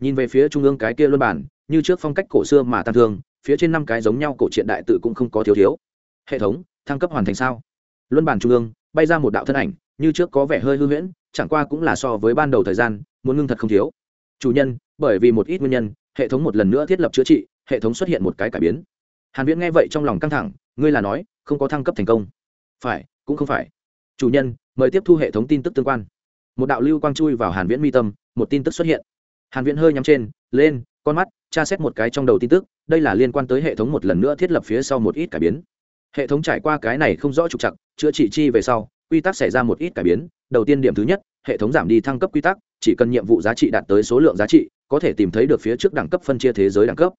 nhìn về phía trung ương cái kia luân bản như trước phong cách cổ xưa mà tàn thương, phía trên năm cái giống nhau cổ truyện đại tự cũng không có thiếu thiếu. Hệ thống, thăng cấp hoàn thành sao? Luân bản trung ương, bay ra một đạo thân ảnh, như trước có vẻ hơi hư huyễn, chẳng qua cũng là so với ban đầu thời gian, muốn ngưng thật không thiếu. Chủ nhân, bởi vì một ít nguyên nhân, hệ thống một lần nữa thiết lập chữa trị, hệ thống xuất hiện một cái cải biến. Hàn viễn nghe vậy trong lòng căng thẳng, ngươi là nói, không có thăng cấp thành công. Phải, cũng không phải. Chủ nhân, mời tiếp thu hệ thống tin tức tương quan. Một đạo lưu quang chui vào hàn viễn mi tâm, một tin tức xuất hiện hàn viễn hơi nhắm trên, lên, con mắt, tra xét một cái trong đầu tin tức, đây là liên quan tới hệ thống một lần nữa thiết lập phía sau một ít cải biến. Hệ thống trải qua cái này không rõ trục trặc, chữa trị chi về sau, quy tắc xảy ra một ít cải biến. Đầu tiên điểm thứ nhất, hệ thống giảm đi thăng cấp quy tắc, chỉ cần nhiệm vụ giá trị đạt tới số lượng giá trị, có thể tìm thấy được phía trước đẳng cấp phân chia thế giới đẳng cấp.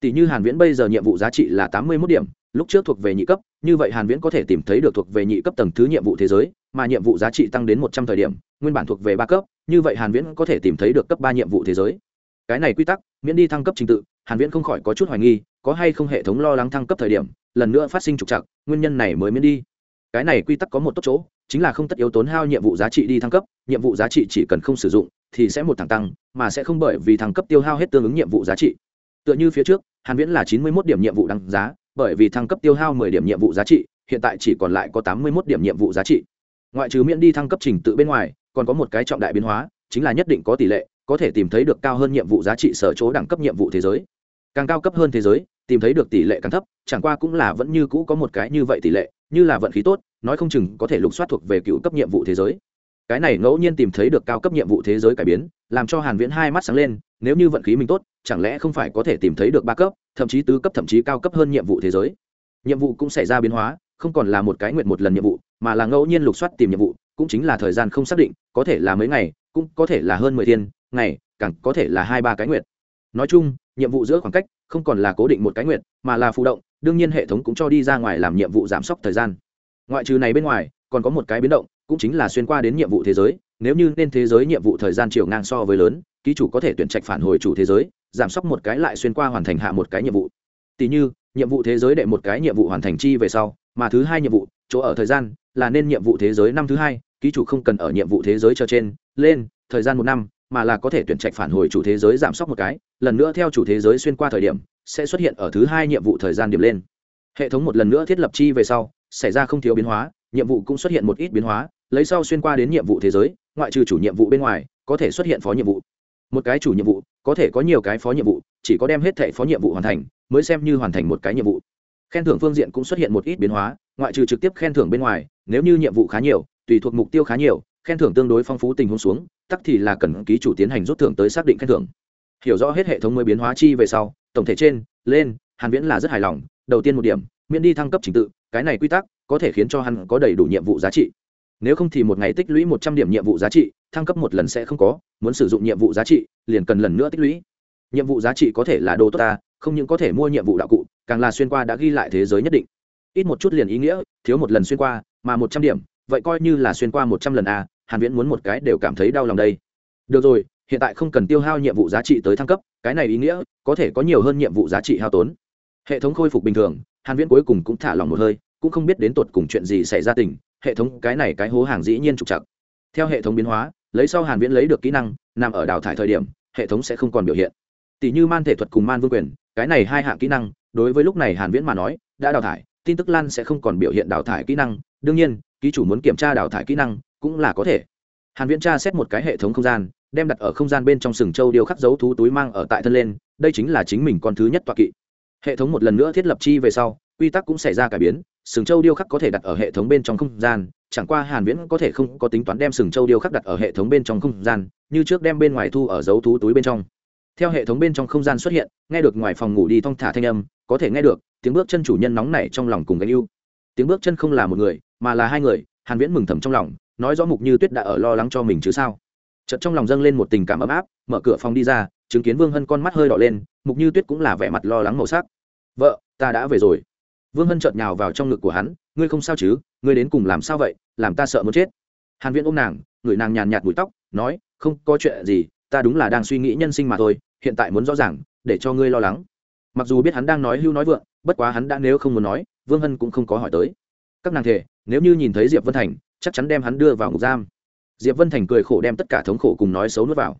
Tỷ như hàn viễn bây giờ nhiệm vụ giá trị là tám mươi 81 điểm, lúc trước thuộc về nhị cấp, như vậy hàn viễn có thể tìm thấy được thuộc về nhị cấp tầng thứ nhiệm vụ thế giới, mà nhiệm vụ giá trị tăng đến một trăm thời điểm, nguyên bản thuộc về ba cấp như vậy hàn viễn có thể tìm thấy được cấp ba nhiệm vụ thế giới. Cái này quy tắc, miễn đi thăng cấp trình tự, hàn viễn không khỏi có chút hoài nghi, có hay không hệ thống lo lắng thăng cấp thời điểm, lần nữa phát sinh trục trặc, nguyên nhân này mới miễn đi. Cái này quy tắc có một tốt chỗ, chính là không tất yếu tốn hao nhiệm vụ giá trị đi thăng cấp, nhiệm vụ giá trị chỉ cần không sử dụng, thì sẽ một thẳng tăng, mà sẽ không bởi vì thăng cấp tiêu hao hết tương ứng nhiệm vụ giá trị. Tựa như phía trước, hàn viễn là 91 điểm nhiệm vụ đăng giá, bởi vì thăng cấp tiêu hao 10 điểm nhiệm vụ giá trị, hiện tại chỉ còn lại có 81 điểm nhiệm vụ giá trị. Ngoại trừ miễn đi thăng cấp trình tự bên ngoài còn có một cái trọng đại biến hóa, chính là nhất định có tỷ lệ có thể tìm thấy được cao hơn nhiệm vụ giá trị sở chỗ đẳng cấp nhiệm vụ thế giới. Càng cao cấp hơn thế giới, tìm thấy được tỷ lệ càng thấp, chẳng qua cũng là vẫn như cũ có một cái như vậy tỷ lệ, như là vận khí tốt, nói không chừng có thể lục soát thuộc về cựu cấp nhiệm vụ thế giới. Cái này ngẫu nhiên tìm thấy được cao cấp nhiệm vụ thế giới cải biến, làm cho hàn viễn hai mắt sáng lên, nếu như vận khí mình tốt, chẳng lẽ không phải có thể tìm thấy được ba cấp, thậm chí tứ cấp, thậm chí cao cấp hơn nhiệm vụ thế giới? Nhiệm vụ cũng xảy ra biến hóa, không còn là một cái nguyện một lần nhiệm vụ, mà là ngẫu nhiên lục soát tìm nhiệm vụ cũng chính là thời gian không xác định, có thể là mấy ngày, cũng có thể là hơn mười thiên, ngày, càng có thể là hai ba cái nguyện nói chung, nhiệm vụ giữa khoảng cách không còn là cố định một cái nguyện mà là phụ động, đương nhiên hệ thống cũng cho đi ra ngoài làm nhiệm vụ giảm sốc thời gian. Ngoại trừ này bên ngoài, còn có một cái biến động, cũng chính là xuyên qua đến nhiệm vụ thế giới, nếu như nên thế giới nhiệm vụ thời gian chiều ngang so với lớn, ký chủ có thể tuyển trạch phản hồi chủ thế giới, giảm sốc một cái lại xuyên qua hoàn thành hạ một cái nhiệm vụ. Tỷ như, nhiệm vụ thế giới đệ một cái nhiệm vụ hoàn thành chi về sau, mà thứ hai nhiệm vụ, chỗ ở thời gian, là nên nhiệm vụ thế giới năm thứ hai ký chủ không cần ở nhiệm vụ thế giới chờ trên, lên, thời gian một năm, mà là có thể tuyển trạch phản hồi chủ thế giới giảm sốc một cái, lần nữa theo chủ thế giới xuyên qua thời điểm, sẽ xuất hiện ở thứ hai nhiệm vụ thời gian điểm lên. Hệ thống một lần nữa thiết lập chi về sau, xảy ra không thiếu biến hóa, nhiệm vụ cũng xuất hiện một ít biến hóa, lấy sau xuyên qua đến nhiệm vụ thế giới, ngoại trừ chủ nhiệm vụ bên ngoài, có thể xuất hiện phó nhiệm vụ. Một cái chủ nhiệm vụ, có thể có nhiều cái phó nhiệm vụ, chỉ có đem hết thẻ phó nhiệm vụ hoàn thành, mới xem như hoàn thành một cái nhiệm vụ. Khen thưởng phương diện cũng xuất hiện một ít biến hóa, ngoại trừ trực tiếp khen thưởng bên ngoài, nếu như nhiệm vụ khá nhiều tùy thuộc mục tiêu khá nhiều, khen thưởng tương đối phong phú tình huống xuống, tắc thì là cần ký chủ tiến hành rút thưởng tới xác định khen thưởng. Hiểu rõ hết hệ thống mới biến hóa chi về sau, tổng thể trên, lên, hàn viễn là rất hài lòng, đầu tiên một điểm, miễn đi thăng cấp trình tự, cái này quy tắc, có thể khiến cho hắn có đầy đủ nhiệm vụ giá trị. Nếu không thì một ngày tích lũy một trăm điểm nhiệm vụ giá trị, thăng cấp một lần sẽ không có, muốn sử dụng nhiệm vụ giá trị, liền cần lần nữa tích lũy. Nhiệm vụ giá trị có thể là đồ tốt ta, không những có thể mua nhiệm vụ đạo cụ, càng là xuyên qua đã ghi lại thế giới nhất định. Ít một chút liền ý nghĩa, thiếu một lần xuyên qua, mà một trăm điểm vậy coi như là xuyên qua một trăm lần a, hàn viễn muốn một cái đều cảm thấy đau lòng đây. Được rồi, hiện tại không cần tiêu hao nhiệm vụ giá trị tới thăng cấp, cái này ý nghĩa, có thể có nhiều hơn nhiệm vụ giá trị hao tốn. Hệ thống khôi phục bình thường, hàn viễn cuối cùng cũng thả lòng một hơi, cũng không biết đến tột cùng chuyện gì xảy ra tình, hệ thống cái này cái hố hàng dĩ nhiên trục chặt theo hệ thống biến hóa, lấy sau hàn viễn lấy được kỹ năng, nằm ở đào thải thời điểm, hệ thống sẽ không còn biểu hiện. Tỷ như man thể thuật cùng man vương quyền, cái này hai hạng kỹ năng, đối với lúc này hàn viễn mà nói, đã đào thải, tin tức lan sẽ không còn biểu hiện đào thải kỹ năng, đương nhiên ký chủ muốn kiểm tra đào thải kỹ năng, cũng là có thể. Hàn viễn tra xét một cái hệ thống không gian, đem đặt ở không gian bên trong sừng châu điêu khắc dấu thú túi mang ở tại thân lên, đây chính là chính mình con thứ nhất tọa kỵ. Hệ thống một lần nữa thiết lập chi về sau, quy tắc cũng xảy ra cải biến, sừng châu điêu khắc có thể đặt ở hệ thống bên trong không gian, chẳng qua hàn viễn có thể không có tính toán đem sừng châu điêu khắc đặt ở hệ thống bên trong không gian, như trước đem bên ngoài thu ở dấu thú túi bên trong. Theo hệ thống bên trong không gian xuất hiện, nghe được ngoài phòng ngủ đi thong thả thanh âm, có thể nghe được, tiếng bước chân chủ nhân nóng nảy trong lòng cùng gánh yêu tiếng bước chân không là một người, mà là hai người, hàn viễn mừng thầm trong lòng, nói rõ mục như tuyết đã ở lo lắng cho mình chứ sao. Chợt trong lòng dâng lên một tình cảm ấm áp, mở cửa phòng đi ra, chứng kiến vương hân con mắt hơi đỏ lên, mục như tuyết cũng là vẻ mặt lo lắng màu sắc. Vợ, ta đã về rồi. Vương hân chợt nhào vào trong ngực của hắn, ngươi không sao chứ? Ngươi đến cùng làm sao vậy? Làm ta sợ muốn chết. Hàn viễn ôm nàng, người nàng nhàn nhạt bụi tóc, nói, không có chuyện gì, ta đúng là đang suy nghĩ nhân sinh mà thôi, hiện tại muốn rõ ràng, để cho ngươi lo lắng. Mặc dù biết hắn đang nói hưu nói vượng, bất quá hắn đã nếu không muốn nói vương hân cũng không có hỏi tới. Các nàng thể nếu như nhìn thấy diệp vân thành, chắc chắn đem hắn đưa vào ngục giam. Diệp vân thành cười khổ đem tất cả thống khổ cùng nói xấu nuốt vào.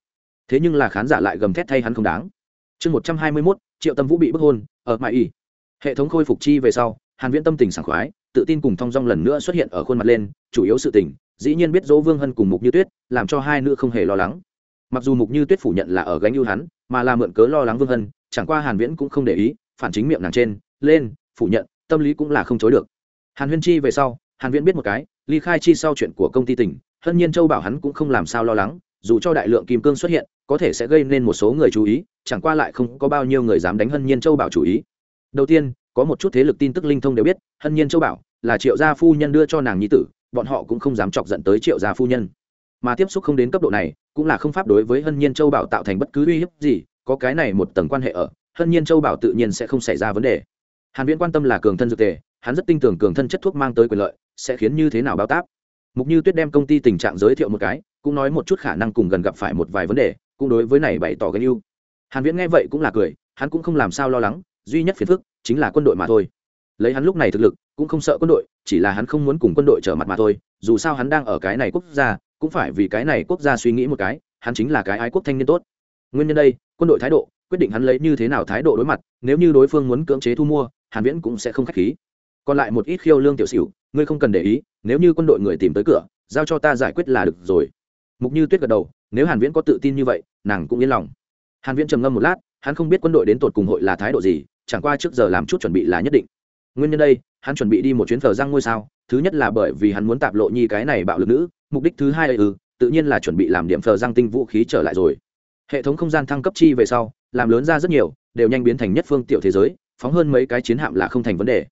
Thế nhưng là khán giả lại gầm thét thay hắn không đáng. Chương một trăm hai mươi mốt, triệu tâm vũ bị bức hôn, ở mãi y hệ thống khôi phục chi về sau, hàn viễn tâm tình sảng khoái, tự tin cùng thong dong lần nữa xuất hiện ở khuôn mặt lên, chủ yếu sự tình, dĩ nhiên biết dỗ vương hân cùng mục như tuyết, làm cho hai nữ không hề lo lắng. Mặc dù mục như tuyết phủ nhận là ở gánh ưu hắn, mà là mượn cớ lo lắng vương hân, chẳng qua hàn viễn cũng không để ý, phản chính miệng nàng trên, lên, phủ nhận tâm lý cũng là không chối được. Hàn huyên chi về sau, hàn viễn biết một cái, ly khai chi sau chuyện của công ty tỉnh hân nhiên châu bảo hắn cũng không làm sao lo lắng, dù cho đại lượng kim cương xuất hiện, có thể sẽ gây nên một số người chú ý, chẳng qua lại không có bao nhiêu người dám đánh hân nhiên châu bảo chủ ý. Đầu tiên, có một chút thế lực tin tức linh thông đều biết, hân nhiên châu bảo là triệu gia phu nhân đưa cho nàng nhi tử, bọn họ cũng không dám chọc giận tới triệu gia phu nhân. Mà tiếp xúc không đến cấp độ này, cũng là không pháp đối với hân nhiên châu bảo tạo thành bất cứ uy hiếp gì, có cái này một tầng quan hệ ở, hân nhiên châu bảo tự nhiên sẽ không xảy ra vấn đề hàn viễn quan tâm là cường thân dược tề, hắn rất tin tưởng cường thân chất thuốc mang tới quyền lợi, sẽ khiến như thế nào báo táp. Mục như tuyết đem công ty tình trạng giới thiệu một cái, cũng nói một chút khả năng cùng gần gặp phải một vài vấn đề, cũng đối với này bày tỏ ghen ưu. hàn viễn nghe vậy cũng là cười, hắn cũng không làm sao lo lắng, duy nhất phiền phức chính là quân đội mà thôi. Lấy hắn lúc này thực lực, cũng không sợ quân đội, chỉ là hắn không muốn cùng quân đội trở mặt mà thôi, dù sao hắn đang ở cái này quốc gia, cũng phải vì cái này quốc gia suy nghĩ một cái, hắn chính là cái ái quốc thanh niên tốt. Nguyên nhân đây, quân đội thái độ, quyết định hắn lấy như thế nào thái độ đối mặt, nếu như đối phương muốn cưỡng chế thu mua hàn viễn cũng sẽ không khách khí. Còn lại một ít khiêu lương tiểu xỉu, ngươi không cần để ý, nếu như quân đội người tìm tới cửa, giao cho ta giải quyết là được rồi. Mục như tuyết gật đầu, nếu hàn viễn có tự tin như vậy, nàng cũng yên lòng. Hàn viễn trầm ngâm một lát, hắn không biết quân đội đến tột cùng hội là thái độ gì, chẳng qua trước giờ làm chút chuẩn bị là nhất định. Nguyên nhân đây, hắn chuẩn bị đi một chuyến tờ giang ngôi sao, thứ nhất là bởi vì hắn muốn tạp lộ nhi cái này bạo lực nữ, mục đích thứ hai ừ tự nhiên là chuẩn bị làm điểm tờ giang tinh vũ khí trở lại rồi. Hệ thống không gian thăng cấp chi về sau, làm lớn ra rất nhiều, đều nhanh biến thành nhất phương tiểu thế giới phóng hơn mấy cái chiến hạm là không thành vấn đề.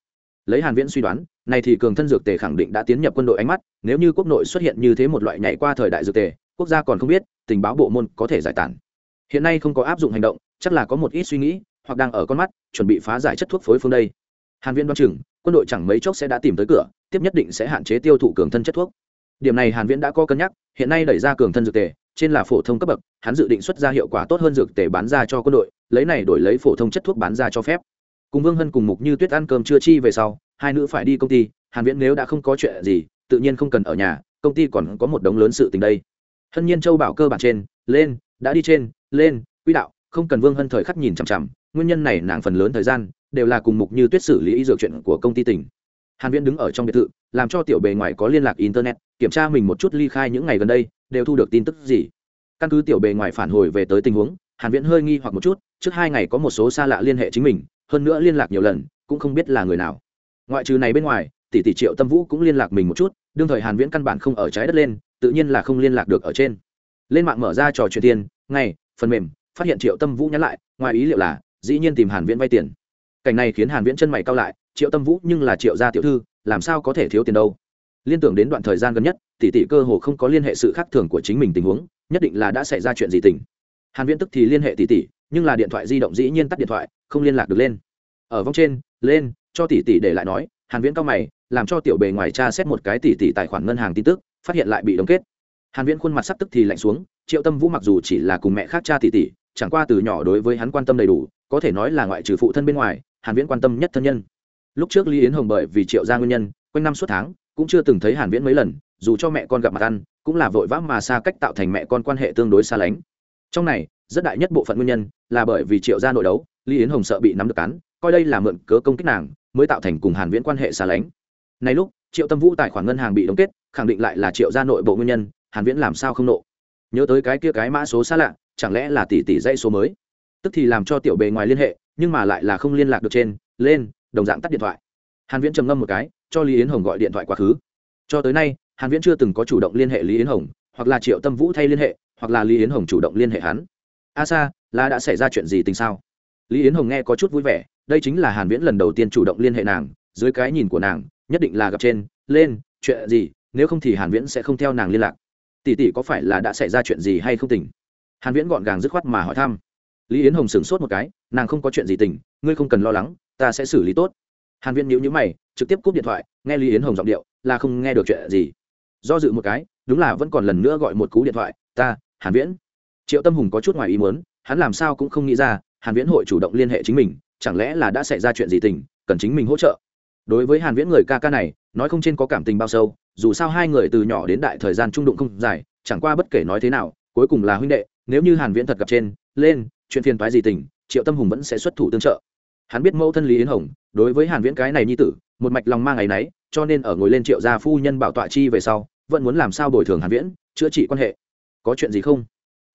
Lấy hàn viễn suy đoán này thì cường thân dược tề khẳng định đã tiến nhập quân đội ánh mắt, nếu như quốc nội xuất hiện như thế một loại nhảy qua thời đại dược tề, quốc gia còn không biết, tình báo bộ môn có thể giải tán. Hiện nay không có áp dụng hành động, chắc là có một ít suy nghĩ, hoặc đang ở con mắt, chuẩn bị phá giải chất thuốc phối phương đây. Hàn viễn đoán chừng, quân đội chẳng mấy chốc sẽ đã tìm tới cửa, tiếp nhất định sẽ hạn chế tiêu thụ cường thân chất thuốc. Điểm này hàn viễn đã có cân nhắc, hiện nay đẩy ra cường thân dược tề, trên là phổ thông cấp bậc, hắn dự định xuất ra hiệu quả tốt hơn dược tề bán ra cho quân đội, lấy này đổi lấy phổ thông chất thuốc bán ra cho phép cùng vương hân cùng mục như tuyết ăn cơm trưa chi về sau, hai nữ phải đi công ty, hàn viễn nếu đã không có chuyện gì, tự nhiên không cần ở nhà, công ty còn có một đống lớn sự tình đây. Hân nhiên châu bảo cơ bản trên, lên, đã đi trên, lên, quỹ đạo, không cần vương hân thời khắc nhìn chằm chằm, nguyên nhân này nàng phần lớn thời gian, đều là cùng mục như tuyết xử lý y dược chuyện của công ty tỉnh hàn viễn đứng ở trong biệt thự, làm cho tiểu bề ngoài có liên lạc internet, kiểm tra mình một chút ly khai những ngày gần đây, đều thu được tin tức gì. Căn cứ tiểu bề ngoài phản hồi về tới tình huống, hàn viễn hơi nghi hoặc một chút, trước hai ngày có một số xa lạ liên hệ chính mình hơn nữa liên lạc nhiều lần, cũng không biết là người nào. Ngoại trừ này bên ngoài, tỷ tỷ triệu tâm vũ cũng liên lạc mình một chút, đương thời hàn viễn căn bản không ở trái đất lên, tự nhiên là không liên lạc được ở trên. Lên mạng mở ra trò chuyện tiền ngay, phần mềm, phát hiện triệu tâm vũ nhắn lại, ngoài ý liệu là, dĩ nhiên tìm hàn viễn vay tiền. Cảnh này khiến hàn viễn chân mày cau lại, triệu tâm vũ nhưng là triệu gia tiểu thư, làm sao có thể thiếu tiền đâu? Liên tưởng đến đoạn thời gian gần nhất, tỷ tỷ cơ hồ không có liên hệ sự khác thường của chính mình tình huống, nhất định là đã xảy ra chuyện gì tình. Hàn viễn tức thì liên hệ tỷ tỷ, nhưng là điện thoại di động dĩ nhiên tắt điện thoại không liên lạc được lên. Ở vòng trên, lên, cho tỷ tỷ để lại nói, hàn viễn cao mày, làm cho tiểu bề ngoài tra xét một cái tỷ tỷ tài khoản ngân hàng tin tức, phát hiện lại bị đóng kết. Hàn viễn khuôn mặt sắc tức thì lạnh xuống, triệu tâm vũ mặc dù chỉ là cùng mẹ khác cha tỷ tỷ, chẳng qua từ nhỏ đối với hắn quan tâm đầy đủ, có thể nói là ngoại trừ phụ thân bên ngoài, hàn viễn quan tâm nhất thân nhân. Lúc trước lý yến hồng bởi vì triệu gia nguyên nhân, quanh năm suốt tháng, cũng chưa từng thấy hàn viễn mấy lần, dù cho mẹ con gặp mặt ăn, cũng là vội vã mà xa cách tạo thành mẹ con quan hệ tương đối xa lánh. Trong này, rất đại nhất bộ phận nguyên nhân là bởi vì triệu gia nội đấu lý yến hồng sợ bị nắm được cán coi đây là mượn cớ công kích nàng, mới tạo thành cùng hàn viễn quan hệ xa lánh. Nay lúc, triệu tâm vũ tài khoản ngân hàng bị đóng kết, khẳng định lại là triệu gia nội bộ nguyên nhân, hàn viễn làm sao không nộ? Nhớ tới cái kia cái mã số xa lạ, chẳng lẽ là tỷ tỷ dây số mới? Tức thì làm cho tiểu bề ngoài liên hệ, nhưng mà lại là không liên lạc được trên, lên, đồng dạng tắt điện thoại. Hàn viễn trầm ngâm một cái, cho lý yến hồng gọi điện thoại quá khứ. Cho tới nay, hàn viễn chưa từng có chủ động liên hệ lý yến hồng, hoặc là triệu tâm vũ thay liên hệ, hoặc là lý yến hồng chủ động liên hệ hắn. A sa, là đã xảy ra chuyện gì tình sao? Lý yến hồng nghe có chút vui vẻ, đây chính là hàn viễn lần đầu tiên chủ động liên hệ nàng, dưới cái nhìn của nàng, nhất định là gặp trên, lên, chuyện gì, nếu không thì hàn viễn sẽ không theo nàng liên lạc. Tỷ tỷ có phải là đã xảy ra chuyện gì hay không tỉnh hàn viễn gọn gàng dứt khoát mà hỏi thăm. Lý yến hồng sửng sốt một cái, nàng không có chuyện gì tỉnh ngươi không cần lo lắng, ta sẽ xử lý tốt. Hàn viễn nhíu nhíu mày, trực tiếp cúp điện thoại, nghe lý yến hồng giọng điệu, là không nghe được chuyện gì. Do dự một cái, đúng là vẫn còn lần nữa gọi một cú điện thoại, ta, hàn viễn. Triệu tâm hùng có chút ngoài ý muốn, hắn làm sao cũng không nghĩ ra hàn viễn hội chủ động liên hệ chính mình, chẳng lẽ là đã xảy ra chuyện gì tình, cần chính mình hỗ trợ? Đối với hàn viễn người ca ca này, nói không trên có cảm tình bao sâu, dù sao hai người từ nhỏ đến đại thời gian trung đụng không dài, chẳng qua bất kể nói thế nào, cuối cùng là huynh đệ, nếu như hàn viễn thật gặp trên, lên, chuyện phiền toái gì tình, triệu tâm hùng vẫn sẽ xuất thủ tương trợ. Hắn biết mẫu thân lý yến hồng, đối với hàn viễn cái này nhi tử, một mạch lòng mang ngày nấy, cho nên ở ngồi lên triệu gia phu nhân bảo tọa chi về sau, vẫn muốn làm sao bồi thường hàn viễn, chữa trị quan hệ. Có chuyện gì không?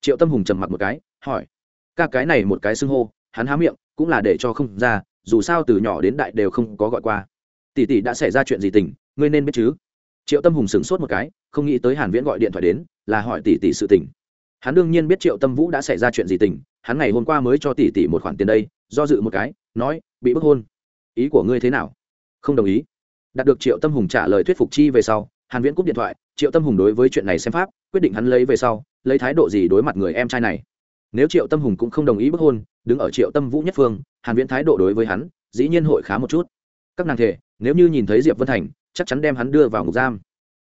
Triệu tâm hùng trầm mặc một cái, hỏi ca cái này một cái xưng hô, hắn há miệng, cũng là để cho không ra, dù sao từ nhỏ đến đại đều không có gọi qua. Tỷ tỷ đã xảy ra chuyện gì tình, ngươi nên biết chứ? Triệu tâm hùng sửng sốt một cái, không nghĩ tới hàn viễn gọi điện thoại đến, là hỏi tỷ tỷ sự tình. Hắn đương nhiên biết triệu tâm vũ đã xảy ra chuyện gì tình, hắn ngày hôm qua mới cho tỷ tỷ một khoản tiền đây, do dự một cái, nói, bị bức hôn. Ý của ngươi thế nào? Không đồng ý. Đạt được triệu tâm hùng trả lời thuyết phục chi về sau, hàn viễn cúp điện thoại, triệu tâm hùng đối với chuyện này xem pháp, quyết định hắn lấy về sau, lấy thái độ gì đối mặt người em trai này? Nếu triệu tâm hùng cũng không đồng ý bức hôn, đứng ở triệu tâm vũ nhất phương, hàn viễn thái độ đối với hắn, dĩ nhiên hội khá một chút. Các nàng thể, nếu như nhìn thấy diệp vân thành, chắc chắn đem hắn đưa vào ngục giam.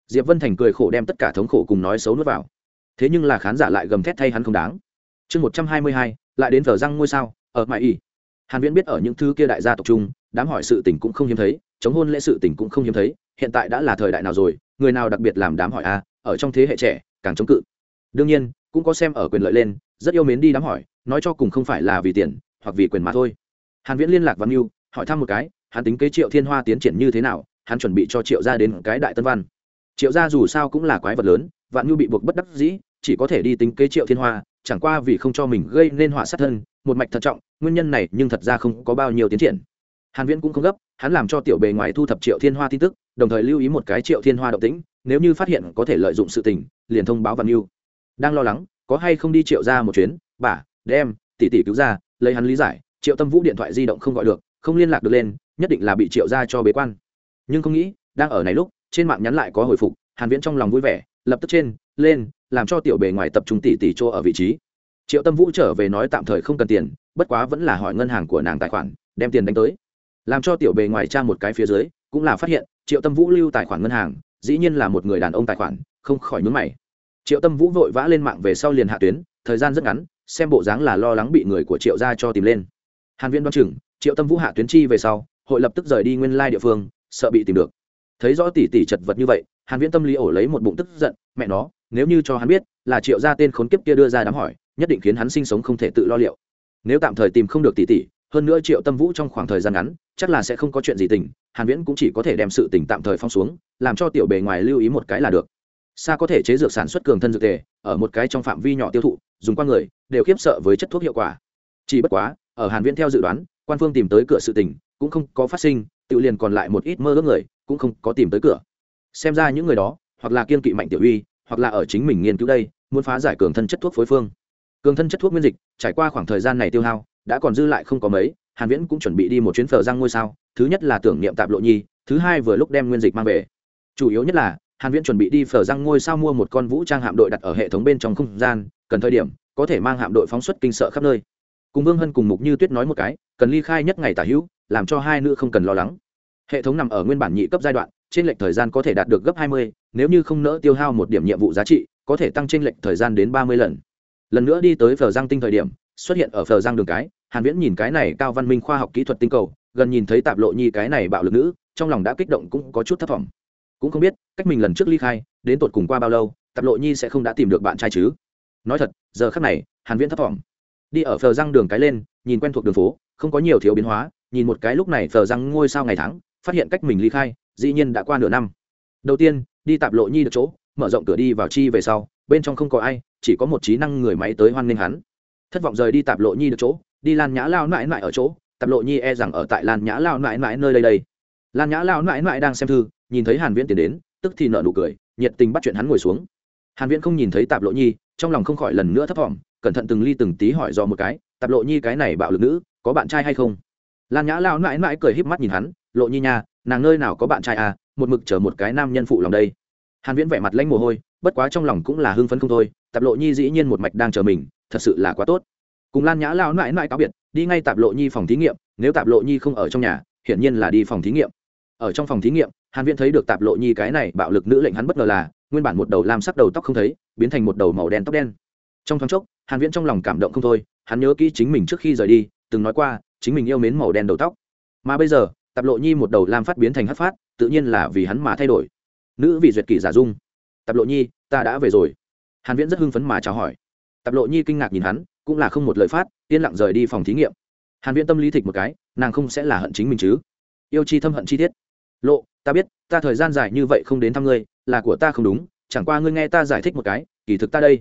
Diệp vân thành cười khổ đem tất cả thống khổ cùng nói xấu nuốt vào. Thế nhưng là khán giả lại gầm thét thay hắn không đáng. Chương một trăm hai mươi hai, lại đến thờ răng ngôi sao, ở mãi y hàn viễn biết ở những thứ kia đại gia tộc trung đám hỏi sự tình cũng không hiếm thấy, chống hôn lễ sự tình cũng không hiếm thấy, hiện tại đã là thời đại nào rồi, người nào đặc biệt làm đám hỏi a, ở trong thế hệ trẻ, càng chống cự. Đương nhiên cũng có xem ở quyền lợi lên, rất yêu mến đi đám hỏi, nói cho cùng không phải là vì tiền, hoặc vì quyền mà thôi. Hàn viễn liên lạc văn mưu hỏi thăm một cái, hắn tính kế triệu thiên hoa tiến triển như thế nào, hắn chuẩn bị cho triệu gia đến cái đại tân văn. Triệu gia dù sao cũng là quái vật lớn, vạn nhu bị buộc bất đắc dĩ, chỉ có thể đi tính kế triệu thiên hoa, chẳng qua vì không cho mình gây nên họa sát thân, một mạch thận trọng, nguyên nhân này nhưng thật ra không có bao nhiêu tiến triển. Hàn viễn cũng không gấp, hắn làm cho tiểu bề ngoài thu thập triệu thiên hoa tin tức, đồng thời lưu ý một cái triệu thiên hoa động tĩnh, nếu như phát hiện có thể lợi dụng sự tình, liền thông báo vạn nhu đang lo lắng, có hay không đi triệu ra một chuyến, bà, đem, tỷ tỷ cứu ra, lấy hắn lý giải, triệu tâm vũ điện thoại di động không gọi được, không liên lạc được lên, nhất định là bị triệu ra cho bế quan. Nhưng không nghĩ, đang ở này lúc, trên mạng nhắn lại có hồi phục, hàn viễn trong lòng vui vẻ, lập tức trên, lên, làm cho tiểu bề ngoài tập trung tỷ tỷ chỗ ở vị trí. Triệu tâm vũ trở về nói tạm thời không cần tiền, bất quá vẫn là hỏi ngân hàng của nàng tài khoản, đem tiền đánh tới. Làm cho tiểu bề ngoài trang một cái phía dưới, cũng là phát hiện, triệu tâm vũ lưu tài khoản ngân hàng, dĩ nhiên là một người đàn ông tài khoản, không khỏi nhướng mày triệu tâm vũ vội vã lên mạng về sau liền hạ tuyến, thời gian rất ngắn, xem bộ dáng là lo lắng bị người của triệu gia cho tìm lên. Hàn viễn đoán chừng, triệu tâm vũ hạ tuyến chi về sau, hội lập tức rời đi nguyên lai địa phương, sợ bị tìm được. Thấy rõ tỷ tỷ chật vật như vậy, hàn viễn tâm lý ổ lấy một bụng tức giận, mẹ nó, nếu như cho hắn biết là triệu gia tên khốn kiếp kia đưa ra đám hỏi, nhất định khiến hắn sinh sống không thể tự lo liệu. Nếu tạm thời tìm không được tỷ tỷ, hơn nữa triệu tâm vũ trong khoảng thời gian ngắn, chắc là sẽ không có chuyện gì tình, hàn viễn cũng chỉ có thể đem sự tình tạm thời phong xuống, làm cho tiểu bề ngoài lưu ý một cái là được xa có thể chế dược sản xuất cường thân dược tề, ở một cái trong phạm vi nhỏ tiêu thụ, dùng qua người, đều khiếp sợ với chất thuốc hiệu quả. Chỉ bất quá, ở hàn viễn theo dự đoán, quan phương tìm tới cửa sự tình, cũng không có phát sinh, tự liền còn lại một ít mơ ước người, cũng không có tìm tới cửa. Xem ra những người đó, hoặc là kiên kỵ mạnh tiểu uy, hoặc là ở chính mình nghiên cứu đây, muốn phá giải cường thân chất thuốc phối phương. Cường thân chất thuốc nguyên dịch, trải qua khoảng thời gian này tiêu hao, đã còn dư lại không có mấy, hàn viễn cũng chuẩn bị đi một chuyến phở răng ngôi sao, thứ nhất là tưởng niệm tạp lộ nhi, thứ hai vừa lúc đem nguyên dịch mang về. Chủ yếu nhất là hàn viễn chuẩn bị đi phở răng ngôi sao mua một con vũ trang hạm đội đặt ở hệ thống bên trong không gian cần thời điểm có thể mang hạm đội phóng xuất kinh sợ khắp nơi. Cùng vương hân cùng mục như tuyết nói một cái cần ly khai nhất ngày tả hữu làm cho hai nữ không cần lo lắng. Hệ thống nằm ở nguyên bản nhị cấp giai đoạn trên lệch thời gian có thể đạt được gấp 20, nếu như không nỡ tiêu hao một điểm nhiệm vụ giá trị có thể tăng trên lệch thời gian đến 30 lần. Lần nữa đi tới phở giang tinh thời điểm xuất hiện ở phở giang đường cái hàn viễn nhìn cái này cao văn minh khoa học kỹ thuật tinh cầu gần nhìn thấy tạp lộ nhi cái này bạo lực nữ trong lòng đã kích động cũng có chút thất vọng cũng không biết, cách mình lần trước ly khai, đến tột cùng qua bao lâu, tạp lộ nhi sẽ không đã tìm được bạn trai chứ. Nói thật, giờ khắc này, hàn viễn thất vọng đi ở phờ răng đường cái lên, nhìn quen thuộc đường phố, không có nhiều thiếu biến hóa, nhìn một cái lúc này phờ răng ngôi sao ngày tháng, phát hiện cách mình ly khai, dĩ nhiên đã qua nửa năm. Đầu tiên, đi tạp lộ nhi được chỗ, mở rộng cửa đi vào chi về sau, bên trong không có ai, chỉ có một trí năng người máy tới hoan nghênh hắn. Thất vọng rời đi tạp lộ nhi được chỗ, đi lan nhã lao mãi mãi ở chỗ, tạp lộ nhi e rằng ở tại lan nhã lao mãi mãi nơi đây đây. Lan nhã lao mãi mãi đang xem thư nhìn thấy hàn viễn tiến đến, tức thì nở nụ cười, nhiệt tình bắt chuyện hắn ngồi xuống. Hàn viễn không nhìn thấy tạp lộ nhi, trong lòng không khỏi lần nữa thấp thỏm, cẩn thận từng ly từng tí hỏi do một cái, tạp lộ nhi cái này bạo lực nữ, có bạn trai hay không? Lan nhã lao mãi mãi cười híp mắt nhìn hắn, lộ nhi nha, nàng nơi nào có bạn trai à một mực chờ một cái nam nhân phụ lòng đây. Hàn viễn vẻ mặt lanh mồ hôi, bất quá trong lòng cũng là hưng phấn không thôi, tạp lộ nhi dĩ nhiên một mạch đang chờ mình, thật sự là quá tốt. Cùng lan nhã lao mãi mãi cáo biệt, đi ngay tạp lộ nhi phòng thí nghiệm, nếu tạp lộ nhi không ở trong nhà, hiển nhiên là đi phòng thí nghiệm. Ở trong phòng thí nghiệm hàn viễn thấy được tạp lộ nhi cái này bạo lực nữ lệnh hắn bất ngờ là, nguyên bản một đầu lam sắc đầu tóc không thấy, biến thành một đầu màu đen tóc đen. Trong thoáng chốc, hàn viễn trong lòng cảm động không thôi, hắn nhớ kỹ chính mình trước khi rời đi, từng nói qua, chính mình yêu mến màu đen đầu tóc. Mà bây giờ, tạp lộ nhi một đầu lam phát biến thành hắc phát, tự nhiên là vì hắn mà thay đổi. Nữ vị duyệt kỷ giả dung. Tạp lộ nhi, ta đã về rồi. Hàn viễn rất hưng phấn mà chào hỏi. Tạp lộ nhi kinh ngạc nhìn hắn, cũng là không một lời phát, yên lặng rời đi phòng thí nghiệm. Hàn viễn tâm lý thịch một cái, nàng không sẽ là hận chính mình chứ. Yêu chi thâm hận chi tiết lộ, ta biết, ta thời gian dài như vậy không đến thăm ngươi, là của ta không đúng, chẳng qua ngươi nghe ta giải thích một cái, kỳ thực ta đây.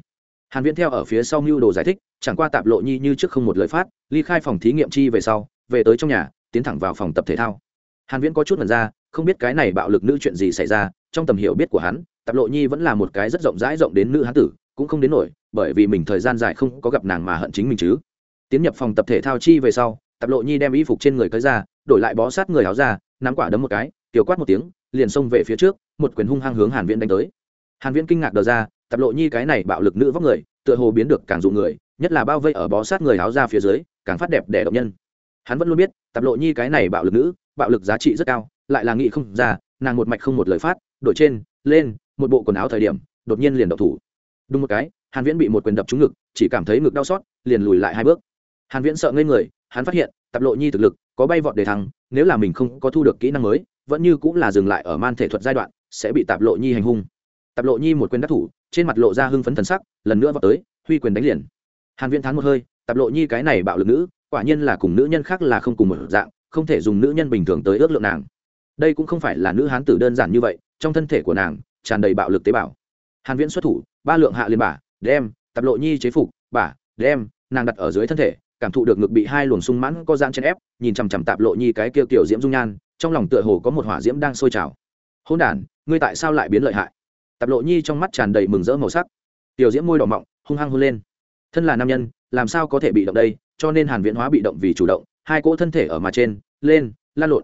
Hàn viễn theo ở phía sau mưu đồ giải thích, chẳng qua tạp lộ nhi như trước không một lời phát, ly khai phòng thí nghiệm chi về sau, về tới trong nhà, tiến thẳng vào phòng tập thể thao. Hàn viễn có chút mẩn ra, không biết cái này bạo lực nữ chuyện gì xảy ra, trong tầm hiểu biết của hắn, tạp lộ nhi vẫn là một cái rất rộng rãi rộng đến nữ hán tử, cũng không đến nổi, bởi vì mình thời gian dài không có gặp nàng mà hận chính mình chứ. Tiến nhập phòng tập thể thao chi về sau, tạp lộ nhi đem y phục trên người cởi ra, đổi lại bó sát người áo ra, nắm quả đấm một cái tiểu quát một tiếng, liền xông về phía trước, một quyền hung hăng hướng hàn viễn đánh tới. Hàn viễn kinh ngạc đờ ra tạp lộ nhi cái này bạo lực nữ vóc người, tựa hồ biến được càng dụ người, nhất là bao vây ở bó sát người áo ra phía dưới, càng phát đẹp để động nhân. Hắn vẫn luôn biết tạp lộ nhi cái này bạo lực nữ, bạo lực giá trị rất cao, lại là nghị không ra, nàng một mạch không một lời phát, đổi trên, lên, một bộ quần áo thời điểm, đột nhiên liền độc thủ. Đúng một cái, hàn viễn bị một quyền đập trúng ngực, chỉ cảm thấy ngực đau xót, liền lùi lại hai bước. Hàn viễn sợ ngây người, hắn phát hiện tạp lộ nhi thực lực, có bay vọt để thăng, nếu là mình không có thu được kỹ năng mới vẫn như cũng là dừng lại ở man thể thuật giai đoạn, sẽ bị tạp lộ nhi hành hung. Tạp lộ nhi một quyền đắc thủ, trên mặt lộ ra hưng phấn thần sắc, lần nữa vào tới, huy quyền đánh liền. Hàn viễn thán một hơi, tạp lộ nhi cái này bạo lực nữ, quả nhiên là cùng nữ nhân khác là không cùng một dạng, không thể dùng nữ nhân bình thường tới ước lượng nàng. Đây cũng không phải là nữ hán tử đơn giản như vậy, trong thân thể của nàng, tràn đầy bạo lực tế bào. Hàn viễn xuất thủ, ba lượng hạ liên bả, đem, tạp lộ nhi chế phục, bả, đem, nàng đặt ở dưới thân thể, cảm thụ được ngực bị hai luồng sung mãn có gian chen ép, nhìn chằm chằm tạp lộ nhi cái kia kiểu diễm dung nhan trong lòng tựa hồ có một hỏa diễm đang sôi trào. Hôn đản, ngươi tại sao lại biến lợi hại? Tạp lộ nhi trong mắt tràn đầy mừng rỡ màu sắc. Tiểu diễm môi đỏ mọng, hung hăng hôn lên. Thân là nam nhân, làm sao có thể bị động đây? Cho nên hàn viễn hóa bị động vì chủ động, hai cỗ thân thể ở mà trên, lên, lan lộn.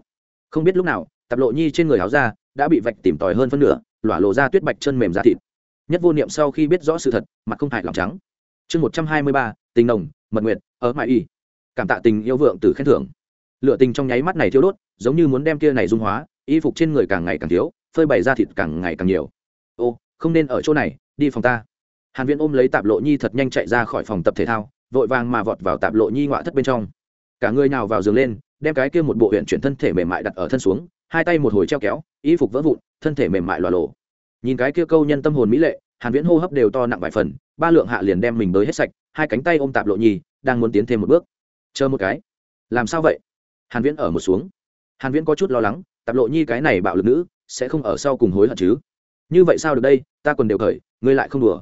Không biết lúc nào, tạp lộ nhi trên người áo ra đã bị vạch tìm tòi hơn phân nửa, lỏa lộ ra tuyết bạch chân mềm ra thịt. Nhất vô niệm sau khi biết rõ sự thật, mặt không hại lòng trắng. Chương một trăm hai mươi ba, tình nồng, mật nguyệt, ở mại y. Cảm tạ tình yêu vượng từ khen thưởng. Lựa tình trong nháy mắt này thiêu đốt giống như muốn đem kia này dung hóa, y phục trên người càng ngày càng thiếu, phơi bày ra thịt càng ngày càng nhiều. Ô, không nên ở chỗ này, đi phòng ta. Hàn viễn ôm lấy tạp lộ nhi thật nhanh chạy ra khỏi phòng tập thể thao, vội vàng mà vọt vào tạp lộ nhi ngoại thất bên trong. Cả người nào vào giường lên, đem cái kia một bộ huyện chuyển thân thể mềm mại đặt ở thân xuống, hai tay một hồi treo kéo, y phục vỡ vụn, thân thể mềm mại lòa lộ nhìn cái kia câu nhân tâm hồn mỹ lệ, hàn viễn hô hấp đều to nặng vài phần, ba lượng hạ liền đem mình bới hết sạch, hai cánh tay ôm tạp lộ nhi, đang muốn tiến thêm một bước. Chờ một cái. Làm sao vậy? Hàn viễn ở một xuống hàn viễn có chút lo lắng, tạp lộ nhi cái này bạo lực nữ, sẽ không ở sau cùng hối hận chứ? Như vậy sao được đây, ta quần đều cởi, ngươi lại không đùa.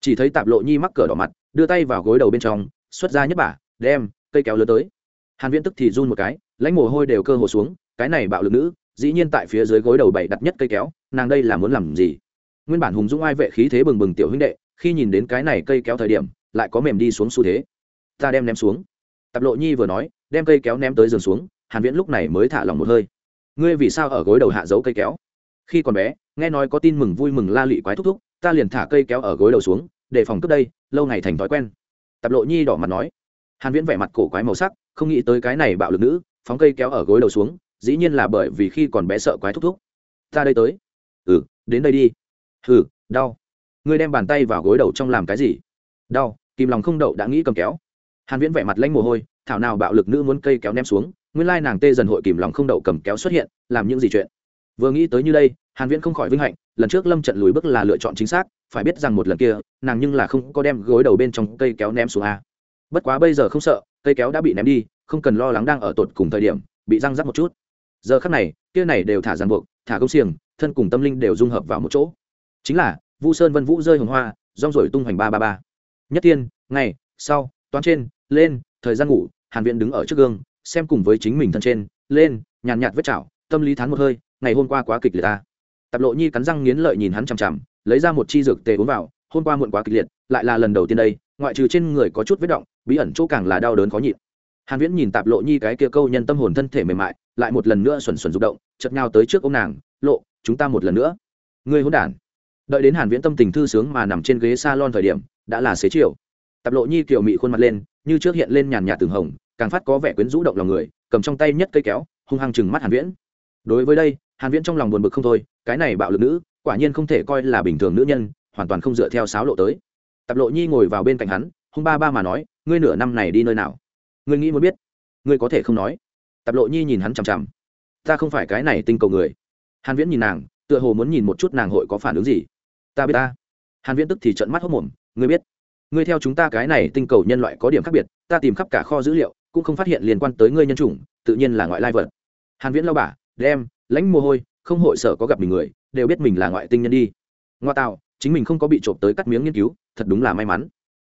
Chỉ thấy tạp lộ nhi mắc cửa đỏ mặt, đưa tay vào gối đầu bên trong, xuất ra nhất bả, đem cây kéo lớn tới. Hàn viễn tức thì run một cái, lãnh mồ hôi đều cơ hồ xuống, cái này bạo lực nữ, dĩ nhiên tại phía dưới gối đầu bảy đặt nhất cây kéo, nàng đây là muốn làm gì? Nguyên bản hùng dũng ai vệ khí thế bừng bừng tiểu huynh đệ, khi nhìn đến cái này cây kéo thời điểm, lại có mềm đi xuống xu thế. Ta đem ném xuống. Tạp lộ nhi vừa nói, đem cây kéo ném tới giường xuống hàn viễn lúc này mới thả lòng một hơi. Ngươi vì sao ở gối đầu hạ giấu cây kéo? Khi còn bé nghe nói có tin mừng vui mừng la lị quái thúc thúc ta liền thả cây kéo ở gối đầu xuống để phòng cướp đây lâu ngày thành thói quen. Tạp lộ nhi đỏ mặt nói. Hàn viễn vẻ mặt cổ quái màu sắc không nghĩ tới cái này bạo lực nữ phóng cây kéo ở gối đầu xuống dĩ nhiên là bởi vì khi còn bé sợ quái thúc thúc. Ta đây tới. Ừ đến đây đi. Ừ, đau. Ngươi đem bàn tay vào gối đầu trong làm cái gì? Đau kìm lòng không đậu đã nghĩ cầm kéo. Hàn viễn vẻ mặt lanh mồ hôi thảo nào bạo lực nữ muốn cây kéo ném xuống nguyên lai nàng tê dần hội kìm lòng không đậu cầm kéo xuất hiện, làm những gì chuyện. Vừa nghĩ tới như đây, hàn viễn không khỏi vinh hạnh, lần trước lâm trận lùi bước là lựa chọn chính xác, phải biết rằng một lần kia, nàng nhưng là không có đem gối đầu bên trong cây kéo ném xuống a. Bất quá bây giờ không sợ, cây kéo đã bị ném đi, không cần lo lắng đang ở tột cùng thời điểm, bị răng rắc một chút. Giờ khắc này, kia này đều thả ràng buộc, thả công xiềng, thân cùng tâm linh đều dung hợp vào một chỗ. Chính là, vu sơn vân vũ rơi hồng hoa, rong rổi tung hoành ba ba ba. Nhất tiên, ngày, sau, toán trên, lên, thời gian ngủ, hàn Viễn đứng ở trước gương xem cùng với chính mình thân trên, lên, nhàn nhạt vết chảo, tâm lý thán một hơi, ngày hôm qua quá kịch liệt ta. Tạp lộ nhi cắn răng nghiến lợi nhìn hắn chằm chằm, lấy ra một chi dược tề uống vào, hôm qua muộn quá kịch liệt, lại là lần đầu tiên đây, ngoại trừ trên người có chút vết động, bí ẩn chỗ càng là đau đớn khó nhịn. Hàn viễn nhìn tạp lộ nhi cái kia câu nhân tâm hồn thân thể mềm mại, lại một lần nữa xuẩn xuẩn rụng động, chợt nhau tới trước ông nàng, lộ, chúng ta một lần nữa. Ngươi hỗn đản. Đợi đến hàn viễn tâm tình thư sướng mà nằm trên ghế salon thời điểm, đã là xế chiều. Tạp lộ nhi kiểu mị khuôn mặt lên, như trước hiện lên nhàn nhạt từng hồng càng phát có vẻ quyến rũ động lòng người, cầm trong tay nhất cây kéo, hung hăng chừng mắt hàn viễn. Đối với đây, hàn viễn trong lòng buồn bực không thôi, cái này bạo lực nữ, quả nhiên không thể coi là bình thường nữ nhân, hoàn toàn không dựa theo sáo lộ tới. Tạp lộ nhi ngồi vào bên cạnh hắn, hung ba ba mà nói, ngươi nửa năm này đi nơi nào? Ngươi nghĩ muốn biết, ngươi có thể không nói. Tạp lộ nhi nhìn hắn chằm chằm. Ta không phải cái này tinh cầu người. Hàn viễn nhìn nàng, tựa hồ muốn nhìn một chút nàng hội có phản ứng gì. Ta biết ta. Hàn viễn tức thì trợn mắt hốt mồm, ngươi biết ngươi theo chúng ta cái này tinh cầu nhân loại có điểm khác biệt, ta tìm khắp cả kho dữ liệu, cũng không phát hiện liên quan tới ngươi nhân chủng, tự nhiên là ngoại lai vật. Hàn viễn lao bả đem, lãnh mồ hôi, không hội sở có gặp mình người, đều biết mình là ngoại tinh nhân đi. Ngoa tạo, chính mình không có bị trộm tới cắt miếng nghiên cứu, thật đúng là may mắn.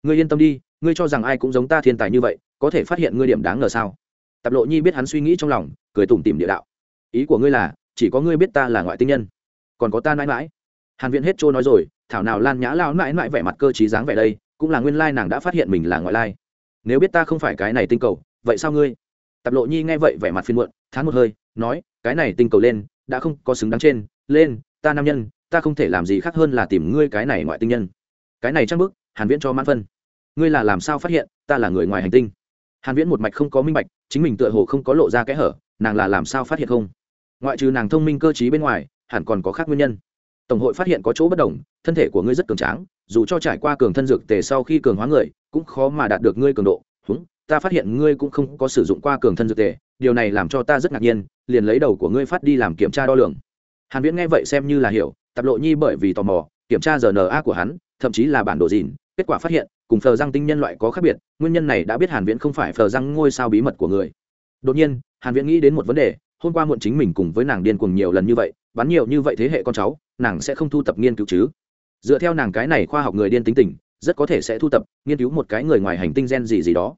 Ngươi yên tâm đi, ngươi cho rằng ai cũng giống ta thiên tài như vậy, có thể phát hiện ngươi điểm đáng ngờ sao? Tạp lộ nhi biết hắn suy nghĩ trong lòng, cười tủm tỉm địa đạo. Ý của ngươi là, chỉ có ngươi biết ta là ngoại tinh nhân. Còn có ta mãi mãi. Hàn viễn hết trôi nói rồi, thảo nào lan nhã lao mãi mãi vẻ mặt cơ trí dáng vẻ đây cũng là nguyên lai nàng đã phát hiện mình là ngoại lai. Nếu biết ta không phải cái này tinh cầu, vậy sao ngươi? Tạp lộ nhi nghe vậy vẻ mặt phiên muộn, thán một hơi, nói, cái này tinh cầu lên, đã không có xứng đáng trên, lên, ta nam nhân, ta không thể làm gì khác hơn là tìm ngươi cái này ngoại tinh nhân. Cái này trang bức, hàn viễn cho mãn phân. Ngươi là làm sao phát hiện, ta là người ngoài hành tinh? Hàn viễn một mạch không có minh bạch, chính mình tựa hồ không có lộ ra kẽ hở, nàng là làm sao phát hiện không? Ngoại trừ nàng thông minh cơ trí bên ngoài, hẳn còn có khác nguyên nhân tổng hội phát hiện có chỗ bất đồng, thân thể của ngươi rất cường tráng, dù cho trải qua cường thân dược tề sau khi cường hóa người, cũng khó mà đạt được ngươi cường độ. Húng ta phát hiện ngươi cũng không có sử dụng qua cường thân dược tề, điều này làm cho ta rất ngạc nhiên, liền lấy đầu của ngươi phát đi làm kiểm tra đo lường. Hàn viễn nghe vậy xem như là hiểu, tạp lộ nhi bởi vì tò mò, kiểm tra rna của hắn, thậm chí là bản đồ dìn kết quả phát hiện, cùng phờ răng tinh nhân loại có khác biệt, nguyên nhân này đã biết hàn viễn không phải phờ răng ngôi sao bí mật của người. Đột nhiên, hàn viễn nghĩ đến một vấn đề, hôm qua muộn chính mình cùng với nàng điên cuồng nhiều lần như vậy bắn nhiều như vậy thế hệ con cháu, nàng sẽ không thu tập nghiên cứu chứ. Dựa theo nàng cái này khoa học người điên tính tình, rất có thể sẽ thu tập, nghiên cứu một cái người ngoài hành tinh gen gì gì đó.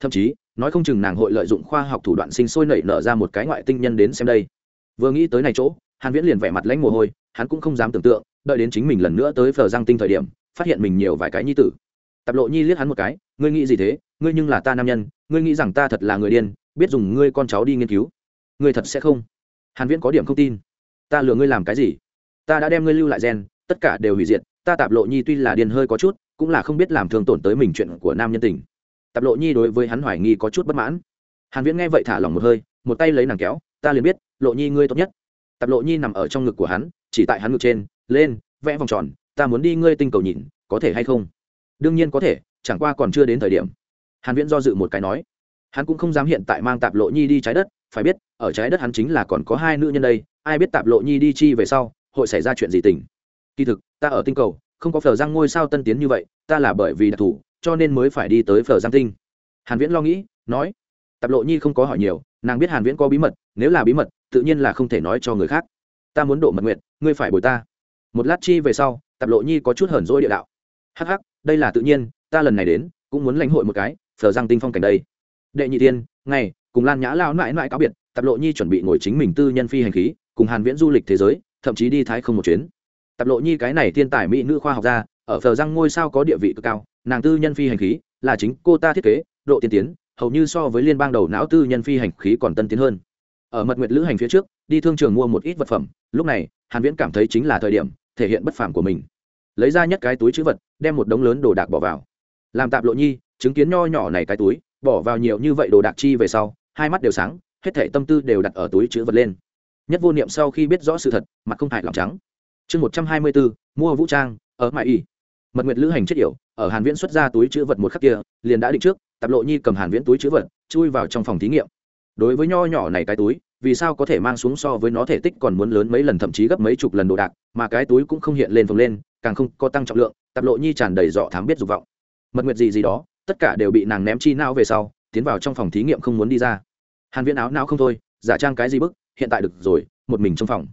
Thậm chí, nói không chừng nàng hội lợi dụng khoa học thủ đoạn sinh sôi nảy nở ra một cái ngoại tinh nhân đến xem đây. Vừa nghĩ tới này chỗ, hàn viễn liền vẻ mặt lãnh mồ hôi, hắn cũng không dám tưởng tượng, đợi đến chính mình lần nữa tới phờ giang tinh thời điểm, phát hiện mình nhiều vài cái nhi tử. Tạp lộ nhi liếc hắn một cái, ngươi nghĩ gì thế? Ngươi nhưng là ta nam nhân, ngươi nghĩ rằng ta thật là người điên, biết dùng ngươi con cháu đi nghiên cứu. Ngươi thật sẽ không? Hàn viễn có điểm không tin ta lừa ngươi làm cái gì? Ta đã đem ngươi lưu lại gen, tất cả đều hủy diệt. Ta tạp lộ nhi tuy là điên hơi có chút, cũng là không biết làm thương tổn tới mình chuyện của nam nhân tình. Tạp lộ nhi đối với hắn hoài nghi có chút bất mãn. Hàn viễn nghe vậy thả lỏng một hơi, một tay lấy nàng kéo, ta liền biết, lộ nhi ngươi tốt nhất. Tạp lộ nhi nằm ở trong ngực của hắn, chỉ tại hắn ngực trên, lên, vẽ vòng tròn, ta muốn đi ngươi tinh cầu nhìn, có thể hay không? Đương nhiên có thể, chẳng qua còn chưa đến thời điểm. Hàn viễn do dự một cái nói hắn cũng không dám hiện tại mang tạp lộ nhi đi trái đất, phải biết, ở trái đất hắn chính là còn có hai nữ nhân đây, ai biết tạp lộ nhi đi chi về sau, hội xảy ra chuyện gì tình. Kỳ thực, ta ở tinh cầu, không có phở giang ngôi sao tân tiến như vậy, ta là bởi vì đặc thù, cho nên mới phải đi tới phở giang tinh. Hàn viễn lo nghĩ, nói, tạp lộ nhi không có hỏi nhiều, nàng biết hàn viễn có bí mật, nếu là bí mật, tự nhiên là không thể nói cho người khác. Ta muốn độ mật nguyện, ngươi phải bồi ta. Một lát chi về sau, tạp lộ nhi có chút hờn dỗi địa đạo. Hắc hắc, đây là tự nhiên, ta lần này đến, cũng muốn lãnh hội một cái, phở giang tinh phong cảnh đây đệ nhị tiên, ngày, cùng lan nhã lao mãi mãi cáo biệt, tạp lộ nhi chuẩn bị ngồi chính mình tư nhân phi hành khí, cùng hàn viễn du lịch thế giới, thậm chí đi thái không một chuyến. Tạp lộ nhi cái này thiên tài mỹ nữ khoa học gia, ở phờ răng ngôi sao có địa vị cực cao, nàng tư nhân phi hành khí là chính cô ta thiết kế, độ tiên tiến, hầu như so với liên bang đầu não tư nhân phi hành khí còn tân tiến hơn. Ở mật nguyệt lữ hành phía trước, đi thương trường mua một ít vật phẩm, lúc này, hàn viễn cảm thấy chính là thời điểm, thể hiện bất phàm của mình. Lấy ra nhất cái túi chữ vật, đem một đống lớn đồ đạc bỏ vào. Làm tạp lộ nhi, chứng kiến nho nhỏ này cái túi bỏ vào nhiều như vậy đồ đạc chi về sau, hai mắt đều sáng, hết thảy tâm tư đều đặt ở túi chữ vật lên. Nhất vô niệm sau khi biết rõ sự thật, mặt không hại lòng trắng. Chương một trăm hai mươi bốn, mua vũ trang, ở mãi y mật nguyệt lữ hành chết yểu, ở hàn viễn xuất ra túi chữ vật một khắc kia, liền đã định trước, tạp lộ nhi cầm hàn viễn túi chữ vật, chui vào trong phòng thí nghiệm. Đối với nho nhỏ này cái túi, vì sao có thể mang xuống so với nó thể tích còn muốn lớn mấy lần thậm chí gấp mấy chục lần đồ đạc, mà cái túi cũng không hiện lên phồng lên, càng không có tăng trọng lượng, tạp lộ nhi tràn đầy dọ thám biết dục vọng. Mật nguyệt gì gì đó tất cả đều bị nàng ném chi não về sau, tiến vào trong phòng thí nghiệm không muốn đi ra. Hàn viễn áo não không thôi, giả trang cái gì bức, hiện tại được rồi, một mình trong phòng.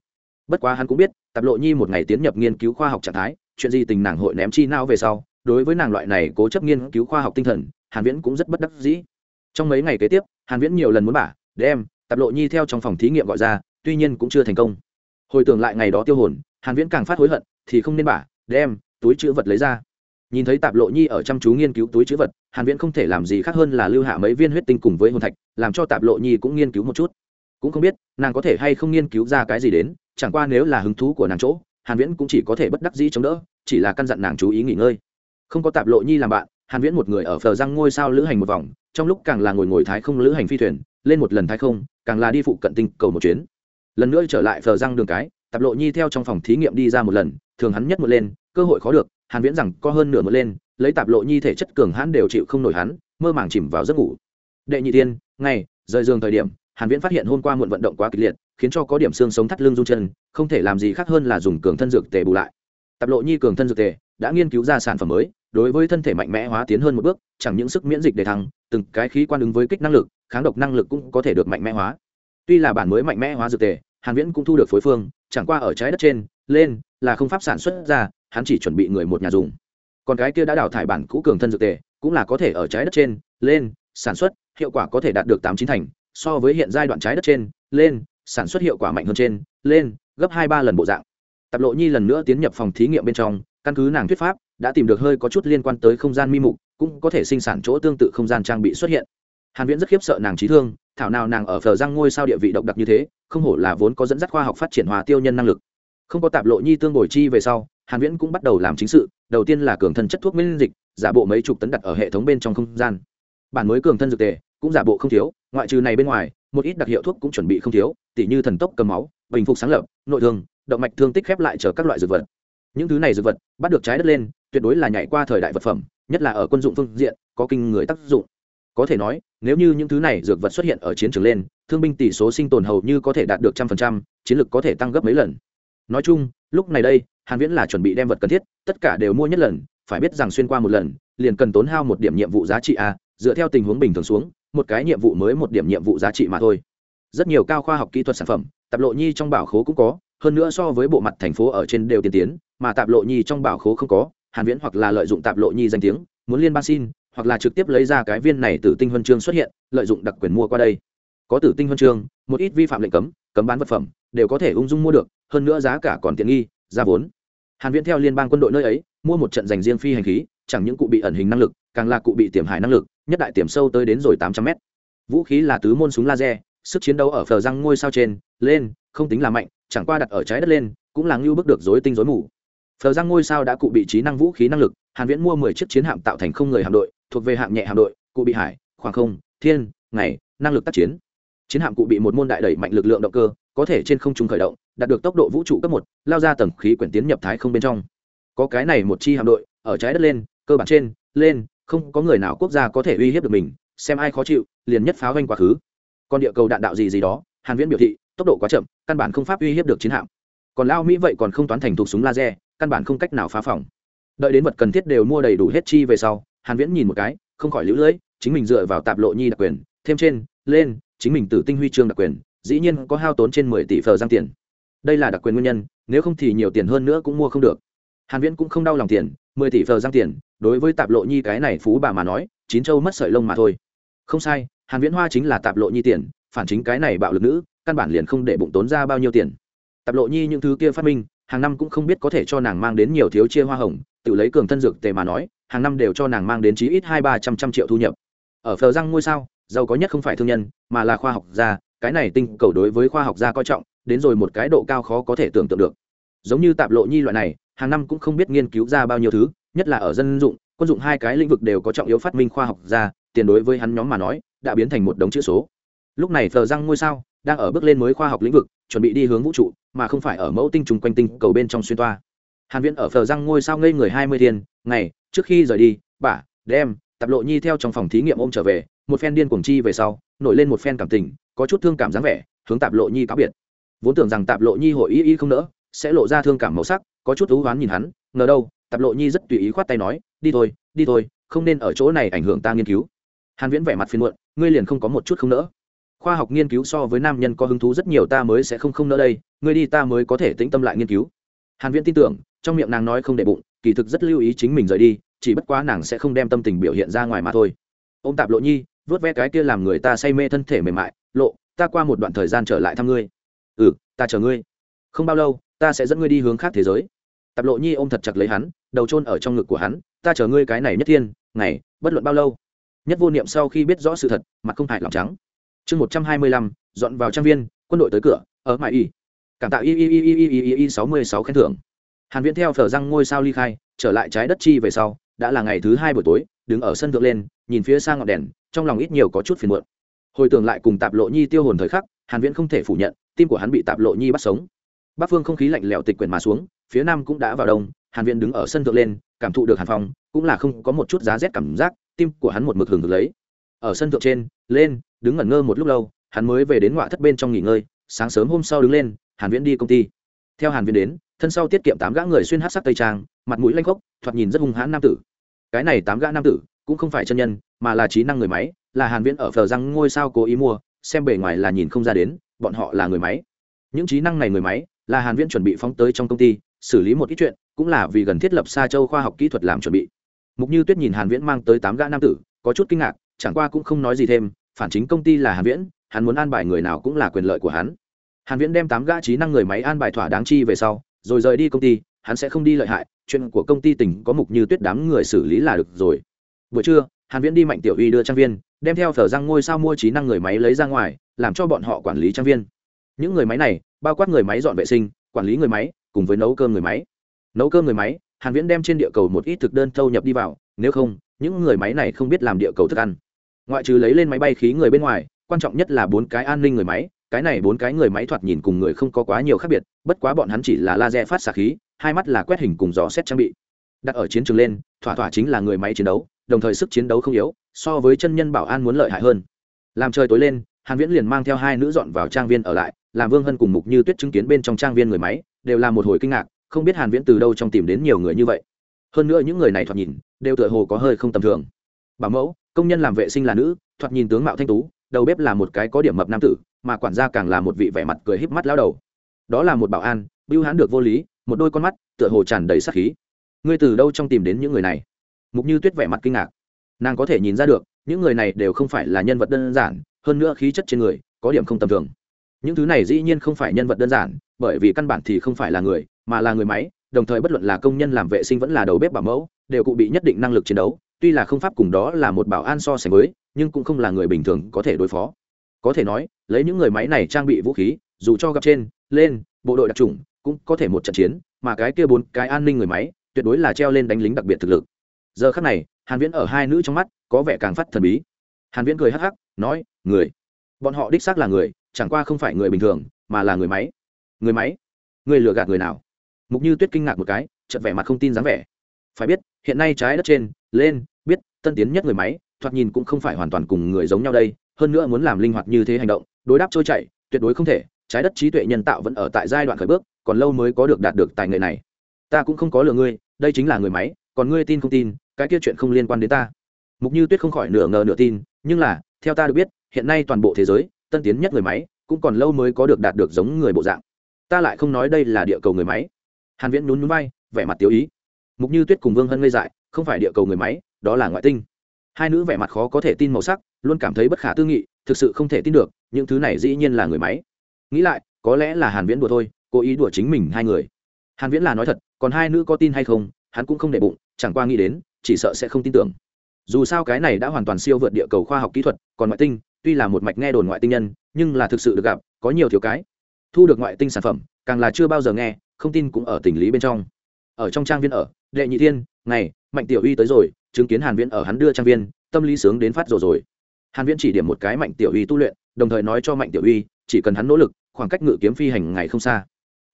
Bất quá hắn cũng biết, tạp lộ nhi một ngày tiến nhập nghiên cứu khoa học trạng thái, chuyện gì tình nàng hội ném chi não về sau, đối với nàng loại này cố chấp nghiên cứu khoa học tinh thần, hàn viễn cũng rất bất đắc dĩ. Trong mấy ngày kế tiếp, hàn viễn nhiều lần muốn bả, đem tạp lộ nhi theo trong phòng thí nghiệm gọi ra, tuy nhiên cũng chưa thành công. Hồi tưởng lại ngày đó tiêu hồn, hàn viễn càng phát hối hận, thì không nên bả, đem túi chữ vật lấy ra. Nhìn thấy tạp lộ nhi ở chăm chú nghiên cứu túi chữ vật hàn viễn không thể làm gì khác hơn là lưu hạ mấy viên huyết tinh cùng với hồn thạch, làm cho tạp lộ nhi cũng nghiên cứu một chút. Cũng không biết, nàng có thể hay không nghiên cứu ra cái gì đến, chẳng qua nếu là hứng thú của nàng chỗ, hàn viễn cũng chỉ có thể bất đắc dĩ chống đỡ, chỉ là căn dặn nàng chú ý nghỉ ngơi. Không có tạp lộ nhi làm bạn, hàn viễn một người ở phờ răng ngôi sao lữ hành một vòng, trong lúc càng là ngồi ngồi thái không lữ hành phi thuyền, lên một lần thái không, càng là đi phụ cận tinh cầu một chuyến. Lần nữa trở lại phờ răng đường cái, tạp lộ nhi theo trong phòng thí nghiệm đi ra một lần, thường hắn nhất một lên, cơ hội khó được hàn viễn rằng có hơn nửa một lên, lấy tạp lộ nhi thể chất cường hãn đều chịu không nổi hắn, mơ màng chìm vào giấc ngủ. Đệ nhị tiên, ngày, rời giường thời điểm, hàn viễn phát hiện hôm qua muộn vận động quá kịch liệt, khiến cho có điểm xương sống thắt lưng run chân, không thể làm gì khác hơn là dùng cường thân dược tề bù lại. Tạp lộ nhi cường thân dược tề đã nghiên cứu ra sản phẩm mới, đối với thân thể mạnh mẽ hóa tiến hơn một bước, chẳng những sức miễn dịch để thăng, từng cái khí quan ứng với kích năng lực, kháng độc năng lực cũng có thể được mạnh mẽ hóa. Tuy là bản mới mạnh mẽ hóa dược tề, hàn viễn cũng thu được phối phương, chẳng qua ở trái đất trên, lên là không pháp sản xuất ra hắn chỉ chuẩn bị người một nhà dùng. Còn cái kia đã đào thải bản cũ cường thân dược tề, cũng là có thể ở trái đất trên, lên, sản xuất, hiệu quả có thể đạt được tám chín thành, so với hiện giai đoạn trái đất trên, lên, sản xuất hiệu quả mạnh hơn trên, lên, gấp hai ba lần bộ dạng. Tạp lộ nhi lần nữa tiến nhập phòng thí nghiệm bên trong, căn cứ nàng thuyết pháp, đã tìm được hơi có chút liên quan tới không gian mi mục, cũng có thể sinh sản chỗ tương tự không gian trang bị xuất hiện. Hàn viễn rất khiếp sợ nàng trí thương, thảo nào nàng ở phở răng ngôi sao địa vị độc đặc như thế, không hổ là vốn có dẫn dắt khoa học phát triển hòa tiêu nhân năng lực. Không có tạp lộ nhi tương bồi chi về sau hàn viễn cũng bắt đầu làm chính sự, đầu tiên là cường thân chất thuốc miễn dịch, giả bộ mấy chục tấn đặt ở hệ thống bên trong không gian. Bản mới cường thân dược tề cũng giả bộ không thiếu, ngoại trừ này bên ngoài, một ít đặc hiệu thuốc cũng chuẩn bị không thiếu, tỉ như thần tốc cầm máu, bình phục sáng lập, nội thương, động mạch thương tích khép lại chờ các loại dược vật. Những thứ này dược vật bắt được trái đất lên, tuyệt đối là nhảy qua thời đại vật phẩm, nhất là ở quân dụng phương diện, có kinh người tác dụng. Có thể nói, nếu như những thứ này dược vật xuất hiện ở chiến trường lên, thương binh tỷ số sinh tồn hầu như có thể đạt được trăm phần trăm, chiến lược có thể tăng gấp mấy lần. Nói chung, lúc này đây hàn viễn là chuẩn bị đem vật cần thiết, tất cả đều mua nhất lần, phải biết rằng xuyên qua một lần, liền cần tốn hao một điểm nhiệm vụ giá trị a dựa theo tình huống bình thường xuống, một cái nhiệm vụ mới một điểm nhiệm vụ giá trị mà thôi. Rất nhiều cao khoa học kỹ thuật sản phẩm, tạp lộ nhi trong bảo khố cũng có, hơn nữa so với bộ mặt thành phố ở trên đều tiên tiến, mà tạp lộ nhi trong bảo khố không có, hàn viễn hoặc là lợi dụng tạp lộ nhi danh tiếng, muốn liên bang xin, hoặc là trực tiếp lấy ra cái viên này từ tinh huân chương xuất hiện, lợi dụng đặc quyền mua qua đây. Có tử tinh huân chương, một ít vi phạm lệnh cấm cấm bán vật phẩm, đều có thể ung dung mua được, hơn nữa giá cả còn tiện nghi ra vốn. Hàn viễn theo liên bang quân đội nơi ấy, mua một trận dành riêng phi hành khí, chẳng những cụ bị ẩn hình năng lực, càng là cụ bị tiềm hải năng lực, nhất đại tiềm sâu tới đến rồi 800 mét. Vũ khí là tứ môn súng laser, sức chiến đấu ở phờ răng ngôi sao trên, lên, không tính là mạnh, chẳng qua đặt ở trái đất lên, cũng là ngưu bức được rối tinh rối mù. Phờ răng ngôi sao đã cụ bị trí năng vũ khí năng lực, hàn viễn mua 10 chiếc chiến hạm tạo thành không người hạm đội, thuộc về hạng nhẹ hạm đội, cụ bị hải, khoảng không, thiên, ngày, năng lực tác chiến. Chiến hạm cụ bị một môn đại đẩy mạnh lực lượng động cơ có thể trên không trung khởi động, đạt được tốc độ vũ trụ cấp một, lao ra tầng khí quyển tiến nhập thái không bên trong. Có cái này một chi hạm đội, ở trái đất lên, cơ bản trên, lên, không có người nào quốc gia có thể uy hiếp được mình, xem ai khó chịu, liền nhất pháo vanh quá khứ. Còn địa cầu đạn đạo gì gì đó, hàn viễn biểu thị, tốc độ quá chậm, căn bản không pháp uy hiếp được chiến hạm. Còn lao mỹ vậy còn không toán thành thuộc súng laser, căn bản không cách nào phá phòng. Đợi đến vật cần thiết đều mua đầy đủ hết chi về sau, hàn viễn nhìn một cái, không khỏi lũ lưỡi chính mình dựa vào tạp lộ nhi đặc quyền, thêm trên, lên, chính mình tử tinh huy chương đặc quyền dĩ nhiên có hao tốn trên 10 tỷ phờ giang tiền. Đây là đặc quyền nguyên nhân, nếu không thì nhiều tiền hơn nữa cũng mua không được. Hàn viễn cũng không đau lòng tiền 10 tỷ phờ giang tiền, đối với tạp lộ nhi cái này phú bà mà nói, chín châu mất sợi lông mà thôi. Không sai, hàn viễn hoa chính là tạp lộ nhi tiền, phản chính cái này bạo lực nữ, căn bản liền không để bụng tốn ra bao nhiêu tiền. Tạp lộ nhi những thứ kia phát minh, hàng năm cũng không biết có thể cho nàng mang đến nhiều thiếu chia hoa hồng, tự lấy cường thân dược tề mà nói, hàng năm đều cho nàng mang đến chí ít hai ba trăm trăm triệu thu nhập. Ở phờ răng ngôi sao, giàu có nhất không phải thương nhân, mà là khoa học gia cái này tinh cầu đối với khoa học gia coi trọng, đến rồi một cái độ cao khó có thể tưởng tượng được. Giống như tạp lộ nhi loại này, hàng năm cũng không biết nghiên cứu ra bao nhiêu thứ, nhất là ở dân dụng, quân dụng hai cái lĩnh vực đều có trọng yếu phát minh khoa học gia, tiền đối với hắn nhóm mà nói, đã biến thành một đống chữ số. Lúc này thờ răng ngôi sao, đang ở bước lên mới khoa học lĩnh vực, chuẩn bị đi hướng vũ trụ, mà không phải ở mẫu tinh trùng quanh tinh cầu bên trong xuyên toa. Hàn viễn ở phờ răng ngôi sao ngây người hai mươi thiên, ngày, trước khi rời đi, bà, đem, tạp lộ nhi theo trong phòng thí nghiệm ôm trở về, một phen điên cuồng chi về sau nổi lên một phen cảm tình, có chút thương cảm dáng vẻ, hướng tạp lộ nhi cáo biệt. Vốn tưởng rằng tạp lộ nhi hội ý ý không nỡ, sẽ lộ ra thương cảm màu sắc, có chút thú hoán nhìn hắn, ngờ đâu? Tạp lộ nhi rất tùy ý khoát tay nói, đi thôi đi thôi, không nên ở chỗ này ảnh hưởng ta nghiên cứu. Hàn viễn vẻ mặt phiền muộn, ngươi liền không có một chút không nỡ. Khoa học nghiên cứu so với nam nhân có hứng thú rất nhiều, ta mới sẽ không không nỡ đây, ngươi đi ta mới có thể tĩnh tâm lại nghiên cứu. Hàn viễn tin tưởng, trong miệng nàng nói không để bụng, kỳ thực rất lưu ý chính mình rời đi, chỉ bất quá nàng sẽ không đem tâm tình biểu hiện ra ngoài mà thôi. Ôm tạp lộ nhi vớt ve cái kia làm người ta say mê thân thể mềm mại, lộ, ta qua một đoạn thời gian trở lại thăm ngươi. Ừ ta chờ ngươi. Không bao lâu, ta sẽ dẫn ngươi đi hướng khác thế giới. Tạp lộ nhi ôm thật chặt lấy hắn, đầu trôn ở trong ngực của hắn, ta chờ ngươi cái này nhất thiên, ngày, bất luận bao lâu. Nhất vô niệm sau khi biết rõ sự thật, mặt không hại lòng trắng. Chương một trăm hai mươi lăm, dọn vào trang viên, quân đội tới cửa, ở mãi y. Cảm tạo y y y y y y y sáu mươi sáu khen thưởng. Hàn viễn theo phở răng ngôi sao ly khai, trở lại trái đất chi về sau đã là ngày thứ hai buổi tối, đứng ở sân thượng lên, nhìn phía xa ngọn đèn, trong lòng ít nhiều có chút phiền muộn. Hồi tưởng lại cùng tạp lộ nhi tiêu hồn thời khắc, hàn viễn không thể phủ nhận, tim của hắn bị tạp lộ nhi bắt sống. Bắc phương không khí lạnh lẽo tịch quyển mà xuống, phía nam cũng đã vào đông, hàn viễn đứng ở sân thượng lên, cảm thụ được hàn phong, cũng là không có một chút giá rét cảm giác, tim của hắn một mực hưởng được lấy. Ở sân thượng trên, lên, đứng ngẩn ngơ một lúc lâu, hắn mới về đến ngoại thất bên trong nghỉ ngơi, sáng sớm hôm sau đứng lên, hàn viễn đi công ty. Theo hàn viễn đến, thân sau tiết kiệm tám gã người xuyên hát sắc tây trang, mặt mũi lanh khốc, thoạt nhìn rất hung hãn nam tử cái này tám gã nam tử cũng không phải chân nhân, mà là trí năng người máy, là hàn viễn ở phờ răng ngôi sao cố ý mua, xem bề ngoài là nhìn không ra đến, bọn họ là người máy. Những trí năng này người máy, là hàn viễn chuẩn bị phóng tới trong công ty, xử lý một ít chuyện, cũng là vì gần thiết lập xa châu khoa học kỹ thuật làm chuẩn bị. Mục như tuyết nhìn hàn viễn mang tới tám gã nam tử, có chút kinh ngạc, chẳng qua cũng không nói gì thêm, phản chính công ty là hàn viễn, hắn muốn an bài người nào cũng là quyền lợi của hắn. Hàn viễn đem tám gã trí năng người máy an bài thỏa đáng chi về sau, rồi rời đi công ty hắn sẽ không đi lợi hại, chuyện của công ty tỉnh có mục như tuyết đám người xử lý là được rồi. Buổi trưa, hàn viễn đi mạnh tiểu uy đưa trang viên, đem theo phở răng ngôi sao mua trí năng người máy lấy ra ngoài, làm cho bọn họ quản lý trang viên. Những người máy này, bao quát người máy dọn vệ sinh, quản lý người máy, cùng với nấu cơm người máy. Nấu cơm người máy, hàn viễn đem trên địa cầu một ít thực đơn thâu nhập đi vào, nếu không, những người máy này không biết làm địa cầu thức ăn. Ngoại trừ lấy lên máy bay khí người bên ngoài, quan trọng nhất là bốn cái an ninh người máy cái này bốn cái người máy thoạt nhìn cùng người không có quá nhiều khác biệt, bất quá bọn hắn chỉ là laser phát xạ khí, hai mắt là quét hình cùng dò xét trang bị. Đặt ở chiến trường lên, thỏa thỏa chính là người máy chiến đấu, đồng thời sức chiến đấu không yếu, so với chân nhân bảo an muốn lợi hại hơn. Làm trời tối lên, hàn viễn liền mang theo hai nữ dọn vào trang viên ở lại, làm vương hân cùng mục như tuyết chứng kiến bên trong trang viên người máy, đều là một hồi kinh ngạc, không biết hàn viễn từ đâu trong tìm đến nhiều người như vậy. Hơn nữa những người này thoạt nhìn, đều tựa hồ có hơi không tầm thường. Bảo mẫu, công nhân làm vệ sinh là nữ, thoạt nhìn tướng mạo thanh tú, đầu bếp là một cái có điểm mập nam tử mà quản gia càng là một vị vẻ mặt cười híp mắt lao đầu. Đó là một bảo an, bưu hán được vô lý, một đôi con mắt, tựa hồ tràn đầy sát khí. Ngươi từ đâu trong tìm đến những người này? Mục như tuyết vẻ mặt kinh ngạc. Nàng có thể nhìn ra được, những người này đều không phải là nhân vật đơn giản, hơn nữa khí chất trên người, có điểm không tầm thường. Những thứ này dĩ nhiên không phải nhân vật đơn giản, bởi vì căn bản thì không phải là người, mà là người máy, đồng thời bất luận là công nhân làm vệ sinh vẫn là đầu bếp bảo mẫu, đều cụ bị nhất định năng lực chiến đấu. Tuy là không pháp cùng đó là một bảo an so sánh với, nhưng cũng không là người bình thường có thể đối phó có thể nói, lấy những người máy này trang bị vũ khí, dù cho gặp trên, lên, bộ đội đặc trùng cũng có thể một trận chiến, mà cái kia bốn cái an ninh người máy, tuyệt đối là treo lên đánh lính đặc biệt thực lực. Giờ khắc này, hàn viễn ở hai nữ trong mắt, có vẻ càng phát thần bí. Hàn viễn cười hắc hắc, nói, người. Bọn họ đích xác là người, chẳng qua không phải người bình thường, mà là người máy. Người máy? Người lừa gạt người nào? Mục như tuyết kinh ngạc một cái, chợt vẻ mặt không tin dáng vẻ. Phải biết, hiện nay trái đất trên, lên, biết, tân tiến nhất người máy thoạt nhìn cũng không phải hoàn toàn cùng người giống nhau đây, hơn nữa muốn làm linh hoạt như thế hành động, đối đáp trôi chảy, tuyệt đối không thể, trái đất trí tuệ nhân tạo vẫn ở tại giai đoạn khởi bước, còn lâu mới có được đạt được tài nghệ này. Ta cũng không có lừa ngươi, đây chính là người máy, còn ngươi tin không tin, cái kia chuyện không liên quan đến ta. Mục như tuyết không khỏi nửa ngờ nửa tin, nhưng là, theo ta được biết, hiện nay toàn bộ thế giới, tân tiến nhất người máy, cũng còn lâu mới có được đạt được giống người bộ dạng. Ta lại không nói đây là địa cầu người máy. Hàn viễn nhún nhún vai, vẻ mặt tiêu ý. Mục như tuyết cùng vương hân ngây dại, không phải địa cầu người máy, đó là ngoại tinh hai nữ vẻ mặt khó có thể tin màu sắc, luôn cảm thấy bất khả tư nghị, thực sự không thể tin được, những thứ này dĩ nhiên là người máy. Nghĩ lại, có lẽ là hàn viễn đùa thôi, cố ý đùa chính mình hai người. Hàn viễn là nói thật, còn hai nữ có tin hay không, hắn cũng không để bụng, chẳng qua nghĩ đến, chỉ sợ sẽ không tin tưởng. Dù sao cái này đã hoàn toàn siêu vượt địa cầu khoa học kỹ thuật, còn ngoại tinh, tuy là một mạch nghe đồn ngoại tinh nhân, nhưng là thực sự được gặp, có nhiều thiếu cái. Thu được ngoại tinh sản phẩm, càng là chưa bao giờ nghe, không tin cũng ở tình lý bên trong. Ở trong trang viên ở đệ nhị thiên, ngày, mạnh tiểu uy tới rồi chứng kiến hàn viễn ở hắn đưa trang viên, tâm lý sướng đến phát rồi rồi. Hàn viễn chỉ điểm một cái mạnh tiểu uy tu luyện, đồng thời nói cho mạnh tiểu uy, chỉ cần hắn nỗ lực, khoảng cách ngự kiếm phi hành ngày không xa.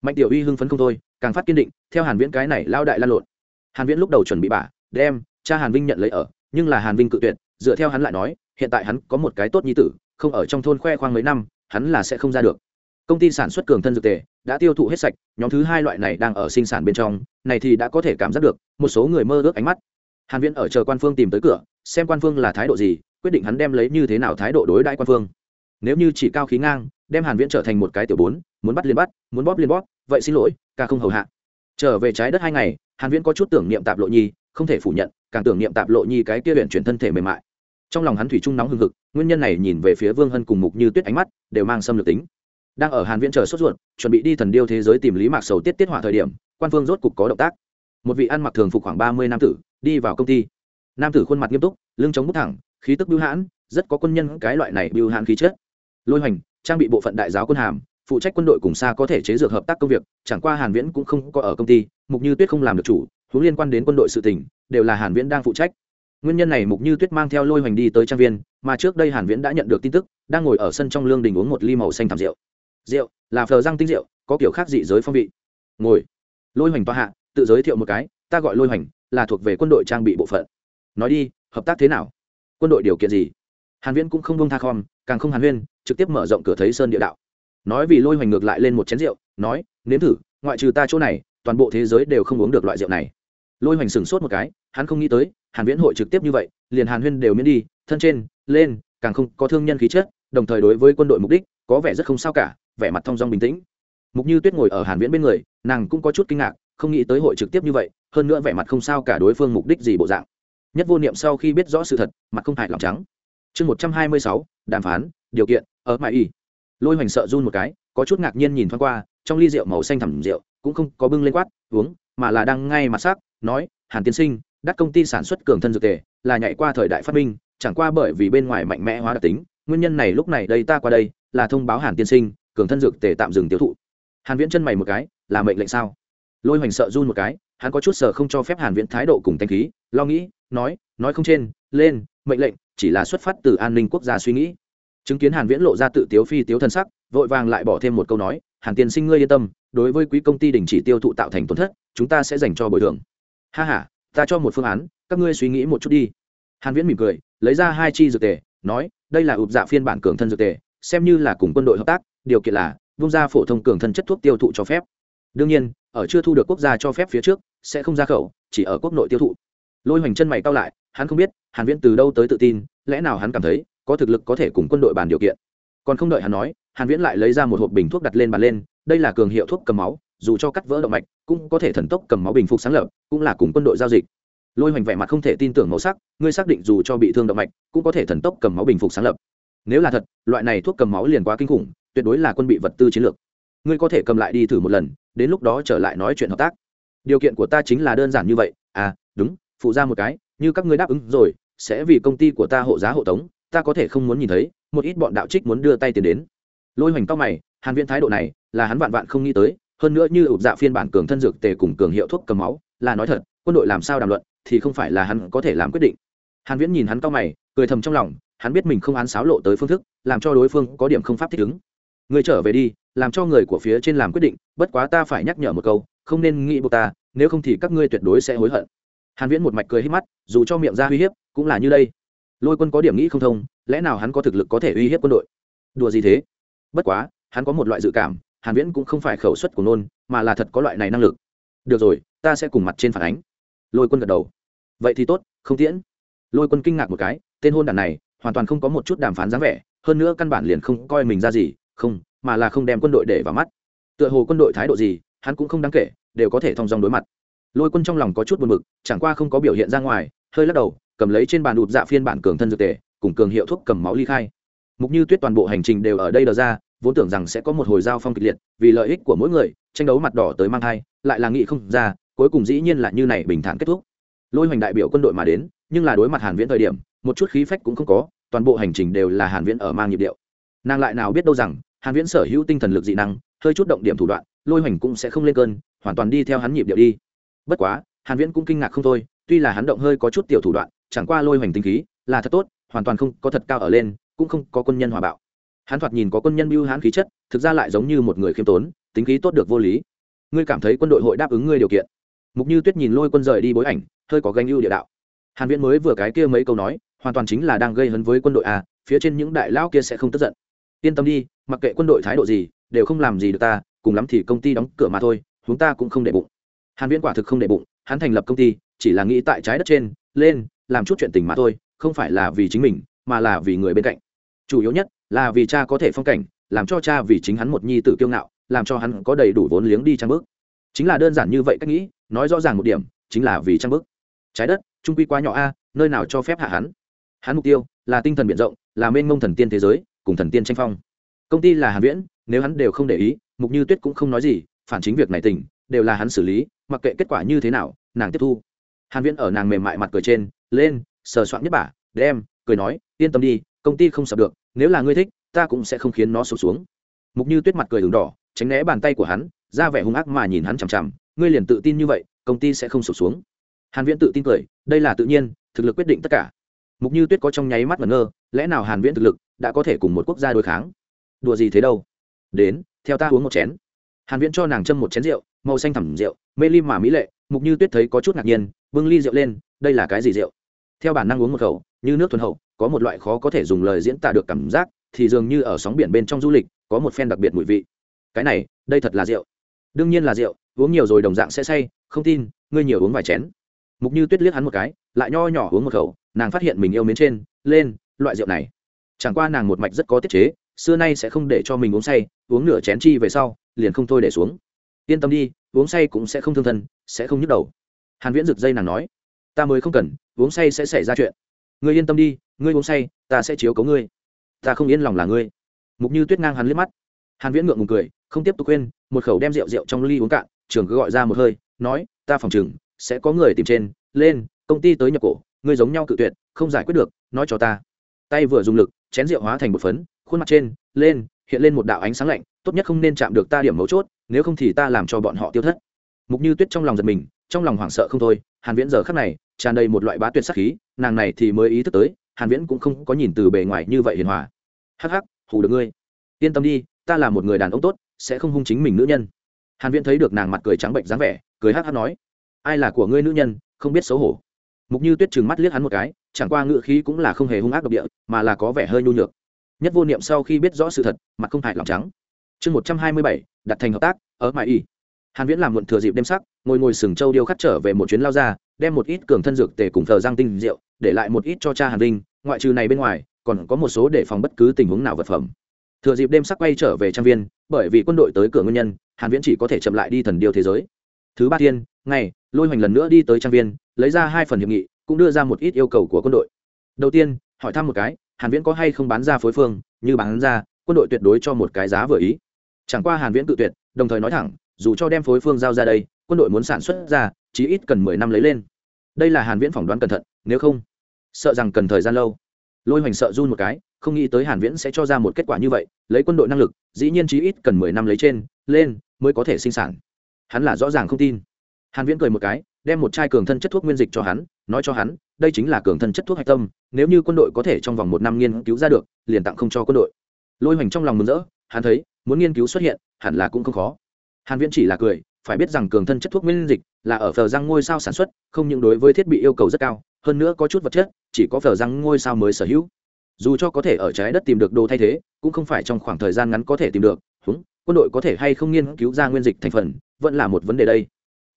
Mạnh tiểu uy hưng phấn không thôi, càng phát kiên định, theo hàn viễn cái này lao đại lan lộn. Hàn viễn lúc đầu chuẩn bị bả, đem, cha hàn vinh nhận lấy ở, nhưng là hàn vinh cự tuyệt, dựa theo hắn lại nói, hiện tại hắn có một cái tốt nhi tử, không ở trong thôn khoe khoang mấy năm, hắn là sẽ không ra được. Công ty sản xuất cường thân dược tề, đã tiêu thụ hết sạch, nhóm thứ hai loại này đang ở sinh sản bên trong, này thì đã có thể cảm giác được, một số người mơ ước ánh mắt hàn viễn ở chờ quan phương tìm tới cửa, xem quan phương là thái độ gì, quyết định hắn đem lấy như thế nào thái độ đối đãi quan phương. Nếu như chỉ cao khí ngang, đem hàn viễn trở thành một cái tiểu bốn, muốn bắt liền bắt, muốn bóp liền bóp, vậy xin lỗi, ca không hầu hạ. Trở về trái đất hai ngày, hàn viễn có chút tưởng niệm tạp lộ nhi, không thể phủ nhận, càng tưởng niệm tạp lộ nhi cái kia luyện chuyển thân thể mềm mại. Trong lòng hắn thủy trung nóng hừng hực, nguyên nhân này nhìn về phía vương hân cùng mục như tuyết ánh mắt, đều mang xâm lược tính. Đang ở hàn viễn chờ sốt ruột, chuẩn bị đi thần điêu thế giới tìm lý mạc sầu tiết tiết hỏa thời điểm, quan phương rốt cục có động tác một vị ăn mặc thường phục khoảng 30 nam tử, đi vào công ty. Nam tử khuôn mặt nghiêm túc, lưng chống bút thẳng, khí tức bưu hãn, rất có quân nhân cái loại này bưu hãn khí chất. Lôi hoành, trang bị bộ phận đại giáo quân hàm, phụ trách quân đội cùng xa có thể chế dược hợp tác công việc, chẳng qua hàn viễn cũng không có ở công ty, mục như tuyết không làm được chủ hướng liên quan đến quân đội sự tình, đều là hàn viễn đang phụ trách. Nguyên nhân này mục như tuyết mang theo lôi hoành đi tới trang viên, mà trước đây hàn viễn đã nhận được tin tức, đang ngồi ở sân trong lương đình uống một ly màu xanh thảm rượu. Rượu, là phờ răng tinh rượu, có kiểu khác dị giới phong vị. Ngồi. Lôi hoành toa hạ tự giới thiệu một cái, ta gọi lôi hoành, là thuộc về quân đội trang bị bộ phận. Nói đi, hợp tác thế nào? Quân đội điều kiện gì? Hàn viễn cũng không buông tha khom, càng không hàn huyên, trực tiếp mở rộng cửa thấy sơn địa đạo. Nói vì lôi hoành ngược lại lên một chén rượu, nói, nếm thử, ngoại trừ ta chỗ này, toàn bộ thế giới đều không uống được loại rượu này. Lôi hoành sừng sốt một cái, hắn không nghĩ tới, hàn viễn hội trực tiếp như vậy, liền hàn huyên đều miễn đi, thân trên, lên, càng không có thương nhân khí chất, đồng thời đối với quân đội mục đích, có vẻ rất không sao cả, vẻ mặt thong dong bình tĩnh. Mục như tuyết ngồi ở hàn viễn bên người, nàng cũng có chút kinh ngạc không nghĩ tới hội trực tiếp như vậy hơn nữa vẻ mặt không sao cả đối phương mục đích gì bộ dạng. Nhất vô niệm sau khi biết rõ sự thật mặt không hại lòng trắng. Chương 126, đàm phán điều kiện ở mãi y. Lôi hoành sợ run một cái có chút ngạc nhiên nhìn thoáng qua trong ly rượu màu xanh thẳm rượu cũng không có bưng lên quát uống mà là đang ngay mặt sắc nói hàn tiên sinh đắt công ty sản xuất cường thân dược tề là nhảy qua thời đại phát minh chẳng qua bởi vì bên ngoài mạnh mẽ hóa đặc tính nguyên nhân này lúc này đây ta qua đây là thông báo hàn tiên sinh cường thân dược tề tạm dừng tiêu thụ. Hàn viễn chân mày một cái là mệnh lệnh sao? Lôi hoành sợ run một cái, hắn có chút sợ không cho phép hàn viễn thái độ cùng thanh khí, lo nghĩ, nói nói không trên, lên, mệnh lệnh, chỉ là xuất phát từ an ninh quốc gia suy nghĩ. Chứng kiến hàn viễn lộ ra tự tiếu phi tiếu thân sắc, vội vàng lại bỏ thêm một câu nói, hàn tiên sinh ngươi yên tâm, đối với quý công ty đình chỉ tiêu thụ tạo thành tổn thất, chúng ta sẽ dành cho bồi thường. Ha ha, ta cho một phương án, các ngươi suy nghĩ một chút đi. Hàn viễn mỉm cười, lấy ra hai chi dược tề, nói, đây là ụp dạ phiên bản cường thân dược tề, xem như là cùng quân đội hợp tác, điều kiện là vung ra phổ thông cường thân chất thuốc tiêu thụ cho phép. Đương nhiên ở chưa thu được quốc gia cho phép phía trước, sẽ không ra khẩu, chỉ ở quốc nội tiêu thụ. Lôi hoành chân mày cao lại, hắn không biết, hàn viễn từ đâu tới tự tin, lẽ nào hắn cảm thấy, có thực lực có thể cùng quân đội bàn điều kiện. Còn không đợi hắn nói, hàn viễn lại lấy ra một hộp bình thuốc đặt lên bàn lên, đây là cường hiệu thuốc cầm máu, dù cho cắt vỡ động mạch, cũng có thể thần tốc cầm máu bình phục sáng lập, cũng là cùng quân đội giao dịch. Lôi hoành vẻ mặt không thể tin tưởng màu sắc, ngươi xác định dù cho bị thương động mạch, cũng có thể thần tốc cầm máu bình phục sáng lập. Nếu là thật, loại này thuốc cầm máu liền quá kinh khủng, tuyệt đối là quân bị vật tư chiến lược ngươi có thể cầm lại đi thử một lần, đến lúc đó trở lại nói chuyện hợp tác. Điều kiện của ta chính là đơn giản như vậy. À đúng, phụ ra một cái, như các ngươi đáp ứng rồi, sẽ vì công ty của ta hộ giá hộ tống, ta có thể không muốn nhìn thấy, một ít bọn đạo trích muốn đưa tay tiền đến. Lôi hoành cao mày, hàn viễn thái độ này, là hắn vạn vạn không nghĩ tới, hơn nữa như ụp dạ phiên bản cường thân dược tề cùng cường hiệu thuốc cầm máu, là nói thật, quân đội làm sao đàm luận, thì không phải là hắn có thể làm quyết định. Hàn viễn nhìn hắn cao mày, cười thầm trong lòng, hắn biết mình không án sáo lộ tới phương thức, làm cho đối phương có điểm không pháp thích ứng. Người trở về đi làm cho người của phía trên làm quyết định, bất quá ta phải nhắc nhở một câu, không nên nghĩ buộc ta, nếu không thì các ngươi tuyệt đối sẽ hối hận. Hàn viễn một mạch cười hết mắt, dù cho miệng ra uy hiếp, cũng là như đây. Lôi quân có điểm nghĩ không thông, lẽ nào hắn có thực lực có thể uy hiếp quân đội? Đùa gì thế? Bất quá, hắn có một loại dự cảm, hàn viễn cũng không phải khẩu suất của nôn, mà là thật có loại này năng lực. Được rồi, ta sẽ cùng mặt trên phản ánh. Lôi quân gật đầu. Vậy thì tốt, không tiễn. Lôi quân kinh ngạc một cái, tên hôn đàn này, hoàn toàn không có một chút đàm phán dáng vẻ, hơn nữa căn bản liền không coi mình ra gì, không mà là không đem quân đội để vào mắt. Tựa hồ quân đội thái độ gì, hắn cũng không đáng kể, đều có thể thông dong đối mặt. Lôi quân trong lòng có chút buồn bực, chẳng qua không có biểu hiện ra ngoài, hơi lắc đầu, cầm lấy trên bàn đụt dạ phiên bản cường thân dược tề, cùng cường hiệu thuốc cầm máu ly khai. Mục như tuyết toàn bộ hành trình đều ở đây đờ ra, vốn tưởng rằng sẽ có một hồi giao phong kịch liệt, vì lợi ích của mỗi người, tranh đấu mặt đỏ tới mang thai, lại là nghị không ra, cuối cùng dĩ nhiên là như này bình thản kết thúc. Lôi hoành đại biểu quân đội mà đến, nhưng là đối mặt hàn viễn thời điểm, một chút khí phách cũng không có, toàn bộ hành trình đều là hàn viễn ở mang nhịp điệu. Nàng lại nào biết đâu rằng hàn viễn sở hữu tinh thần lực dị năng, hơi chút động điểm thủ đoạn, lôi hoành cũng sẽ không lên cơn, hoàn toàn đi theo hắn nhịp điệu đi. Bất quá, hàn viễn cũng kinh ngạc không thôi, tuy là hắn động hơi có chút tiểu thủ đoạn, chẳng qua lôi hoành tinh khí là thật tốt, hoàn toàn không có thật cao ở lên, cũng không có quân nhân hòa bạo. Hắn thoạt nhìn có quân nhân bưu hắn khí chất, thực ra lại giống như một người khiêm tốn, tính khí tốt được vô lý. Ngươi cảm thấy quân đội hội đáp ứng ngươi điều kiện? Mục như tuyết nhìn lôi quân rời đi bối ảnh, hơi có ganh ưu địa đạo. Hàn viễn mới vừa cái kia mấy câu nói, hoàn toàn chính là đang gây hấn với quân đội à phía trên những đại lão kia sẽ không tức giận yên tâm đi, mặc kệ quân đội thái độ gì, đều không làm gì được ta, cùng lắm thì công ty đóng cửa mà thôi, chúng ta cũng không để bụng. Hàn viễn quả thực không để bụng, hắn thành lập công ty, chỉ là nghĩ tại trái đất trên, lên, làm chút chuyện tình mà thôi, không phải là vì chính mình, mà là vì người bên cạnh. Chủ yếu nhất là vì cha có thể phong cảnh, làm cho cha vì chính hắn một nhi tử kiêu ngạo, làm cho hắn có đầy đủ vốn liếng đi trang bước. Chính là đơn giản như vậy cách nghĩ, nói rõ ràng một điểm, chính là vì trang bước. Trái đất, trung quy quá nhỏ a, nơi nào cho phép hạ hắn? Hắn mục tiêu là tinh thần biển rộng, là mênh mông thần tiên thế giới cùng thần tiên tranh phong. Công ty là hàn viễn, nếu hắn đều không để ý, mục như tuyết cũng không nói gì, phản chính việc này tình, đều là hắn xử lý, mặc kệ kết quả như thế nào, nàng tiếp thu. Hàn viễn ở nàng mềm mại mặt cười trên, lên, sờ soạn nhất bả đem, cười nói, yên tâm đi, công ty không sập được, nếu là ngươi thích, ta cũng sẽ không khiến nó sụp xuống. Mục như tuyết mặt cười đường đỏ, tránh né bàn tay của hắn, ra vẻ hung ác mà nhìn hắn chằm chằm, ngươi liền tự tin như vậy, công ty sẽ không sụp xuống. Hàn viễn tự tin cười, đây là tự nhiên, thực lực quyết định tất cả. Mục như tuyết có trong nháy mắt ngẩn ngơ, lẽ nào hàn viễn thực lực đã có thể cùng một quốc gia đối kháng. Đùa gì thế đâu? Đến, theo ta uống một chén. Hàn viễn cho nàng châm một chén rượu, màu xanh thẳm rượu, mê ly mà mỹ lệ, mục như tuyết thấy có chút ngạc nhiên, bưng ly rượu lên, đây là cái gì rượu? Theo bản năng uống một khẩu, như nước thuần hậu, có một loại khó có thể dùng lời diễn tả được cảm giác, thì dường như ở sóng biển bên trong du lịch, có một phen đặc biệt mùi vị. Cái này, đây thật là rượu. Đương nhiên là rượu, uống nhiều rồi đồng dạng sẽ say, không tin, ngươi nhiều uống vài chén. Mục như tuyết liếc hắn một cái, lại nho nhỏ uống một khẩu, nàng phát hiện mình yêu mến trên, lên, loại rượu này chẳng qua nàng một mạch rất có tiết chế, xưa nay sẽ không để cho mình uống say, uống nửa chén chi về sau, liền không thôi để xuống. Yên tâm đi, uống say cũng sẽ không thương thân, sẽ không nhức đầu. Hàn viễn rực dây nàng nói, ta mới không cần, uống say sẽ xảy ra chuyện. Ngươi yên tâm đi, ngươi uống say, ta sẽ chiếu cố ngươi. Ta không yên lòng là ngươi. Mục như tuyết ngang hắn liếc mắt. Hàn viễn ngượng ngùng cười, không tiếp tục quên một khẩu đem rượu rượu trong ly uống cạn trường cứ gọi ra một hơi, nói, ta phòng chừng sẽ có người tìm trên, lên, công ty tới nhập cổ, ngươi giống nhau cự tuyệt, không giải quyết được, nói cho ta tay vừa dùng lực, chén rượu hóa thành một phấn, khuôn mặt trên, lên, hiện lên một đạo ánh sáng lạnh, tốt nhất không nên chạm được ta điểm mấu chốt, nếu không thì ta làm cho bọn họ tiêu thất. Mục như tuyết trong lòng giật mình, trong lòng hoảng sợ không thôi, hàn viễn giờ khắc này, tràn đầy một loại bá tuyệt sắc khí, nàng này thì mới ý thức tới, hàn viễn cũng không có nhìn từ bề ngoài như vậy hiền hòa. Hắc hắc, hù được ngươi. Yên tâm đi, ta là một người đàn ông tốt, sẽ không hung chính mình nữ nhân. Hàn viễn thấy được nàng mặt cười trắng bệnh dáng vẻ, cười hắc hắc nói, ai là của ngươi nữ nhân, không biết xấu hổ. Mục như tuyết trừng mắt liếc hắn một cái chẳng qua ngựa khí cũng là không hề hung ác độc địa, mà là có vẻ hơi nhu nhược. Nhất vô niệm sau khi biết rõ sự thật, mặt không hại lòng trắng. Chương một trăm hai mươi bảy, đặt thành hợp tác, ở mãi y. Hàn viễn làm muộn thừa dịp đêm sắc, ngồi ngồi sừng châu điêu khắc trở về một chuyến lao ra, đem một ít cường thân dược tề cùng thờ giang tinh rượu, để lại một ít cho cha hàn vinh, ngoại trừ này bên ngoài, còn có một số để phòng bất cứ tình huống nào vật phẩm. Thừa dịp đêm sắc quay trở về trang viên, bởi vì quân đội tới cửa nguyên nhân, hàn viễn chỉ có thể chậm lại đi thần điêu thế giới. Thứ ba thiên, ngày, lôi hoành lần nữa đi tới trang viên, lấy ra hai phần hiệp nghị cũng đưa ra một ít yêu cầu của quân đội. Đầu tiên, hỏi thăm một cái, hàn viễn có hay không bán ra phối phương, như bán ra, quân đội tuyệt đối cho một cái giá vừa ý. Chẳng qua hàn viễn tự tuyệt, đồng thời nói thẳng, dù cho đem phối phương giao ra đây, quân đội muốn sản xuất ra, chí ít cần 10 năm lấy lên. Đây là hàn viễn phỏng đoán cẩn thận, nếu không, sợ rằng cần thời gian lâu. Lôi hoành sợ run một cái, không nghĩ tới hàn viễn sẽ cho ra một kết quả như vậy, lấy quân đội năng lực, dĩ nhiên chí ít cần 10 năm lấy trên, lên, mới có thể sinh sản. Hắn là rõ ràng không tin. Hàn viễn cười một cái, đem một chai cường thân chất thuốc nguyên dịch cho hắn nói cho hắn, đây chính là cường thân chất thuốc hạch tâm, nếu như quân đội có thể trong vòng một năm nghiên cứu ra được, liền tặng không cho quân đội. Lôi hoành trong lòng mừng rỡ, hắn thấy, muốn nghiên cứu xuất hiện, hẳn là cũng không khó. Hàn viễn chỉ là cười, phải biết rằng cường thân chất thuốc nguyên dịch là ở phờ răng ngôi sao sản xuất, không những đối với thiết bị yêu cầu rất cao, hơn nữa có chút vật chất, chỉ có phờ răng ngôi sao mới sở hữu. Dù cho có thể ở trái đất tìm được đồ thay thế, cũng không phải trong khoảng thời gian ngắn có thể tìm được húng quân đội có thể hay không nghiên cứu ra nguyên dịch thành phần, vẫn là một vấn đề đây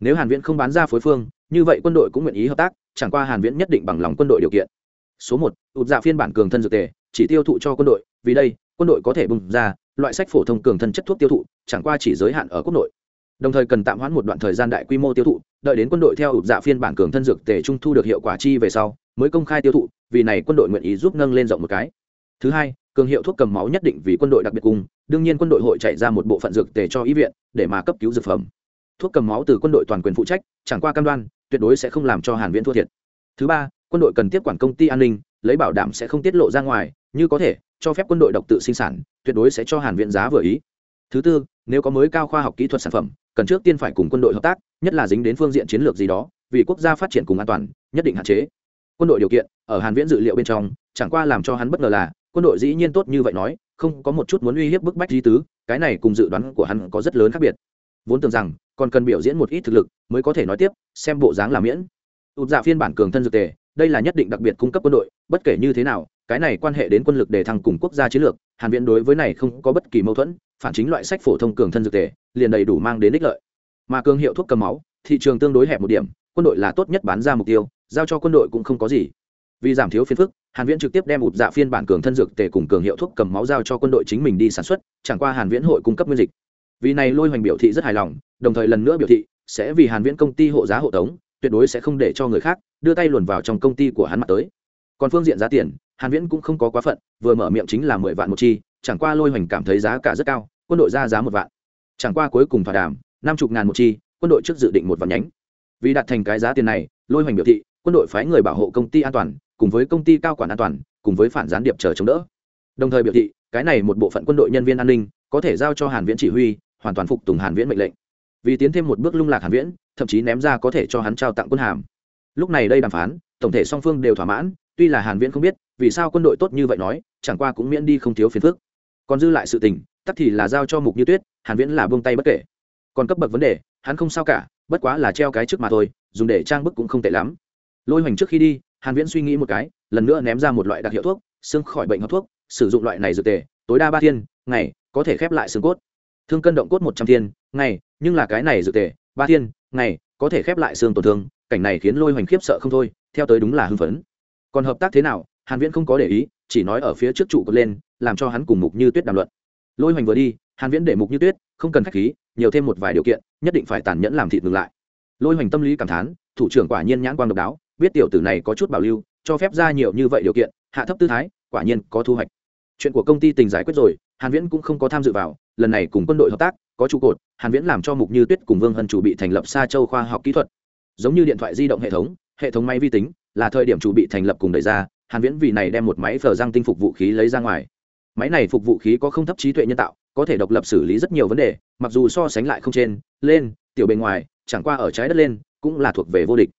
nếu hàn viễn không bán ra phối phương, như vậy quân đội cũng nguyện ý hợp tác, chẳng qua hàn viễn nhất định bằng lòng quân đội điều kiện. Số một, ụt dạ phiên bản cường thân dược tề, chỉ tiêu thụ cho quân đội, vì đây, quân đội có thể bùng ra loại sách phổ thông cường thân chất thuốc tiêu thụ, chẳng qua chỉ giới hạn ở quốc nội. Đồng thời cần tạm hoãn một đoạn thời gian đại quy mô tiêu thụ, đợi đến quân đội theo ụt dạ phiên bản cường thân dược tề trung thu được hiệu quả chi về sau, mới công khai tiêu thụ, vì này quân đội nguyện ý giúp nâng lên rộng một cái. Thứ hai, cường hiệu thuốc cầm máu nhất định vì quân đội đặc biệt cùng, đương nhiên quân đội hội chạy ra một bộ phận dược tề cho y viện, để mà cấp cứu dược phẩm thuốc cầm máu từ quân đội toàn quyền phụ trách, chẳng qua cam đoan, tuyệt đối sẽ không làm cho hàn viễn thua thiệt. Thứ ba, quân đội cần tiếp quản công ty an ninh, lấy bảo đảm sẽ không tiết lộ ra ngoài, như có thể, cho phép quân đội độc tự sinh sản, tuyệt đối sẽ cho hàn viễn giá vừa ý. Thứ tư, nếu có mới cao khoa học kỹ thuật sản phẩm, cần trước tiên phải cùng quân đội hợp tác, nhất là dính đến phương diện chiến lược gì đó, vì quốc gia phát triển cùng an toàn, nhất định hạn chế. Quân đội điều kiện, ở hàn viễn dự liệu bên trong, chẳng qua làm cho hắn bất ngờ là, quân đội dĩ nhiên tốt như vậy nói, không có một chút muốn uy hiếp bức bách di tứ, cái này cùng dự đoán của hắn có rất lớn khác biệt. Vốn tưởng rằng còn cần biểu diễn một ít thực lực mới có thể nói tiếp, xem bộ dáng là miễn. Ụt dạ phiên bản cường thân dược tề, đây là nhất định đặc biệt cung cấp quân đội, bất kể như thế nào, cái này quan hệ đến quân lực để thăng cùng quốc gia chiến lược, hàn viễn đối với này không có bất kỳ mâu thuẫn, phản chính loại sách phổ thông cường thân dược tề, liền đầy đủ mang đến ích lợi. Mà cường hiệu thuốc cầm máu, thị trường tương đối hẹp một điểm, quân đội là tốt nhất bán ra mục tiêu, giao cho quân đội cũng không có gì. Vì giảm thiếu phiền phức, hàn viễn trực tiếp đem ụt dạ phiên bản cường thân dược tề cùng cường hiệu thuốc cầm máu giao cho quân đội chính mình đi sản xuất, chẳng qua hàn viễn hội cung cấp nguyên dịch vì này lôi hoành biểu thị rất hài lòng, đồng thời lần nữa biểu thị sẽ vì hàn viễn công ty hộ giá hộ tống, tuyệt đối sẽ không để cho người khác đưa tay luồn vào trong công ty của hắn mặt tới. Còn phương diện giá tiền, hàn viễn cũng không có quá phận, vừa mở miệng chính là 10 vạn một chi, chẳng qua lôi hoành cảm thấy giá cả rất cao, quân đội ra giá một vạn. Chẳng qua cuối cùng thỏa đàm, năm chục ngàn một chi, quân đội trước dự định một vạn nhánh. Vì đạt thành cái giá tiền này, lôi hoành biểu thị, quân đội phái người bảo hộ công ty an toàn, cùng với công ty cao quản an toàn, cùng với phản gián điệp chờ chống đỡ. Đồng thời biểu thị, cái này một bộ phận quân đội nhân viên an ninh, có thể giao cho hàn viễn chỉ huy hoàn toàn phục tùng hàn viễn mệnh lệnh. Vì tiến thêm một bước lung lạc hàn viễn, thậm chí ném ra có thể cho hắn trao tặng quân hàm. Lúc này đây đàm phán, tổng thể song phương đều thỏa mãn, tuy là hàn viễn không biết, vì sao quân đội tốt như vậy nói, chẳng qua cũng miễn đi không thiếu phiền phức. Còn dư lại sự tình, tắc thì là giao cho mục như tuyết, hàn viễn là buông tay bất kể. Còn cấp bậc vấn đề, hắn không sao cả, bất quá là treo cái trước mà thôi, dùng để trang bức cũng không tệ lắm. Lôi hoành trước khi đi, hàn viễn suy nghĩ một cái, lần nữa ném ra một loại đặc hiệu thuốc, xương khỏi bệnh hợp thuốc, sử dụng loại này dược tề, tối đa ba thiên, ngày, có thể khép lại xương cốt thương cân động cốt một trăm thiên, ngày, nhưng là cái này dự tệ ba thiên, ngày, có thể khép lại xương tổn thương, cảnh này khiến lôi hoành khiếp sợ không thôi, theo tới đúng là hưng phấn. Còn hợp tác thế nào, hàn viễn không có để ý, chỉ nói ở phía trước trụ cột lên, làm cho hắn cùng mục như tuyết đàm luận. Lôi hoành vừa đi, hàn viễn để mục như tuyết, không cần khách khí, nhiều thêm một vài điều kiện, nhất định phải tàn nhẫn làm thịt ngừng lại. Lôi hoành tâm lý cảm thán, thủ trưởng quả nhiên nhãn quang độc đáo, biết tiểu tử này có chút bảo lưu, cho phép ra nhiều như vậy điều kiện, hạ thấp tư thái, quả nhiên có thu hoạch. Chuyện của công ty tình giải quyết rồi, hàn viễn cũng không có tham dự vào lần này cùng quân đội hợp tác, có trụ cột, hàn viễn làm cho mục như tuyết cùng vương hân chủ bị thành lập sa châu khoa học kỹ thuật. Giống như điện thoại di động hệ thống hệ thống máy vi tính, là thời điểm chủ bị thành lập cùng đẩy ra, hàn viễn vì này đem một máy phở răng tinh phục vũ khí lấy ra ngoài. Máy này phục vũ khí có không thấp trí tuệ nhân tạo, có thể độc lập xử lý rất nhiều vấn đề, mặc dù so sánh lại không trên, lên, tiểu bề ngoài, chẳng qua ở trái đất lên, cũng là thuộc về vô địch.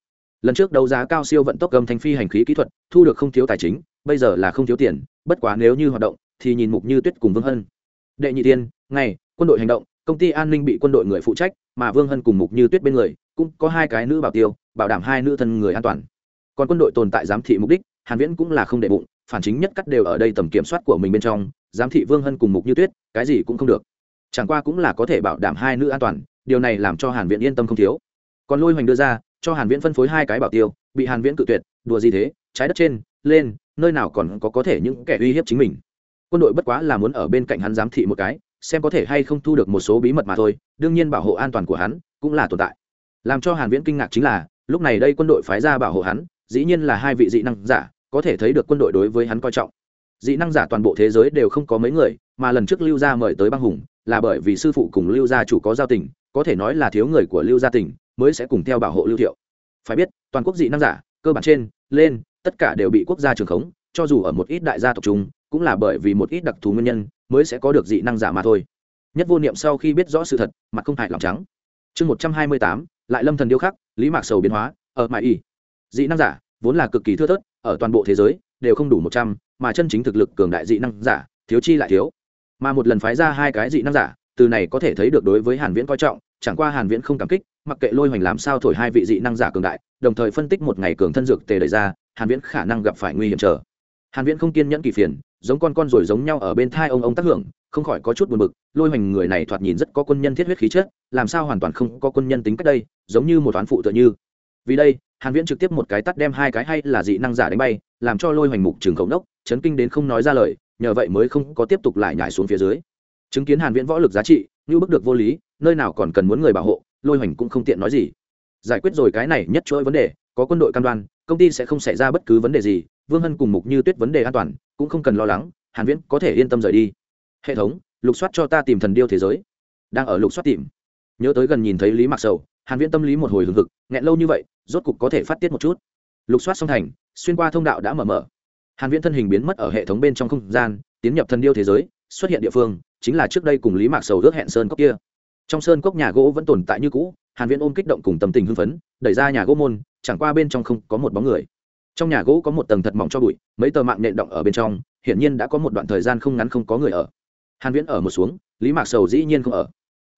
Lần trước đấu giá cao siêu vận tốc gầm thành phi hành khí kỹ thuật, thu được không thiếu tài chính, bây giờ là không thiếu tiền, bất quá nếu như hoạt động, thì nhìn mục như tuyết cùng vương hân. Đệ nhị tiên ngày, quân đội hành động, công ty an ninh bị quân đội người phụ trách, mà vương hân cùng mục như tuyết bên người, cũng có hai cái nữ bảo tiêu, bảo đảm hai nữ thân người an toàn. Còn quân đội tồn tại giám thị mục đích, hàn viễn cũng là không để bụng, phản chính nhất cắt đều ở đây tầm kiểm soát của mình bên trong, giám thị vương hân cùng mục như tuyết, cái gì cũng không được. Chẳng qua cũng là có thể bảo đảm hai nữ an toàn, điều này làm cho hàn viễn yên tâm không thiếu. Còn lôi hoành đưa ra, cho hàn viễn phân phối hai cái bảo tiêu, bị hàn viễn cự tuyệt, đùa gì thế, trái đất trên, lên, nơi nào còn có có thể những kẻ uy hiếp chính mình. Quân đội bất quá là muốn ở bên cạnh hắn giám thị một cái xem có thể hay không thu được một số bí mật mà thôi, đương nhiên bảo hộ an toàn của hắn cũng là tồn tại. Làm cho hàn viễn kinh ngạc chính là, lúc này đây quân đội phái ra bảo hộ hắn, dĩ nhiên là hai vị dị năng giả, có thể thấy được quân đội đối với hắn coi trọng. Dị năng giả toàn bộ thế giới đều không có mấy người, mà lần trước lưu gia mời tới băng hùng, là bởi vì sư phụ cùng lưu gia chủ có giao tình, có thể nói là thiếu người của lưu gia tỉnh, mới sẽ cùng theo bảo hộ lưu thiệu. Phải biết, toàn quốc dị năng giả, cơ bản trên, lên, tất cả đều bị quốc gia trường khống, cho dù ở một ít đại gia tộc chúng cũng là bởi vì một ít đặc thù nguyên nhân mới sẽ có được dị năng giả mà thôi. Nhất vô niệm sau khi biết rõ sự thật, mặt không hại lòng trắng. Chương một trăm hai mươi tám, lại lâm thần điêu khắc, lý mạc sầu biến hóa, ở mãi y dị năng giả, vốn là cực kỳ thưa thớt, ở toàn bộ thế giới, đều không đủ một trăm, mà chân chính thực lực cường đại dị năng giả, thiếu chi lại thiếu. Mà một lần phái ra hai cái dị năng giả, từ này có thể thấy được đối với hàn viễn coi trọng, chẳng qua hàn viễn không cảm kích, mặc kệ lôi hoành làm sao thổi hai vị dị năng giả cường đại, đồng thời phân tích một ngày cường thân dược tề đẩy ra, hàn viễn khả năng gặp phải nguy hiểm trở. hàn viễn không kiên nhẫn kỳ phiền giống con con rồi giống nhau ở bên thai ông ông tác hưởng, không khỏi có chút buồn bực, lôi hoành người này thoạt nhìn rất có quân nhân thiết huyết khí chất, làm sao hoàn toàn không có quân nhân tính cách đây, giống như một toán phụ tựa như. Vì đây, hàn viễn trực tiếp một cái tắt đem hai cái hay là dị năng giả đánh bay, làm cho lôi hoành mục trường khẩu đốc chấn kinh đến không nói ra lời, nhờ vậy mới không có tiếp tục lại nhảy xuống phía dưới. Chứng kiến hàn viễn võ lực giá trị, như bức được vô lý, nơi nào còn cần muốn người bảo hộ, lôi hoành cũng không tiện nói gì. Giải quyết rồi cái này nhất chuỗi vấn đề, có quân đội cam đoan, công ty sẽ không xảy ra bất cứ vấn đề gì vương hân cùng mục như tuyết vấn đề an toàn, cũng không cần lo lắng, hàn viễn có thể yên tâm rời đi. Hệ thống, lục soát cho ta tìm thần điêu thế giới. Đang ở lục soát tìm. Nhớ tới gần nhìn thấy lý mặc sầu, hàn viễn tâm lý một hồi hừng hực, nghẹn lâu như vậy, rốt cục có thể phát tiết một chút. Lục soát xong thành, xuyên qua thông đạo đã mở mở. Hàn viễn thân hình biến mất ở hệ thống bên trong không gian, tiến nhập thần điêu thế giới, xuất hiện địa phương, chính là trước đây cùng lý mạc sầu ước hẹn sơn cốc kia. Trong sơn cốc nhà gỗ vẫn tồn tại như cũ, hàn viễn ôm kích động cùng tâm tình hưng phấn, đẩy ra nhà gỗ môn, chẳng qua bên trong không có một bóng người trong nhà gỗ có một tầng thật mỏng cho bụi, mấy tờ mạng nện động ở bên trong, hiển nhiên đã có một đoạn thời gian không ngắn không có người ở. Hàn viễn ở một xuống, lý mạc sầu dĩ nhiên không ở.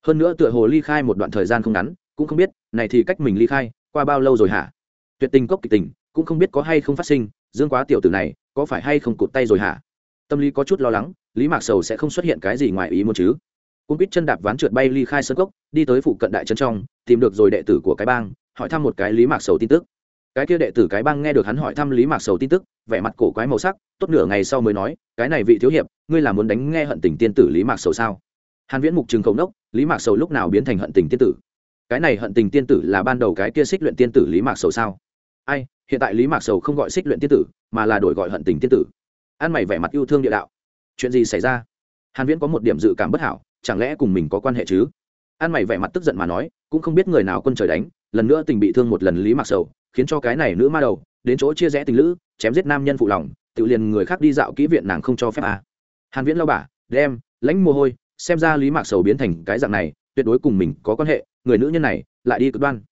Hơn nữa tựa hồ ly khai một đoạn thời gian không ngắn, cũng không biết, này thì cách mình ly khai, qua bao lâu rồi hả? Tuyệt tình cốc kịch tình, cũng không biết có hay không phát sinh, dương quá tiểu tử này, có phải hay không cụt tay rồi hả? Tâm lý có chút lo lắng, lý mạc sầu sẽ không xuất hiện cái gì ngoài ý muốn chứ? Cung quýt chân đạp ván trượt bay ly khai sân cốc, đi tới phụ cận đại trấn trong, tìm được rồi đệ tử của cái bang, hỏi thăm một cái lý mạc sầu tin tức cái kia đệ tử cái bang nghe được hắn hỏi thăm lý mạc sầu tin tức, vẻ mặt cổ quái màu sắc, tốt nửa ngày sau mới nói, cái này vị thiếu hiệp, ngươi là muốn đánh nghe hận tình tiên tử lý mạc sầu sao? Hàn viễn mục trừng khẩu nốc, lý mạc sầu lúc nào biến thành hận tình tiên tử? Cái này hận tình tiên tử là ban đầu cái kia xích luyện tiên tử lý mạc sầu sao? Ai, hiện tại lý mạc sầu không gọi xích luyện tiên tử, mà là đổi gọi hận tình tiên tử. An mày vẻ mặt yêu thương địa đạo. Chuyện gì xảy ra? Hàn viễn có một điểm dự cảm bất hảo, chẳng lẽ cùng mình có quan hệ chứ? An mày vẻ mặt tức giận mà nói, cũng không biết người nào quân trời đánh, lần nữa tình bị thương một lần lý mạc sầu khiến cho cái này nữ ma đầu đến chỗ chia rẽ tình lữ, chém giết nam nhân phụ lòng, tự liền người khác đi dạo kỹ viện nàng không cho phép à. hàn viễn lao bả đem, lãnh mồ hôi, xem ra lý mạc sầu biến thành cái dạng này, tuyệt đối cùng mình có quan hệ, người nữ nhân này, lại đi cực đoan.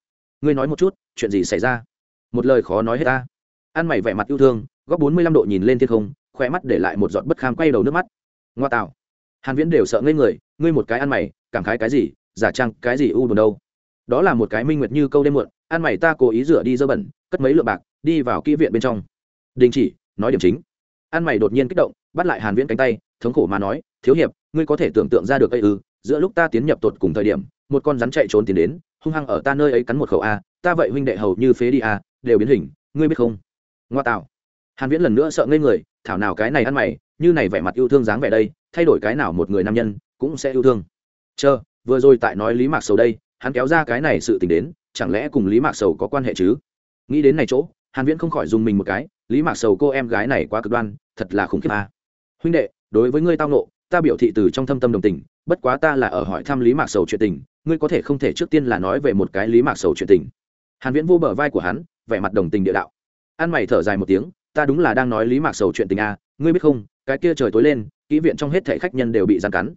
Ngươi nói một chút, chuyện gì xảy ra? Một lời khó nói hết ta. Ăn mày vẻ mặt yêu thương, góc bốn mươi lăm độ nhìn lên thiên không khoe mắt để lại một giọt bất kham quay đầu nước mắt. Ngoa tạo. Hàn viễn đều sợ ngây người, ngươi một cái ăn mày, cảm khái cái gì, giả trang cái gì u buồn đâu đó là một cái minh nguyệt như câu đêm muộn ăn mày ta cố ý rửa đi dơ bẩn, cất mấy lượng bạc, đi vào kỹ viện bên trong. Đình chỉ, nói điểm chính. Ăn mày đột nhiên kích động, bắt lại hàn viễn cánh tay, thống khổ mà nói, thiếu hiệp, ngươi có thể tưởng tượng ra được ấy ư, giữa lúc ta tiến nhập tột cùng thời điểm, một con rắn chạy trốn tiến đến, hung hăng ở ta nơi ấy cắn một khẩu a, ta vậy huynh đệ hầu như phế đi a, đều biến hình, ngươi biết không? Ngoa tạo. Hàn viễn lần nữa sợ ngây người, thảo nào cái này ăn mày, như này vẻ mặt yêu thương dáng vẻ đây, thay đổi cái nào một người nam nhân, cũng sẽ yêu thương. Chờ, vừa rồi tại nói lý mạc sầu đây hắn kéo ra cái này sự tình đến, chẳng lẽ cùng lý mạc sầu có quan hệ chứ? Nghĩ đến này chỗ, hàn viễn không khỏi dùng mình một cái, lý mạc sầu cô em gái này quá cực đoan, thật là khủng khiếp à. huynh đệ, đối với ngươi tao nộ ta biểu thị từ trong thâm tâm đồng tình, bất quá ta là ở hỏi thăm lý mạc sầu chuyện tình, ngươi có thể không thể trước tiên là nói về một cái lý mạc sầu chuyện tình. Hàn viễn vô bờ vai của hắn, vẻ mặt đồng tình địa đạo. An mày thở dài một tiếng, ta đúng là đang nói lý mạc sầu chuyện tình à ngươi biết không, cái kia trời tối lên, kỹ viện trong hết thảy khách nhân đều bị gian cắn.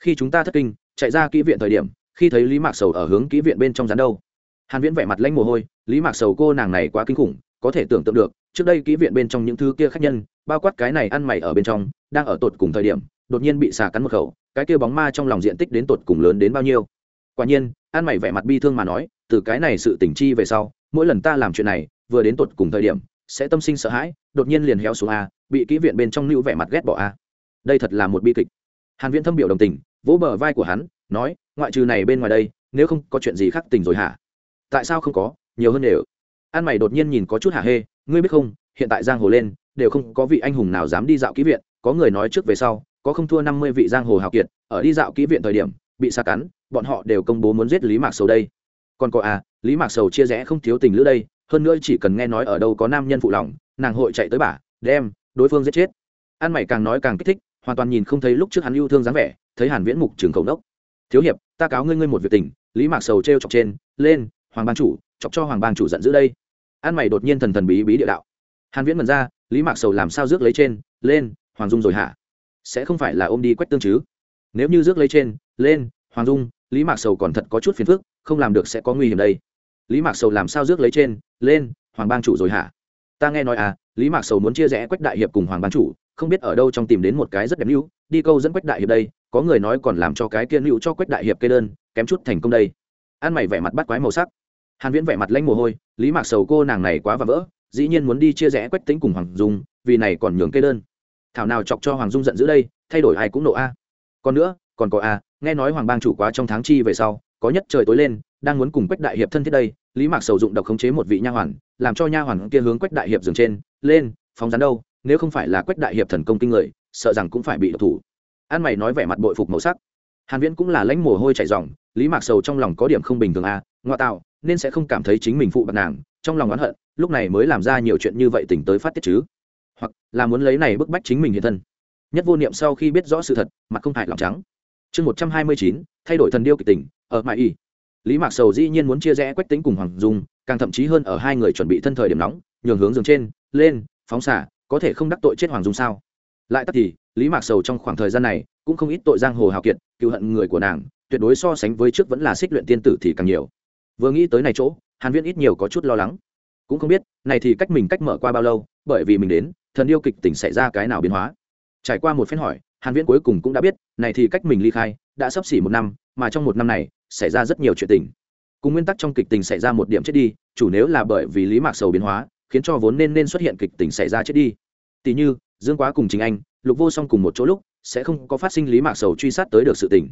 Khi chúng ta thất kinh, chạy ra kỹ viện thời điểm khi thấy lý mạc sầu ở hướng kỹ viện bên trong rắn đâu. Hàn viễn vẻ mặt lãnh mồ hôi, lý mạc sầu cô nàng này quá kinh khủng, có thể tưởng tượng được, trước đây kỹ viện bên trong những thứ kia khách nhân, bao quát cái này ăn mày ở bên trong, đang ở tột cùng thời điểm, đột nhiên bị xà cắn một khẩu, cái kia bóng ma trong lòng diện tích đến tột cùng lớn đến bao nhiêu. Quả nhiên, ăn mày vẻ mặt bi thương mà nói, từ cái này sự tỉnh chi về sau, mỗi lần ta làm chuyện này, vừa đến tột cùng thời điểm, sẽ tâm sinh sợ hãi, đột nhiên liền héo xuống a, bị kỹ viện bên trong lưu vẻ mặt ghét bỏ a. Đây thật là một bi kịch. Hàn viễn thâm biểu đồng tình, vỗ bờ vai của hắn, nói ngoại trừ này bên ngoài đây, nếu không có chuyện gì khác tình rồi hả? Tại sao không có? Nhiều hơn đều. An mày đột nhiên nhìn có chút hả hê, ngươi biết không, hiện tại giang hồ lên, đều không có vị anh hùng nào dám đi dạo ký viện, có người nói trước về sau, có không thua năm mươi vị giang hồ hào kiệt, ở đi dạo ký viện thời điểm, bị xa cắn, bọn họ đều công bố muốn giết lý mạc sầu đây. Còn có à lý mạc sầu chia rẽ không thiếu tình lữ đây, hơn nữa chỉ cần nghe nói ở đâu có nam nhân phụ lòng, nàng hội chạy tới bà, đem, đối phương giết chết. An mày càng nói càng kích thích, hoàn toàn nhìn không thấy lúc trước hắn yêu thương dáng vẻ, thấy hàn viễn mục trường cầu đốc thiếu hiệp ta cáo ngươi ngươi một việc tình, lý mạc sầu treo chọc trên, lên, hoàng bang chủ, chọc cho hoàng bang chủ giận dữ đây. An mày đột nhiên thần thần bí bí địa đạo. Hàn viễn mần ra, lý mạc sầu làm sao rước lấy trên, lên, hoàng dung rồi hả? Sẽ không phải là ôm đi quách tương chứ? Nếu như rước lấy trên, lên, hoàng dung, lý mạc sầu còn thật có chút phiền phức, không làm được sẽ có nguy hiểm đây. Lý mạc sầu làm sao rước lấy trên, lên, hoàng bang chủ rồi hả? Ta nghe nói à lý mạc sầu muốn chia rẽ quách đại hiệp cùng hoàng bang chủ, không biết ở đâu trong tìm đến một cái rất đẹp lưu đi câu dẫn quách đại hiệp đây có người nói còn làm cho cái kiên hữu cho quách đại hiệp kê đơn, kém chút thành công đây. Ăn mày vẻ mặt bắt quái màu sắc. Hàn viễn vẻ mặt lanh mồ hôi, lý mạc sầu cô nàng này quá và vỡ, dĩ nhiên muốn đi chia rẽ quách tính cùng hoàng dung, vì này còn nhường kê đơn. Thảo nào chọc cho hoàng dung giận dữ đây, thay đổi ai cũng nộ a. Còn nữa, còn có a, nghe nói hoàng bang chủ quá trong tháng chi về sau, có nhất trời tối lên, đang muốn cùng quách đại hiệp thân thiết đây, lý mạc sầu dụng độc khống chế một vị nha hoàn, làm cho nha hoàn kia hướng quách đại hiệp dừng trên, lên, phóng rắn đâu, nếu không phải là quách đại hiệp thần công kinh người, sợ rằng cũng phải bị độc thủ an mày nói vẻ mặt bội phục màu sắc. Hàn viễn cũng là lãnh mồ hôi chảy ròng, lý mạc sầu trong lòng có điểm không bình thường à, a ngoại tạo, nên sẽ không cảm thấy chính mình phụ bạc nàng, trong lòng oán hận, lúc này mới làm ra nhiều chuyện như vậy tỉnh tới phát tiết chứ. Hoặc là muốn lấy này bức bách chính mình hiện thân. Nhất vô niệm sau khi biết rõ sự thật, mặt không hại lòng trắng. Chương một trăm hai mươi chín, thay đổi thần điêu kịch tình ở mãi y. Lý mạc sầu dĩ nhiên muốn chia rẽ quách tính cùng hoàng dung, càng thậm chí hơn ở hai người chuẩn bị thân thời điểm nóng, nhường hướng giường trên, lên, phóng xả có thể không đắc tội chết hoàng dung sao? Lại tắt thì lý mạc sầu trong khoảng thời gian này cũng không ít tội giang hồ hào kiệt, cựu hận người của nàng, tuyệt đối so sánh với trước vẫn là xích luyện tiên tử thì càng nhiều. Vừa nghĩ tới này chỗ, hàn viễn ít nhiều có chút lo lắng. Cũng không biết, này thì cách mình cách mở qua bao lâu, bởi vì mình đến, thần yêu kịch tỉnh xảy ra cái nào biến hóa. Trải qua một phen hỏi, hàn viễn cuối cùng cũng đã biết, này thì cách mình ly khai, đã sắp xỉ một năm, mà trong một năm này, xảy ra rất nhiều chuyện tình. Cùng nguyên tắc trong kịch tình xảy ra một điểm chết đi, chủ nếu là bởi vì lý mạc sầu biến hóa, khiến cho vốn nên nên xuất hiện kịch tình xảy ra chết đi. Tỷ như, dương quá cùng chính anh lục vô song cùng một chỗ lúc, sẽ không có phát sinh lý mạc sầu truy sát tới được sự tình.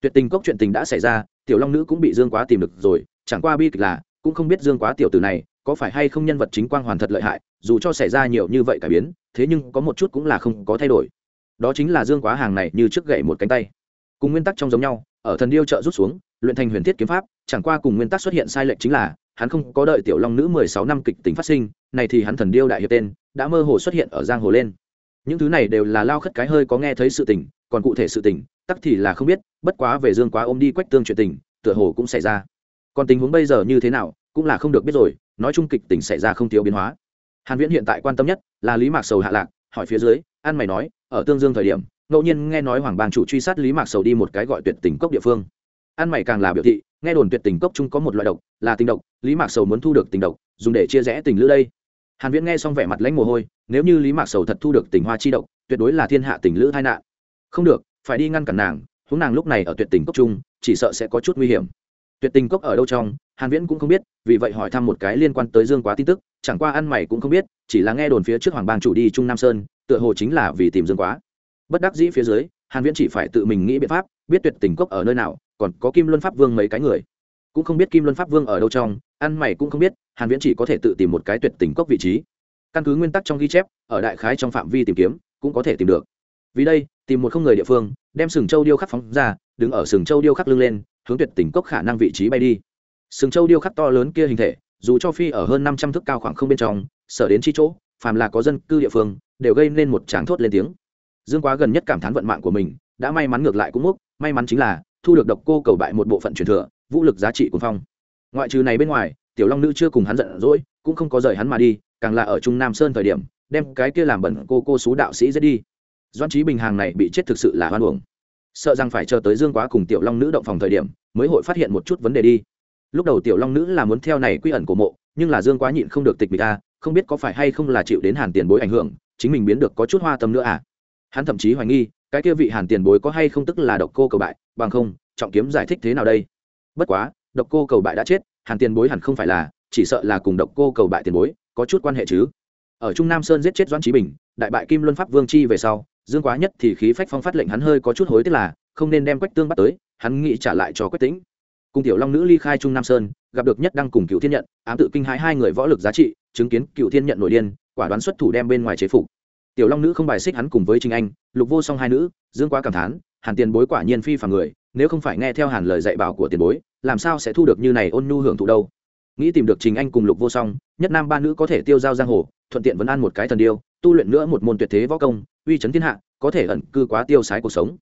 Tuyệt tình cốc chuyện tình đã xảy ra, tiểu long nữ cũng bị dương quá tìm được rồi, chẳng qua bi kịch là, cũng không biết dương quá tiểu tử này có phải hay không nhân vật chính quang hoàn thật lợi hại, dù cho xảy ra nhiều như vậy cải biến, thế nhưng có một chút cũng là không có thay đổi. Đó chính là dương quá hàng này như trước gậy một cánh tay. Cùng nguyên tắc trong giống nhau, ở thần điêu trợ rút xuống, luyện thành huyền thiết kiếm pháp, chẳng qua cùng nguyên tắc xuất hiện sai lệch chính là, hắn không có đợi tiểu long nữ mười sáu năm kịch tính phát sinh, này thì hắn thần điêu đại hiệp tên, đã mơ hồ xuất hiện ở giang hồ lên những thứ này đều là lao khất cái hơi có nghe thấy sự tình, còn cụ thể sự tình, tắc thì là không biết, bất quá về dương quá ôm đi quách tương chuyện tình, tựa hồ cũng xảy ra. Còn tình huống bây giờ như thế nào, cũng là không được biết rồi, nói chung kịch tình xảy ra không thiếu biến hóa. Hàn viễn hiện tại quan tâm nhất là lý mạc sầu hạ lạc, hỏi phía dưới an mày nói, ở tương dương thời điểm, ngẫu nhiên nghe nói hoàng bang chủ truy sát lý mạc sầu đi một cái gọi tuyệt tình cốc địa phương. An mày càng là biểu thị, nghe đồn tuyệt tình cốc chung có một loại độc, là tình độc, lý mạc sầu muốn thu được tình độc, dùng để chia rẽ tình lữ đây hàn viễn nghe xong vẻ mặt lãnh mồ hôi nếu như lý mạc sầu thật thu được tình hoa chi độc tuyệt đối là thiên hạ tình lữ tai nạn. Không được phải đi ngăn cản nàng huống nàng lúc này ở tuyệt tình cốc trung, chỉ sợ sẽ có chút nguy hiểm. Tuyệt tình cốc ở đâu trong hàn viễn cũng không biết vì vậy hỏi thăm một cái liên quan tới dương quá tin tức chẳng qua ăn mày cũng không biết chỉ là nghe đồn phía trước hoàng bang chủ đi trung nam sơn tựa hồ chính là vì tìm dương quá. Bất đắc dĩ phía dưới hàn viễn chỉ phải tự mình nghĩ biện pháp biết tuyệt tình cốc ở nơi nào còn có kim luân pháp vương mấy cái người. Cũng không biết kim luân pháp vương ở đâu trong ăn mày cũng không biết, hàn viễn chỉ có thể tự tìm một cái tuyệt tình cốc vị trí. Căn cứ nguyên tắc trong ghi chép, ở đại khái trong phạm vi tìm kiếm, cũng có thể tìm được. Vì đây, tìm một không người địa phương, đem sừng châu điêu khắc phóng ra, đứng ở sừng châu điêu khắc lưng lên, hướng tuyệt tình cốc khả năng vị trí bay đi. Sừng châu điêu khắc to lớn kia hình thể, dù cho phi ở hơn 500 thước cao khoảng không bên trong, sở đến chi chỗ, phàm là có dân cư địa phương, đều gây nên một tráng thốt lên tiếng. Dương quá gần nhất cảm thán vận mạng của mình, đã may mắn ngược lại cũng múc, may mắn chính là thu được độc cô cầu bại một bộ phận truyền thừa, vũ lực giá trị của phong ngoại trừ này bên ngoài, tiểu long nữ chưa cùng hắn giận dỗi, cũng không có rời hắn mà đi, càng là ở trung nam sơn thời điểm, đem cái kia làm bẩn cô cô xú đạo sĩ dễ đi. Doan trí bình hàng này bị chết thực sự là hoan uổng. Sợ rằng phải chờ tới dương quá cùng tiểu long nữ động phòng thời điểm, mới hội phát hiện một chút vấn đề đi. Lúc đầu tiểu long nữ là muốn theo này quy ẩn của mộ, nhưng là dương quá nhịn không được tịch bị a, không biết có phải hay không là chịu đến hàn tiền bối ảnh hưởng, chính mình biến được có chút hoa tâm nữa à. Hắn thậm chí hoài nghi, cái kia vị hàn tiền bối có hay không tức là độc cô cầu bại, bằng không, trọng kiếm giải thích thế nào đây? Bất quá độc cô cầu bại đã chết, hàn tiền bối hẳn không phải là, chỉ sợ là cùng độc cô cầu bại tiền bối, có chút quan hệ chứ. Ở trung nam sơn giết chết doãn trí bình, đại bại kim luân pháp vương chi về sau, dương quá nhất thì khí phách phong phát lệnh hắn hơi có chút hối tiếc là, không nên đem quách tương bắt tới, hắn nghĩ trả lại cho quách tĩnh. Cùng tiểu long nữ ly khai trung nam sơn, gặp được nhất đăng cùng cựu thiên nhận, ám tự kinh hãi hai người võ lực giá trị, chứng kiến cựu thiên nhận nổi điên, quả đoán xuất thủ đem bên ngoài chế phục. Tiểu long nữ không bài xích hắn cùng với trinh anh, lục vô song hai nữ, dương quá cảm thán, hàn tiền bối quả nhiên phi phàm người nếu không phải nghe theo hàn lời dạy bảo của tiền bối làm sao sẽ thu được như này ôn nhu hưởng thụ đâu? Nghĩ tìm được trình anh cùng lục vô song nhất nam ba nữ có thể tiêu giao giang hồ thuận tiện vẫn ăn một cái thần điêu tu luyện nữa một môn tuyệt thế võ công uy chấn thiên hạ có thể ẩn cư quá tiêu sái cuộc sống.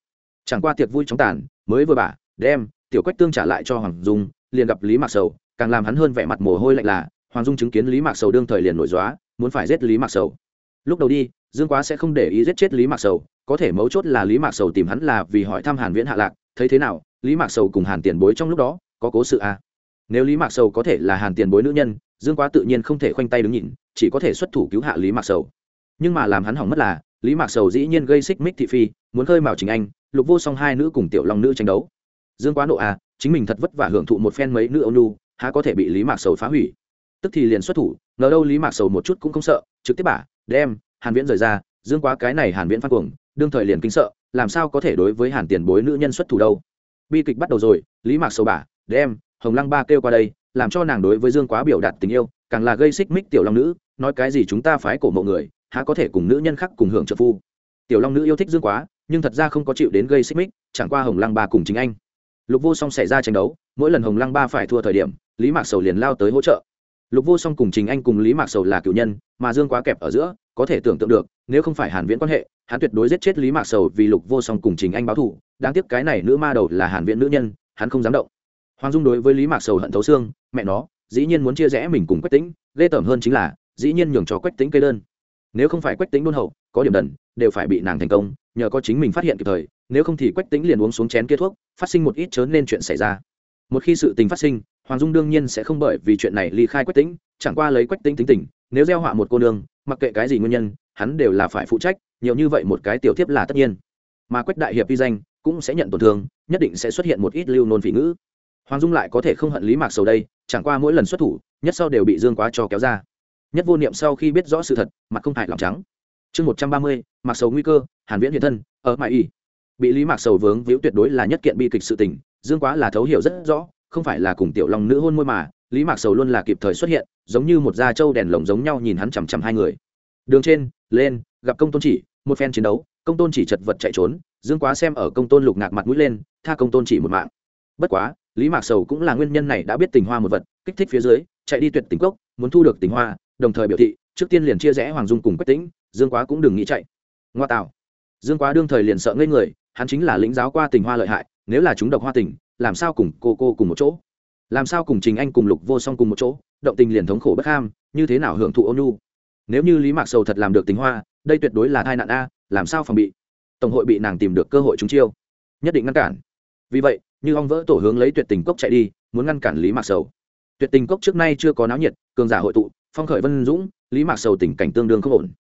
Chẳng qua tiệc vui chóng tàn mới vừa bà, đem tiểu quách tương trả lại cho hoàng dung liền gặp lý mạc sầu càng làm hắn hơn vẻ mặt mồ hôi lạnh là hoàng dung chứng kiến lý mạc sầu đương thời liền nổi dóa muốn phải giết lý mạc sầu. Lúc đầu đi dương quá sẽ không để ý giết chết lý mạc sầu có thể mấu chốt là lý mạc sầu tìm hắn là vì hỏi thăm hàn viễn hạ lạc thấy thế nào, lý mạc sầu cùng hàn tiền bối trong lúc đó, có cố sự à? Nếu lý mạc sầu có thể là hàn tiền bối nữ nhân, dương quá tự nhiên không thể khoanh tay đứng nhìn, chỉ có thể xuất thủ cứu hạ lý mạc sầu. Nhưng mà làm hắn hỏng mất là, lý mạc sầu dĩ nhiên gây xích mích thị phi, muốn khơi mào chính anh, lục vô song hai nữ cùng tiểu long nữ tranh đấu. Dương quá nộ à chính mình thật vất vả hưởng thụ một phen mấy nữ ôn nu há có thể bị lý mạc sầu phá hủy? Tức thì liền xuất thủ, ngờ đâu lý mạc sầu một chút cũng không sợ, trực tiếp bả, đem hàn viễn rời ra, dương quá cái này hàn viễn phát cuồng, đương thời liền kinh sợ làm sao có thể đối với hàn tiền bối nữ nhân xuất thủ đâu? Bi kịch bắt đầu rồi lý mạc sầu bà, đem hồng lăng ba kêu qua đây làm cho nàng đối với dương quá biểu đạt tình yêu càng là gây xích mích tiểu long nữ nói cái gì chúng ta phái cổ mộ người há có thể cùng nữ nhân khác cùng hưởng trợ phu? Tiểu long nữ yêu thích dương quá nhưng thật ra không có chịu đến gây xích mích chẳng qua hồng lăng ba cùng chính anh. Lục vô song xảy ra tranh đấu mỗi lần hồng lăng ba phải thua thời điểm lý mạc sầu liền lao tới hỗ trợ. Lục vô song cùng Chính anh cùng lý mạc sầu là cựu nhân mà dương quá kẹp ở giữa có thể tưởng tượng được nếu không phải hàn viễn quan hệ hắn tuyệt đối giết chết lý mạc sầu vì lục vô song cùng trình anh báo thù. Đáng tiếc cái này nữ ma đầu là hàn viễn nữ nhân hắn không dám động. Hoàng dung đối với lý mạc sầu hận thấu xương mẹ nó dĩ nhiên muốn chia rẽ mình cùng quách tĩnh, ghê tởm hơn chính là dĩ nhiên nhường cho quách tĩnh cây đơn. Nếu không phải quách tĩnh đôn hậu có điểm đần đều phải bị nàng thành công nhờ có chính mình phát hiện kịp thời nếu không thì quách tĩnh liền uống xuống chén kia thuốc phát sinh một ít chớ nên chuyện xảy ra. Một khi sự tình phát sinh hoàng dung đương nhiên sẽ không bởi vì chuyện này ly khai quách tĩnh, chẳng qua lấy quách tĩnh tính tình nếu gieo họa một cô nương mặc kệ cái gì nguyên nhân, hắn đều là phải phụ trách, nhiều như vậy một cái tiểu tiếp là tất nhiên. Mà quách đại hiệp vi danh cũng sẽ nhận tổn thương, nhất định sẽ xuất hiện một ít lưu nôn phỉ ngữ. Hoàng dung lại có thể không hận lý mạc sầu đây, chẳng qua mỗi lần xuất thủ, nhất sau đều bị dương quá cho kéo ra. Nhất vô niệm sau khi biết rõ sự thật, mặt không hại lòng trắng. Chương một trăm ba mươi Mặc sầu nguy cơ, hàn viễn hiện thân, ở mãi y. Bị lý mạc sầu vướng víu tuyệt đối là nhất kiện bi kịch sự tình, dương quá là thấu hiểu rất rõ, không phải là cùng tiểu long nữ hôn môi mà lý mạc sầu luôn là kịp thời xuất hiện, giống như một da trâu đèn lồng giống nhau nhìn hắn chằm chằm hai người. Đường trên, lên, gặp công tôn chỉ, một phen chiến đấu, công tôn chỉ chật vật chạy trốn, dương quá xem ở công tôn lục ngạc mặt mũi lên, tha công tôn chỉ một mạng. Bất quá, lý mạc sầu cũng là nguyên nhân này đã biết tình hoa một vật, kích thích phía dưới, chạy đi tuyệt tình cốc, muốn thu được tình hoa, đồng thời biểu thị, trước tiên liền chia rẽ hoàng dung cùng quách tĩnh, dương quá cũng đừng nghĩ chạy. Ngoa tạo. Dương quá đương thời liền sợ ngây người, hắn chính là lĩnh giáo qua tình hoa lợi hại, nếu là chúng độc hoa tình, làm sao cùng cô cô cùng một chỗ? Làm sao cùng trình anh cùng lục vô song cùng một chỗ, động tình liền thống khổ bất ham, như thế nào hưởng thụ ôn nhu? Nếu như lý mạc sầu thật làm được tình hoa, đây tuyệt đối là tai nạn a, làm sao phòng bị? Tổng hội bị nàng tìm được cơ hội trúng chiêu. Nhất định ngăn cản. Vì vậy, như ong vỡ tổ hướng lấy tuyệt tình cốc chạy đi, muốn ngăn cản lý mạc sầu. Tuyệt tình cốc trước nay chưa có náo nhiệt, cường giả hội tụ, phong khởi vân dũng, lý mạc sầu tình cảnh tương đương không ổn.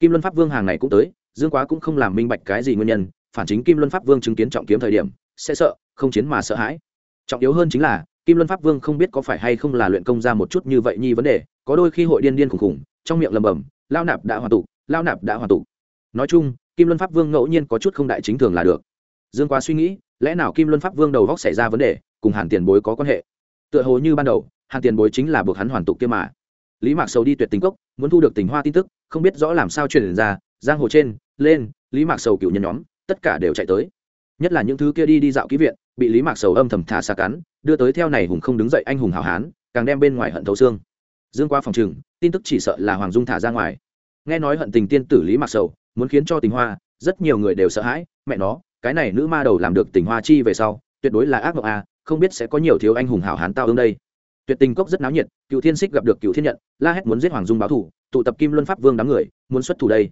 Kim luân pháp vương hàng này cũng tới, dương quá cũng không làm minh bạch cái gì nguyên nhân, phản chính kim luân pháp vương chứng kiến trọng kiếm thời điểm, sẽ sợ, không chiến mà sợ hãi. Trọng yếu hơn chính là kim luân pháp vương không biết có phải hay không là luyện công ra một chút như vậy nhi vấn đề, có đôi khi hội điên điên khủng khủng, trong miệng lầm bầm, lao nạp đã hoàn tụ, lao nạp đã hoàn tụ. Nói chung, kim luân pháp vương ngẫu nhiên có chút không đại chính thường là được. Dương quá suy nghĩ, lẽ nào kim luân pháp vương đầu góc xảy ra vấn đề, cùng hàn tiền bối có quan hệ? Tựa hồ như ban đầu, hàn tiền bối chính là buộc hắn hoàn tụ kia mà. Lý mạc sầu đi tuyệt tình cốc, muốn thu được tình hoa tin tức, không biết rõ làm sao truyền ra, giang hồ trên, lên, lý mạc sầu cựu nhân nhóm, tất cả đều chạy tới. Nhất là những thứ kia đi đi dạo ký viện, bị lý mạc sầu âm thầm thả xa cắn đưa tới theo này hùng không đứng dậy anh hùng hảo hán, càng đem bên ngoài hận thấu xương. Dương qua phòng trừng tin tức chỉ sợ là hoàng dung thả ra ngoài. Nghe nói hận tình tiên tử lý mặc sầu, muốn khiến cho tình hoa, rất nhiều người đều sợ hãi, mẹ nó, cái này nữ ma đầu làm được tình hoa chi về sau, tuyệt đối là ác mộng a không biết sẽ có nhiều thiếu anh hùng hảo hán tao ương đây. Tuyệt tình cốc rất náo nhiệt, cựu thiên xích gặp được cựu thiên nhận, la hét muốn giết hoàng dung báo thủ, tụ tập kim luân pháp vương đám người, muốn xuất thủ đây.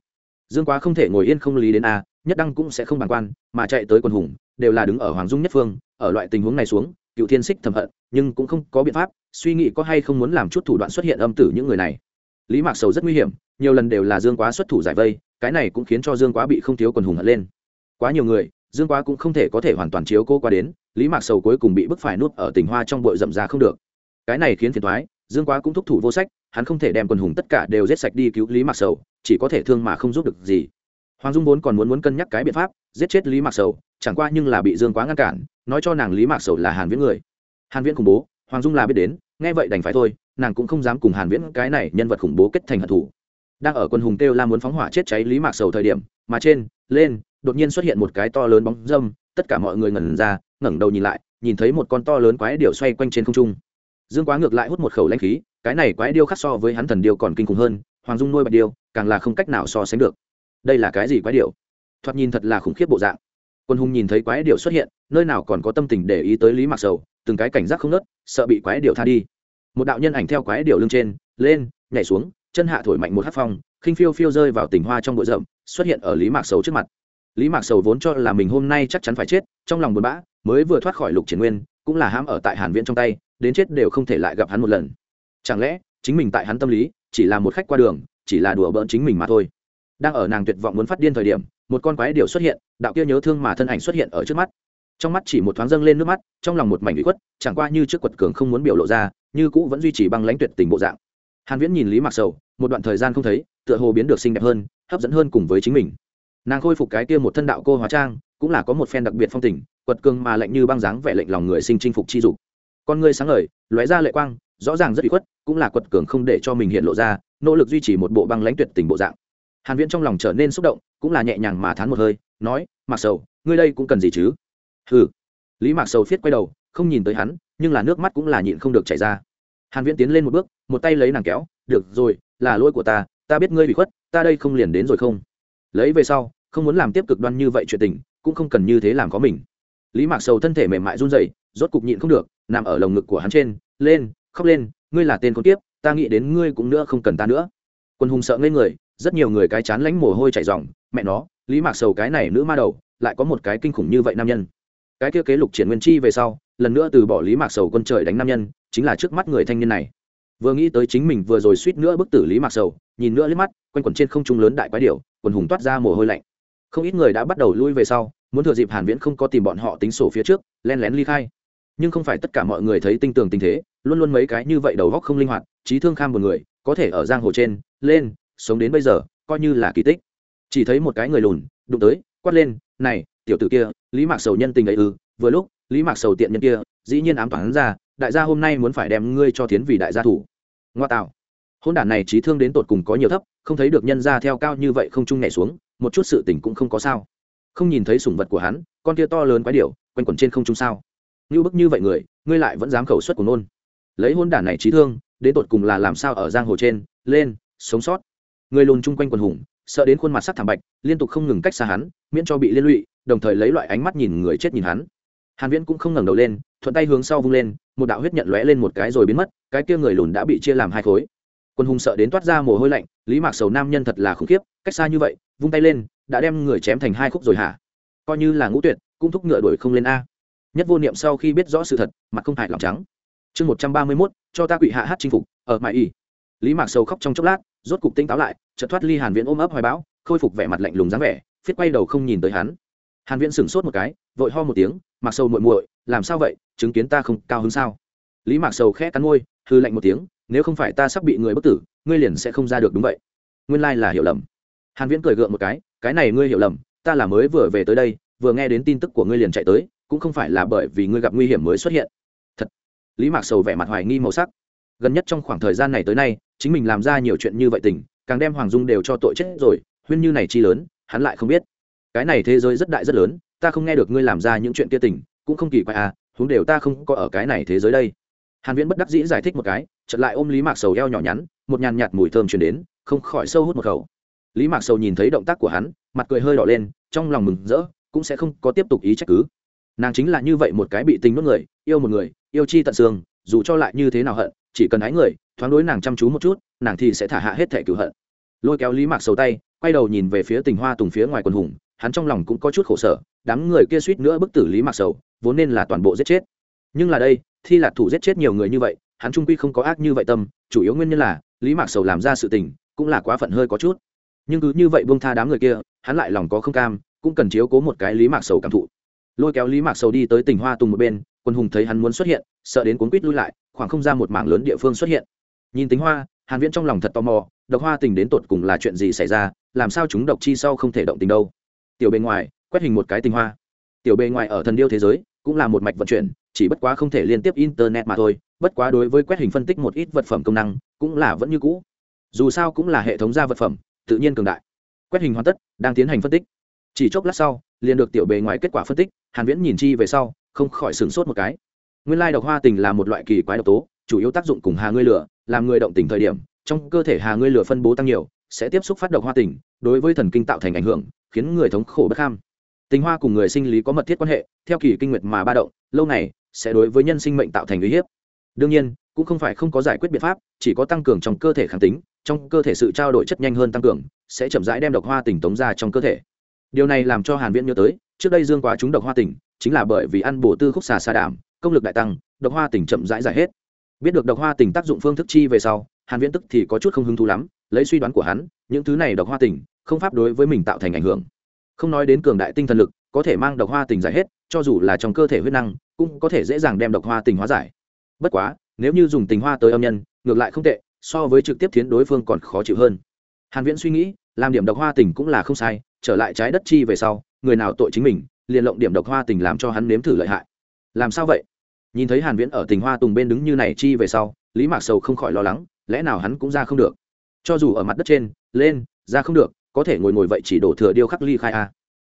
Dương quá không thể ngồi yên không lý đến a nhất đăng cũng sẽ không bàn quan, mà chạy tới quân hùng, đều là đứng ở hoàng dung nhất phương, ở loại tình huống này xuống cựu thiên xích thầm hận, nhưng cũng không có biện pháp, suy nghĩ có hay không muốn làm chút thủ đoạn xuất hiện âm tử những người này. Lý mạc sầu rất nguy hiểm, nhiều lần đều là dương quá xuất thủ giải vây, cái này cũng khiến cho dương quá bị không thiếu quần hùng hận lên. Quá nhiều người, dương quá cũng không thể có thể hoàn toàn chiếu cô qua đến, lý mạc sầu cuối cùng bị bức phải nuốt ở tình hoa trong bội rậm ra không được. Cái này khiến phiền thoái dương quá cũng thúc thủ vô sách, hắn không thể đem quần hùng tất cả đều giết sạch đi cứu lý mạc sầu, chỉ có thể thương mà không giúp được gì. Hoàng dung vốn còn muốn muốn cân nhắc cái biện pháp, giết chết lý mạc sầu, chẳng qua nhưng là bị dương quá ngăn cản nói cho nàng lý mạc sầu là hàn viễn người hàn viễn khủng bố hoàng dung là biết đến nghe vậy đành phải thôi nàng cũng không dám cùng hàn viễn cái này nhân vật khủng bố kết thành hận thủ đang ở quân hùng kêu la muốn phóng hỏa chết cháy lý mạc sầu thời điểm mà trên lên đột nhiên xuất hiện một cái to lớn bóng dâm tất cả mọi người ngẩn ra ngẩng đầu nhìn lại nhìn thấy một con to lớn quái điểu xoay quanh trên không trung dương quá ngược lại hút một khẩu lãnh khí cái này quái điêu khác so với hắn thần điêu còn kinh khủng hơn hoàng dung nuôi bạch điêu càng là không cách nào so sánh được đây là cái gì quái điểu thoạt nhìn thật là khủng khiếp bộ dạng quân hùng nhìn thấy quái điểu xuất hiện, nơi nào còn có tâm tình để ý tới lý mạc sầu, từng cái cảnh giác không nớt, sợ bị quái điểu tha đi. Một đạo nhân ảnh theo quái điểu lưng trên, lên, nhảy xuống, chân hạ thổi mạnh một hát phong, khinh phiêu phiêu rơi vào tỉnh hoa trong bụi rậm, xuất hiện ở lý mạc sầu trước mặt. Lý mạc sầu vốn cho là mình hôm nay chắc chắn phải chết, trong lòng buồn bã, mới vừa thoát khỏi lục triển nguyên, cũng là hãm ở tại hàn viễn trong tay, đến chết đều không thể lại gặp hắn một lần. Chẳng lẽ, chính mình tại hắn tâm lý, chỉ là một khách qua đường, chỉ là đùa bỡn chính mình mà thôi. Đang ở nàng tuyệt vọng muốn phát điên thời điểm một con quái điểu xuất hiện, đạo kia nhớ thương mà thân ảnh xuất hiện ở trước mắt. Trong mắt chỉ một thoáng dâng lên nước mắt, trong lòng một mảnh bị khuất, chẳng qua như trước quật cường không muốn biểu lộ ra, như cũ vẫn duy trì băng lãnh tuyệt tình bộ dạng. Hàn viễn nhìn lý mạc sầu, một đoạn thời gian không thấy, tựa hồ biến được xinh đẹp hơn, hấp dẫn hơn cùng với chính mình. Nàng khôi phục cái kia một thân đạo cô hóa trang, cũng là có một phen đặc biệt phong tình, quật cường mà lạnh như băng dáng vẻ lệnh lòng người sinh chinh phục chi dục. Con người sáng ngời, lóe ra lệ quang, rõ ràng rất bị khuất, cũng là quật cường không để cho mình hiện lộ ra, nỗ lực duy trì một bộ băng lãnh tuyệt tình bộ dạng. Hàn viễn trong lòng trở nên xúc động cũng là nhẹ nhàng mà thán một hơi, nói, mạc sầu, ngươi đây cũng cần gì chứ? Hừ. Lý mạc sầu phiết quay đầu, không nhìn tới hắn, nhưng là nước mắt cũng là nhịn không được chảy ra. Hàn viễn tiến lên một bước, một tay lấy nàng kéo, được rồi, là lỗi của ta ta biết ngươi bị khuất, ta đây không liền đến rồi không? Lấy về sau, không muốn làm tiếp cực đoan như vậy chuyện tình, cũng không cần như thế làm có mình. Lý mạc sầu thân thể mềm mại run rẩy, rốt cục nhịn không được, nằm ở lồng ngực của hắn trên, lên, khóc lên, ngươi là tên con tiếp ta nghĩ đến ngươi cũng nữa không cần ta nữa. Quân hùng sợ ngây người, rất nhiều người cái chán lánh mồ hôi chảy ròng mẹ nó, lý mạc sầu cái này nữ ma đầu, lại có một cái kinh khủng như vậy nam nhân. Cái kia kế lục triển nguyên chi về sau, lần nữa từ bỏ lý mạc sầu quân trời đánh nam nhân, chính là trước mắt người thanh niên này. Vừa nghĩ tới chính mình vừa rồi suýt nữa bức tử lý mạc sầu, nhìn nữa liếc mắt, quanh quẩn trên không trung lớn đại quái điệu quần hùng toát ra mồ hôi lạnh. Không ít người đã bắt đầu lui về sau, muốn thừa dịp hàn viễn không có tìm bọn họ tính sổ phía trước len lén ly khai. Nhưng không phải tất cả mọi người thấy tinh tường tình thế, luôn luôn mấy cái như vậy đầu góc không linh hoạt, trí thương kham một người, có thể ở giang hồ trên, lên, sống đến bây giờ, coi như là kỳ tích chỉ thấy một cái người lùn, đụng tới, quát lên, này, tiểu tử kia, lý mạc sầu nhân tình ấy ư? Vừa lúc, lý mạc sầu tiện nhân kia, dĩ nhiên ám toán ra, đại gia hôm nay muốn phải đem ngươi cho tiến vì đại gia thủ. Ngoa tạo. Hôn đản này trí thương đến tột cùng có nhiều thấp, không thấy được nhân ra theo cao như vậy không chung nhảy xuống, một chút sự tình cũng không có sao. Không nhìn thấy sủng vật của hắn, con kia to lớn quái điệu quanh quẩn trên không trung sao. Như bức như vậy người, ngươi lại vẫn dám khẩu suất của nôn. Lấy hôn đản này trí thương, đến tột cùng là làm sao ở giang hồ trên, lên, sống sót. Người lùn chung quanh quần hùng sợ đến khuôn mặt sắc thảm bạch liên tục không ngừng cách xa hắn miễn cho bị liên lụy đồng thời lấy loại ánh mắt nhìn người chết nhìn hắn. Hàn viễn cũng không ngẩng đầu lên thuận tay hướng sau vung lên một đạo huyết nhận lóe lên một cái rồi biến mất cái kia người lùn đã bị chia làm hai khối. Quân hùng sợ đến toát ra mồ hôi lạnh lý mạc sầu nam nhân thật là khủng khiếp cách xa như vậy vung tay lên đã đem người chém thành hai khúc rồi hả? Coi như là ngũ tuyệt cũng thúc ngựa đuổi không lên a. Nhất vô niệm sau khi biết rõ sự thật mặt không hại lòng trắng. Chương một trăm ba mươi 131, cho ta quỷ hạ hát chinh phục ở mại y. Lý mạc sầu khóc trong chốc lát rốt cục tinh táo lại chợt thoát ly hàn viễn ôm ấp hoài bão, khôi phục vẻ mặt lạnh lùng dáng vẻ, phiết quay đầu không nhìn tới hắn. Hàn viễn sửng sốt một cái, vội ho một tiếng, mạc sầu muội muội, làm sao vậy? Chứng kiến ta không cao hứng sao? Lý mạc sầu khẽ cắn môi hư lạnh một tiếng, nếu không phải ta sắp bị người bất tử, ngươi liền sẽ không ra được đúng vậy. Nguyên lai là hiểu lầm. Hàn viễn cười gượng một cái cái này ngươi hiểu lầm, ta là mới vừa về tới đây, vừa nghe đến tin tức của ngươi liền chạy tới, cũng không phải là bởi vì ngươi gặp nguy hiểm mới xuất hiện. Thật. Lý mạc sầu vẻ mặt hoài nghi màu sắc. Gần nhất trong khoảng thời gian này tới nay, chính mình làm ra nhiều chuyện như vậy tình càng đem hoàng dung đều cho tội chết rồi, huyên như này chi lớn, hắn lại không biết. Cái này thế giới rất đại rất lớn, ta không nghe được ngươi làm ra những chuyện kia tình, cũng không kỳ quái à huống đều ta không có ở cái này thế giới đây. Hàn viễn bất đắc dĩ giải thích một cái, chợt lại ôm lý mạc sầu eo nhỏ nhắn, một nhàn nhạt mùi thơm truyền đến, không khỏi sâu hút một khẩu. Lý mạc sầu nhìn thấy động tác của hắn, mặt cười hơi đỏ lên, trong lòng mừng rỡ, cũng sẽ không có tiếp tục ý trách cứ. Nàng chính là như vậy một cái bị tình nuốt người, yêu một người, yêu chi tận xương, dù cho lại như thế nào hận, chỉ cần ái người thoáng đối nàng chăm chú một chút, nàng thì sẽ thả hạ hết thẻ cửu hận. Lôi kéo lý mạc sầu tay, quay đầu nhìn về phía tình hoa tùng phía ngoài quần hùng, hắn trong lòng cũng có chút khổ sở, đám người kia suýt nữa bức tử lý mạc sầu, vốn nên là toàn bộ giết chết. Nhưng là đây, thi lạc thủ giết chết nhiều người như vậy, hắn trung quy không có ác như vậy tâm, chủ yếu nguyên nhân là, lý mạc sầu làm ra sự tình, cũng là quá phận hơi có chút. Nhưng cứ như vậy buông tha đám người kia, hắn lại lòng có không cam, cũng cần chiếu cố một cái lý mạc sầu cảm thụ. Lôi kéo lý mạc sầu đi tới tỉnh hoa tùng một bên quân hùng thấy hắn muốn xuất hiện, sợ đến cuốn quýt lui lại, khoảng không ra một mảng lớn địa phương xuất hiện nhìn tính hoa, hàn viễn trong lòng thật tò mò, độc hoa tình đến tột cùng là chuyện gì xảy ra, làm sao chúng độc chi sau không thể động tình đâu. Tiểu bề ngoài, quét hình một cái tình hoa. Tiểu bề ngoài ở thần điêu thế giới, cũng là một mạch vận chuyển, chỉ bất quá không thể liên tiếp internet mà thôi, bất quá đối với quét hình phân tích một ít vật phẩm công năng, cũng là vẫn như cũ. Dù sao cũng là hệ thống ra vật phẩm, tự nhiên cường đại. Quét hình hoàn tất, đang tiến hành phân tích. Chỉ chốc lát sau, liền được tiểu bề ngoài kết quả phân tích, hàn viễn nhìn chi về sau, không khỏi sửng sốt một cái. Nguyên lai độc hoa tình là một loại kỳ quái độc tố chủ yếu tác dụng cùng hà ngươi lửa, làm người động tình thời điểm, trong cơ thể hà ngươi lửa phân bố tăng nhiều, sẽ tiếp xúc phát độc hoa tình, đối với thần kinh tạo thành ảnh hưởng, khiến người thống khổ bất ham tình hoa cùng người sinh lý có mật thiết quan hệ, theo kỳ kinh nguyệt mà ba động, lâu này sẽ đối với nhân sinh mệnh tạo thành uy hiếp. Đương nhiên, cũng không phải không có giải quyết biện pháp, chỉ có tăng cường trong cơ thể kháng tính, trong cơ thể sự trao đổi chất nhanh hơn tăng cường, sẽ chậm rãi đem độc hoa tỉnh tống ra trong cơ thể. Điều này làm cho hàn viễn nhớ tới, trước đây dương quá chúng độc hoa tỉnh chính là bởi vì ăn bổ tư khúc xà sa đảm công lực đại tăng, độc hoa tỉnh chậm rãi giải hết biết được độc hoa tình tác dụng phương thức chi về sau, hàn viễn tức thì có chút không hứng thú lắm, lấy suy đoán của hắn, những thứ này độc hoa tình, không pháp đối với mình tạo thành ảnh hưởng. Không nói đến cường đại tinh thần lực, có thể mang độc hoa tình giải hết, cho dù là trong cơ thể huyết năng, cũng có thể dễ dàng đem độc hoa tình hóa giải. Bất quá, nếu như dùng tình hoa tới âm nhân, ngược lại không tệ, so với trực tiếp thiến đối phương còn khó chịu hơn. Hàn viễn suy nghĩ, làm điểm độc hoa tình cũng là không sai, trở lại trái đất chi về sau, người nào tội chính mình, liền lộng điểm độc hoa tình làm cho hắn nếm thử lợi hại. Làm sao vậy? Nhìn thấy hàn viễn ở tình hoa tùng bên đứng như này chi về sau, lý mạc sầu không khỏi lo lắng, lẽ nào hắn cũng ra không được? Cho dù ở mặt đất trên, lên, ra không được, có thể ngồi ngồi vậy chỉ đổ thừa điêu khắc ly khai a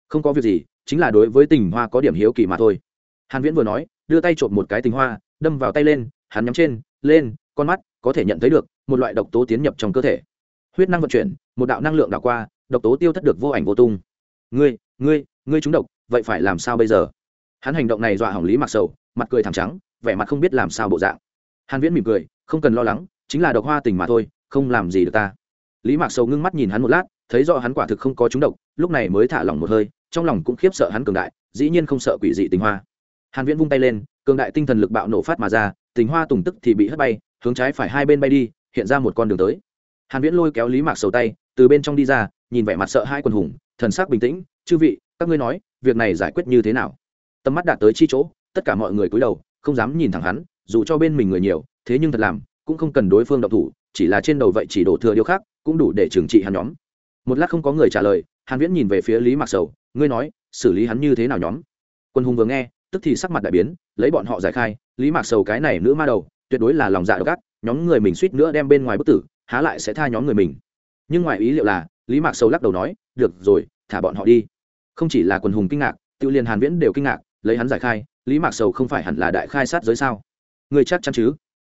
không có việc gì, chính là đối với tình hoa có điểm hiếu kỳ mà thôi. Hàn viễn vừa nói, đưa tay trộm một cái tình hoa, đâm vào tay lên, hắn nhắm trên, lên, con mắt, có thể nhận thấy được, một loại độc tố tiến nhập trong cơ thể. Huyết năng vận chuyển, một đạo năng lượng đảo qua, độc tố tiêu thất được vô ảnh vô tung. Ngươi ngươi ngươi trúng độc, vậy phải làm sao bây giờ? Hắn hành động này dọa hỏng lý mặc sầu, mặt cười thẳng trắng, vẻ mặt không biết làm sao bộ dạng. Hàn viễn mỉm cười, không cần lo lắng, chính là độc hoa tình mà thôi, không làm gì được ta. Lý mạc sầu ngưng mắt nhìn hắn một lát, thấy rõ hắn quả thực không có trúng độc, lúc này mới thả lỏng một hơi, trong lòng cũng khiếp sợ hắn cường đại, dĩ nhiên không sợ quỷ dị tình hoa. Hàn viễn vung tay lên, cường đại tinh thần lực bạo nổ phát mà ra, tình hoa tùng tức thì bị hất bay, hướng trái phải hai bên bay đi, hiện ra một con đường tới. Hàn viễn lôi kéo lý mạc sầu tay, từ bên trong đi ra, nhìn vẻ mặt sợ hai quần hùng, thần sắc bình tĩnh, chư vị, các ngươi nói, việc này giải quyết như thế nào? Tầm mắt đạt tới chi chỗ, tất cả mọi người cúi đầu, không dám nhìn thẳng hắn, dù cho bên mình người nhiều, thế nhưng thật làm, cũng không cần đối phương động thủ, chỉ là trên đầu vậy chỉ đổ thừa điều khác cũng đủ để trừng trị hắn nhóm. Một lát không có người trả lời, hàn viễn nhìn về phía lý mạc sầu, ngươi nói, xử lý hắn như thế nào nhóm? Quân hùng vừa nghe, tức thì sắc mặt đại biến, lấy bọn họ giải khai, lý mạc sầu cái này nữ ma đầu, tuyệt đối là lòng dạ độc ác, nhóm người mình suýt nữa đem bên ngoài bức tử, há lại sẽ tha nhóm người mình. Nhưng ngoài ý liệu là, lý mạc sầu lắc đầu nói, được rồi, thả bọn họ đi. Không chỉ là quần hùng kinh ngạc tự liền hàn viễn đều kinh ngạc lấy hắn giải khai, lý mạc sầu không phải hẳn là đại khai sát giới sao? Người chắc chắn chứ?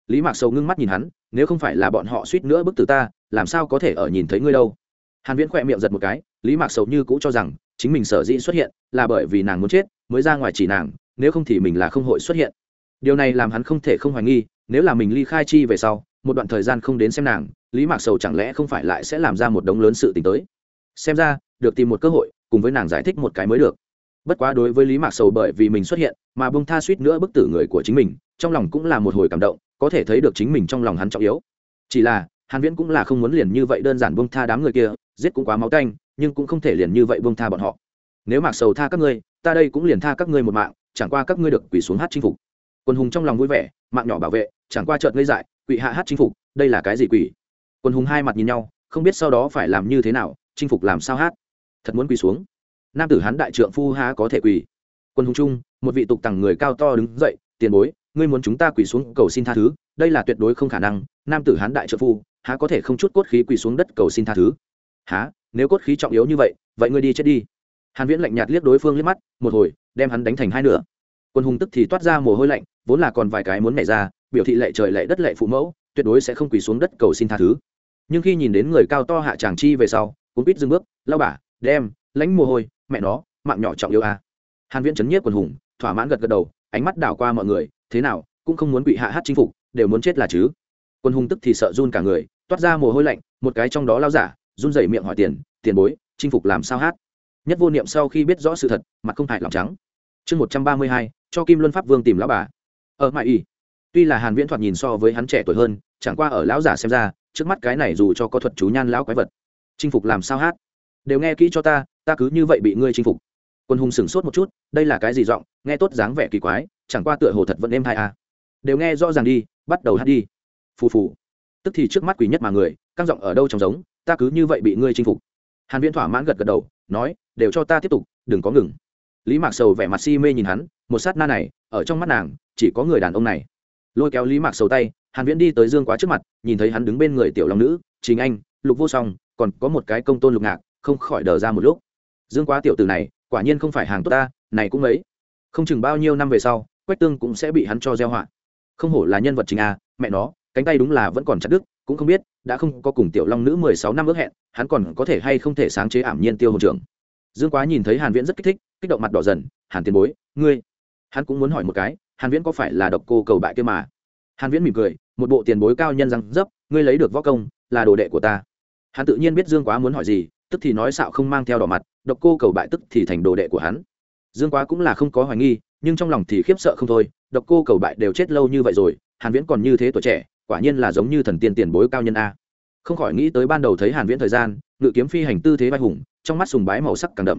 Lý mạc sầu ngưng mắt nhìn hắn, nếu không phải là bọn họ suýt nữa bức tử ta, làm sao có thể ở nhìn thấy ngươi đâu? Hàn viễn khỏe miệng giật một cái, lý mạc sầu như cũ cho rằng, chính mình sở dĩ xuất hiện, là bởi vì nàng muốn chết, mới ra ngoài chỉ nàng, nếu không thì mình là không hội xuất hiện. Điều này làm hắn không thể không hoài nghi, nếu là mình ly khai chi về sau, một đoạn thời gian không đến xem nàng, lý mạc sầu chẳng lẽ không phải lại sẽ làm ra một đống lớn sự t ì n h tới? Xem ra, được tìm một cơ hội, cùng với nàng giải thích một cái mới được bất quá đối với lý mạc sầu bởi vì mình xuất hiện mà bông tha suýt nữa bức tử người của chính mình, trong lòng cũng là một hồi cảm động, có thể thấy được chính mình trong lòng hắn trọng yếu. Chỉ là, hàn viễn cũng là không muốn liền như vậy đơn giản bông tha đám người kia, giết cũng quá máu tanh nhưng cũng không thể liền như vậy bông tha bọn họ. Nếu mạc sầu tha các ngươi, ta đây cũng liền tha các ngươi một mạng, chẳng qua các ngươi được quỳ xuống hát chinh phục. Quân hùng trong lòng vui vẻ, mạng nhỏ bảo vệ, chẳng qua chợt ngây dại quỷ hạ hát chinh phục, đây là cái gì quỷ quân hùng hai mặt nhìn nhau, không biết sau đó phải làm như thế nào, chinh phục làm sao hát? Thật muốn quỳ xuống nam tử hán đại trượng phu há có thể quỳ. Quân hùng trung, một vị tục tằng người cao to đứng dậy, tiền bối, ngươi muốn chúng ta quỳ xuống cầu xin tha thứ, đây là tuyệt đối không khả năng, nam tử hán đại trợ phu, há có thể không chút cốt khí quỳ xuống đất cầu xin tha thứ? Há nếu cốt khí trọng yếu như vậy vậy ngươi đi chết đi. Hàn viễn lạnh nhạt liếc đối phương liếc mắt, một hồi, đem hắn đánh thành hai nửa. Quân hùng tức thì toát ra mồ hôi lạnh, vốn là còn vài cái muốn nhảy ra, biểu thị lệ trời lệ đất lệ phụ mẫu, tuyệt đối sẽ không quỳ xuống đất cầu xin tha thứ. Nhưng khi nhìn đến người cao to hạ chàng chi về sau cũng biết dừng bước lao bả đem, lãnh mồ hôi mẹ nó, mạng nhỏ trọng yêu a à. hàn viễn chấn nhiếp quần hùng, thỏa mãn gật gật đầu, ánh mắt đảo qua mọi người, thế nào, cũng không muốn bị hạ hát chính phục, đều muốn chết là chứ. Quân hùng tức thì sợ run cả người, toát ra mồ hôi lạnh, một cái trong đó lao giả, run rẩy miệng hỏi tiền tiền bối, chinh phục làm sao hát? Nhất vô niệm sau khi biết rõ sự thật, mặt không hại lòng trắng. Chương một trăm ba mươi hai, cho kim luân pháp vương tìm lão bà. Ở mãi y. Tuy là hàn viễn thoạt nhìn so với hắn trẻ tuổi hơn, chẳng qua ở lão giả xem ra, trước mắt cái này dù cho có thuật chú nhan lão quái vật, chinh phục làm sao hát? Đều nghe kỹ cho ta ta cứ như vậy bị ngươi chinh phục. Quân hùng sửng sốt một chút, đây là cái gì giọng, nghe tốt dáng vẻ kỳ quái, chẳng qua tựa hồ thật vẫn êm hai a à. đều nghe rõ ràng đi, bắt đầu hát đi. Phù phù. Tức thì trước mắt quỷ nhất mà người, căng giọng ở đâu trong giống, ta cứ như vậy bị ngươi chinh phục. Hàn viễn thỏa mãn gật gật đầu, nói, đều cho ta tiếp tục, đừng có ngừng. Lý mạc sầu vẻ mặt si mê nhìn hắn, một sát na này, ở trong mắt nàng, chỉ có người đàn ông này. Lôi kéo lý mạc sầu tay, hàn viễn đi tới dương quá trước mặt, nhìn thấy hắn đứng bên người tiểu long nữ chính anh, lục vô song, còn có một cái công tôn lục ngạc không khỏi đờ ra một lúc. Dương quá tiểu tử này, quả nhiên không phải hàng tốt ta, này cũng mấy không chừng bao nhiêu năm về sau, quách tương cũng sẽ bị hắn cho gieo họa. Không hổ là nhân vật chính a, mẹ nó, cánh tay đúng là vẫn còn chặt đứt, cũng không biết, đã không có cùng tiểu long nữ mười sáu năm ước hẹn, hắn còn có thể hay không thể sáng chế ảm nhiên tiêu hồn trưởng. Dương quá nhìn thấy hàn viễn rất kích thích, kích động mặt đỏ dần, hàn tiền bối, ngươi hắn cũng muốn hỏi một cái, hàn viễn có phải là độc cô cầu bại kia mà? Hàn viễn mỉm cười, một bộ tiền bối cao nhân răng dấp, ngươi lấy được võ công, là đồ đệ của ta. Hắn tự nhiên biết dương quá muốn hỏi gì tức thì nói xạo không mang theo đỏ mặt, độc cô cầu bại tức thì thành đồ đệ của hắn. Dương quá cũng là không có hoài nghi, nhưng trong lòng thì khiếp sợ không thôi, độc cô cầu bại đều chết lâu như vậy rồi, hàn viễn còn như thế tuổi trẻ, quả nhiên là giống như thần tiên tiền bối cao nhân a. Không khỏi nghĩ tới ban đầu thấy hàn viễn thời gian, ngự kiếm phi hành tư thế vai hùng, trong mắt sùng bái màu sắc càng đậm.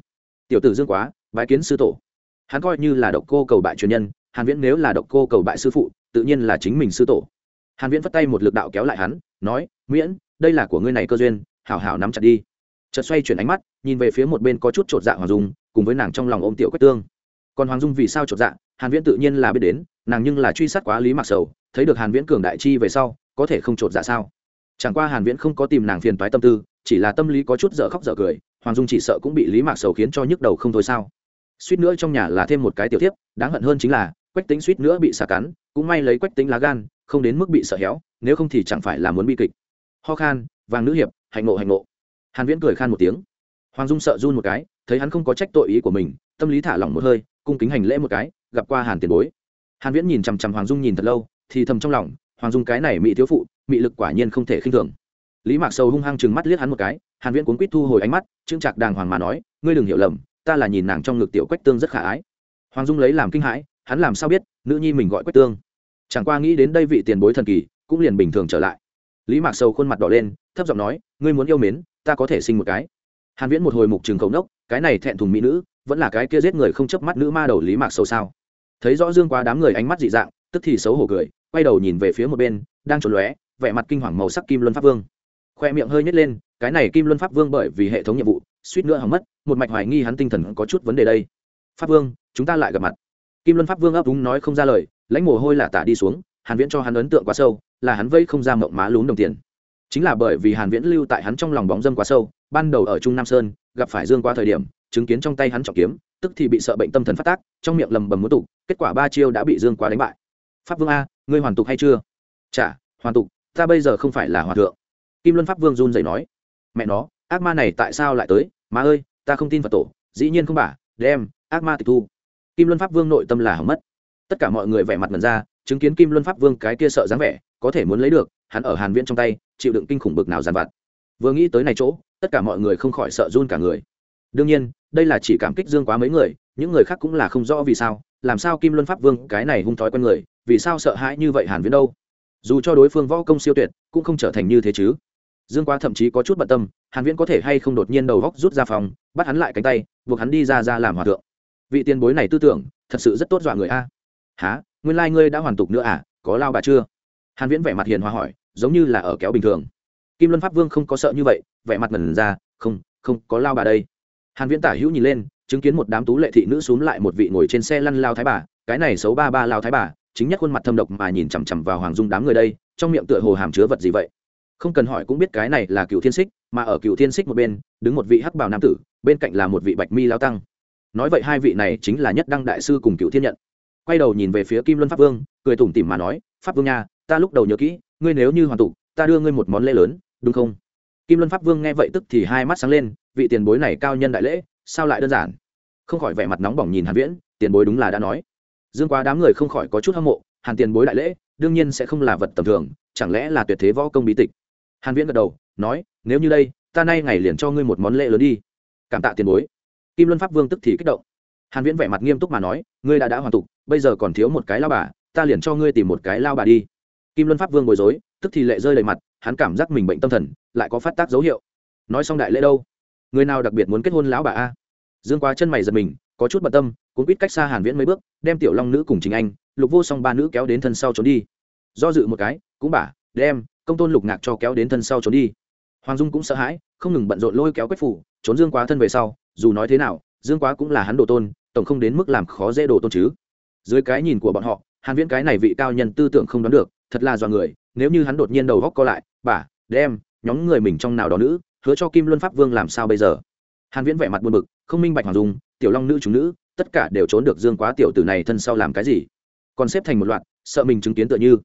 Tiểu tử dương quá, bái kiến sư tổ. Hắn coi như là độc cô cầu bại truyền nhân, hàn viễn nếu là độc cô cầu bại sư phụ, tự nhiên là chính mình sư tổ. Hàn viễn vất tay một lực đạo kéo lại hắn, nói, miễn, đây là của ngươi này cơ duyên, hảo hảo nắm chặt đi chợt xoay chuyển ánh mắt, nhìn về phía một bên có chút trột dạ hoàng dung, cùng với nàng trong lòng ôm tiểu quách tương. Còn hoàng dung vì sao trột dạ? Hàn viễn tự nhiên là biết đến, nàng nhưng là truy sát quá lý mặc sầu, thấy được hàn viễn cường đại chi về sau, có thể không trột dạ sao? Chẳng qua hàn viễn không có tìm nàng phiền toái tâm tư, chỉ là tâm lý có chút dở khóc dở cười, hoàng dung chỉ sợ cũng bị lý mạc sầu khiến cho nhức đầu không thôi sao? Suýt nữa trong nhà là thêm một cái tiểu tiếp đáng hận hơn chính là, quách tính suýt nữa bị xả cắn, cũng may lấy quách tính lá gan, không đến mức bị sợ héo, nếu không thì chẳng phải là muốn bi kịch. Ho khan, vàng nữ hiệp, hạnh ngộ hạnh ngộ hàn viễn cười khan một tiếng. Hoàng dung sợ run một cái, thấy hắn không có trách tội ý của mình, tâm lý thả lỏng một hơi, cung kính hành lễ một cái, gặp qua hàn tiền bối. Hàn viễn nhìn chằm chằm hoàng dung nhìn thật lâu, thì thầm trong lòng, hoàng dung cái này mỹ thiếu phụ, mỹ lực quả nhiên không thể khinh thường. Lý mạc sầu hung hăng chừng mắt liếc hắn một cái, hàn viễn cuốn quýt thu hồi ánh mắt trương trạc đàng hoàng mà nói, ngươi đừng hiểu lầm, ta là nhìn nàng trong ngực tiểu quách tương rất khả ái. Hoàng dung lấy làm kinh hãi, hắn làm sao biết, nữ nhi mình gọi quách tương? Chẳng qua nghĩ đến đây vị tiền bối thần kỳ, cũng liền bình thường trở lại. Lý mạc sầu khuôn mặt đỏ lên, thấp giọng nói, ngươi muốn yêu mến ta có thể sinh một cái. Hàn viễn một hồi mục trường cầu nốc, cái này thẹn thùng mỹ nữ, vẫn là cái kia giết người không chớp mắt nữ ma đầu lý mạc sâu sao? Thấy rõ dương quá đám người ánh mắt dị dạng, tức thì xấu hổ cười, quay đầu nhìn về phía một bên, đang trốn lóe, vẻ mặt kinh hoàng màu sắc kim luân pháp vương. Khoe miệng hơi nhếch lên, cái này kim luân pháp vương bởi vì hệ thống nhiệm vụ, suýt nữa hỏng mất, một mạch hoài nghi hắn tinh thần có chút vấn đề đây. Pháp vương, chúng ta lại gặp mặt. Kim luân pháp vương ấp úng nói không ra lời, lãnh mồ hôi là tả đi xuống, hàn viễn cho hắn ấn tượng quá sâu, là hắn vây không ra mộng má lún đồng tiền chính là bởi vì hàn viễn lưu tại hắn trong lòng bóng dâm quá sâu, ban đầu ở trung nam sơn, gặp phải dương quá thời điểm, chứng kiến trong tay hắn trọng kiếm, tức thì bị sợ bệnh tâm thần phát tác, trong miệng lầm bầm muốn tục kết quả ba chiêu đã bị dương quá đánh bại. Pháp vương a, ngươi hoàn tục hay chưa? Chả, hoàn tục, ta bây giờ không phải là hòa thượng. Kim luân pháp vương run rẩy nói. Mẹ nó, ác ma này tại sao lại tới? Má ơi, ta không tin phật tổ, dĩ nhiên không bả đem, ác ma tịch thu. Kim luân pháp vương nội tâm là hỏng mất. Tất cả mọi người vẻ mặt mần ra, chứng kiến kim luân pháp vương cái kia sợ dáng vẻ có thể muốn lấy được, hắn ở hàn viễn trong tay, chịu đựng kinh khủng bực nào giàn vặt. Vừa nghĩ tới này chỗ, tất cả mọi người không khỏi sợ run cả người. Đương nhiên, đây là chỉ cảm kích dương quá mấy người, những người khác cũng là không rõ vì sao, làm sao kim luân pháp vương, cái này hung thói quen người, vì sao sợ hãi như vậy hàn viễn đâu? Dù cho đối phương võ công siêu tuyệt, cũng không trở thành như thế chứ. Dương quá thậm chí có chút bận tâm, hàn viễn có thể hay không đột nhiên đầu góc rút ra phòng, bắt hắn lại cánh tay, buộc hắn đi ra ra làm hòa thượng. Vị tiền bối này tư tưởng, thật sự rất tốt dọa người a. Há nguyên lai like ngươi đã hoàn tục nữa à? Có lao bà chưa? Hàn viễn vẻ mặt hiền hòa hỏi, giống như là ở kéo bình thường. Kim luân pháp vương không có sợ như vậy, vẻ mặt ngẩn ra, không không có lao bà đây. Hàn viễn tả hữu nhìn lên, chứng kiến một đám tú lệ thị nữ xuống lại một vị ngồi trên xe lăn lao thái bà, cái này xấu ba ba lao thái bà, chính nhất khuôn mặt thâm độc mà nhìn chằm chằm vào hoàng dung đám người đây, trong miệng tựa hồ hàm chứa vật gì vậy? Không cần hỏi cũng biết cái này là cựu thiên xích mà ở cựu thiên xích một bên, đứng một vị hắc bào nam tử, bên cạnh là một vị bạch mi lao tăng. Nói vậy hai vị này chính là nhất đăng đại sư cùng cựu thiên nhận. Quay đầu nhìn về phía kim luân pháp vương, cười tủm tỉm mà nói, pháp vương nha ta lúc đầu nhớ kỹ, ngươi nếu như hoàn tụ ta đưa ngươi một món lễ lớn, đúng không? Kim luân pháp vương nghe vậy tức thì hai mắt sáng lên, vị tiền bối này cao nhân đại lễ, sao lại đơn giản? Không khỏi vẻ mặt nóng bỏng nhìn hàn viễn, tiền bối đúng là đã nói. Dương quá đám người không khỏi có chút hâm mộ, hàn tiền bối đại lễ, đương nhiên sẽ không là vật tầm thường, chẳng lẽ là tuyệt thế võ công bí tịch? Hàn viễn gật đầu, nói, nếu như đây, ta nay ngày liền cho ngươi một món lễ lớn đi. Cảm tạ tiền bối. Kim luân pháp vương tức thì kích động. Hàn viễn vẻ mặt nghiêm túc mà nói, ngươi đã đã hoàn tục, bây giờ còn thiếu một cái lao bà, ta liền cho ngươi tìm một cái lao bà đi kim luân pháp vương bối rối, tức thì lệ rơi đầy mặt, hắn cảm giác mình bệnh tâm thần, lại có phát tác dấu hiệu. Nói xong đại lễ đâu? Người nào đặc biệt muốn kết hôn lão bà a? Dương quá chân mày giật mình, có chút bận tâm cũng biết cách xa hàn viễn mấy bước, đem tiểu long nữ cùng chính anh, lục vô song ba nữ kéo đến thân sau trốn đi. Do dự một cái, cũng bả đem, công tôn lục ngạc cho kéo đến thân sau trốn đi. Hoàng dung cũng sợ hãi, không ngừng bận rộn lôi kéo quách phủ, trốn dương quá thân về sau, dù nói thế nào, dương quá cũng là hắn đồ tôn, tổng không đến mức làm khó dễ đồ tôn chứ. Dưới cái nhìn của bọn họ, hàn viễn cái này vị cao nhân tư tưởng không đoán được thật là do người nếu như hắn đột nhiên đầu góc co lại bà, đem nhóm người mình trong nào đó nữ hứa cho kim luân pháp vương làm sao bây giờ? Hàn viễn vẻ mặt buồn bực không minh bạch hoàng dung tiểu long nữ chúng nữ tất cả đều trốn được dương quá tiểu tử này thân sau làm cái gì? Còn xếp thành một loạt sợ mình chứng kiến tựa như.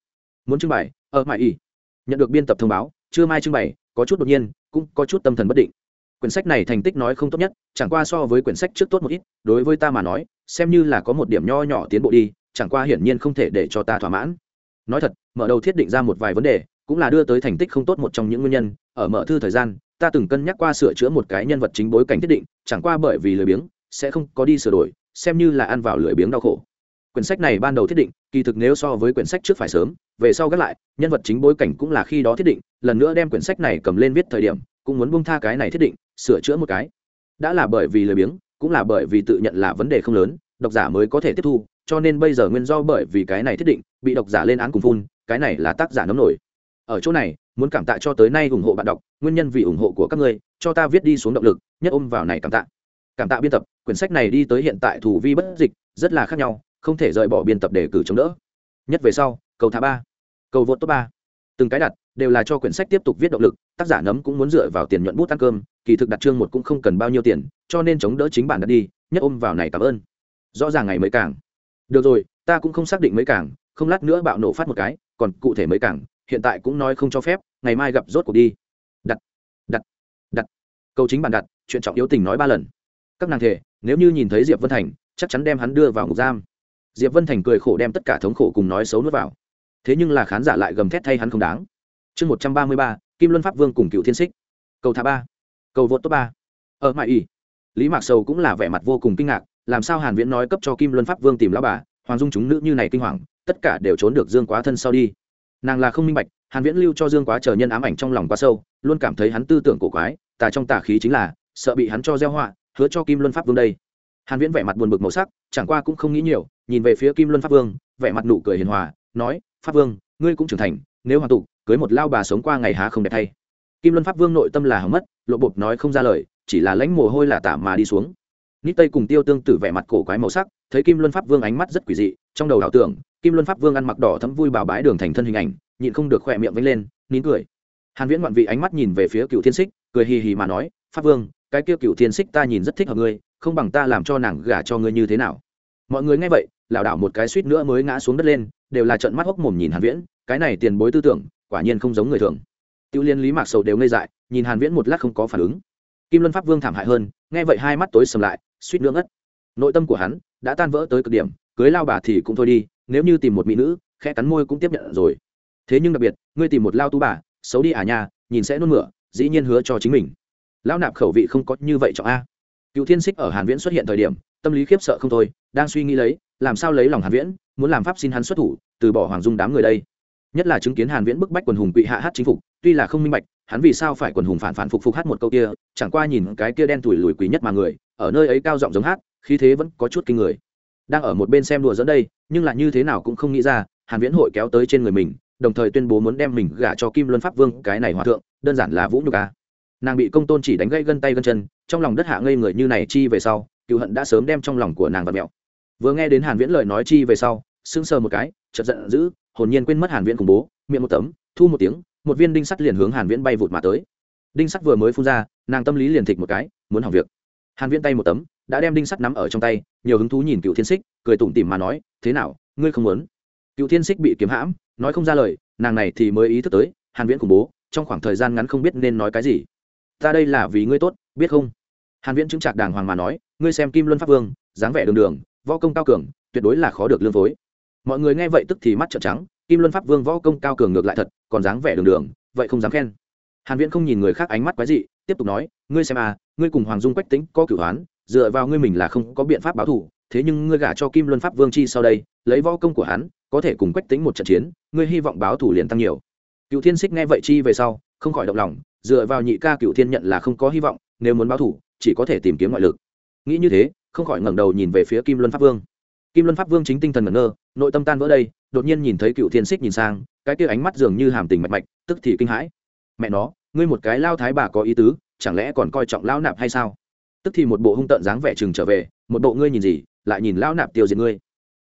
Muốn trưng bày ở mãi y nhận được biên tập thông báo chưa mai trưng bày có chút đột nhiên cũng có chút tâm thần bất định. Quyển sách này thành tích nói không tốt nhất chẳng qua so với quyển sách trước tốt một ít đối với ta mà nói xem như là có một điểm nho nhỏ tiến bộ đi chẳng qua hiển nhiên không thể để cho ta thỏa mãn nói thật, mở đầu thiết định ra một vài vấn đề, cũng là đưa tới thành tích không tốt một trong những nguyên nhân. Ở mở thư thời gian, ta từng cân nhắc qua sửa chữa một cái nhân vật chính bối cảnh thiết định, chẳng qua bởi vì lười biếng, sẽ không có đi sửa đổi, xem như là ăn vào lười biếng đau khổ. Quyển sách này ban đầu thiết định, kỳ thực nếu so với quyển sách trước phải sớm, về sau gác lại, nhân vật chính bối cảnh cũng là khi đó thiết định, lần nữa đem quyển sách này cầm lên viết thời điểm, cũng muốn bung tha cái này thiết định, sửa chữa một cái. Đã là bởi vì lười biếng, cũng là bởi vì tự nhận là vấn đề không lớn, độc giả mới có thể tiếp thu cho nên bây giờ nguyên do bởi vì cái này thiết định, bị độc giả lên án cùng phun, cái này là tác giả nấm nổi. Ở chỗ này, muốn cảm tạ cho tới nay ủng hộ bạn đọc, nguyên nhân vì ủng hộ của các ngươi, cho ta viết đi xuống động lực, nhất ôm vào này cảm tạ. Cảm tạ biên tập, quyển sách này đi tới hiện tại thủ vi bất dịch, rất là khác nhau, không thể rời bỏ biên tập để cử chống đỡ. Nhất về sau, cầu thả ba, cầu vượt top ba. Từng cái đặt, đều là cho quyển sách tiếp tục viết động lực, tác giả nấm cũng muốn dựa vào tiền nhuận bút ăn cơm, kỳ thực đặt chương một cũng không cần bao nhiêu tiền, cho nên chống đỡ chính bản đặt đi, nhất ôm vào này cảm ơn. Rõ ràng ngày mới càng được rồi ta cũng không xác định mấy cảng, không lát nữa bạo nổ phát một cái còn cụ thể mấy cảng hiện tại cũng nói không cho phép ngày mai gặp rốt cuộc đi. Đặt đặt đặt. Câu chính bản đặt chuyện trọng yếu tình nói ba lần. Các nàng thể nếu như nhìn thấy diệp vân thành chắc chắn đem hắn đưa vào ngục giam. Diệp vân thành cười khổ đem tất cả thống khổ cùng nói xấu nuốt vào. Thế nhưng là khán giả lại gầm thét thay hắn không đáng. Chương một trăm ba mươi ba kim luân pháp vương cùng cựu thiên xích. Cầu thả ba cầu vượt top ba. Ở mãi ỉ. Lý mạc sầu cũng là vẻ mặt vô cùng kinh ngạc làm sao hàn viễn nói cấp cho kim luân pháp vương tìm lão bà, hoàng dung chúng nữ như này kinh hoàng, tất cả đều trốn được dương quá thân sau đi. Nàng là không minh bạch, hàn viễn lưu cho dương quá chờ nhân ám ảnh trong lòng quá sâu, luôn cảm thấy hắn tư tưởng cổ quái, tà trong tà khí chính là, sợ bị hắn cho gieo họa, hứa cho kim luân pháp vương đây. Hàn viễn vẻ mặt buồn bực màu sắc, chẳng qua cũng không nghĩ nhiều, nhìn về phía kim luân pháp vương, vẻ mặt nụ cười hiền hòa, nói, pháp vương, ngươi cũng trưởng thành, nếu hoàn tụ cưới một lao bà sống qua ngày há không đẹp thay. Kim luân pháp vương nội tâm là hỏng mất, lộ bột nói không ra lời, chỉ là lãnh mồ hôi là tả mà đi xuống nít tây cùng tiêu tương tử vẻ mặt cổ quái màu sắc, thấy kim luân pháp vương ánh mắt rất quỷ dị, trong đầu ảo tưởng, kim luân pháp vương ăn mặc đỏ thấm vui bảo bái đường thành thân hình ảnh, nhịn không được khỏe miệng vênh lên, nín cười. Hàn viễn ngoạn vị ánh mắt nhìn về phía cựu thiên xích cười hì hì mà nói, pháp vương, cái kia cựu thiên xích ta nhìn rất thích hợp ngươi, không bằng ta làm cho nàng gả cho ngươi như thế nào? Mọi người nghe vậy, lảo đảo một cái suýt nữa mới ngã xuống đất lên, đều là trận mắt hốc mồm nhìn hàn viễn, cái này tiền bối tư tưởng, quả nhiên không giống người thường. Tiêu liên, lý mạc sầu đều ngây dại, nhìn hàn viễn một lát không có phản ứng. Kim luân pháp vương thảm hại hơn, nghe vậy hai mắt tối sầm lại suýt nữa ngất. Nội tâm của hắn đã tan vỡ tới cực điểm, cưới lao bà thì cũng thôi đi, nếu như tìm một mỹ nữ, khẽ cắn môi cũng tiếp nhận rồi. Thế nhưng đặc biệt, ngươi tìm một lao tú bà, xấu đi à nha, nhìn sẽ nôn mửa, dĩ nhiên hứa cho chính mình. Lão nạp khẩu vị không có như vậy trọng a. Cựu thiên xích ở hàn viễn xuất hiện thời điểm, tâm lý khiếp sợ không thôi, đang suy nghĩ lấy, làm sao lấy lòng hàn viễn, muốn làm pháp xin hắn xuất thủ, từ bỏ hoàng dung đám người đây. Nhất là chứng kiến hàn viễn bức bách quần hùng quỵ hạ hát chính phục, tuy là không minh bạch hắn vì sao phải quần hùng phản phản phục phục hát một câu kia, chẳng qua nhìn cái kia đen tuổi lùi quý nhất mà người, ở nơi ấy cao giọng giống hát, khí thế vẫn có chút kinh người. Đang ở một bên xem đùa dẫn đây, nhưng là như thế nào cũng không nghĩ ra, hàn viễn hội kéo tới trên người mình, đồng thời tuyên bố muốn đem mình gả cho kim luân pháp vương, cái này hòa thượng, đơn giản là vũ nhục a. Nàng bị công tôn chỉ đánh gãy gân tay gân chân, trong lòng đất hạ ngây người như này chi về sau, cựu hận đã sớm đem trong lòng của nàng và mẹo. Vừa nghe đến hàn viễn lời nói chi về sau, sững sờ một cái, chợt giận dữ, hồn nhiên quên mất hàn viễn cùng bố, miệng một tấm, thu một tiếng một viên đinh sắt liền hướng hàn viễn bay vụt mà tới. Đinh sắt vừa mới phun ra, nàng tâm lý liền thịch một cái, muốn hỏng việc. Hàn viễn tay một tấm, đã đem đinh sắt nắm ở trong tay, nhiều hứng thú nhìn cựu thiên xích cười tủm tỉm mà nói, thế nào, ngươi không muốn? Cựu thiên xích bị kiếm hãm, nói không ra lời, nàng này thì mới ý thức tới, hàn viễn cùng bố, trong khoảng thời gian ngắn không biết nên nói cái gì. Ta đây là vì ngươi tốt, biết không? Hàn viễn chứng trạc đàng hoàng mà nói, ngươi xem kim luân pháp vương, dáng vẻ đường đường, võ công cao cường, tuyệt đối là khó được lương phối. Mọi người nghe vậy tức thì mắt trợn trắng kim luân pháp vương võ công cao cường ngược lại thật, còn dáng vẻ đường đường, vậy không dám khen. Hàn viễn không nhìn người khác ánh mắt quái dị, tiếp tục nói, ngươi xem à ngươi cùng hoàng dung quách tính có cửu hoán, dựa vào ngươi mình là không có biện pháp báo thù, thế nhưng ngươi gả cho kim luân pháp vương chi sau đây, lấy võ công của hắn, có thể cùng quách tính một trận chiến, ngươi hy vọng báo thù liền tăng nhiều. Cựu thiên xích nghe vậy chi về sau, không khỏi động lòng, dựa vào nhị ca cựu thiên nhận là không có hy vọng, nếu muốn báo thù, chỉ có thể tìm kiếm ngoại lực. Nghĩ như thế, không khỏi ngẩng đầu nhìn về phía kim luân pháp vương. Kim luân pháp vương chính tinh thần ngẩn ngơ nội tâm tan vỡ đây, đột nhiên nhìn thấy cựu thiên xích nhìn sang, cái kia ánh mắt dường như hàm tình mạch mạch, tức thì kinh hãi. Mẹ nó, ngươi một cái lao thái bà có ý tứ, chẳng lẽ còn coi trọng lão nạp hay sao? Tức thì một bộ hung tợn dáng vẻ chừng trở về, một bộ ngươi nhìn gì, lại nhìn lão nạp tiêu diệt ngươi.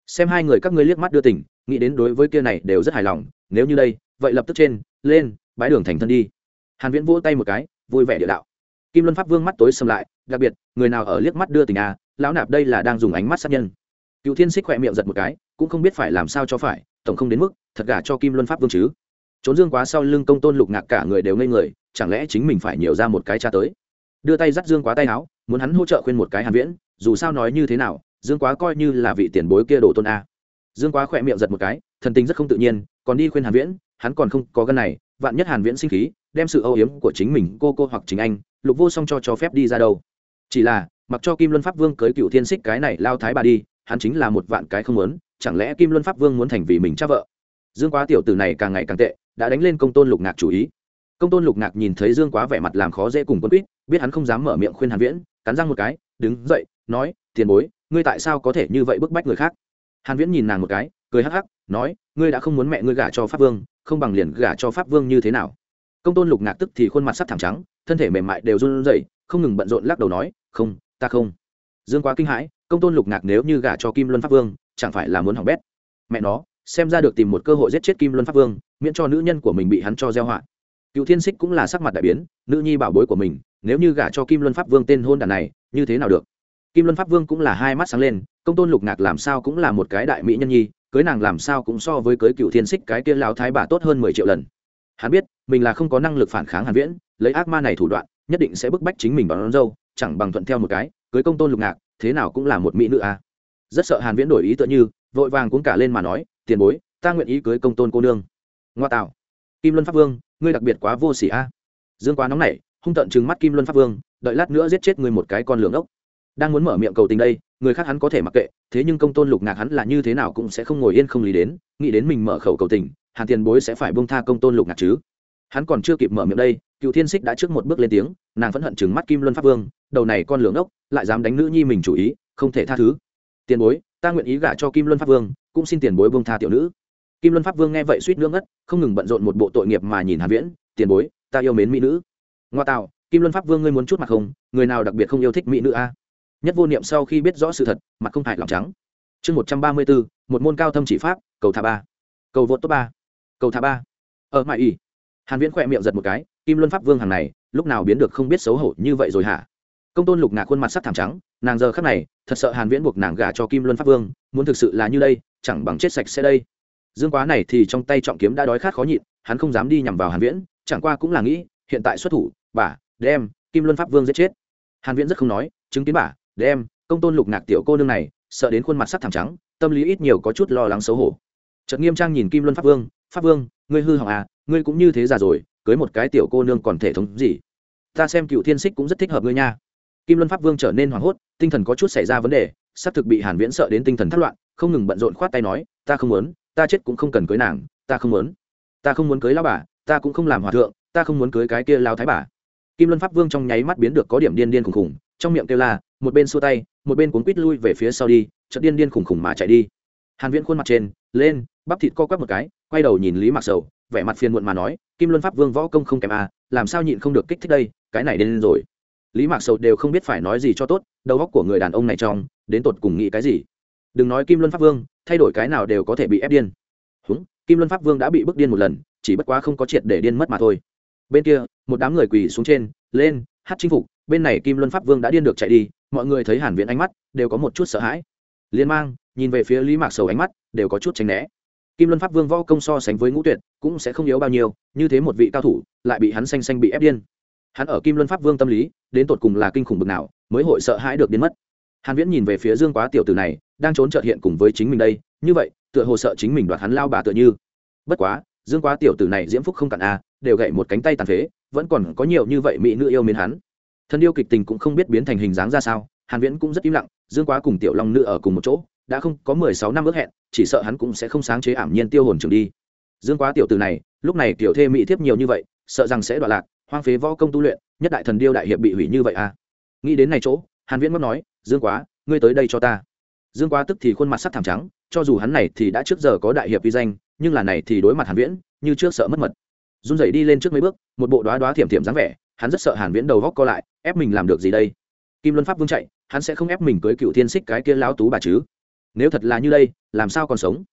Xem hai người các ngươi liếc mắt đưa tình, nghĩ đến đối với kia này đều rất hài lòng, nếu như đây, vậy lập tức trên, lên bãi đường thành thân đi. Hàn viễn vỗ tay một cái, vui vẻ địa đạo. Kim luân pháp vương mắt tối sầm lại, đặc biệt, người nào ở liếc mắt đưa tình à lão nạp đây là đang dùng ánh mắt sát nhân cựu thiên xích khỏe miệng giật một cái, cũng không biết phải làm sao cho phải, tổng không đến mức thật gả cho kim luân pháp vương chứ. Trốn dương quá sau lưng công tôn lục ngạc cả người đều ngây người, chẳng lẽ chính mình phải nhiều ra một cái cha tới? Đưa tay dắt dương quá tay áo, muốn hắn hỗ trợ khuyên một cái hàn viễn, dù sao nói như thế nào, dương quá coi như là vị tiền bối kia đổ tôn a. Dương quá khỏe miệng giật một cái, thần tình rất không tự nhiên, còn đi khuyên hàn viễn, hắn còn không có gân này, vạn nhất hàn viễn sinh khí, đem sự âu yếm của chính mình cô cô hoặc chính anh, lục vô song cho cho phép đi ra đâu. Chỉ là, mặc cho kim luân pháp vương cưới cựu thiên xích cái này lao thái bà đi hắn chính là một vạn cái không muốn, chẳng lẽ kim luân pháp vương muốn thành vì mình cha vợ? Dương quá tiểu tử này càng ngày càng tệ, đã đánh lên công tôn lục ngạc chủ ý. Công tôn lục ngạc nhìn thấy dương quá vẻ mặt làm khó dễ cùng quân quýt, biết hắn không dám mở miệng khuyên hàn viễn, cắn răng một cái, đứng dậy, nói, tiền bối, ngươi tại sao có thể như vậy bức bách người khác? Hàn viễn nhìn nàng một cái, cười hắc hắc, nói, ngươi đã không muốn mẹ ngươi gả cho pháp vương, không bằng liền gả cho pháp vương như thế nào? Công tôn lục ngạc tức thì khuôn mặt sắc thẳng trắng, thân thể mềm mại đều run rẩy, không ngừng bận rộn lắc đầu nói, không, ta không dương quá kinh hãi công tôn lục ngạc nếu như gả cho kim luân pháp vương chẳng phải là muốn hỏng bét. Mẹ nó xem ra được tìm một cơ hội giết chết kim luân pháp vương miễn cho nữ nhân của mình bị hắn cho gieo họa. Cựu thiên xích cũng là sắc mặt đại biến nữ nhi bảo bối của mình nếu như gả cho kim luân pháp vương tên hôn đàn này như thế nào được? Kim luân pháp vương cũng là hai mắt sáng lên công tôn lục ngạc làm sao cũng là một cái đại mỹ nhân nhi cưới nàng làm sao cũng so với cưới cựu thiên xích cái kia lão thái bà tốt hơn mười triệu lần. Hắn biết mình là không có năng lực phản kháng hàn viễn lấy ác ma này thủ đoạn nhất định sẽ bức bách chính mình đón, đón dâu chẳng bằng thuận theo một cái, cưới công tôn lục ngạc, thế nào cũng là một mỹ nữ a à. rất sợ hàn viễn đổi ý tựa như, vội vàng cũng cả lên mà nói, tiền bối, ta nguyện ý cưới công tôn cô nương. Ngoa tạo. Kim luân pháp vương, ngươi đặc biệt quá vô sỉ a. Dương quá nóng nảy, hung tận trừng mắt kim luân pháp vương, đợi lát nữa giết chết ngươi một cái con lường ốc. Đang muốn mở miệng cầu tình đây, người khác hắn có thể mặc kệ, thế nhưng công tôn lục ngạc hắn là như thế nào cũng sẽ không ngồi yên không lý đến, nghĩ đến mình mở khẩu cầu tình, hàn tiền bối sẽ phải bông tha công tôn lục ngạc chứ hắn còn chưa kịp mở miệng đây, cựu thiên xích đã trước một bước lên tiếng, nàng phẫn hận chừng mắt kim luân pháp vương, đầu này con lường ốc, lại dám đánh nữ nhi mình chủ ý, không thể tha thứ. Tiền bối, ta nguyện ý gả cho kim luân pháp vương, cũng xin tiền bối bông tha tiểu nữ. Kim luân pháp vương nghe vậy suýt nước ngất, không ngừng bận rộn một bộ tội nghiệp mà nhìn hàn viễn, tiền bối, ta yêu mến mỹ nữ. Ngoa tạo, kim luân pháp vương ngươi muốn chút mặt không? Người nào đặc biệt không yêu thích mỹ nữ a? Nhất vô niệm sau khi biết rõ sự thật, mặt không hại lòng trắng. Chương một trăm ba mươi bốn, một môn cao thâm chỉ pháp, cầu thả ba. Cầu vượt top ba. Cầu thả ba. Ở mại ỉ hàn viễn khỏe miệng giật một cái, kim luân pháp vương hàng này, lúc nào biến được không biết xấu hổ như vậy rồi hả? Công tôn lục ngạc khuôn mặt sắc thảm trắng, nàng giờ khắc này, thật sợ hàn viễn buộc nàng gả cho kim luân pháp vương, muốn thực sự là như đây, chẳng bằng chết sạch sẽ đây. Dương quá này thì trong tay trọng kiếm đã đói khát khó nhịn, hắn không dám đi nhằm vào hàn viễn, chẳng qua cũng là nghĩ, hiện tại xuất thủ, bà, đem, kim luân pháp vương giết chết. Hàn viễn rất không nói, chứng kiến bà, đem, công tôn lục ngạc tiểu cô nương này, sợ đến khuôn mặt sắc thảm trắng, tâm lý ít nhiều có chút lo lắng xấu hổ. Chợt nghiêm trang nhìn kim luân pháp vương pháp vương ngươi hư hỏng à ngươi cũng như thế già rồi cưới một cái tiểu cô nương còn thể thống gì? Ta xem cựu thiên xích cũng rất thích hợp ngươi nha. Kim luân pháp vương trở nên hoảng hốt tinh thần có chút xảy ra vấn đề sắp thực bị hàn viễn sợ đến tinh thần thất loạn không ngừng bận rộn khoát tay nói ta không muốn ta chết cũng không cần cưới nàng ta không muốn. Ta không muốn cưới lão bà ta cũng không làm hòa thượng ta không muốn cưới cái kia lao thái bà. Kim luân pháp vương trong nháy mắt biến được có điểm điên điên khủng khủng, trong miệng kêu la một bên xua tay một bên cuốn quít lui về phía sau đi chợt điên điên khủng khủng mà chạy đi. Hàn viễn khuôn mặt trên lên bắp thịt co quắp một cái quay đầu nhìn lý mặc sầu, vẻ mặt phiền muộn mà nói, kim luân pháp vương võ công không kém à làm sao nhịn không được kích thích đây, cái này đến rồi. Lý mạc sầu đều không biết phải nói gì cho tốt, đầu óc của người đàn ông này trong, đến tột cùng nghĩ cái gì. Đừng nói kim luân pháp vương, thay đổi cái nào đều có thể bị ép điên. Húng, kim luân pháp vương đã bị bức điên một lần, chỉ bất quá không có triệt để điên mất mà thôi. Bên kia, một đám người quỳ xuống trên, lên, hát chinh phục, bên này kim luân pháp vương đã điên được chạy đi, mọi người thấy hàn viễn ánh mắt, đều có một chút sợ hãi. Liên mang, nhìn về phía lý mạc sầu ánh mắt, đều có chút tránh né kim luân pháp vương võ công so sánh với ngũ tuyệt, cũng sẽ không yếu bao nhiêu, như thế một vị cao thủ, lại bị hắn xanh xanh bị ép điên. Hắn ở kim luân pháp vương tâm lý, đến tột cùng là kinh khủng bực nào, mới hội sợ hãi được biến mất. Hàn viễn nhìn về phía dương quá tiểu tử này, đang trốn trợt hiện cùng với chính mình đây, như vậy, tựa hồ sợ chính mình đoạt hắn lao bà tựa như. Bất quá, dương quá tiểu tử này diễm phúc không cản a, đều gậy một cánh tay tàn phế, vẫn còn có nhiều như vậy mỹ nữ yêu mến hắn. Thân yêu kịch tình cũng không biết biến thành hình dáng ra sao, hàn viễn cũng rất im lặng, dương quá cùng tiểu long nữ ở cùng một chỗ đã không có 16 năm ước hẹn, chỉ sợ hắn cũng sẽ không sáng chế ảm nhiên tiêu hồn trường đi. Dương quá tiểu tử này, lúc này tiểu thê mỹ thiếp nhiều như vậy, sợ rằng sẽ đoạn lạc, hoang phế võ công tu luyện, nhất đại thần điêu đại hiệp bị hủy như vậy à? Nghĩ đến này chỗ, hàn viễn mất nói, dương quá, ngươi tới đây cho ta. Dương quá tức thì khuôn mặt sắc thảm trắng, cho dù hắn này thì đã trước giờ có đại hiệp vi danh, nhưng là này thì đối mặt hàn viễn, như trước sợ mất mật. Run rẩy đi lên trước mấy bước, một bộ đóa đóa thiểm thiểm dáng vẻ, hắn rất sợ hàn viễn đầu góc co lại, ép mình làm được gì đây? Kim luân pháp vương chạy, hắn sẽ không ép mình cưới cựu thiên xích cái kia lão tú bà chứ? Nếu thật là như đây, làm sao còn sống?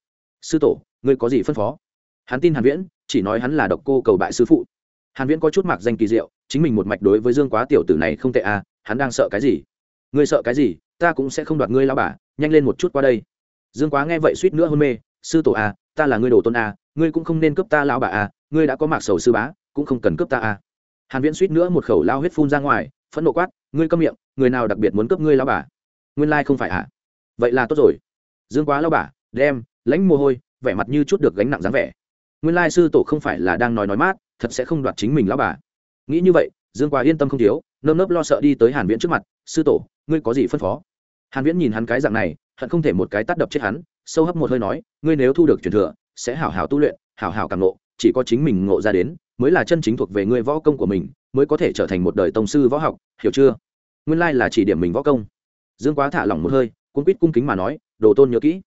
Sư tổ, ngươi có gì phân phó? Hắn tin hàn viễn, chỉ nói hắn là độc cô cầu bại sư phụ. Hàn viễn có chút mạc danh kỳ diệu, chính mình một mạch đối với dương quá tiểu tử này không tệ à hắn đang sợ cái gì? Ngươi sợ cái gì? Ta cũng sẽ không đoạt ngươi lão bà, nhanh lên một chút qua đây. Dương quá nghe vậy suýt nữa hôn mê, sư tổ à ta là ngươi đồ tôn à ngươi cũng không nên cướp ta lão bà à ngươi đã có mạc sầu sư bá, cũng không cần cướp ta à. Hàn viễn suýt nữa một khẩu lao huyết phun ra ngoài, phẫn nộ quát, ngươi câm miệng, người nào đặc biệt muốn cướp ngươi lão bà? Nguyên lai không phải à? Vậy là tốt rồi dương quá lão bà, đem, lãnh mồ hôi, vẻ mặt như chút được gánh nặng dáng vẻ. Nguyên lai sư tổ không phải là đang nói nói mát, thật sẽ không đoạt chính mình lão bà. Nghĩ như vậy, dương quá yên tâm không thiếu, nơm nớp lo sợ đi tới hàn viễn trước mặt, sư tổ, ngươi có gì phân phó? Hàn viễn nhìn hắn cái dạng này, hận không thể một cái tát đập chết hắn, sâu hấp một hơi nói, ngươi nếu thu được truyền thừa, sẽ hảo hảo tu luyện, hảo hảo càng ngộ, chỉ có chính mình ngộ ra đến, mới là chân chính thuộc về ngươi võ công của mình, mới có thể trở thành một đời tông sư võ học, hiểu chưa? Nguyên lai là chỉ điểm mình võ công. Dương quá thả lỏng một hơi cung quýt cung kính mà nói đồ tôn nhớ kỹ.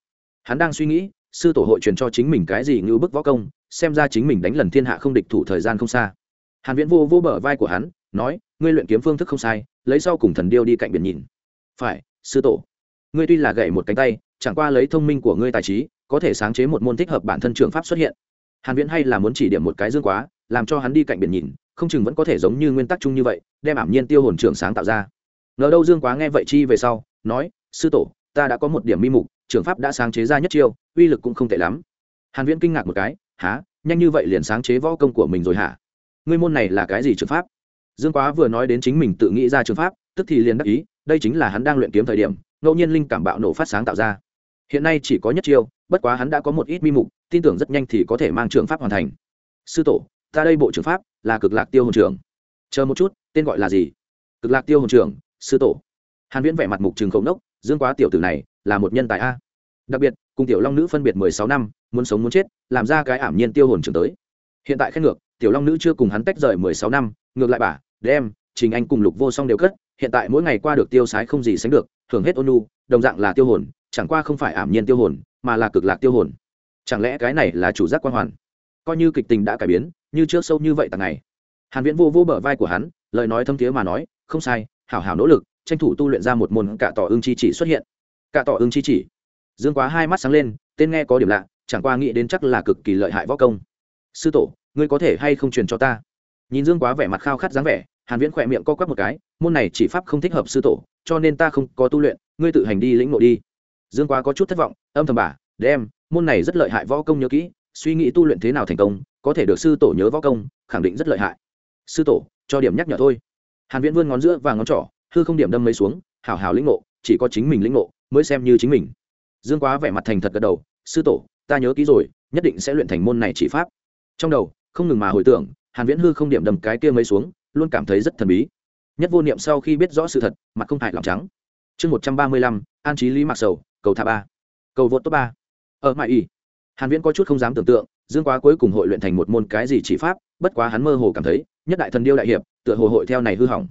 Hắn đang suy nghĩ, sư tổ hội truyền cho chính mình cái gì như bức võ công, xem ra chính mình đánh lần thiên hạ không địch thủ thời gian không xa. Hàn viễn vô vô bờ vai của hắn, nói, ngươi luyện kiếm phương thức không sai, lấy sau cùng thần điêu đi cạnh biển nhìn. Phải, sư tổ. Ngươi tuy là gậy một cánh tay, chẳng qua lấy thông minh của ngươi tài trí, có thể sáng chế một môn thích hợp bản thân trường pháp xuất hiện. Hàn viễn hay là muốn chỉ điểm một cái dương quá, làm cho hắn đi cạnh biển nhìn, không chừng vẫn có thể giống như nguyên tắc chung như vậy, đem ảm nhiên tiêu hồn trường sáng tạo ra. Ngờ đâu dương quá nghe vậy chi về sau, nói, sư tổ ta đã có một điểm mi mục, trường pháp đã sáng chế ra nhất chiêu, uy lực cũng không tệ lắm. Hàn viễn kinh ngạc một cái há nhanh như vậy liền sáng chế võ công của mình rồi hả? Ngươi môn này là cái gì trường pháp? Dương quá vừa nói đến chính mình tự nghĩ ra trường pháp, tức thì liền đắc ý, đây chính là hắn đang luyện kiếm thời điểm, ngẫu nhiên linh cảm bạo nổ phát sáng tạo ra. Hiện nay chỉ có nhất chiêu, bất quá hắn đã có một ít mi mục, tin tưởng rất nhanh thì có thể mang trường pháp hoàn thành. Sư tổ, ta đây bộ trường pháp là cực lạc tiêu hồn trưởng chờ một chút, tên gọi là gì? Cực lạc tiêu hồn trưởng sư tổ. Hàn viễn vẻ mặt mục trường khổng nốc dương quá tiểu tử này là một nhân tài a. Đặc biệt, cùng tiểu long nữ phân biệt 16 năm, muốn sống muốn chết, làm ra cái ảm nhiên tiêu hồn trưởng tới. Hiện tại khen ngược, tiểu long nữ chưa cùng hắn tách rời 16 năm, ngược lại bà, đem, trình anh cùng lục vô song đều cất, hiện tại mỗi ngày qua được tiêu sái không gì sánh được thường hết ôn nu đồng dạng là tiêu hồn, chẳng qua không phải ảm nhiên tiêu hồn, mà là cực lạc tiêu hồn. Chẳng lẽ cái này là chủ giác quan hoàn? Coi như kịch tình đã cải biến, như trước sâu như vậy tầng này. Hàn viễn vô vô bờ vai của hắn, lời nói thâm thiế mà nói, không sai, hảo hảo nỗ lực tranh thủ tu luyện ra một môn cả tỏ ương chi chỉ xuất hiện. Cả tỏ ương chi chỉ. Dương quá hai mắt sáng lên, tên nghe có điểm lạ, chẳng qua nghĩ đến chắc là cực kỳ lợi hại võ công. Sư tổ, ngươi có thể hay không truyền cho ta? Nhìn dương quá vẻ mặt khao khát dáng vẻ, hàn viễn khỏe miệng co quắp một cái, môn này chỉ pháp không thích hợp sư tổ, cho nên ta không có tu luyện, ngươi tự hành đi lĩnh ngộ đi. Dương quá có chút thất vọng, âm thầm bà, đem, môn này rất lợi hại võ công nhớ kỹ, suy nghĩ tu luyện thế nào thành công, có thể được sư tổ nhớ võ công, khẳng định rất lợi hại. Sư tổ, cho điểm nhắc nhở thôi. Hàn viễn vươn ngón giữa và ngón trỏ hư không điểm đâm mấy xuống hảo hảo lĩnh ngộ chỉ có chính mình lĩnh ngộ mới xem như chính mình. Dương quá vẻ mặt thành thật gật đầu sư tổ ta nhớ kỹ rồi nhất định sẽ luyện thành môn này chỉ pháp. Trong đầu không ngừng mà hồi tưởng hàn viễn hư không điểm đâm cái kia mấy xuống luôn cảm thấy rất thần bí. Nhất vô niệm sau khi biết rõ sự thật mặt không hại lòng trắng. Chương 135, an trí lý mặc sầu cầu thả ba. Cầu vượt top ba. Ờ, Ở mại y. Hàn viễn có chút không dám tưởng tượng dương quá cuối cùng hội luyện thành một môn cái gì chỉ pháp bất quá hắn mơ hồ cảm thấy nhất đại thần điêu đại hiệp tựa hồ hội theo này hư hỏng.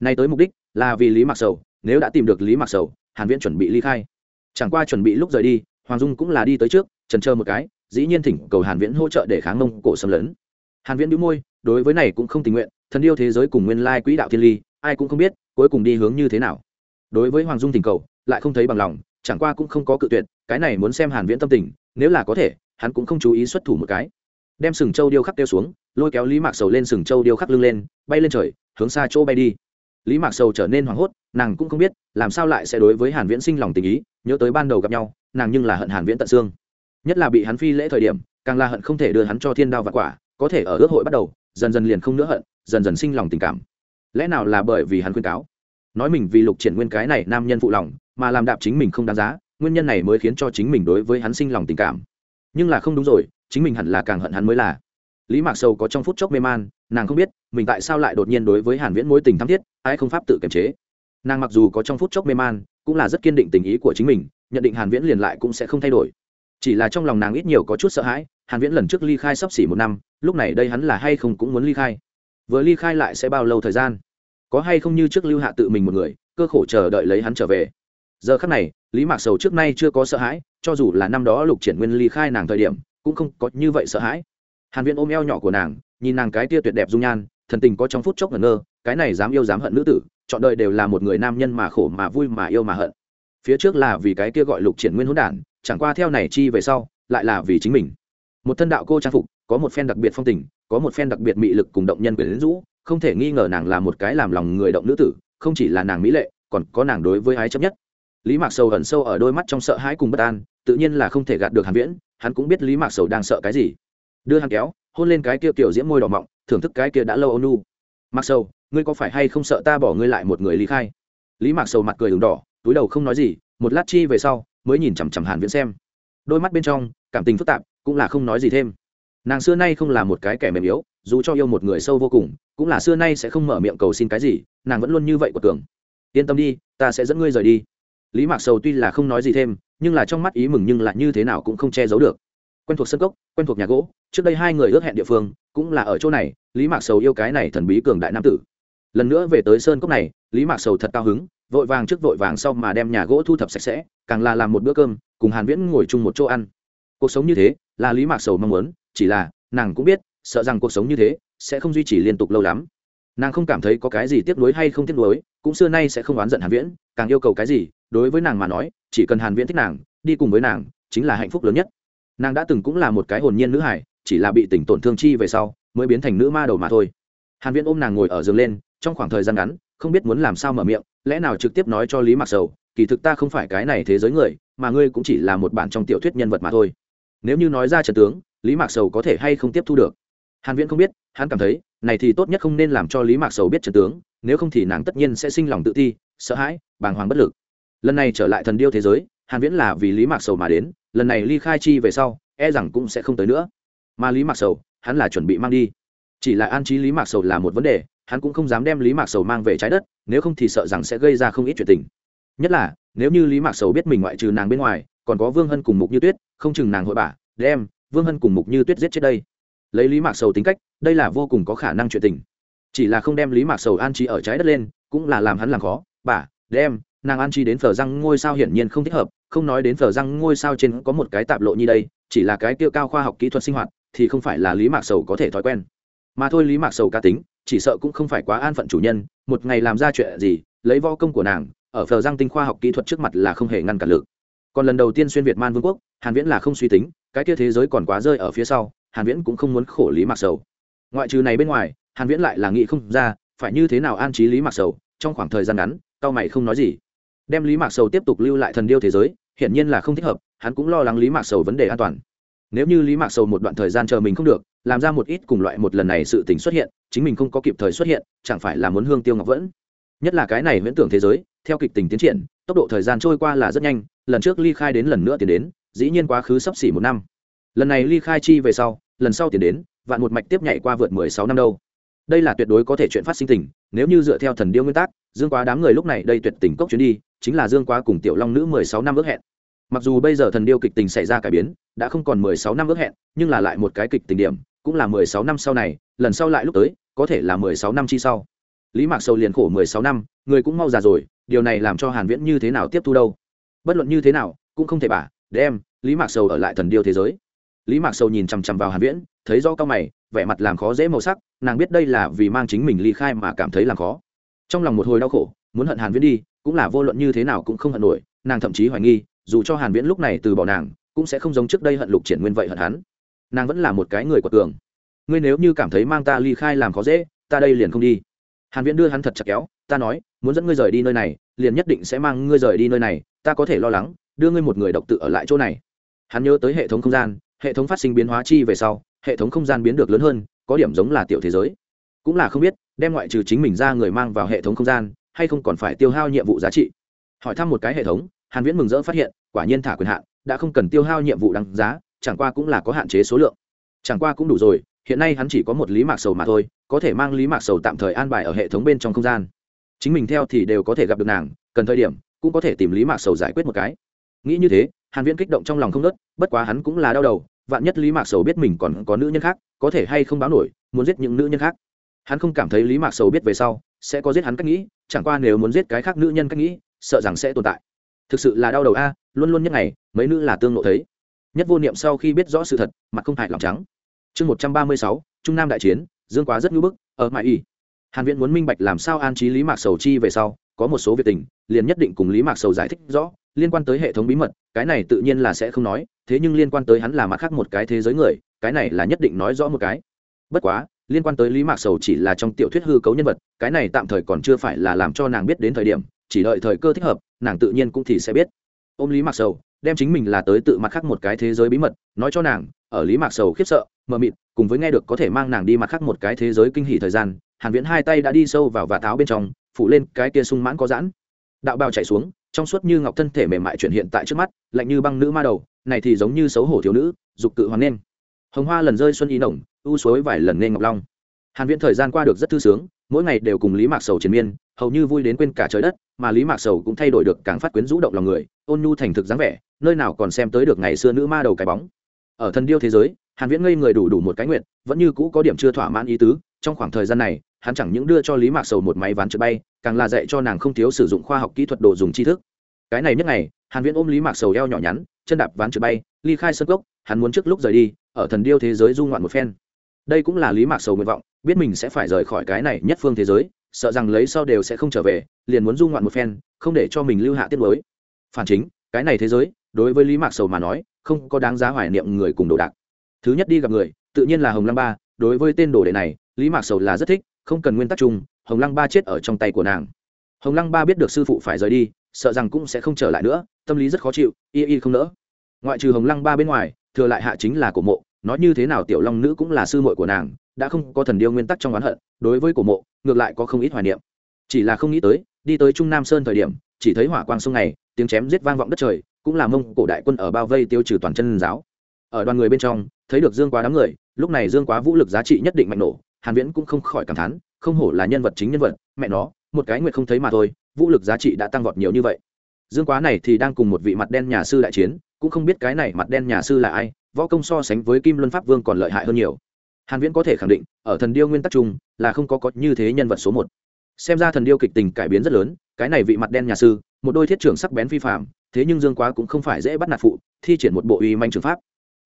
Nay tới mục đích là vì lý mặc sầu, nếu đã tìm được lý mặc sầu, hàn viễn chuẩn bị ly khai. Chẳng qua chuẩn bị lúc rời đi, hoàng dung cũng là đi tới trước trần chờ một cái, dĩ nhiên thỉnh cầu hàn viễn hỗ trợ để kháng mông cổ xâm lấn. Hàn viễn nhíu môi, đối với này cũng không tình nguyện, thần yêu thế giới cùng nguyên lai quỹ đạo thiên ly, ai cũng không biết, cuối cùng đi hướng như thế nào. Đối với hoàng dung thỉnh cầu, lại không thấy bằng lòng, chẳng qua cũng không có cự tuyệt, cái này muốn xem hàn viễn tâm tình, nếu là có thể, hắn cũng không chú ý xuất thủ một cái. Đem sừng châu điêu khắc tiêu xuống, lôi kéo lý mạc sầu lên sừng châu điêu khắc lưng lên, bay lên trời, hướng xa chỗ bay đi lý mạc sầu trở nên hoảng hốt, nàng cũng không biết, làm sao lại sẽ đối với hàn viễn sinh lòng tình ý, nhớ tới ban đầu gặp nhau, nàng nhưng là hận hàn viễn tận xương. Nhất là bị hắn phi lễ thời điểm, càng là hận không thể đưa hắn cho thiên đao vạn quả, có thể ở ước hội bắt đầu, dần dần liền không nữa hận, dần dần sinh lòng tình cảm. Lẽ nào là bởi vì hắn khuyên cáo? Nói mình vì lục triển nguyên cái này nam nhân phụ lòng, mà làm đạp chính mình không đáng giá, nguyên nhân này mới khiến cho chính mình đối với hắn sinh lòng tình cảm. Nhưng là không đúng rồi, chính mình hẳn là càng hận hắn mới là lý mạc sầu có trong phút chốc mê man, nàng không biết, mình tại sao lại đột nhiên đối với hàn viễn mối tình thắm thiết, ai không pháp tự kiềm chế. Nàng mặc dù có trong phút chốc mê man, cũng là rất kiên định tình ý của chính mình, nhận định hàn viễn liền lại cũng sẽ không thay đổi. Chỉ là trong lòng nàng ít nhiều có chút sợ hãi, hàn viễn lần trước ly khai sắp xỉ một năm, lúc này đây hắn là hay không cũng muốn ly khai. Vừa ly khai lại sẽ bao lâu thời gian? Có hay không như trước lưu hạ tự mình một người, cơ khổ chờ đợi lấy hắn trở về? Giờ khắc này, lý mạc sầu trước nay chưa có sợ hãi, cho dù là năm đó lục triển nguyên ly khai nàng thời điểm, cũng không có như vậy sợ hãi hàn viễn ôm eo nhỏ của nàng, nhìn nàng cái tia tuyệt đẹp dung nhan, thần tình có trong phút chốc ngẩn ngơ, cái này dám yêu dám hận nữ tử, chọn đời đều là một người nam nhân mà khổ mà vui mà yêu mà hận. Phía trước là vì cái kia gọi lục triển nguyên hỗn đản, chẳng qua theo này chi về sau, lại là vì chính mình. Một thân đạo cô trang phục, có một phen đặc biệt phong tình, có một phen đặc biệt mị lực cùng động nhân quyến rũ, không thể nghi ngờ nàng là một cái làm lòng người động nữ tử, không chỉ là nàng mỹ lệ, còn có nàng đối với ái chấp nhất. Lý mạc sầu ẩn sâu ở đôi mắt trong sợ hãi cùng bất an, tự nhiên là không thể gạt được hàn viễn, hắn cũng biết lý mạc sầu đang sợ cái gì đưa hắn kéo, hôn lên cái kia kiểu diễm môi đỏ mọng, thưởng thức cái kia đã lâu ônu. Mạc sầu, ngươi có phải hay không sợ ta bỏ ngươi lại một người lý khai? Lý mạc sầu mặt cười đường đỏ, túi đầu không nói gì, một lát chi về sau, mới nhìn chằm chằm hàn viễn xem. Đôi mắt bên trong, cảm tình phức tạp, cũng là không nói gì thêm. Nàng xưa nay không là một cái kẻ mềm yếu, dù cho yêu một người sâu vô cùng, cũng là xưa nay sẽ không mở miệng cầu xin cái gì, nàng vẫn luôn như vậy của tưởng. Yên tâm đi, ta sẽ dẫn ngươi rời đi. Lý mạc sầu tuy là không nói gì thêm, nhưng là trong mắt ý mừng nhưng lại như thế nào cũng không che giấu được quen thuộc sân cốc, quen thuộc nhà gỗ, trước đây hai người ước hẹn địa phương, cũng là ở chỗ này, lý mạc sầu yêu cái này thần bí cường đại nam tử. Lần nữa về tới sơn cốc này, lý mạc sầu thật cao hứng, vội vàng trước vội vàng sau mà đem nhà gỗ thu thập sạch sẽ, càng là làm một bữa cơm, cùng hàn viễn ngồi chung một chỗ ăn. Cuộc sống như thế, là lý mạc sầu mong muốn, chỉ là, nàng cũng biết, sợ rằng cuộc sống như thế, sẽ không duy trì liên tục lâu lắm. Nàng không cảm thấy có cái gì tiếc nuối hay không tiếc nuối, cũng xưa nay sẽ không oán giận hàn viễn, càng yêu cầu cái gì, đối với nàng mà nói, chỉ cần hàn viễn thích nàng, đi cùng với nàng, chính là hạnh phúc lớn nhất nàng đã từng cũng là một cái hồn nhiên nữ hải, chỉ là bị tỉnh tổn thương chi về sau, mới biến thành nữ ma đầu mà thôi. Hàn viễn ôm nàng ngồi ở giường lên, trong khoảng thời gian ngắn, không biết muốn làm sao mở miệng, lẽ nào trực tiếp nói cho lý mặc sầu, kỳ thực ta không phải cái này thế giới người, mà ngươi cũng chỉ là một bản trong tiểu thuyết nhân vật mà thôi. Nếu như nói ra trận tướng, lý mạc sầu có thể hay không tiếp thu được? Hàn viễn không biết, hắn cảm thấy, này thì tốt nhất không nên làm cho lý mạc sầu biết trận tướng, nếu không thì nàng tất nhiên sẽ sinh lòng tự ti, sợ hãi, bàng hoàng bất lực. Lần này trở lại thần điêu thế giới, hàn viễn là vì lý mạc sầu mà đến lần này ly khai chi về sau e rằng cũng sẽ không tới nữa. Mà lý mạc sầu, hắn là chuẩn bị mang đi. Chỉ là an trí lý mạc sầu là một vấn đề, hắn cũng không dám đem lý mạc sầu mang về trái đất, nếu không thì sợ rằng sẽ gây ra không ít chuyện tình. Nhất là, nếu như lý mạc sầu biết mình ngoại trừ nàng bên ngoài, còn có vương hân cùng mục như tuyết, không chừng nàng hội bả, đem vương hân cùng mục như tuyết giết chết đây. Lấy lý mạc sầu tính cách, đây là vô cùng có khả năng chuyện tình. Chỉ là không đem lý mạc sầu an trí ở trái đất lên, cũng là làm hắn làm khó, bả, đem nàng an trí đến phở răng ngôi sao hiển nhiên không thích hợp không nói đến phở răng ngôi sao trên có một cái tạp lộ như đây, chỉ là cái tiêu cao khoa học kỹ thuật sinh hoạt, thì không phải là lý mạc sầu có thể thói quen. Mà thôi lý mạc sầu cá tính, chỉ sợ cũng không phải quá an phận chủ nhân, một ngày làm ra chuyện gì, lấy vo công của nàng, ở phờ giang tinh khoa học kỹ thuật trước mặt là không hề ngăn cản lực. Còn lần đầu tiên xuyên việt man vương quốc, hàn viễn là không suy tính, cái kia thế giới còn quá rơi ở phía sau, hàn viễn cũng không muốn khổ lý mạc sầu. Ngoại trừ này bên ngoài, hàn viễn lại là nghĩ không ra, phải như thế nào an trí lý mạc sầu, trong khoảng thời gian ngắn cao mày không nói gì. Đem lý mạc sầu tiếp tục lưu lại thần điêu thế giới hiển nhiên là không thích hợp, hắn cũng lo lắng lý mạc sầu vấn đề an toàn. Nếu như lý mạc sầu một đoạn thời gian chờ mình không được, làm ra một ít cùng loại một lần này sự tình xuất hiện, chính mình không có kịp thời xuất hiện, chẳng phải là muốn hương tiêu ngọc vẫn? Nhất là cái này viễn tưởng thế giới, theo kịch tình tiến triển, tốc độ thời gian trôi qua là rất nhanh, lần trước ly khai đến lần nữa tiến đến, dĩ nhiên quá khứ sắp xỉ một năm. Lần này ly khai chi về sau, lần sau tiến đến, vạn một mạch tiếp nhảy qua vượt mười sáu năm đâu. Đây là tuyệt đối có thể chuyện phát sinh tình, nếu như dựa theo thần điêu nguyên tắc, dương quá đám người lúc này đây tuyệt tình cốc chuyến đi, chính là dương quá cùng tiểu long nữ mười sáu năm ước hẹn mặc dù bây giờ thần điêu kịch tình xảy ra cải biến, đã không còn mười sáu năm ước hẹn, nhưng là lại một cái kịch tình điểm, cũng là mười sáu năm sau này, lần sau lại lúc tới, có thể là mười sáu năm chi sau. Lý mạc sầu liền khổ mười sáu năm, người cũng mau già rồi, điều này làm cho hàn viễn như thế nào tiếp thu đâu? Bất luận như thế nào, cũng không thể bả, đem lý mạc sầu ở lại thần điêu thế giới. Lý mạc sầu nhìn chằm chằm vào hàn viễn, thấy do cao mày, vẻ mặt làm khó dễ màu sắc, nàng biết đây là vì mang chính mình ly khai mà cảm thấy làm khó. Trong lòng một hồi đau khổ, muốn hận hàn viễn đi, cũng là vô luận như thế nào cũng không hận nổi, nàng thậm chí hoài nghi dù cho hàn viễn lúc này từ bỏ nàng, cũng sẽ không giống trước đây hận lục triển nguyên vậy hận hắn. Nàng vẫn là một cái người quật cường. Ngươi nếu như cảm thấy mang ta ly khai làm khó dễ, ta đây liền không đi. Hàn viễn đưa hắn thật chặt kéo, ta nói, muốn dẫn ngươi rời đi nơi này, liền nhất định sẽ mang ngươi rời đi nơi này, ta có thể lo lắng, đưa ngươi một người độc tự ở lại chỗ này. Hắn nhớ tới hệ thống không gian, hệ thống phát sinh biến hóa chi về sau, hệ thống không gian biến được lớn hơn, có điểm giống là tiểu thế giới. Cũng là không biết, đem ngoại trừ chính mình ra người mang vào hệ thống không gian, hay không còn phải tiêu hao nhiệm vụ giá trị. Hỏi thăm một cái hệ thống hàn viễn mừng rỡ phát hiện, quả nhiên thả quyền hạn, đã không cần tiêu hao nhiệm vụ đăng giá, chẳng qua cũng là có hạn chế số lượng. Chẳng qua cũng đủ rồi, hiện nay hắn chỉ có một lý mạc sầu mà thôi, có thể mang lý mạc sầu tạm thời an bài ở hệ thống bên trong không gian. Chính mình theo thì đều có thể gặp được nàng, cần thời điểm, cũng có thể tìm lý mạc sầu giải quyết một cái. Nghĩ như thế, hàn viễn kích động trong lòng không nớt bất quá hắn cũng là đau đầu, vạn nhất lý mạc sầu biết mình còn có nữ nhân khác, có thể hay không báo nổi, muốn giết những nữ nhân khác. Hắn không cảm thấy lý mạc sầu biết về sau, sẽ có giết hắn cách nghĩ, chẳng qua nếu muốn giết cái khác nữ nhân cách nghĩ, sợ rằng sẽ tồn tại thực sự là đau đầu a, luôn luôn nhất ngày, mấy nữ là tương lộ thấy. Nhất vô niệm sau khi biết rõ sự thật, mặt không hại lòng trắng. Chương một trăm ba mươi sáu, trung nam đại chiến, dương quá rất ngưỡng bức, ở mãi y. Hàn viễn muốn minh bạch làm sao an trí lý mạc sầu chi về sau, có một số việc tình, liền nhất định cùng lý mạc sầu giải thích rõ, liên quan tới hệ thống bí mật, cái này tự nhiên là sẽ không nói, thế nhưng liên quan tới hắn là mặt khác một cái thế giới người, cái này là nhất định nói rõ một cái. Bất quá, liên quan tới lý mạc sầu chỉ là trong tiểu thuyết hư cấu nhân vật, cái này tạm thời còn chưa phải là làm cho nàng biết đến thời điểm chỉ đợi thời cơ thích hợp, nàng tự nhiên cũng thì sẽ biết. Ôm lý mạc sầu, đem chính mình là tới tự mặt khác một cái thế giới bí mật, nói cho nàng, ở lý mạc sầu khiếp sợ, mờ mịt, cùng với nghe được có thể mang nàng đi mặt khác một cái thế giới kinh hỉ thời gian, hàn viễn hai tay đã đi sâu vào và tháo bên trong, phủ lên cái kia sung mãn có giãn. Đạo bào chạy xuống, trong suốt như ngọc thân thể mềm mại chuyển hiện tại trước mắt, lạnh như băng nữ ma đầu, này thì giống như xấu hổ thiếu nữ, dục cự hoàn nên hồng hoa lần rơi xuân ý nồng u suối vài lần nên ngọc long. Hàn viễn thời gian qua được rất thư sướng, mỗi ngày đều cùng lý mạc sầu chiến miên hầu như vui đến quên cả trời đất, mà lý mạc sầu cũng thay đổi được càng phát quyến rũ động lòng người, ôn nhu thành thực dáng vẻ, nơi nào còn xem tới được ngày xưa nữ ma đầu cái bóng. Ở thần điêu thế giới, hàn viễn ngây người đủ đủ một cái nguyện, vẫn như cũ có điểm chưa thỏa mãn ý tứ, trong khoảng thời gian này, hắn chẳng những đưa cho lý mạc sầu một máy ván trượt bay, càng là dạy cho nàng không thiếu sử dụng khoa học kỹ thuật đồ dùng tri thức. Cái này nhất ngày, hàn viễn ôm lý mạc sầu eo nhỏ nhắn, chân đạp ván trượt bay, ly khai sân cốc, hắn muốn trước lúc rời đi, ở thần điêu thế giới du ngoạn một phen. Đây cũng là lý mạc sầu nguyện vọng, biết mình sẽ phải rời khỏi cái này nhất phương thế giới sợ rằng lấy sau đều sẽ không trở về, liền muốn du ngoạn một phen, không để cho mình lưu hạ tiết mới phản chính, cái này thế giới, đối với lý mạc sầu mà nói, không có đáng giá hoài niệm người cùng đồ đạc. Thứ nhất đi gặp người, tự nhiên là hồng lăng ba, đối với tên đồ đệ này, lý mạc sầu là rất thích, không cần nguyên tắc chung, hồng lăng ba chết ở trong tay của nàng. Hồng lăng ba biết được sư phụ phải rời đi, sợ rằng cũng sẽ không trở lại nữa, tâm lý rất khó chịu, y y không nỡ. Ngoại trừ hồng lăng ba bên ngoài, thừa lại hạ chính là cổ mộ, nói như thế nào tiểu long nữ cũng là sư muội của nàng đã không có thần điêu nguyên tắc trong oán hận, đối với cổ mộ, ngược lại có không ít hoài niệm. Chỉ là không nghĩ tới, đi tới trung nam sơn thời điểm, chỉ thấy hỏa quang sông này, tiếng chém giết vang vọng đất trời, cũng là mông cổ đại quân ở bao vây tiêu trừ toàn chân giáo. Ở đoàn người bên trong, thấy được dương quá đám người, lúc này dương quá vũ lực giá trị nhất định mạnh nổ, hàn viễn cũng không khỏi cảm thán, không hổ là nhân vật chính nhân vật, mẹ nó, một cái nguyệt không thấy mà thôi, vũ lực giá trị đã tăng vọt nhiều như vậy. Dương quá này thì đang cùng một vị mặt đen nhà sư đại chiến, cũng không biết cái này mặt đen nhà sư là ai, võ công so sánh với kim luân pháp vương còn lợi hại hơn nhiều hàn viễn có thể khẳng định, ở thần điêu nguyên tắc chung, là không có có như thế nhân vật số một. Xem ra thần điêu kịch tình cải biến rất lớn, cái này vị mặt đen nhà sư, một đôi thiết trưởng sắc bén phi phạm thế nhưng dương quá cũng không phải dễ bắt nạt phụ, thi triển một bộ uy manh trường pháp.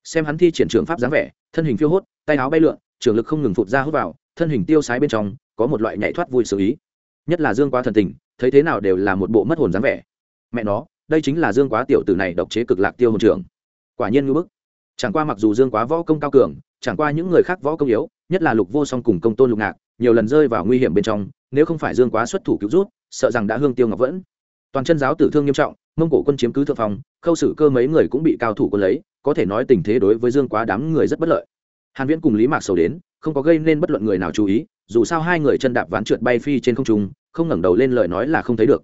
Xem hắn thi triển trường pháp dáng vẻ, thân hình phiêu hốt, tay áo bay lượn, trường lực không ngừng phụt ra hút vào, thân hình tiêu sái bên trong, có một loại nhảy thoát vui xử ý. Nhất là dương quá thần tình, thấy thế nào đều là một bộ mất hồn dáng vẻ. Mẹ nó, đây chính là dương quá tiểu tử này độc chế cực lạc tiêu hồn trưởng. Quả nhiên ngưỡng bức. Chẳng qua mặc dù dương quá võ công cao cường chẳng qua những người khác võ công yếu, nhất là lục vô song cùng công tôn lục ngạc, nhiều lần rơi vào nguy hiểm bên trong, nếu không phải dương quá xuất thủ cứu rút sợ rằng đã hương tiêu ngọc vẫn. Toàn chân giáo tử thương nghiêm trọng, mông cổ quân chiếm cứ thượng phòng khâu xử cơ mấy người cũng bị cao thủ quân lấy, có thể nói tình thế đối với dương quá đám người rất bất lợi. Hàn viễn cùng lý mạc sầu đến, không có gây nên bất luận người nào chú ý, dù sao hai người chân đạp ván trượt bay phi trên không trung, không ngẩng đầu lên lời nói là không thấy được.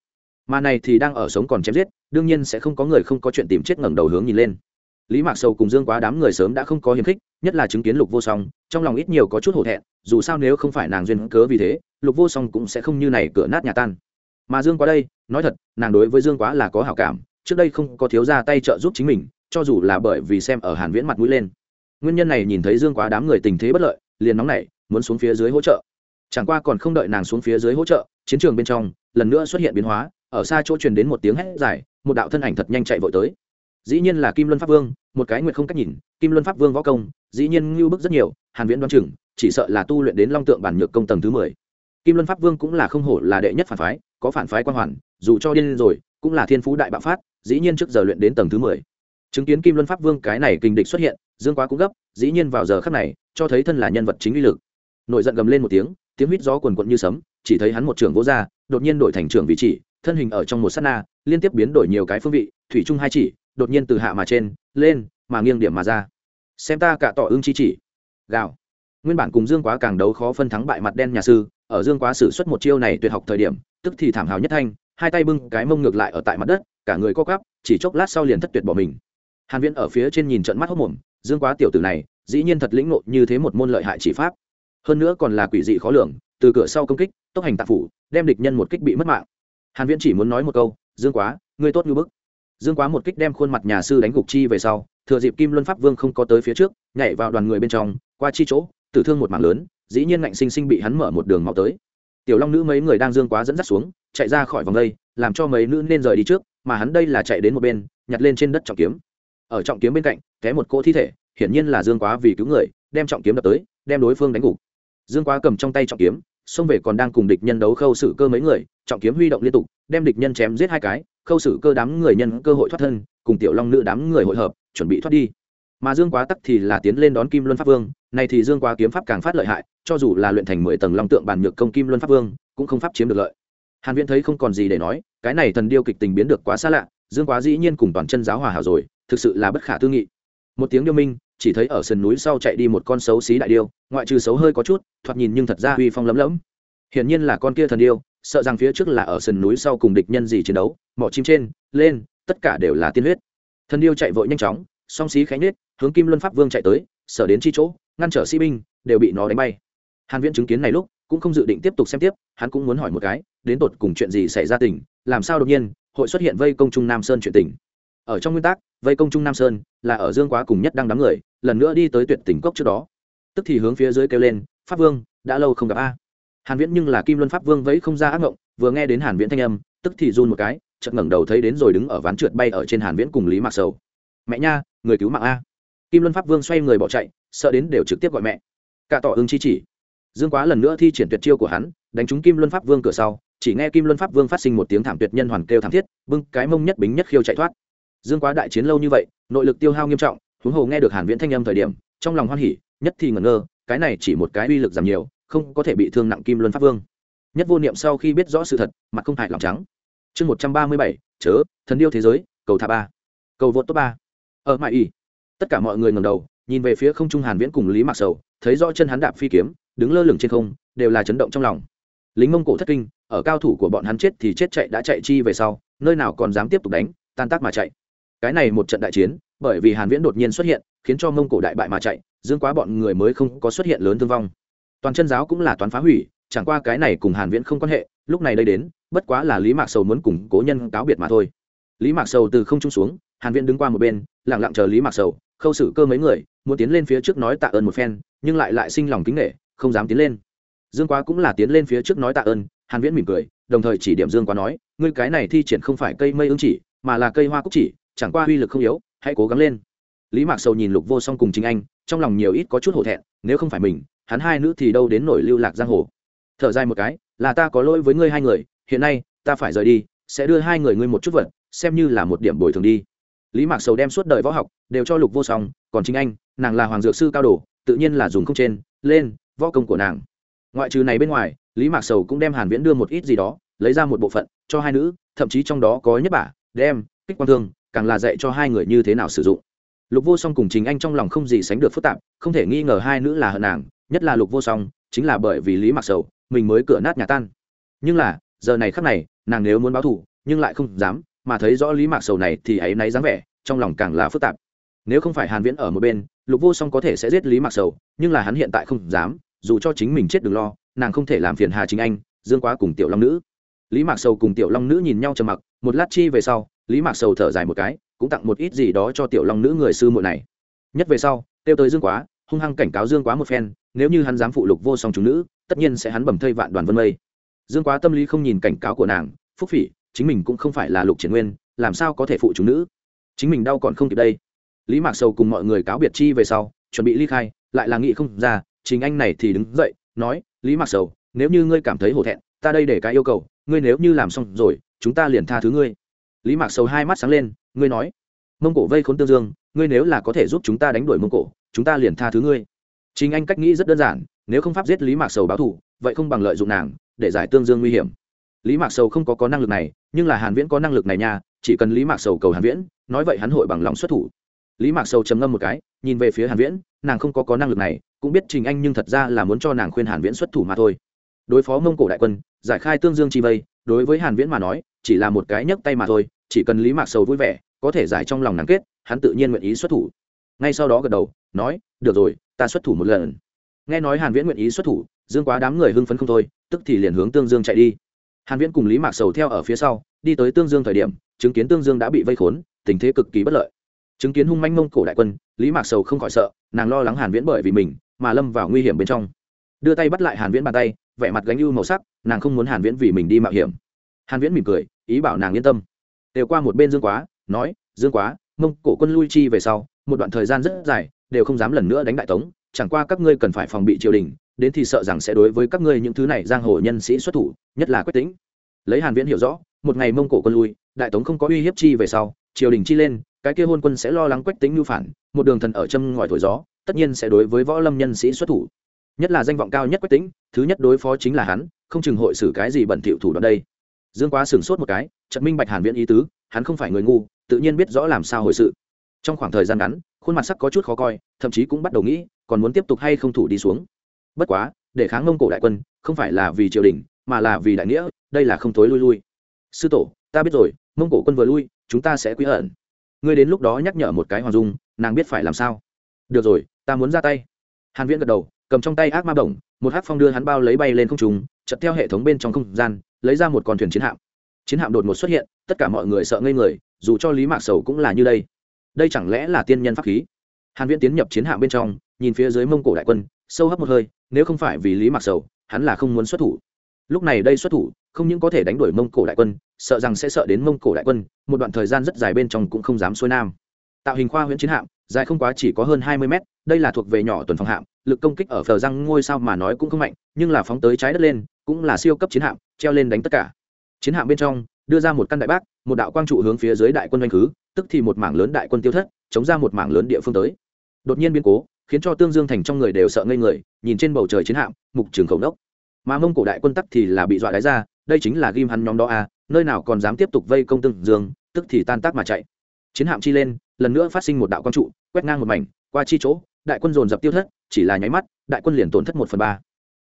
Mà này thì đang ở sống còn chém giết, đương nhiên sẽ không có người không có chuyện tìm chết ngẩng đầu hướng nhìn lên lý mạc sầu cùng dương quá đám người sớm đã không có hiềm khích, nhất là chứng kiến lục vô song, trong lòng ít nhiều có chút hổ thẹn, dù sao nếu không phải nàng duyên cớ vì thế, lục vô song cũng sẽ không như này cửa nát nhà tan. Mà dương quá đây, nói thật, nàng đối với dương quá là có hảo cảm, trước đây không có thiếu ra tay trợ giúp chính mình, cho dù là bởi vì xem ở hàn viễn mặt mũi lên. Nguyên nhân này nhìn thấy dương quá đám người tình thế bất lợi, liền nóng nảy, muốn xuống phía dưới hỗ trợ. Chẳng qua còn không đợi nàng xuống phía dưới hỗ trợ, chiến trường bên trong, lần nữa xuất hiện biến hóa, ở xa chỗ truyền đến một tiếng hét dài, một đạo thân ảnh thật nhanh chạy vội tới dĩ nhiên là kim luân pháp vương, một cái nguyện không cách nhìn, kim luân pháp vương võ công, dĩ nhiên ngưu bức rất nhiều, hàn viễn đoán chừng, chỉ sợ là tu luyện đến long tượng bản nhược công tầng thứ mười. Kim luân pháp vương cũng là không hổ là đệ nhất phản phái, có phản phái quan hoàn, dù cho điên rồi, cũng là thiên phú đại bạo phát, dĩ nhiên trước giờ luyện đến tầng thứ mười. Chứng kiến kim luân pháp vương cái này kinh địch xuất hiện, dương quá cũng gấp, dĩ nhiên vào giờ khắc này, cho thấy thân là nhân vật chính uy lực. Nổi giận gầm lên một tiếng tiếng huýt gió quần quận như sấm, chỉ thấy hắn một trưởng vỗ ra, đột nhiên đổi thành trưởng vị chỉ, thân hình ở trong một sát na, liên tiếp biến đổi nhiều cái phương vị, thủy chung hai chỉ đột nhiên từ hạ mà trên, lên, mà nghiêng điểm mà ra. Xem ta cả tỏ ưng chi chỉ. Gạo nguyên bản cùng dương quá càng đấu khó phân thắng bại mặt đen nhà sư, ở dương quá xử suất một chiêu này tuyệt học thời điểm, tức thì thảm hào nhất thanh, hai tay bưng cái mông ngược lại ở tại mặt đất, cả người co cắp chỉ chốc lát sau liền thất tuyệt bỏ mình. Hàn viễn ở phía trên nhìn trận mắt hốc mồm, dương quá tiểu tử này, dĩ nhiên thật lĩnh ngộ như thế một môn lợi hại chỉ pháp. Hơn nữa còn là quỷ dị khó lường, từ cửa sau công kích, tốc hành tạp phủ, đem địch nhân một kích bị mất mạng. Hàn viễn chỉ muốn nói một câu, dương quá, ngươi tốt như bức dương quá một kích đem khuôn mặt nhà sư đánh gục chi về sau, thừa dịp kim luân pháp vương không có tới phía trước, nhảy vào đoàn người bên trong, qua chi chỗ, tử thương một mảng lớn, dĩ nhiên ngạnh sinh sinh bị hắn mở một đường máu tới. Tiểu long nữ mấy người đang dương quá dẫn dắt xuống, chạy ra khỏi vòng đây, làm cho mấy nữ nên rời đi trước, mà hắn đây là chạy đến một bên, nhặt lên trên đất trọng kiếm. Ở trọng kiếm bên cạnh, té một cỗ thi thể, hiển nhiên là dương quá vì cứu người, đem trọng kiếm đập tới, đem đối phương đánh gục. Dương quá cầm trong tay trọng kiếm, xông về còn đang cùng địch nhân đấu khâu xử cơ mấy người, trọng kiếm huy động liên tục, đem địch nhân chém giết hai cái khâu xử cơ đám người nhân cơ hội thoát thân, cùng tiểu long nữ đám người hội hợp, chuẩn bị thoát đi. Mà dương quá tắc thì là tiến lên đón kim luân pháp vương này thì dương quá kiếm pháp càng phát lợi hại, cho dù là luyện thành mười tầng long tượng bản nhược công kim luân pháp vương, cũng không pháp chiếm được lợi. Hàn viễn thấy không còn gì để nói, cái này thần điêu kịch tình biến được quá xa lạ, dương quá dĩ nhiên cùng toàn chân giáo hòa hảo rồi, thực sự là bất khả tư nghị. Một tiếng điêu minh, chỉ thấy ở sườn núi sau chạy đi một con xấu xí đại điêu, ngoại trừ xấu hơi có chút, thoạt nhìn nhưng thật ra uy phong lấm lẫm. Hiển nhiên là con kia thần điêu sợ rằng phía trước là ở sườn núi sau cùng địch nhân gì chiến đấu, mỏ chim trên, lên, tất cả đều là tiên huyết. Thần điêu chạy vội nhanh chóng, song xí khánh nết hướng kim luân pháp vương chạy tới, sở đến chi chỗ, ngăn trở sĩ binh, đều bị nó đánh bay. Hàn viễn chứng kiến này lúc, cũng không dự định tiếp tục xem tiếp, hắn cũng muốn hỏi một cái, đến tột cùng chuyện gì xảy ra tỉnh làm sao đột nhiên, hội xuất hiện vây công trung nam sơn chuyện tỉnh ở trong nguyên tắc, vây công trung nam sơn là ở dương quá cùng nhất đang đám người, lần nữa đi tới tuyệt tỉnh cốc trước đó. Tức thì hướng phía dưới kêu lên, pháp vương, đã lâu không gặp a hàn viễn nhưng là kim luân pháp vương vẫy không ra ác ngộng, vừa nghe đến hàn viễn thanh âm, tức thì run một cái, chợt ngẩng đầu thấy đến rồi đứng ở ván trượt bay ở trên hàn viễn cùng lý mạc sầu. Mẹ nha, người cứu mạng a. Kim luân pháp vương xoay người bỏ chạy, sợ đến đều trực tiếp gọi mẹ. Cả tỏ ưng chi chỉ. Dương quá lần nữa thi triển tuyệt chiêu của hắn, đánh trúng kim luân pháp vương cửa sau, chỉ nghe kim luân pháp vương phát sinh một tiếng thảm tuyệt nhân hoàn kêu thảm thiết, bưng cái mông nhất bính nhất khiêu chạy thoát. Dương quá đại chiến lâu như vậy, nội lực tiêu hao nghiêm trọng, huống hồ nghe được hàn viễn thanh âm thời điểm, trong lòng hoan hỉ, nhất thì ngẩn ngơ, cái này chỉ một cái uy lực giảm nhiều không có thể bị thương nặng kim luân pháp vương nhất vô niệm sau khi biết rõ sự thật mặt không hại lòng trắng chương một trăm ba mươi bảy chớ thần điêu thế giới cầu thả ba cầu vượt top ba ở mãi y tất cả mọi người ngầm đầu nhìn về phía không trung hàn viễn cùng lý mạc sầu thấy rõ chân hắn đạp phi kiếm đứng lơ lửng trên không đều là chấn động trong lòng lính mông cổ thất kinh ở cao thủ của bọn hắn chết thì chết chạy đã chạy chi về sau nơi nào còn dám tiếp tục đánh tan tác mà chạy cái này một trận đại chiến bởi vì hàn viễn đột nhiên xuất hiện khiến cho mông cổ đại bại mà chạy dương quá bọn người mới không có xuất hiện lớn thương vong toàn chân giáo cũng là toán phá hủy, chẳng qua cái này cùng hàn viễn không quan hệ, lúc này đây đến, bất quá là lý mạc sầu muốn cùng cố nhân cáo biệt mà thôi. Lý mạc sầu từ không trung xuống, hàn viễn đứng qua một bên, lặng lặng chờ lý mạc sầu, khâu xử cơ mấy người, muốn tiến lên phía trước nói tạ ơn một phen, nhưng lại lại sinh lòng kính nể, không dám tiến lên. Dương quá cũng là tiến lên phía trước nói tạ ơn, hàn viễn mỉm cười, đồng thời chỉ điểm dương quá nói, ngươi cái này thi triển không phải cây mây ứng chỉ, mà là cây hoa cúc chỉ, chẳng qua uy lực không yếu, hãy cố gắng lên. Lý mạc sầu nhìn lục vô song cùng chính anh, trong lòng nhiều ít có chút hổ thẹn, nếu không phải mình hắn hai nữ thì đâu đến nổi lưu lạc giang hồ. Thở dài một cái, là ta có lỗi với ngươi hai người, hiện nay, ta phải rời đi, sẽ đưa hai người ngươi một chút vật, xem như là một điểm bồi thường đi. Lý mạc sầu đem suốt đời võ học đều cho lục vô song, còn chính anh, nàng là hoàng dược sư cao đồ, tự nhiên là dùng không trên, lên, võ công của nàng. Ngoại trừ này bên ngoài, lý mạc sầu cũng đem hàn viễn đưa một ít gì đó, lấy ra một bộ phận, cho hai nữ, thậm chí trong đó có nhất bả, đem, kích quan thương, càng là dạy cho hai người như thế nào sử dụng. Lục vô song cùng chính anh trong lòng không gì sánh được phức tạp, không thể nghi ngờ hai nữ là hận nàng nhất là lục vô song, chính là bởi vì lý mặc sầu, mình mới cửa nát nhà tan. Nhưng là, giờ này khắc này, nàng nếu muốn báo thù, nhưng lại không dám, mà thấy rõ lý mạc sầu này thì ấy náy dáng vẻ, trong lòng càng là phức tạp. Nếu không phải hàn viễn ở một bên, lục vô song có thể sẽ giết lý mạc sầu, nhưng là hắn hiện tại không dám, dù cho chính mình chết đừng lo, nàng không thể làm phiền hà chính anh, dương quá cùng tiểu long nữ. Lý mạc sầu cùng tiểu long nữ nhìn nhau trầm mặc, một lát chi về sau, lý mạc sầu thở dài một cái, cũng tặng một ít gì đó cho tiểu long nữ người sư muội này. Nhất về sau tiêu tới dương quá, hung hăng cảnh cáo dương quá một phen nếu như hắn dám phụ lục vô song chúng nữ, tất nhiên sẽ hắn bầm thây vạn đoàn vân mây. Dương quá tâm lý không nhìn cảnh cáo của nàng, phúc phỉ, chính mình cũng không phải là lục triển nguyên, làm sao có thể phụ chúng nữ? Chính mình đau còn không kịp đây. Lý mạc sầu cùng mọi người cáo biệt chi về sau, chuẩn bị ly khai, lại là nghị không ra chính anh này thì đứng dậy, nói, lý mạc sầu, nếu như ngươi cảm thấy hổ thẹn, ta đây để cái yêu cầu, ngươi nếu như làm xong rồi, chúng ta liền tha thứ ngươi. Lý mạc sầu hai mắt sáng lên, ngươi nói, mông cổ vây khốn tương dương, ngươi nếu là có thể giúp chúng ta đánh đuổi mông cổ, chúng ta liền tha thứ ngươi chính anh cách nghĩ rất đơn giản, nếu không pháp giết lý mạc sầu báo thù, vậy không bằng lợi dụng nàng, để giải tương dương nguy hiểm. Lý mạc sầu không có có năng lực này, nhưng là hàn viễn có năng lực này nha, chỉ cần lý mạc sầu cầu hàn viễn, nói vậy hắn hội bằng lòng xuất thủ. Lý mạc sầu trầm ngâm một cái, nhìn về phía hàn viễn, nàng không có có năng lực này, cũng biết trình anh nhưng thật ra là muốn cho nàng khuyên hàn viễn xuất thủ mà thôi. Đối phó mông cổ đại quân, giải khai tương dương chi vây, đối với hàn viễn mà nói, chỉ là một cái nhấc tay mà thôi, chỉ cần lý mạc sầu vui vẻ, có thể giải trong lòng nàng kết, hắn tự nhiên nguyện ý xuất thủ. Ngay sau đó gật đầu, nói, được rồi ta xuất thủ một lần. Nghe nói hàn viễn nguyện ý xuất thủ, dương quá đám người hưng phấn không thôi, tức thì liền hướng tương dương chạy đi. Hàn viễn cùng lý mạc sầu theo ở phía sau, đi tới tương dương thời điểm, chứng kiến tương dương đã bị vây khốn, tình thế cực kỳ bất lợi. Chứng kiến hung manh mông cổ đại quân, lý mạc sầu không khỏi sợ, nàng lo lắng hàn viễn bởi vì mình mà lâm vào nguy hiểm bên trong. Đưa tay bắt lại hàn viễn bàn tay, vẻ mặt gánh ưu màu sắc, nàng không muốn hàn viễn vì mình đi mạo hiểm. Hàn viễn mỉm cười, ý bảo nàng yên tâm. Đều qua một bên dương quá, nói, dương quá, mông cổ quân lui chi về sau, một đoạn thời gian rất dài đều không dám lần nữa đánh đại tống, chẳng qua các ngươi cần phải phòng bị triều đình, đến thì sợ rằng sẽ đối với các ngươi những thứ này giang hồ nhân sĩ xuất thủ, nhất là quyết tĩnh. Lấy hàn viễn hiểu rõ, một ngày mông cổ quân lui, đại tống không có uy hiếp chi về sau, triều đình chi lên, cái kia hôn quân sẽ lo lắng quách tính mưu phản, một đường thần ở châm ngòi thổi gió, tất nhiên sẽ đối với võ lâm nhân sĩ xuất thủ. Nhất là danh vọng cao nhất quách tính thứ nhất đối phó chính là hắn, không chừng hội xử cái gì bẩn thỉu thủ đoạn đây. Dương quá sửng sốt một cái trận minh bạch hàn viễn ý tứ, hắn không phải người ngu, tự nhiên biết rõ làm sao hồi sự. Trong khoảng thời gian ngắn khuôn mặt sắc có chút khó coi, thậm chí cũng bắt đầu nghĩ, còn muốn tiếp tục hay không thủ đi xuống. Bất quá, để kháng mông cổ đại quân, không phải là vì triều đình, mà là vì đại nghĩa, đây là không thối lui lui. Sư tổ, ta biết rồi, mông cổ quân vừa lui, chúng ta sẽ quý ẩn. Ngươi đến lúc đó nhắc nhở một cái hoàng dung, nàng biết phải làm sao. Được rồi, ta muốn ra tay. Hàn viễn gật đầu, cầm trong tay ác ma bổng, một hắc phong đưa hắn bao lấy bay lên không trung chợt theo hệ thống bên trong không gian, lấy ra một con thuyền chiến hạm. Chiến hạm đột ngột xuất hiện, tất cả mọi người sợ ngây người, dù cho lý mạc sầu cũng là như đây đây chẳng lẽ là tiên nhân pháp khí? Hàn viễn tiến nhập chiến hạm bên trong, nhìn phía dưới mông cổ đại quân, sâu hấp một hơi, nếu không phải vì lý mặc sầu, hắn là không muốn xuất thủ. Lúc này đây xuất thủ, không những có thể đánh đuổi mông cổ đại quân, sợ rằng sẽ sợ đến mông cổ đại quân, một đoạn thời gian rất dài bên trong cũng không dám xuôi nam. Tạo hình khoa huyễn chiến hạm, dài không quá chỉ có hơn hai mươi mét, đây là thuộc về nhỏ tuần phòng hạm, lực công kích ở phờ răng ngôi sao mà nói cũng không mạnh, nhưng là phóng tới trái đất lên, cũng là siêu cấp chiến hạm, treo lên đánh tất cả. Chiến hạm bên trong, đưa ra một căn đại bác một đạo quang trụ hướng phía dưới đại quân doanh khứ, tức thì một mảng lớn đại quân tiêu thất, chống ra một mảng lớn địa phương tới. Đột nhiên biến cố, khiến cho tương dương thành trong người đều sợ ngây người, nhìn trên bầu trời chiến hạm, mục trường khẩu đốc mà mông cổ đại quân tắc thì là bị dọa đáy ra, đây chính là ghim hắn nhóm đó à nơi nào còn dám tiếp tục vây công tương dương, tức thì tan tác mà chạy. Chiến hạm chi lên, lần nữa phát sinh một đạo quang trụ, quét ngang một mảnh, qua chi chỗ, đại quân dồn dập tiêu thất, chỉ là nháy mắt, đại quân liền tổn thất một phần ba.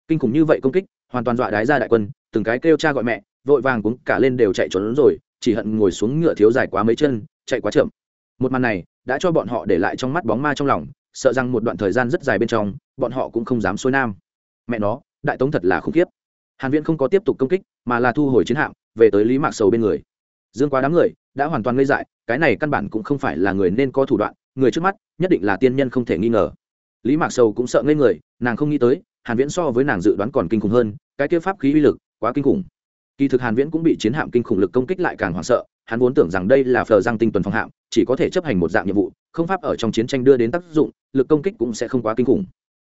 Kinh khủng như vậy công kích, hoàn toàn dọa đái ra đại quân, từng cái kêu cha gọi mẹ, vội vàng cũng cả lên đều chạy trốn rồi chỉ hận ngồi xuống ngựa thiếu dài quá mấy chân, chạy quá chậm. Một màn này đã cho bọn họ để lại trong mắt bóng ma trong lòng, sợ rằng một đoạn thời gian rất dài bên trong, bọn họ cũng không dám xuôi nam. Mẹ nó, đại tống thật là khủng khiếp. Hàn viễn không có tiếp tục công kích, mà là thu hồi chiến hạm, về tới lý mạc sầu bên người. Dương quá đám người đã hoàn toàn ngây dại, cái này căn bản cũng không phải là người nên có thủ đoạn, người trước mắt nhất định là tiên nhân không thể nghi ngờ. Lý mạc sầu cũng sợ ngây người, nàng không nghĩ tới, hàn viễn so với nàng dự đoán còn kinh khủng hơn, cái kia pháp khí uy lực quá kinh khủng kỳ thực hàn viễn cũng bị chiến hạm kinh khủng lực công kích lại càng hoảng sợ, hắn vốn tưởng rằng đây là phờ giang tinh tuần phòng hạm, chỉ có thể chấp hành một dạng nhiệm vụ, không pháp ở trong chiến tranh đưa đến tác dụng, lực công kích cũng sẽ không quá kinh khủng.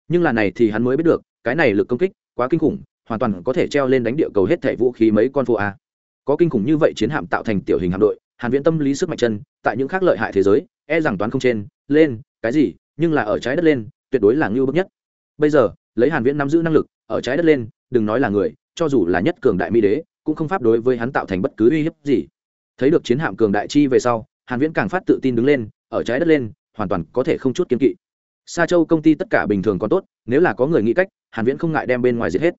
Nhưng là này thì hắn mới biết được, cái này lực công kích quá kinh khủng, hoàn toàn có thể treo lên đánh địa cầu hết thảy vũ khí mấy con phụ a. Có kinh khủng như vậy chiến hạm tạo thành tiểu hình hạm đội, hàn viễn tâm lý sức mạnh chân, tại những khác lợi hại thế giới e rằng toán không trên, lên, cái gì, nhưng là ở trái đất lên, tuyệt đối là ngưu bức nhất. Bây giờ, lấy hàn viễn nắm giữ năng lực, ở trái đất lên, đừng nói là người, cho dù là nhất cường đại mỹ đế cũng không pháp đối với hắn tạo thành bất cứ uy hiếp gì. Thấy được chiến hạm cường đại chi về sau, hàn viễn càng phát tự tin đứng lên, ở trái đất lên, hoàn toàn có thể không chút kiên kỵ. Sa châu công ty tất cả bình thường còn tốt, nếu là có người nghĩ cách, hàn viễn không ngại đem bên ngoài giết hết.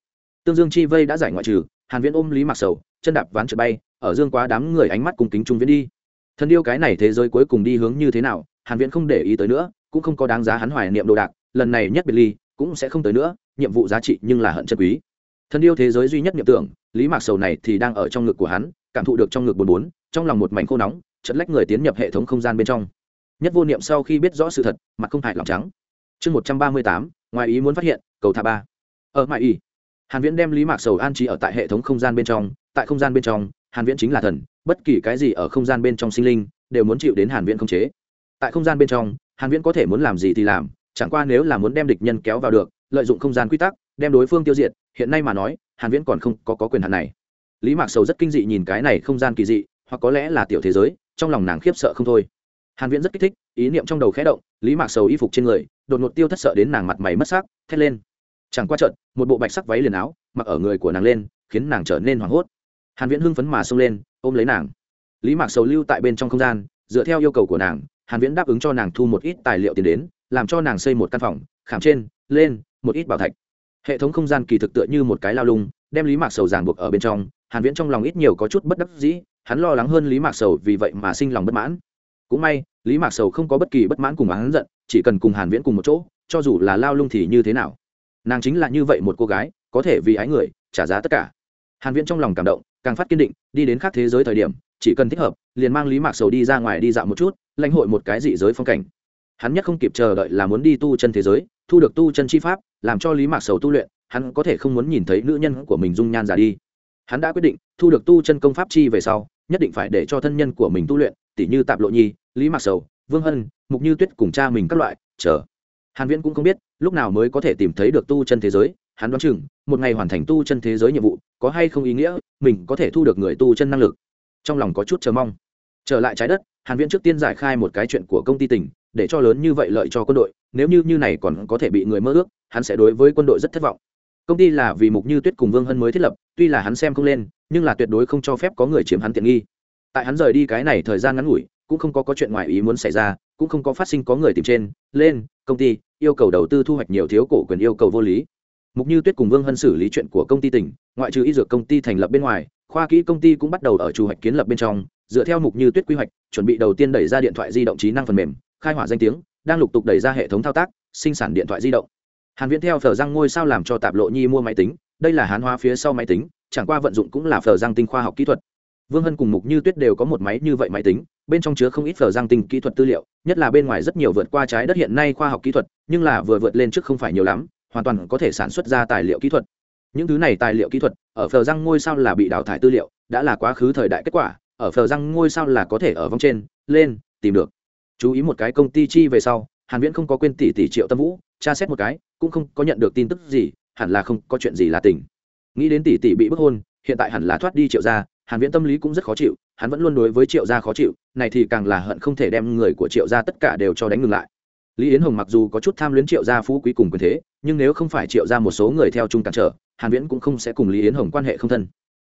Tương dương chi vây đã giải ngoại trừ, hàn viễn ôm lý mặc sầu, chân đạp ván trượt bay, ở dương quá đám người ánh mắt cùng kính trung viễn đi. Thân yêu cái này thế giới cuối cùng đi hướng như thế nào, hàn viễn không để ý tới nữa, cũng không có đáng giá hắn hoài niệm đồ đạc, lần này nhất biệt ly, cũng sẽ không tới nữa, nhiệm vụ giá trị nhưng là hận chân quý. Thân yêu thế giới duy nhất niệm tưởng lý mạc sầu này thì đang ở trong ngực của hắn, cảm thụ được trong ngực bồn bốn trong lòng một mảnh khô nóng chật lách người tiến nhập hệ thống không gian bên trong. Nhất vô niệm sau khi biết rõ sự thật, mặt không hại lòng trắng. Chương một trăm ba mươi tám, ngoài ý muốn phát hiện, cầu thả ba. Ở mãi y hàn viễn đem lý mạc sầu an trí ở tại hệ thống không gian bên trong, tại không gian bên trong, hàn viễn chính là thần, bất kỳ cái gì ở không gian bên trong sinh linh đều muốn chịu đến hàn viễn không chế. Tại không gian bên trong, hàn viễn có thể muốn làm gì thì làm, chẳng qua nếu là muốn đem địch nhân kéo vào được lợi dụng không gian quy tắc đem đối phương tiêu diệt hiện nay mà nói hàn viễn còn không có, có quyền hạn này. Lý mạc sầu rất kinh dị nhìn cái này không gian kỳ dị hoặc có lẽ là tiểu thế giới trong lòng nàng khiếp sợ không thôi. Hàn viễn rất kích thích ý niệm trong đầu khẽ động lý mạc sầu y phục trên người đột ngột tiêu thất sợ đến nàng mặt mày mất sắc thét lên. Chẳng qua trận một bộ bạch sắc váy liền áo mặc ở người của nàng lên khiến nàng trở nên hoảng hốt. Hàn viễn hưng phấn mà xông lên ôm lấy nàng. Lý mạc sầu lưu tại bên trong không gian dựa theo yêu cầu của nàng hàn viễn đáp ứng cho nàng thu một ít tài liệu tiền đến làm cho nàng xây một căn phòng khảm trên lên một ít bảo thạch. Hệ thống không gian kỳ thực tựa như một cái lao lung, đem lý mạc sầu ràng buộc ở bên trong, hàn viễn trong lòng ít nhiều có chút bất đắc dĩ, hắn lo lắng hơn lý mạc sầu vì vậy mà sinh lòng bất mãn. Cũng may, lý mạc sầu không có bất kỳ bất mãn cùng hắn giận, chỉ cần cùng hàn viễn cùng một chỗ, cho dù là lao lung thì như thế nào? Nàng chính là như vậy một cô gái, có thể vì ái người, trả giá tất cả. Hàn viễn trong lòng cảm động, càng phát kiên định, đi đến khác thế giới thời điểm, chỉ cần thích hợp, liền mang lý mạc sầu đi ra ngoài đi dạo một chút, lãnh hội một cái dị giới phong cảnh. Hắn nhất không kịp chờ đợi là muốn đi tu chân thế giới thu được tu chân chi pháp, làm cho lý mạc sầu tu luyện, hắn có thể không muốn nhìn thấy nữ nhân của mình dung nhan già đi. Hắn đã quyết định, thu được tu chân công pháp chi về sau, nhất định phải để cho thân nhân của mình tu luyện tỷ như tạp lộ nhi, lý mạc sầu, vương hân, mục như tuyết cùng cha mình các loại, chờ. Hàn viễn cũng không biết, lúc nào mới có thể tìm thấy được tu chân thế giới, hắn đoán chừng, một ngày hoàn thành tu chân thế giới nhiệm vụ, có hay không ý nghĩa, mình có thể thu được người tu chân năng lực. Trong lòng có chút chờ mong. Trở lại trái đất, hàn viễn trước tiên giải khai một cái chuyện của công ty tỉnh để cho lớn như vậy lợi cho quân đội, nếu như như này còn có thể bị người mơ ước, hắn sẽ đối với quân đội rất thất vọng. Công ty là vì mục như tuyết cùng vương hân mới thiết lập, tuy là hắn xem không lên, nhưng là tuyệt đối không cho phép có người chiếm hắn tiện nghi. Tại hắn rời đi cái này thời gian ngắn ngủi, cũng không có có chuyện ngoài ý muốn xảy ra, cũng không có phát sinh có người tìm trên, lên, công ty, yêu cầu đầu tư thu hoạch nhiều thiếu cổ quyền yêu cầu vô lý. Mục như tuyết cùng vương hân xử lý chuyện của công ty tỉnh, ngoại trừ y dược công ty thành lập bên ngoài, khoa kỹ công ty cũng bắt đầu ở chủ hoạch kiến lập bên trong. Dựa theo mục như tuyết quy hoạch, chuẩn bị đầu tiên đẩy ra điện thoại di động trí năng phần mềm khai hỏa danh tiếng, đang lục tục đẩy ra hệ thống thao tác, sinh sản điện thoại di động. Hàn viễn theo phở răng ngôi sao làm cho tạp lộ nhi mua máy tính, đây là hán hóa phía sau máy tính, chẳng qua vận dụng cũng là phở răng tinh khoa học kỹ thuật. Vương hân cùng mục như tuyết đều có một máy như vậy máy tính, bên trong chứa không ít phở răng tinh kỹ thuật tư liệu, nhất là bên ngoài rất nhiều vượt qua trái đất hiện nay khoa học kỹ thuật, nhưng là vừa vượt lên trước không phải nhiều lắm, hoàn toàn có thể sản xuất ra tài liệu kỹ thuật. Những thứ này tài liệu kỹ thuật, ở phở răng ngôi sao là bị đào thải tư liệu, đã là quá khứ thời đại kết quả, ở phở răng ngôi sao là có thể ở vòng trên, lên, tìm được chú ý một cái công ty chi về sau, hàn viễn không có quên tỷ tỷ triệu tâm vũ, tra xét một cái, cũng không có nhận được tin tức gì, hẳn là không có chuyện gì là tình. Nghĩ đến tỷ tỷ bị bức hôn, hiện tại hẳn là thoát đi triệu gia, hàn viễn tâm lý cũng rất khó chịu, hắn vẫn luôn đối với triệu gia khó chịu, này thì càng là hận không thể đem người của triệu gia tất cả đều cho đánh ngừng lại. Lý yến hồng mặc dù có chút tham luyến triệu gia phú quý cùng quyền thế, nhưng nếu không phải triệu gia một số người theo chung cản trở, hàn viễn cũng không sẽ cùng lý yến hồng quan hệ không thân.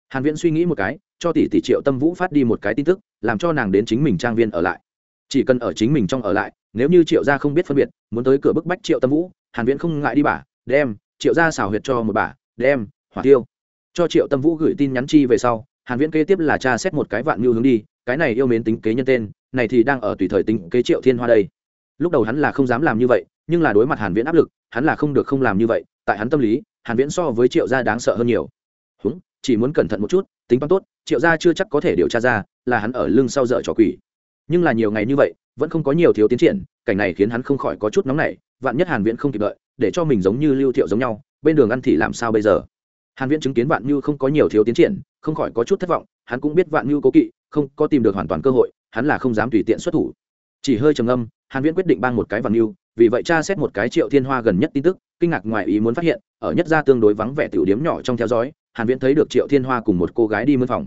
Hàn viễn suy nghĩ một cái, cho tỷ tỷ triệu tâm vũ phát đi một cái tin tức, làm cho nàng đến chính mình trang viên ở lại chỉ cần ở chính mình trong ở lại, nếu như triệu gia không biết phân biệt, muốn tới cửa bức bách triệu tâm vũ, hàn viễn không ngại đi bả đem, triệu gia xào huyệt cho một bả đem, hỏa tiêu. Cho triệu tâm vũ gửi tin nhắn chi về sau, hàn viễn kế tiếp là tra xét một cái vạn mưu hướng đi, cái này yêu mến tính kế nhân tên, này thì đang ở tùy thời tính kế triệu thiên hoa đây. Lúc đầu hắn là không dám làm như vậy, nhưng là đối mặt hàn viễn áp lực, hắn là không được không làm như vậy, tại hắn tâm lý, hàn viễn so với triệu gia đáng sợ hơn nhiều. Húng, chỉ muốn cẩn thận một chút, tính toán tốt, triệu gia chưa chắc có thể điều tra ra, là hắn ở lưng sau dở trò quỷ nhưng là nhiều ngày như vậy, vẫn không có nhiều thiếu tiến triển, cảnh này khiến hắn không khỏi có chút nóng nảy, vạn nhất hàn viễn không kịp đợi, để cho mình giống như lưu thiệu giống nhau, bên đường ăn thì làm sao bây giờ? Hàn viễn chứng kiến vạn như không có nhiều thiếu tiến triển, không khỏi có chút thất vọng, hắn cũng biết vạn như cố kỵ, không có tìm được hoàn toàn cơ hội, hắn là không dám tùy tiện xuất thủ. Chỉ hơi trầm ngâm, hàn viễn quyết định ban một cái vạn như vì vậy cha xét một cái triệu thiên hoa gần nhất tin tức, kinh ngạc ngoài ý muốn phát hiện, ở nhất gia tương đối vắng vẻ tiểu điếm nhỏ trong theo dõi, hàn viễn thấy được triệu thiên hoa cùng một cô gái đi mướn phòng.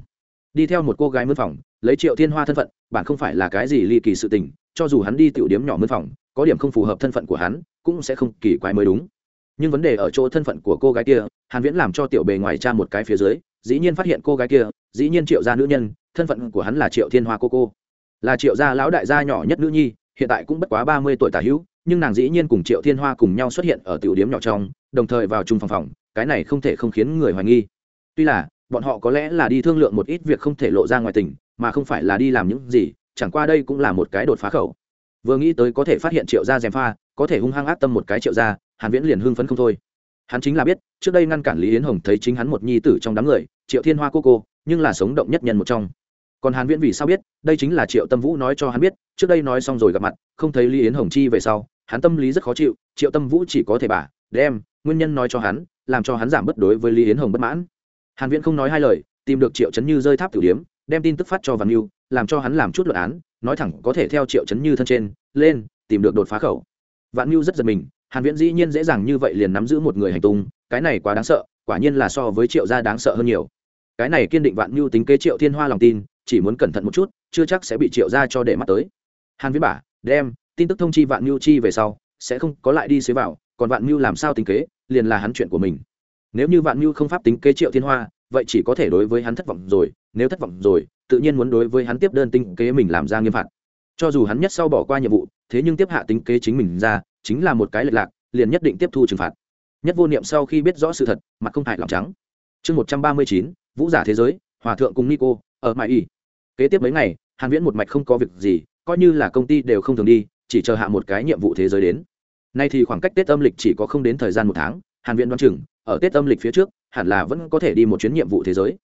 Đi theo một cô gái mướn phòng lấy triệu thiên hoa thân phận bạn không phải là cái gì ly kỳ sự tình, cho dù hắn đi tiểu điếm nhỏ mân phòng, có điểm không phù hợp thân phận của hắn, cũng sẽ không kỳ quái mới đúng. Nhưng vấn đề ở chỗ thân phận của cô gái kia, hàn viễn làm cho tiểu bề ngoài cha một cái phía dưới, dĩ nhiên phát hiện cô gái kia, dĩ nhiên triệu gia nữ nhân, thân phận của hắn là triệu thiên hoa cô cô. Là triệu gia lão đại gia nhỏ nhất nữ nhi, hiện tại cũng bất quá ba mươi tuổi tả hữu, nhưng nàng dĩ nhiên cùng triệu thiên hoa cùng nhau xuất hiện ở tiểu điếm nhỏ trong, đồng thời vào chung phòng phòng, cái này không thể không khiến người hoài nghi. Tuy là, bọn họ có lẽ là đi thương lượng một ít việc không thể lộ ra ngoài tỉnh mà không phải là đi làm những gì, chẳng qua đây cũng là một cái đột phá khẩu. Vừa nghĩ tới có thể phát hiện triệu gia dèm pha, có thể hung hăng ác tâm một cái triệu gia, hàn viễn liền hưng phấn không thôi. Hắn chính là biết, trước đây ngăn cản lý yến hồng thấy chính hắn một nhi tử trong đám người, triệu thiên hoa cô cô, nhưng là sống động nhất nhân một trong. Còn hàn viễn vì sao biết, đây chính là triệu tâm vũ nói cho hắn biết, trước đây nói xong rồi gặp mặt, không thấy lý yến hồng chi về sau, hắn tâm lý rất khó chịu, triệu tâm vũ chỉ có thể bà, đem, nguyên nhân nói cho hắn, làm cho hắn giảm bất đối với lý yến hồng bất mãn. Hàn viễn không nói hai lời, tìm được triệu chấn như rơi tháp tiểu điếm đem tin tức phát cho văn mưu làm cho hắn làm chút luận án, nói thẳng có thể theo triệu chấn như thân trên, lên, tìm được đột phá khẩu. Vạn mưu rất giật mình, hàn viễn dĩ nhiên dễ dàng như vậy liền nắm giữ một người hành tung, cái này quá đáng sợ, quả nhiên là so với triệu gia đáng sợ hơn nhiều. Cái này kiên định vạn mưu tính kế triệu thiên hoa lòng tin, chỉ muốn cẩn thận một chút, chưa chắc sẽ bị triệu Gia cho để mắt tới. Hàn viễn bả đem, tin tức thông chi vạn mưu chi về sau, sẽ không có lại đi xế vào, còn vạn mưu làm sao tính kế, liền là hắn chuyện của mình. Nếu như vạn mưu không pháp tính kế triệu thiên hoa, vậy chỉ có thể đối với hắn thất vọng rồi nếu thất vọng rồi, tự nhiên muốn đối với hắn tiếp đơn tinh kế mình làm ra nghiêm phạt. Cho dù hắn nhất sau bỏ qua nhiệm vụ, thế nhưng tiếp hạ tính kế chính mình ra, chính là một cái lệch lạc, liền nhất định tiếp thu trừng phạt. Nhất vô niệm sau khi biết rõ sự thật, mặt không hại lòng trắng. Chương một trăm ba mươi chín, vũ giả thế giới, hòa thượng cùng nico, ở mãi y. Kế tiếp mấy ngày, hàn viễn một mạch không có việc gì, coi như là công ty đều không thường đi, chỉ chờ hạ một cái nhiệm vụ thế giới đến. Nay thì khoảng cách tết âm lịch chỉ có không đến thời gian một tháng, hàn viễn đoán chừng, ở tết âm lịch phía trước, hẳn là vẫn có thể đi một chuyến nhiệm vụ thế giới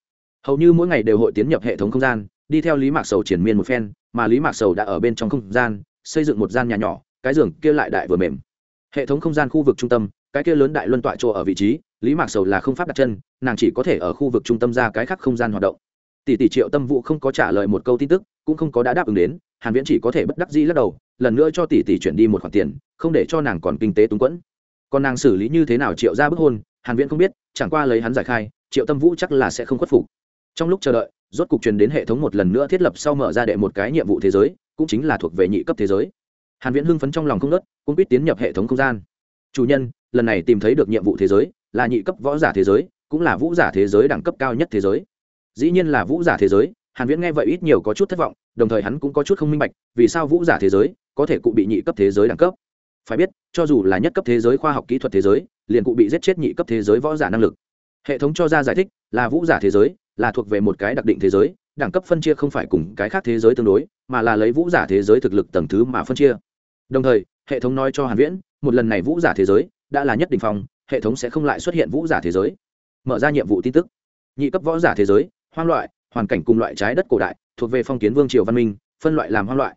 hầu như mỗi ngày đều hội tiến nhập hệ thống không gian, đi theo lý mạc sầu triển miên một phen, mà lý mạc sầu đã ở bên trong không gian, xây dựng một gian nhà nhỏ, cái giường kia lại đại vừa mềm. Hệ thống không gian khu vực trung tâm, cái kia lớn đại luân tọa chỗ ở vị trí, lý mạc sầu là không pháp đặt chân, nàng chỉ có thể ở khu vực trung tâm ra cái khác không gian hoạt động. Tỷ tỷ triệu tâm vụ không có trả lời một câu tin tức, cũng không có đã đáp ứng đến, hàn viễn chỉ có thể bất đắc dĩ lắc đầu, lần nữa cho tỷ tỷ chuyển đi một khoản tiền, không để cho nàng còn kinh tế túng quẫn. Còn nàng xử lý như thế nào triệu ra bức hôn, hàn viễn không biết, chẳng qua lấy hắn giải khai, triệu tâm vũ chắc là sẽ không khuất phục trong lúc chờ đợi, rốt cục truyền đến hệ thống một lần nữa thiết lập sau mở ra đệ một cái nhiệm vụ thế giới, cũng chính là thuộc về nhị cấp thế giới. Hàn viễn hưng phấn trong lòng không nớt cũng biết tiến nhập hệ thống không gian. Chủ nhân, lần này tìm thấy được nhiệm vụ thế giới, là nhị cấp võ giả thế giới, cũng là vũ giả thế giới đẳng cấp cao nhất thế giới. Dĩ nhiên là vũ giả thế giới, hàn viễn nghe vậy ít nhiều có chút thất vọng, đồng thời hắn cũng có chút không minh bạch, vì sao vũ giả thế giới có thể cụ bị nhị cấp thế giới đẳng cấp? Phải biết, cho dù là nhất cấp thế giới khoa học kỹ thuật thế giới, liền cụ bị giết chết nhị cấp thế giới võ giả năng lực. Hệ thống cho ra giải thích, là vũ giả thế giới là thuộc về một cái đặc định thế giới, đẳng cấp phân chia không phải cùng cái khác thế giới tương đối, mà là lấy vũ giả thế giới thực lực tầng thứ mà phân chia. Đồng thời, hệ thống nói cho hàn viễn, một lần này vũ giả thế giới đã là nhất định phòng hệ thống sẽ không lại xuất hiện vũ giả thế giới. Mở ra nhiệm vụ tin tức. Nhị cấp võ giả thế giới, hoang loại, hoàn cảnh cùng loại trái đất cổ đại, thuộc về phong kiến vương triều văn minh, phân loại làm hoang loại.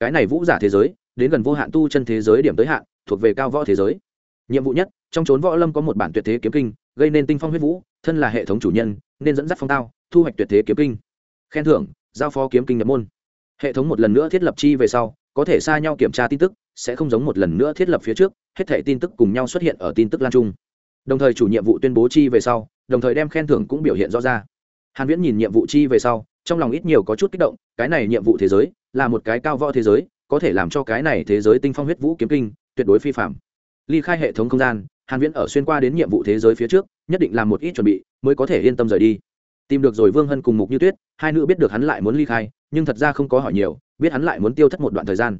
Cái này vũ giả thế giới, đến gần vô hạn tu chân thế giới điểm tới hạn, thuộc về cao võ thế giới. Nhiệm vụ nhất, trong trốn võ lâm có một bản tuyệt thế kiếm kinh, gây nên tinh phong huyết vũ, thân là hệ thống chủ nhân nên dẫn dắt phong tao, thu hoạch tuyệt thế kiếm kinh. Khen thưởng, giao phó kiếm kinh nhập môn. Hệ thống một lần nữa thiết lập chi về sau, có thể xa nhau kiểm tra tin tức, sẽ không giống một lần nữa thiết lập phía trước, hết thể tin tức cùng nhau xuất hiện ở tin tức lan trung. Đồng thời chủ nhiệm vụ tuyên bố chi về sau, đồng thời đem khen thưởng cũng biểu hiện rõ ra. Hàn viễn nhìn nhiệm vụ chi về sau, trong lòng ít nhiều có chút kích động, cái này nhiệm vụ thế giới, là một cái cao võ thế giới, có thể làm cho cái này thế giới tinh phong huyết vũ kiếm kinh, tuyệt đối phi phạm. Ly khai hệ thống không gian, hàn viễn ở xuyên qua đến nhiệm vụ thế giới phía trước, nhất định làm một ít chuẩn bị mới có thể yên tâm rời đi. Tìm được rồi vương hân cùng mục như tuyết, hai nữ biết được hắn lại muốn ly khai, nhưng thật ra không có hỏi nhiều, biết hắn lại muốn tiêu thất một đoạn thời gian.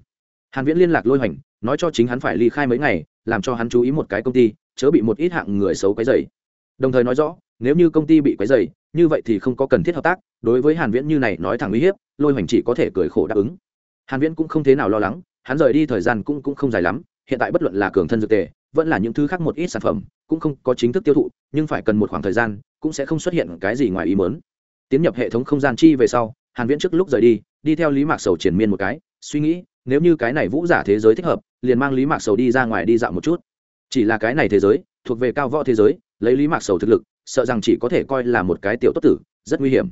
Hàn viễn liên lạc lôi hoành, nói cho chính hắn phải ly khai mấy ngày, làm cho hắn chú ý một cái công ty, chớ bị một ít hạng người xấu quấy rầy. Đồng thời nói rõ, nếu như công ty bị quấy rầy, như vậy thì không có cần thiết hợp tác, đối với hàn viễn như này nói thẳng uy hiếp, lôi hoành chỉ có thể cười khổ đáp ứng. Hàn viễn cũng không thế nào lo lắng, hắn rời đi thời gian cũng cũng không dài lắm hiện tại bất luận là cường thân dược tề, vẫn là những thứ khác một ít sản phẩm, cũng không có chính thức tiêu thụ, nhưng phải cần một khoảng thời gian, cũng sẽ không xuất hiện cái gì ngoài ý muốn. Tiến nhập hệ thống không gian chi về sau, hàn viễn trước lúc rời đi đi theo lý mạc sầu triển miên một cái, suy nghĩ, nếu như cái này vũ giả thế giới thích hợp, liền mang lý mạc sầu đi ra ngoài đi dạo một chút. Chỉ là cái này thế giới, thuộc về cao võ thế giới, lấy lý mạc sầu thực lực, sợ rằng chỉ có thể coi là một cái tiểu tốt tử, rất nguy hiểm.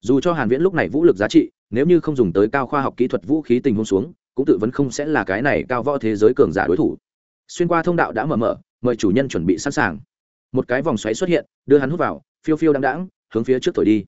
Dù cho hàn viễn lúc này vũ lực giá trị, nếu như không dùng tới cao khoa học kỹ thuật vũ khí tình huống xuống cũng tự vấn không sẽ là cái này cao võ thế giới cường giả đối thủ. Xuyên qua thông đạo đã mở mở, mời chủ nhân chuẩn bị sẵn sàng. Một cái vòng xoáy xuất hiện, đưa hắn hút vào, phiêu phiêu đăng đãng, hướng phía trước thổi đi.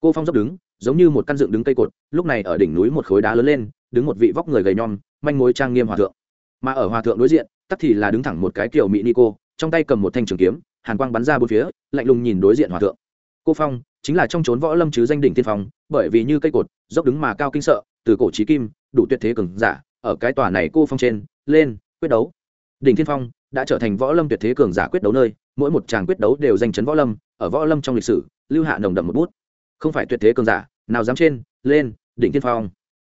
Cô phong dốc đứng, giống như một căn dựng đứng cây cột, lúc này ở đỉnh núi một khối đá lớn lên, đứng một vị vóc người gầy nhom, manh mối trang nghiêm hòa thượng. Mà ở hòa thượng đối diện, tắc thì là đứng thẳng một cái kiểu mỹ ni cô, trong tay cầm một thanh trường kiếm, hàn quang bắn ra bốn phía, lạnh lùng nhìn đối diện hòa thượng. Cô phong chính là trong trốn võ lâm chứ danh đỉnh tiên phong, bởi vì như cây cột, dốc đứng mà cao kinh sợ, từ cổ trí kim đủ tuyệt thế cường giả, ở cái tòa này cô phong trên, lên, quyết đấu. Đỉnh thiên phong đã trở thành võ lâm tuyệt thế cường giả quyết đấu nơi, mỗi một tràng quyết đấu đều danh chấn võ lâm, ở võ lâm trong lịch sử, lưu hạ nồng đậm một bút. Không phải tuyệt thế cường giả, nào dám trên, lên, đỉnh thiên phong.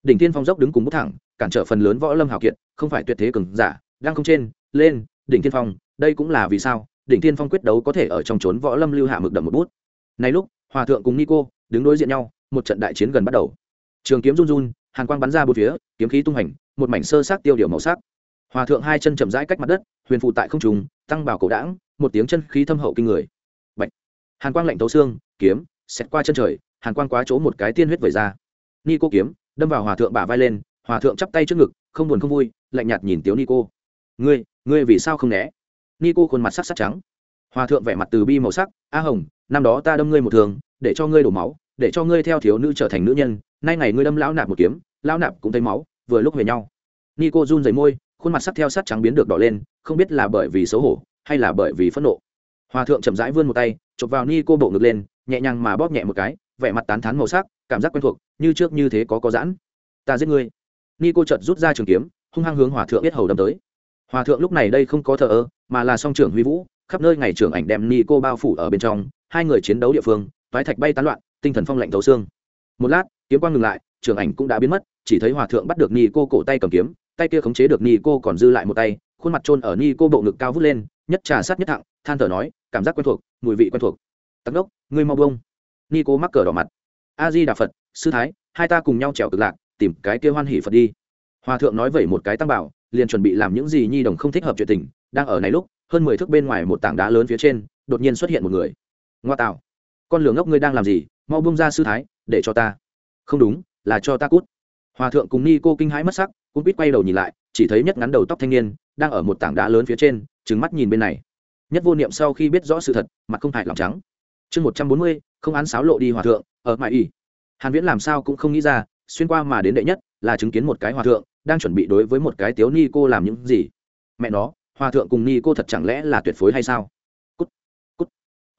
Đỉnh thiên phong dốc đứng cùng bút thẳng, cản trở phần lớn võ lâm hào kiệt, không phải tuyệt thế cường giả, đang không trên, lên, đỉnh thiên phong, đây cũng là vì sao, đỉnh thiên phong quyết đấu có thể ở trong trốn võ lâm lưu hạ mực đậm một bút. Này lúc, hòa thượng cùng nico đứng đối diện nhau, một trận đại chiến gần bắt đầu. Trường kiếm run run hàn quang bắn ra bốn phía, kiếm khí tung hành một mảnh sơ sát tiêu điều màu sắc. Hòa thượng hai chân chậm rãi cách mặt đất, huyền phụ tại không trùng tăng bảo cổ đảng một tiếng chân khí thâm hậu kinh người. Bạch. hàn quang lạnh tấu xương, kiếm, xẹt qua chân trời, hàn quang quá chỗ một cái tiên huyết vẩy ra. Ni cô kiếm, đâm vào hòa thượng bả vai lên, hòa thượng chắp tay trước ngực, không buồn không vui, lạnh nhạt nhìn tiếu ni cô. Ngươi ngươi vì sao không né? Ni cô khuôn mặt sắc sắc trắng. Hòa thượng vẻ mặt từ bi màu sắc, a hồng, năm đó ta đâm ngươi một thường để cho ngươi đổ máu, để cho ngươi theo thiếu nữ trở thành nữ nhân, nay ngày ngươi đâm lão nạp một kiếm lão nạp cũng thấy máu, vừa lúc về nhau. Nico run dày môi, khuôn mặt sắc theo sắt trắng biến được đỏ lên, không biết là bởi vì xấu hổ, hay là bởi vì phẫn nộ. Hòa thượng chậm rãi vươn một tay, chụp vào nico bộ ngực lên, nhẹ nhàng mà bóp nhẹ một cái, vẻ mặt tán thán màu sắc, cảm giác quen thuộc, như trước như thế có có giãn. Ta giết ngươi. Nico chợt rút ra trường kiếm, hung hăng hướng hòa thượng biết hầu đâm tới. Hòa thượng lúc này đây không có thờ ơ, mà là song trưởng huy vũ, khắp nơi ngày trưởng ảnh đem nico bao phủ ở bên trong, hai người chiến đấu địa phương, toái thạch bay tán loạn, tinh thần phong lạnh thấu xương. Một lát, kiếm quang ngừng lại trường ảnh cũng đã biến mất, chỉ thấy hòa thượng bắt được ni cô cổ tay cầm kiếm, tay kia khống chế được ni cô còn dư lại một tay, khuôn mặt trôn ở ni cô bộ ngực cao vút lên, nhất trà sát nhất thẳng, than thở nói, cảm giác quen thuộc, mùi vị quen thuộc. Tắc đốc, ngươi mau bông ni cô mắc cờ đỏ mặt. A di đà phật, sư thái, hai ta cùng nhau trèo cực lạc, tìm cái kia hoan hỉ phật đi. Hòa thượng nói vậy một cái tăng bảo, liền chuẩn bị làm những gì nhi đồng không thích hợp chuyện tình, đang ở này lúc, hơn mười thước bên ngoài một tảng đá lớn phía trên, đột nhiên xuất hiện một người. Ngoa tạo, con lửa ngốc ngươi đang làm gì, mau bông ra sư thái, để cho ta. Không đúng là cho ta cút. Hòa thượng cùng ni cô kinh hãi mất sắc, cũng biết quay đầu nhìn lại, chỉ thấy nhất ngắn đầu tóc thanh niên, đang ở một tảng đá lớn phía trên trứng mắt nhìn bên này. Nhất vô niệm sau khi biết rõ sự thật, mặt không hại lòng trắng. Chương một trăm bốn mươi, không án sáo lộ đi hòa thượng, ở mãi y hàn viễn làm sao cũng không nghĩ ra, xuyên qua mà đến đệ nhất, là chứng kiến một cái hòa thượng, đang chuẩn bị đối với một cái tiếu ni cô làm những gì. Mẹ nó, hòa thượng cùng ni cô thật chẳng lẽ là tuyệt phối hay sao? Cút cút.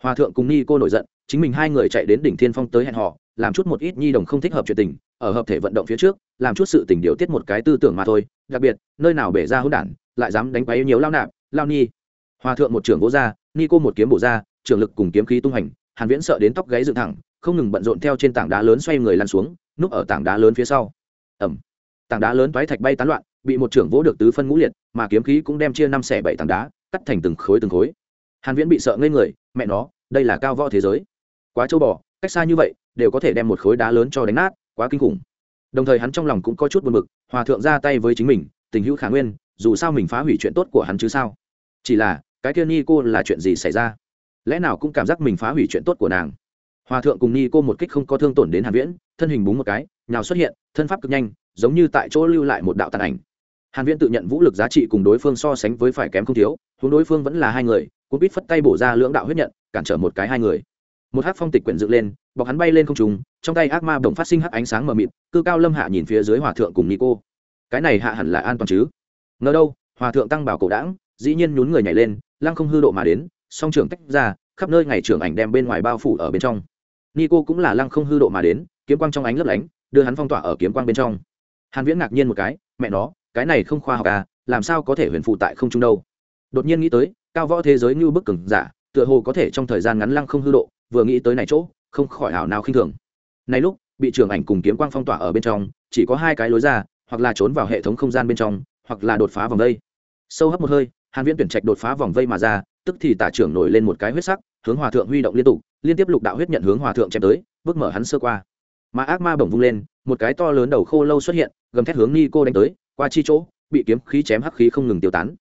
Hòa thượng cùng ni cô nổi giận chính mình hai người chạy đến đỉnh thiên phong tới hẹn họ làm chút một ít nhi đồng không thích hợp chuyện tình, ở hợp thể vận động phía trước, làm chút sự tình điều tiết một cái tư tưởng mà thôi. Đặc biệt, nơi nào bể ra hỗn đản, lại dám đánh quấy nhiều lao nạp, lao ni. Hòa thượng một trưởng vỗ ra, ni cô một kiếm bổ ra trường lực cùng kiếm khí tung hành, hàn viễn sợ đến tóc gáy dựng thẳng, không ngừng bận rộn theo trên tảng đá lớn xoay người lăn xuống, núp ở tảng đá lớn phía sau. Ẩm tảng đá lớn toái thạch bay tán loạn, bị một trưởng vỗ được tứ phân ngũ liệt, mà kiếm khí cũng đem chia năm xẻ bảy tảng đá, cắt thành từng khối từng khối. Hàn viễn bị sợ ngây người, mẹ nó, đây là cao võ thế giới quá châu bò, cách xa như vậy, đều có thể đem một khối đá lớn cho đánh nát, quá kinh khủng. Đồng thời hắn trong lòng cũng có chút buồn bực, hòa thượng ra tay với chính mình, tình hữu khả nguyên, dù sao mình phá hủy chuyện tốt của hắn chứ sao? Chỉ là, cái kia ni cô là chuyện gì xảy ra? Lẽ nào cũng cảm giác mình phá hủy chuyện tốt của nàng? Hòa thượng cùng ni cô một kích không có thương tổn đến hàn viễn, thân hình búng một cái nào xuất hiện, thân pháp cực nhanh, giống như tại chỗ lưu lại một đạo tàn ảnh. Hàn viễn tự nhận vũ lực giá trị cùng đối phương so sánh với phải kém không thiếu, huống đối phương vẫn là hai người cũng biết phất tay bổ ra lưỡng đạo huyết nhận, cản trở một cái hai người một hắc phong tịch quyển dựng lên, bọc hắn bay lên không trung, trong tay ác ma bỗng phát sinh hắc ánh sáng mờ mịt, cư cao lâm hạ nhìn phía dưới hòa thượng cùng ni cô. Cái này hạ hẳn là an toàn chứ? Ngờ đâu, hòa thượng tăng bảo cổ đảng dĩ nhiên nhún người nhảy lên, lăng không hư độ mà đến, song trưởng tách ra, khắp nơi ngày trưởng ảnh đem bên ngoài bao phủ ở bên trong. Nico cũng là lăng không hư độ mà đến, kiếm quang trong ánh lấp lánh, đưa hắn phong tỏa ở kiếm quang bên trong. Hàn viễn ngạc nhiên một cái, mẹ nó, cái này không khoa học à làm sao có thể huyền phụ tại không trung đâu? Đột nhiên nghĩ tới, cao võ thế giới như bức cường giả, tựa hồ có thể trong thời gian ngắn lăng không hư độ vừa nghĩ tới này chỗ, không khỏi ảo nào khinh thường. Này lúc, bị trưởng ảnh cùng kiếm quang phong tỏa ở bên trong, chỉ có hai cái lối ra, hoặc là trốn vào hệ thống không gian bên trong, hoặc là đột phá vòng vây. Sâu hấp một hơi, hàn viễn tuyển trạch đột phá vòng vây mà ra, tức thì tả trưởng nổi lên một cái huyết sắc, hướng hòa thượng huy động liên tục, liên tiếp lục đạo huyết nhận hướng hòa thượng chém tới, bước mở hắn sơ qua. Mà ác ma bổng vung lên, một cái to lớn đầu khô lâu xuất hiện, gầm thét hướng ni cô đánh tới, qua chi chỗ, bị kiếm khí chém hắc khí không ngừng tiêu tán.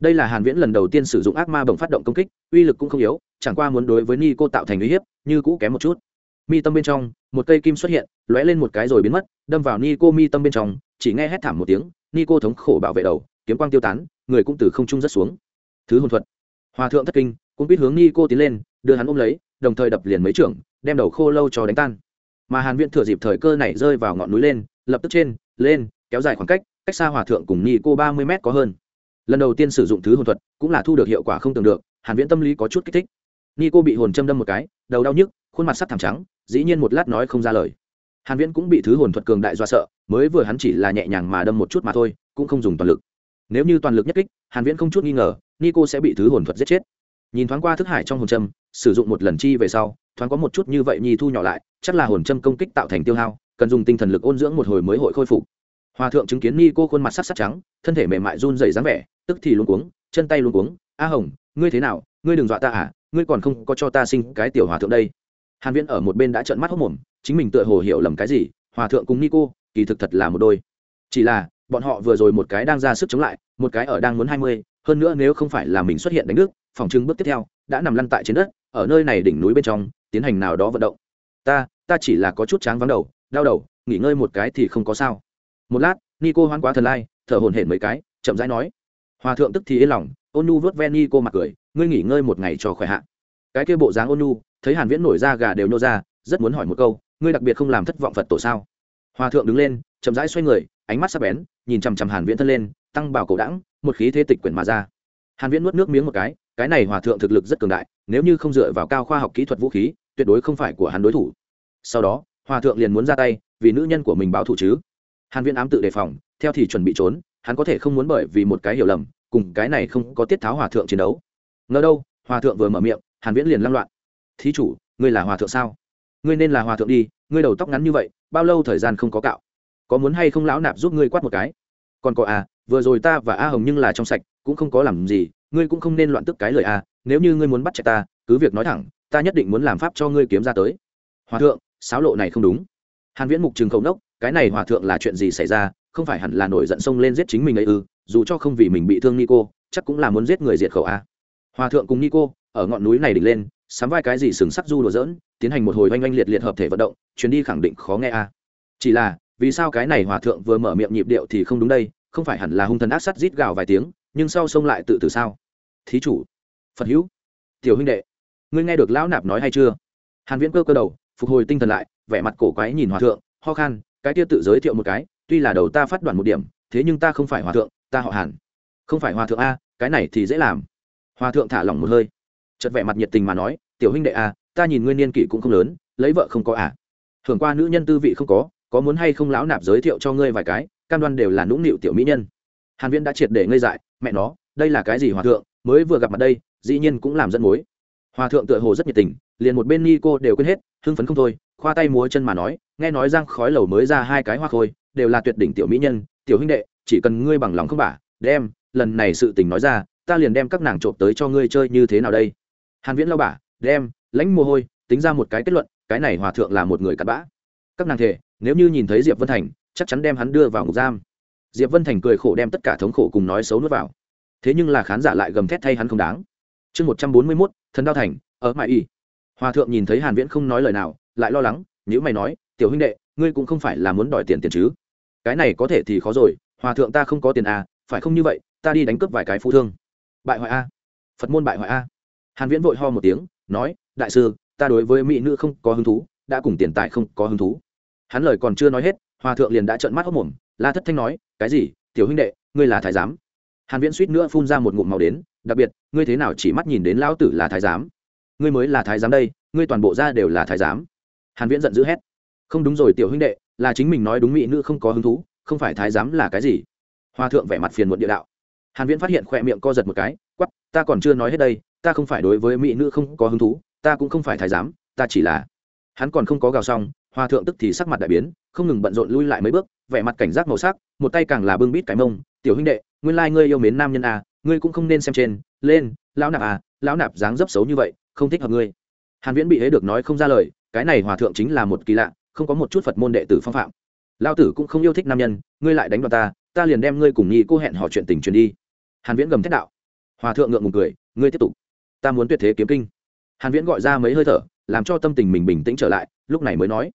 Đây là hàn viễn lần đầu tiên sử dụng ác ma bổng phát động công kích, uy lực cũng không yếu chẳng qua muốn đối với ni cô tạo thành uy hiếp, như cũ kém một chút. Mi tâm bên trong, một cây kim xuất hiện, lóe lên một cái rồi biến mất, đâm vào ni cô mi tâm bên trong, chỉ nghe hét thảm một tiếng ni cô thống khổ bảo vệ đầu, kiếm quang tiêu tán, người cũng từ không trung rất xuống. Thứ hồn thuật. Hòa thượng thất kinh cũng biết hướng ni cô tiến lên, đưa hắn ôm lấy, đồng thời đập liền mấy trưởng, đem đầu khô lâu cho đánh tan. Mà hàn viễn thừa dịp thời cơ này rơi vào ngọn núi lên, lập tức trên, lên, kéo dài khoảng cách cách xa hòa thượng cùng ni cô ba mươi mét có hơn. Lần đầu tiên sử dụng thứ hồn thuật, cũng là thu được hiệu quả không tưởng được, hàn viễn tâm lý có chút kích thích ni cô bị hồn châm đâm một cái, đầu đau nhức, khuôn mặt sắc thảm trắng, dĩ nhiên một lát nói không ra lời. Hàn viễn cũng bị thứ hồn thuật cường đại do sợ, mới vừa hắn chỉ là nhẹ nhàng mà đâm một chút mà thôi, cũng không dùng toàn lực. Nếu như toàn lực nhất kích, hàn viễn không chút nghi ngờ, nico sẽ bị thứ hồn thuật giết chết. Nhìn thoáng qua thức hải trong hồn châm, sử dụng một lần chi về sau, thoáng có một chút như vậy nhi thu nhỏ lại, chắc là hồn châm công kích tạo thành tiêu hao, cần dùng tinh thần lực ôn dưỡng một hồi mới hội khôi phục. Hòa thượng chứng kiến nico khuôn mặt sắc sắc trắng, thân thể mềm mại run rẩy dáng vẻ, tức thì luống cuống, chân tay luống cuống. A hồng, ngươi thế nào? Ngươi đừng dọa ta à? Ngươi còn không có cho ta sinh cái tiểu hòa thượng đây. Hàn viễn ở một bên đã trợn mắt hốt mồm, chính mình tựa hồ hiểu lầm cái gì, hòa thượng cùng nico, kỳ thực thật là một đôi. Chỉ là, bọn họ vừa rồi một cái đang ra sức chống lại, một cái ở đang muốn hai mươi, hơn nữa nếu không phải là mình xuất hiện đánh nước, phòng trưng bước tiếp theo, đã nằm lăn tại trên đất, ở nơi này đỉnh núi bên trong, tiến hành nào đó vận động. Ta ta chỉ là có chút tráng vắng đầu, đau đầu, nghỉ ngơi một cái thì không có sao. Một lát, nico hoan quá thần lai, thở hổn hển mấy cái, chậm rãi nói. Hòa thượng tức thì yên lòng, ôn nu vớt ven nico mặt cười ngươi nghỉ ngơi một ngày cho khỏe hạ. Cái kia bộ dáng ôn nhu, thấy hàn viễn nổi ra gà đều nô ra rất muốn hỏi một câu ngươi đặc biệt không làm thất vọng phật tổ sao? Hòa thượng đứng lên chậm rãi xoay người ánh mắt sắc bén nhìn chằm chằm hàn viễn thân lên tăng bảo cổ đẳng một khí thế tịch quyển mà ra. Hàn viễn nuốt nước miếng một cái cái này hòa thượng thực lực rất cường đại nếu như không dựa vào cao khoa học kỹ thuật vũ khí tuyệt đối không phải của hắn đối thủ. Sau đó hòa thượng liền muốn ra tay vì nữ nhân của mình báo thù chứ. Hàn viễn ám tự đề phòng theo thì chuẩn bị trốn hắn có thể không muốn bởi vì một cái hiểu lầm cùng cái này không có tiết tháo hòa thượng chiến đấu ngờ đâu, hòa thượng vừa mở miệng, hàn viễn liền lăng loạn. Thí chủ, ngươi là hòa thượng sao? Ngươi nên là hòa thượng đi, ngươi đầu tóc ngắn như vậy, bao lâu thời gian không có cạo? Có muốn hay không lão nạp giúp ngươi quát một cái? Còn có à vừa rồi ta và a hồng nhưng là trong sạch, cũng không có làm gì, ngươi cũng không nên loạn tức cái lời à. nếu như ngươi muốn bắt chạy ta, cứ việc nói thẳng, ta nhất định muốn làm pháp cho ngươi kiếm ra tới. Hòa thượng sáo lộ này không đúng. Hàn viễn mục trường khẩu nốc, cái này hòa thượng là chuyện gì xảy ra? Không phải hẳn là nổi giận xông lên giết chính mình ấy ư, dù cho không vì mình bị thương nico chắc cũng là muốn giết người diệt khẩu a hòa thượng cùng nico, ở ngọn núi này đỉnh lên, sắm vai cái gì sừng sắc du đùa dỡn tiến hành một hồi oanh oanh liệt liệt hợp thể vận động chuyến đi khẳng định khó nghe a. Chỉ là, vì sao cái này hòa thượng vừa mở miệng nhịp điệu thì không đúng đây, không phải hẳn là hung thần ác sắt rít gào vài tiếng, nhưng sau xông lại tự tử sao? Thí chủ, phật hữu, tiểu huynh đệ, ngươi nghe được lão nạp nói hay chưa? Hàn viễn cơ cơ đầu, phục hồi tinh thần lại, vẻ mặt cổ quái nhìn hòa thượng, ho khan, cái kia tự giới thiệu một cái, tuy là đầu ta phát đoạn một điểm, thế nhưng ta không phải hòa thượng, ta họ hàn. Không phải hòa thượng a, cái này thì dễ làm hòa thượng thả lỏng một hơi. Chợt vẻ mặt nhiệt tình mà nói tiểu huynh đệ à, ta nhìn nguyên niên kỷ cũng không lớn lấy vợ không có à? Thường qua nữ nhân tư vị không có có muốn hay không lão nạp giới thiệu cho ngươi vài cái cam đoan đều là nũng nịu tiểu mỹ nhân. Hàn viễn đã triệt để ngây dại mẹ nó đây là cái gì hòa thượng mới vừa gặp mặt đây dĩ nhiên cũng làm dẫn mối. Hòa thượng tựa hồ rất nhiệt tình liền một bên ni cô đều quên hết hưng phấn không thôi khoa tay múa chân mà nói nghe nói giang khói lầu mới ra hai cái hoa khôi đều là tuyệt đỉnh tiểu mỹ nhân tiểu huynh đệ chỉ cần ngươi bằng lòng không bả đem lần này sự tình nói ra ta liền đem các nàng trộm tới cho ngươi chơi như thế nào đây? Hàn viễn lao bả đem, lãnh mồ hôi, tính ra một cái kết luận, cái này hòa thượng là một người cặn bã. Các nàng thể nếu như nhìn thấy diệp vân thành, chắc chắn đem hắn đưa vào ngục giam. Diệp vân thành cười khổ đem tất cả thống khổ cùng nói xấu nuốt vào. Thế nhưng là khán giả lại gầm thét thay hắn không đáng. Chương một trăm bốn mươi mốt, thần đao thành, ở mại y. Hòa thượng nhìn thấy hàn viễn không nói lời nào, lại lo lắng nếu mày nói, tiểu huynh đệ, ngươi cũng không phải là muốn đòi tiền tiền chứ? Cái này có thể thì khó rồi, hòa thượng ta không có tiền à phải không như vậy, ta đi đánh cướp vài cái phú thương bại hoại a. Phật môn bại hoại a. Hàn viễn vội ho một tiếng, nói, đại sư, ta đối với mỹ nữ không có hứng thú, đã cùng tiền tài không có hứng thú. Hắn lời còn chưa nói hết, hòa thượng liền đã trợn mắt hốc mồm, la thất thanh nói, cái gì, tiểu huynh đệ, ngươi là thái giám? Hàn viễn suýt nữa phun ra một ngụm màu đến, đặc biệt, ngươi thế nào chỉ mắt nhìn đến lão tử là thái giám? Ngươi mới là thái giám đây, ngươi toàn bộ ra đều là thái giám. Hàn viễn giận dữ hét, không đúng rồi, tiểu huynh đệ, là chính mình nói đúng mỹ nữ không có hứng thú, không phải thái giám là cái gì? Hoa thượng vẻ mặt phiền muộn địa đạo hàn viễn phát hiện khỏe miệng co giật một cái quắc ta còn chưa nói hết đây ta không phải đối với mỹ nữ không có hứng thú ta cũng không phải thái giám ta chỉ là hắn còn không có gào xong hoa thượng tức thì sắc mặt đại biến không ngừng bận rộn lui lại mấy bước vẻ mặt cảnh giác màu sắc một tay càng là bưng bít cái mông tiểu huynh đệ nguyên lai ngươi yêu mến nam nhân à, ngươi cũng không nên xem trên lên lão nạp à lão nạp dáng dấp xấu như vậy không thích hợp ngươi. Hàn viễn bị hế được nói không ra lời cái này hòa thượng chính là một kỳ lạ không có một chút phật môn đệ tử phong phạm. Lão tử cũng không yêu thích nam nhân ngươi lại đánh đoạt ta ta liền đem ngươi cùng nhi cô hẹn họ chuyện tình truyền đi hàn viễn gầm thét đạo. Hòa thượng ngượng ngùng cười, ngươi tiếp tục. Ta muốn tuyệt thế kiếm kinh. Hàn viễn gọi ra mấy hơi thở, làm cho tâm tình mình bình tĩnh trở lại, lúc này mới nói.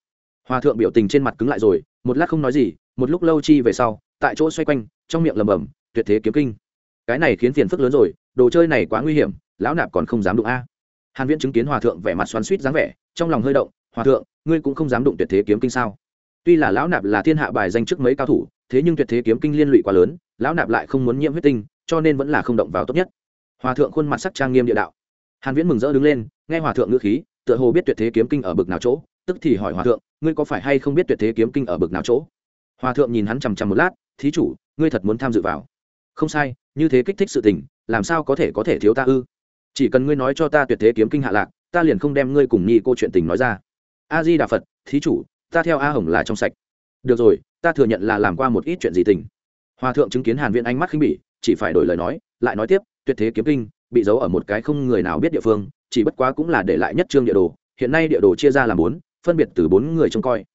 Hòa thượng biểu tình trên mặt cứng lại rồi, một lát không nói gì, một lúc lâu chi về sau, tại chỗ xoay quanh, trong miệng lẩm bẩm, tuyệt thế kiếm kinh. Cái này khiến phiền phức lớn rồi, đồ chơi này quá nguy hiểm, lão nạp còn không dám đụng a. Hàn viễn chứng kiến hòa thượng vẻ mặt xoắn xuýt dáng vẻ, trong lòng hơi động, hòa thượng, ngươi cũng không dám đụng tuyệt thế kiếm kinh sao? Tuy là lão nạp là thiên hạ bài danh trước mấy cao thủ, thế nhưng tuyệt thế kiếm kinh liên lụy quá lớn, lão nạp lại không muốn nhiễm huyết tinh cho nên vẫn là không động vào tốt nhất. Hòa thượng khuôn mặt sắc trang nghiêm địa đạo. Hàn viễn mừng rỡ đứng lên, nghe hòa thượng ngữ khí, tựa hồ biết tuyệt thế kiếm kinh ở bực nào chỗ, tức thì hỏi hòa thượng, ngươi có phải hay không biết tuyệt thế kiếm kinh ở bực nào chỗ? Hòa thượng nhìn hắn chằm chằm một lát, thí chủ, ngươi thật muốn tham dự vào? Không sai, như thế kích thích sự tình, làm sao có thể có thể thiếu ta ư? Chỉ cần ngươi nói cho ta tuyệt thế kiếm kinh hạ lạc, ta liền không đem ngươi cùng nhi cô chuyện tình nói ra. A di đà phật, thí chủ, ta theo a hồng là trong sạch. Được rồi, ta thừa nhận là làm qua một ít chuyện gì tình. Hòa thượng chứng kiến hàn Viễn ánh mắt khinh bỉ chỉ phải đổi lời nói, lại nói tiếp, tuyệt thế kiếm kinh, bị giấu ở một cái không người nào biết địa phương, chỉ bất quá cũng là để lại nhất trương địa đồ, hiện nay địa đồ chia ra làm bốn, phân biệt từ bốn người trông coi.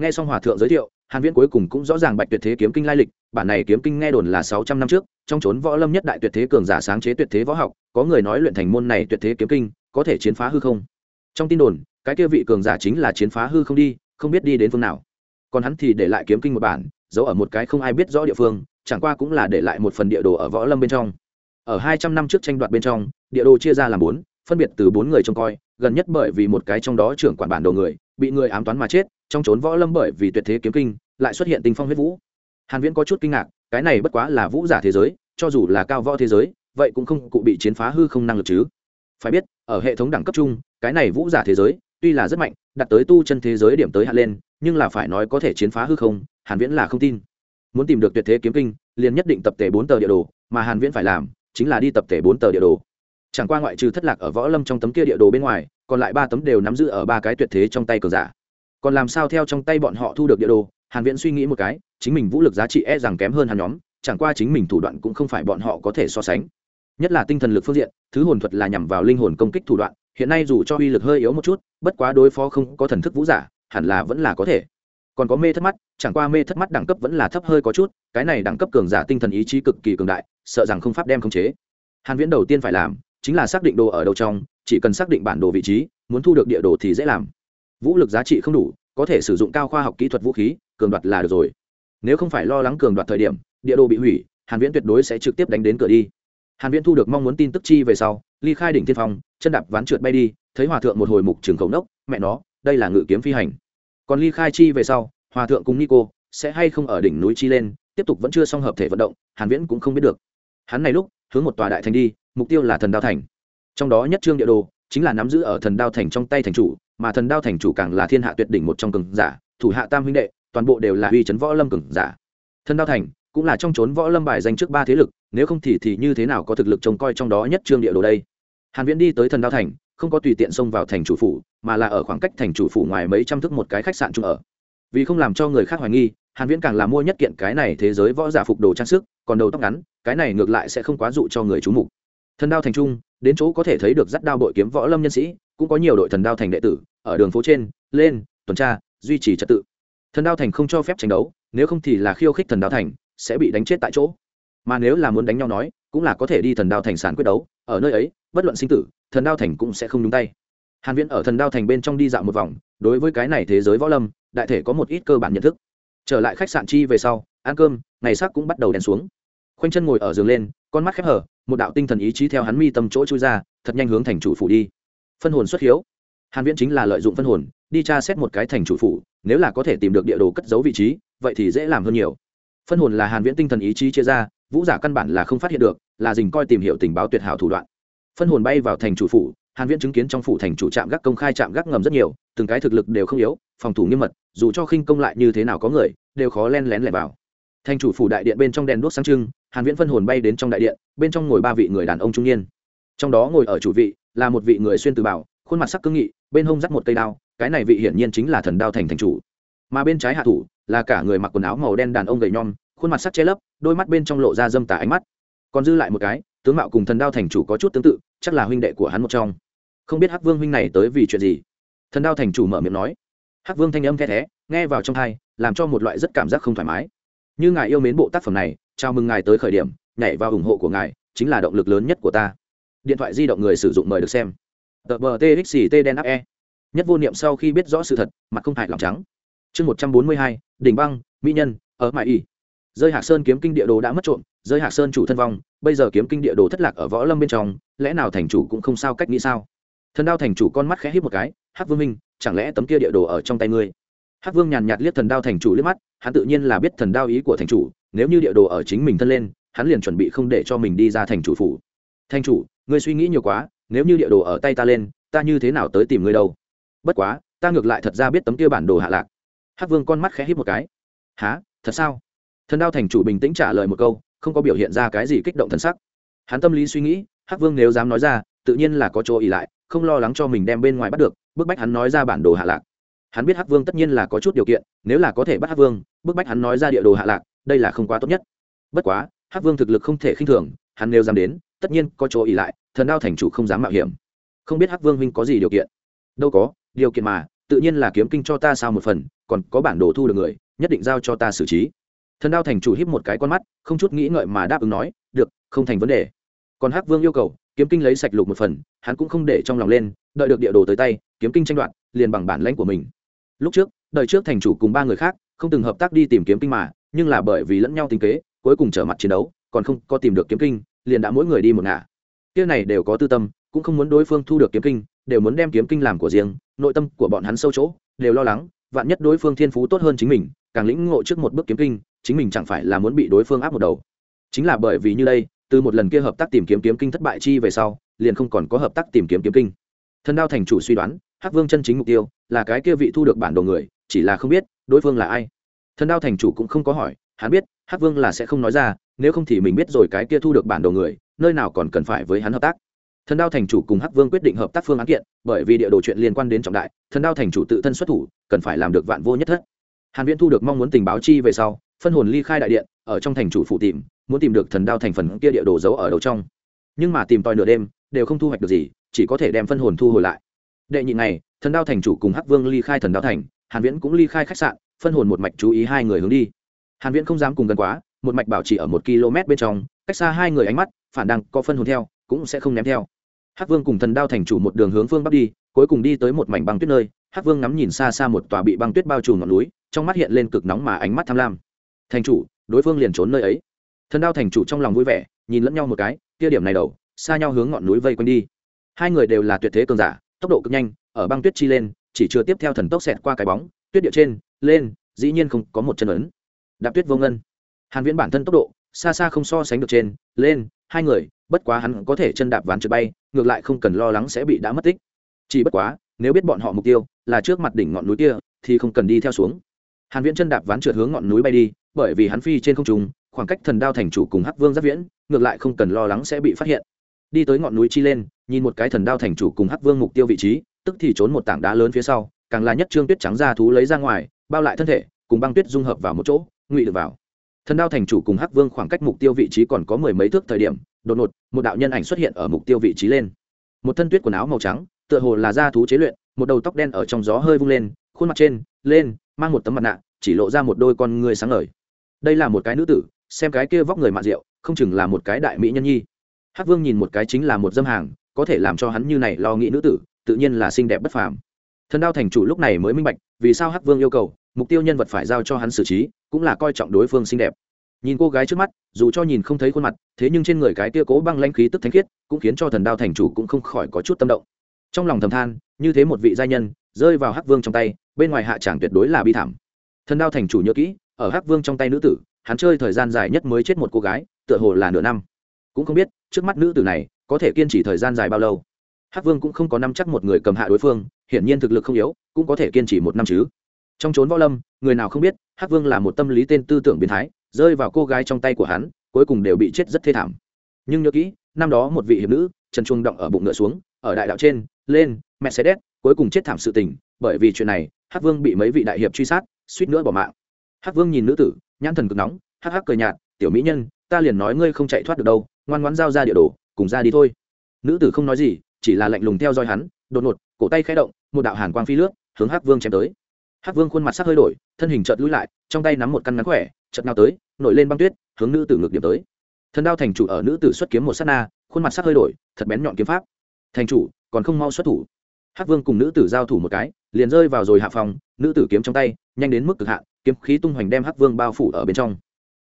Nghe xong hòa thượng giới thiệu, hàn viễn cuối cùng cũng rõ ràng bạch tuyệt thế kiếm kinh lai lịch, bản này kiếm kinh nghe đồn là 600 năm trước, trong chốn võ lâm nhất đại tuyệt thế cường giả sáng chế tuyệt thế võ học, có người nói luyện thành môn này tuyệt thế kiếm kinh, có thể chiến phá hư không? Trong tin đồn, cái kia vị cường giả chính là chiến phá hư không đi, không biết đi đến phương nào. Còn hắn thì để lại kiếm kinh một bản, giấu ở một cái không ai biết rõ địa phương chẳng qua cũng là để lại một phần địa đồ ở võ lâm bên trong. Ở 200 năm trước tranh đoạt bên trong, địa đồ chia ra làm bốn, phân biệt từ bốn người trông coi, gần nhất bởi vì một cái trong đó trưởng quản bản đồ người, bị người ám toán mà chết, trong trốn võ lâm bởi vì tuyệt thế kiếm kinh, lại xuất hiện tinh phong huyết vũ. Hàn viễn có chút kinh ngạc, cái này bất quá là vũ giả thế giới, cho dù là cao võ thế giới, vậy cũng không cụ bị chiến phá hư không năng lực chứ. Phải biết, ở hệ thống đẳng cấp chung, cái này vũ giả thế giới, tuy là rất mạnh đặt tới tu chân thế giới điểm tới hạ lên, nhưng là phải nói có thể chiến phá hư không, hàn viễn là không tin muốn tìm được tuyệt thế kiếm kinh, liền nhất định tập thể bốn tờ địa đồ, mà hàn viễn phải làm chính là đi tập thể bốn tờ địa đồ. Chẳng qua ngoại trừ thất lạc ở võ lâm trong tấm kia địa đồ bên ngoài, còn lại ba tấm đều nắm giữ ở ba cái tuyệt thế trong tay cờ giả. Còn làm sao theo trong tay bọn họ thu được địa đồ, hàn viễn suy nghĩ một cái, chính mình vũ lực giá trị e rằng kém hơn hàn nhóm, chẳng qua chính mình thủ đoạn cũng không phải bọn họ có thể so sánh. Nhất là tinh thần lực phương diện, thứ hồn thuật là nhằm vào linh hồn công kích thủ đoạn, hiện nay dù cho uy lực hơi yếu một chút, bất quá đối phó không có thần thức vũ giả, hẳn là vẫn là có thể còn có mê thất mắt, chẳng qua mê thất mắt đẳng cấp vẫn là thấp hơi có chút, cái này đẳng cấp cường giả tinh thần ý chí cực kỳ cường đại, sợ rằng không pháp đem khống chế. Hàn viễn đầu tiên phải làm, chính là xác định đồ ở đâu trong, chỉ cần xác định bản đồ vị trí, muốn thu được địa đồ thì dễ làm. Vũ lực giá trị không đủ, có thể sử dụng cao khoa học kỹ thuật vũ khí, cường đoạt là được rồi. Nếu không phải lo lắng cường đoạt thời điểm, địa đồ bị hủy, hàn viễn tuyệt đối sẽ trực tiếp đánh đến cửa đi. Hàn viễn thu được mong muốn tin tức chi về sau, ly khai đỉnh thiên phong, chân đạp ván trượt bay đi, thấy hòa thượng một hồi mục trường khẩu nốc, mẹ nó, đây là ngự kiếm phi hành còn ly khai chi về sau, hòa thượng cùng nico sẽ hay không ở đỉnh núi chi lên, tiếp tục vẫn chưa xong hợp thể vận động, hàn viễn cũng không biết được. Hắn này lúc, hướng một tòa đại thành đi, mục tiêu là thần đao thành. Trong đó nhất trương địa đồ, chính là nắm giữ ở thần đao thành trong tay thành chủ, mà thần đao thành chủ càng là thiên hạ tuyệt đỉnh một trong cường giả, thủ hạ tam huynh đệ, toàn bộ đều là uy chấn võ lâm cường giả. Thần đao thành cũng là trong trốn võ lâm bài danh trước ba thế lực, nếu không thì thì như thế nào có thực lực trông coi trong đó nhất trương địa đồ đây? Hàn viễn đi tới thần đao thành không có tùy tiện xông vào thành chủ phủ, mà là ở khoảng cách thành chủ phủ ngoài mấy trăm thước một cái khách sạn chung ở. Vì không làm cho người khác hoài nghi, hàn viễn càng là mua nhất kiện cái này thế giới võ giả phục đồ trang sức, còn đầu tóc ngắn, cái này ngược lại sẽ không quá dụ cho người chú mục. Thần đao thành trung, đến chỗ có thể thấy được dắt đao đội kiếm võ lâm nhân sĩ, cũng có nhiều đội thần đao thành đệ tử, ở đường phố trên, lên, tuần tra, duy trì trật tự. Thần đao thành không cho phép tranh đấu, nếu không thì là khiêu khích thần đao thành, sẽ bị đánh chết tại chỗ. Mà nếu là muốn đánh nhau nói, cũng là có thể đi thần đao thành sản quyết đấu, ở nơi ấy, bất luận sinh tử thần đao thành cũng sẽ không nhúng tay. Hàn viễn ở thần đao thành bên trong đi dạo một vòng, đối với cái này thế giới võ lâm, đại thể có một ít cơ bản nhận thức. Trở lại khách sạn chi về sau, ăn cơm, ngày sắc cũng bắt đầu đèn xuống. Khoanh chân ngồi ở giường lên, con mắt khép hở một đạo tinh thần ý chí theo hắn mi tâm chỗ chui ra, thật nhanh hướng thành chủ phủ đi. Phân hồn xuất hiếu. Hàn viễn chính là lợi dụng phân hồn, đi tra xét một cái thành chủ phủ, nếu là có thể tìm được địa đồ cất giấu vị trí, vậy thì dễ làm hơn nhiều. Phân hồn là hàn viễn tinh thần ý chí chia ra, vũ giả căn bản là không phát hiện được, là dình coi tìm hiểu tình báo tuyệt hảo thủ đoạn phân hồn bay vào thành chủ phủ, hàn viễn chứng kiến trong phủ thành chủ trạm gác công khai trạm gác ngầm rất nhiều, từng cái thực lực đều không yếu, phòng thủ nghiêm mật, dù cho khinh công lại như thế nào có người, đều khó len lén lẻn vào. Thành chủ phủ đại điện bên trong đèn đuốc sáng trưng, hàn viễn phân hồn bay đến trong đại điện, bên trong ngồi ba vị người đàn ông trung niên. Trong đó ngồi ở chủ vị là một vị người xuyên từ bảo, khuôn mặt sắc cương nghị, bên hông dắt một cây đao, cái này vị hiển nhiên chính là thần đao thành thành chủ. Mà bên trái hạ thủ là cả người mặc quần áo màu đen đàn ông gầy nhom, khuôn mặt sắc che lấp, đôi mắt bên trong lộ ra dâm tà ánh mắt. Còn dư lại một cái tướng mạo cùng thần đao thành chủ có chút tương tự, chắc là huynh đệ của hắn một trong. Không biết hắc vương huynh này tới vì chuyện gì? Thần đao thành chủ mở miệng nói. Hắc vương thanh âm the thé nghe vào trong thai làm cho một loại rất cảm giác không thoải mái. Như ngài yêu mến bộ tác phẩm này, chào mừng ngài tới khởi điểm, nhảy vào ủng hộ của ngài, chính là động lực lớn nhất của ta. Điện thoại di động người sử dụng mời được xem. Tờ bờ txt đen áp e. Nhất vô niệm sau khi biết rõ sự thật, mặt không hại lòng trắng. Chương một trăm bốn mươi hai, đỉnh băng, mỹ nhân, ở mãi y rơi hạc sơn kiếm kinh địa đồ đã mất trộm, rơi hạc sơn chủ thân vong, bây giờ kiếm kinh địa đồ thất lạc ở võ lâm bên trong, lẽ nào thành chủ cũng không sao cách nghĩ sao? Thần đao thành chủ con mắt khẽ hít một cái, hắc vương minh, chẳng lẽ tấm kia địa đồ ở trong tay ngươi? Hắc vương nhàn nhạt liếc thần đao thành chủ liếc mắt, hắn tự nhiên là biết thần đao ý của thành chủ, nếu như địa đồ ở chính mình thân lên, hắn liền chuẩn bị không để cho mình đi ra thành chủ phủ. Thành chủ, ngươi suy nghĩ nhiều quá, nếu như địa đồ ở tay ta lên, ta như thế nào tới tìm ngươi đâu? Bất quá, ta ngược lại thật ra biết tấm kia bản đồ hạ lạc. Hắc vương con mắt khẽ hít một cái. Há thật sao? Thần đao thành chủ bình tĩnh trả lời một câu, không có biểu hiện ra cái gì kích động thân sắc. Hắn tâm lý suy nghĩ, hắc vương nếu dám nói ra, tự nhiên là có chỗ ỉ lại, không lo lắng cho mình đem bên ngoài bắt được, bức bách hắn nói ra bản đồ hạ lạc. Hắn biết hắc vương tất nhiên là có chút điều kiện, nếu là có thể bắt hắc vương, bức bách hắn nói ra địa đồ hạ lạc, đây là không quá tốt nhất. Bất quá, hắc vương thực lực không thể khinh thường, hắn nếu dám đến, tất nhiên có chỗ ỉ lại, thần đao thành chủ không dám mạo hiểm. Không biết hắc vương huynh có gì điều kiện? Đâu có, điều kiện mà, tự nhiên là kiếm kinh cho ta sao một phần, còn có bản đồ thu được người, nhất định giao cho ta xử trí thần đao thành chủ híp một cái con mắt, không chút nghĩ ngợi mà đáp ứng nói, được, không thành vấn đề. Còn hắc vương yêu cầu, kiếm kinh lấy sạch lục một phần, hắn cũng không để trong lòng lên, đợi được địa đồ tới tay, kiếm kinh tranh đoạt, liền bằng bản lãnh của mình. Lúc trước đợi trước thành chủ cùng ba người khác, không từng hợp tác đi tìm kiếm kinh mà, nhưng là bởi vì lẫn nhau tính kế, cuối cùng trở mặt chiến đấu, còn không có tìm được kiếm kinh, liền đã mỗi người đi một ngả. Kia này đều có tư tâm, cũng không muốn đối phương thu được kiếm kinh, đều muốn đem kiếm kinh làm của riêng, nội tâm của bọn hắn sâu chỗ, đều lo lắng, vạn nhất đối phương thiên phú tốt hơn chính mình, càng lĩnh ngộ trước một bước kiếm kinh chính mình chẳng phải là muốn bị đối phương áp một đầu. Chính là bởi vì như đây, từ một lần kia hợp tác tìm kiếm kiếm kinh thất bại chi về sau, liền không còn có hợp tác tìm kiếm kiếm kinh. Thần đao thành chủ suy đoán, hắc vương chân chính mục tiêu là cái kia vị thu được bản đồ người, chỉ là không biết đối phương là ai. Thần đao thành chủ cũng không có hỏi, hắn biết, hắc vương là sẽ không nói ra, nếu không thì mình biết rồi cái kia thu được bản đồ người, nơi nào còn cần phải với hắn hợp tác. Thần đao thành chủ cùng hắc vương quyết định hợp tác phương án kiện, bởi vì địa đồ chuyện liên quan đến trọng đại, thần đao thành chủ tự thân xuất thủ, cần phải làm được vạn vô nhất thất. Hàn viễn thu được mong muốn tình báo chi về sau phân hồn ly khai đại điện, ở trong thành chủ phụ tìm, muốn tìm được thần đao thành phần kia địa đồ giấu ở đầu trong. Nhưng mà tìm tòi nửa đêm, đều không thu hoạch được gì, chỉ có thể đem phân hồn thu hồi lại. Đệ nhị này thần đao thành chủ cùng hắc vương ly khai thần đao thành, hàn viễn cũng ly khai khách sạn, phân hồn một mạch chú ý hai người hướng đi. Hàn viễn không dám cùng gần quá, một mạch bảo trì ở một km bên trong, cách xa hai người ánh mắt, phản đang có phân hồn theo, cũng sẽ không ném theo. Hắc vương cùng thần đao thành chủ một đường hướng phương bắc đi, cuối cùng đi tới một mảnh băng tuyết nơi, hắc vương ngắm nhìn xa xa một tòa bị băng tuyết bao trùm ngọn núi, trong mắt hiện lên cực nóng mà ánh mắt tham lam thành chủ, đối phương liền trốn nơi ấy. Thần đao thành chủ trong lòng vui vẻ, nhìn lẫn nhau một cái, kia điểm này đầu, xa nhau hướng ngọn núi vây quanh đi. Hai người đều là tuyệt thế cường giả, tốc độ cực nhanh, ở băng tuyết chi lên, chỉ chưa tiếp theo thần tốc xẹt qua cái bóng, tuyết địa trên, lên, dĩ nhiên không có một chân ấn. Đạp tuyết vô ngân. Hàn viễn bản thân tốc độ, xa xa không so sánh được trên, lên, hai người, bất quá hắn có thể chân đạp ván trượt bay, ngược lại không cần lo lắng sẽ bị đã mất tích. Chỉ bất quá, nếu biết bọn họ mục tiêu, là trước mặt đỉnh ngọn núi kia, thì không cần đi theo xuống. Hàn viễn chân đạp ván trượt hướng ngọn núi bay đi bởi vì hắn phi trên không trung, khoảng cách thần đao thành chủ cùng hắc vương giáp viễn, ngược lại không cần lo lắng sẽ bị phát hiện. Đi tới ngọn núi chi lên, nhìn một cái thần đao thành chủ cùng hắc vương mục tiêu vị trí, tức thì trốn một tảng đá lớn phía sau, càng là nhất trương tuyết trắng ra thú lấy ra ngoài, bao lại thân thể, cùng băng tuyết dung hợp vào một chỗ, ngụy được vào. Thần đao thành chủ cùng hắc vương khoảng cách mục tiêu vị trí còn có mười mấy thước thời điểm, đột ngột, một đạo nhân ảnh xuất hiện ở mục tiêu vị trí lên. Một thân tuyết quần áo màu trắng, tựa hồ là da thú chế luyện, một đầu tóc đen ở trong gió hơi vung lên, khuôn mặt trên, lên, mang một tấm mặt nạ, chỉ lộ ra một đôi con người sáng ngời đây là một cái nữ tử, xem cái kia vóc người mạn rượu, không chừng là một cái đại mỹ nhân nhi. Hắc vương nhìn một cái chính là một dâm hàng, có thể làm cho hắn như này lo nghĩ nữ tử, tự nhiên là xinh đẹp bất phàm. Thần đao thành chủ lúc này mới minh bạch, vì sao hắc vương yêu cầu, mục tiêu nhân vật phải giao cho hắn xử trí, cũng là coi trọng đối phương xinh đẹp. Nhìn cô gái trước mắt, dù cho nhìn không thấy khuôn mặt, thế nhưng trên người cái kia cố băng lanh khí tức thánh khiết, cũng khiến cho thần đao thành chủ cũng không khỏi có chút tâm động. Trong lòng thầm than, như thế một vị gia nhân, rơi vào hắc vương trong tay, bên ngoài hạ tràng tuyệt đối là bi thảm. Thần đao thành chủ nhớ kỹ ở hắc vương trong tay nữ tử, hắn chơi thời gian dài nhất mới chết một cô gái, tựa hồ là nửa năm. Cũng không biết, trước mắt nữ tử này có thể kiên trì thời gian dài bao lâu. Hắc vương cũng không có năm chắc một người cầm hạ đối phương, hiển nhiên thực lực không yếu, cũng có thể kiên trì một năm chứ. Trong trốn võ lâm, người nào không biết, hắc vương là một tâm lý tên tư tưởng biến thái, rơi vào cô gái trong tay của hắn, cuối cùng đều bị chết rất thê thảm. Nhưng nhớ kỹ, năm đó một vị hiệp nữ, trần chuông động ở bụng ngựa xuống, ở đại đạo trên, lên, mercedes, cuối cùng chết thảm sự tình, bởi vì chuyện này, hắc vương bị mấy vị đại hiệp truy sát, suýt nữa bỏ mạng hắc vương nhìn nữ tử, nhãn thần cực nóng, hắc hắc cười nhạt, tiểu mỹ nhân, ta liền nói ngươi không chạy thoát được đâu, ngoan ngoãn giao ra địa đồ, cùng ra đi thôi. Nữ tử không nói gì, chỉ là lạnh lùng theo dõi hắn, đột ngột, cổ tay khẽ động, một đạo hàn quang phi lướt, hướng hắc vương chém tới. Hắc vương khuôn mặt sắc hơi đổi, thân hình chợt lùi lại, trong tay nắm một căn ngắn khỏe, chợt nào tới, nổi lên băng tuyết, hướng nữ tử ngược điểm tới. Thần đao thành chủ ở nữ tử xuất kiếm một sát na, khuôn mặt sắc hơi đổi, thật bén nhọn kiếm pháp. Thành chủ, còn không mau xuất thủ. Hắc vương cùng nữ tử giao thủ một cái, liền rơi vào rồi hạ phòng, nữ tử kiếm trong tay, nhanh đến mức cực hạn kiếm khí tung hoành đem hắc vương bao phủ ở bên trong.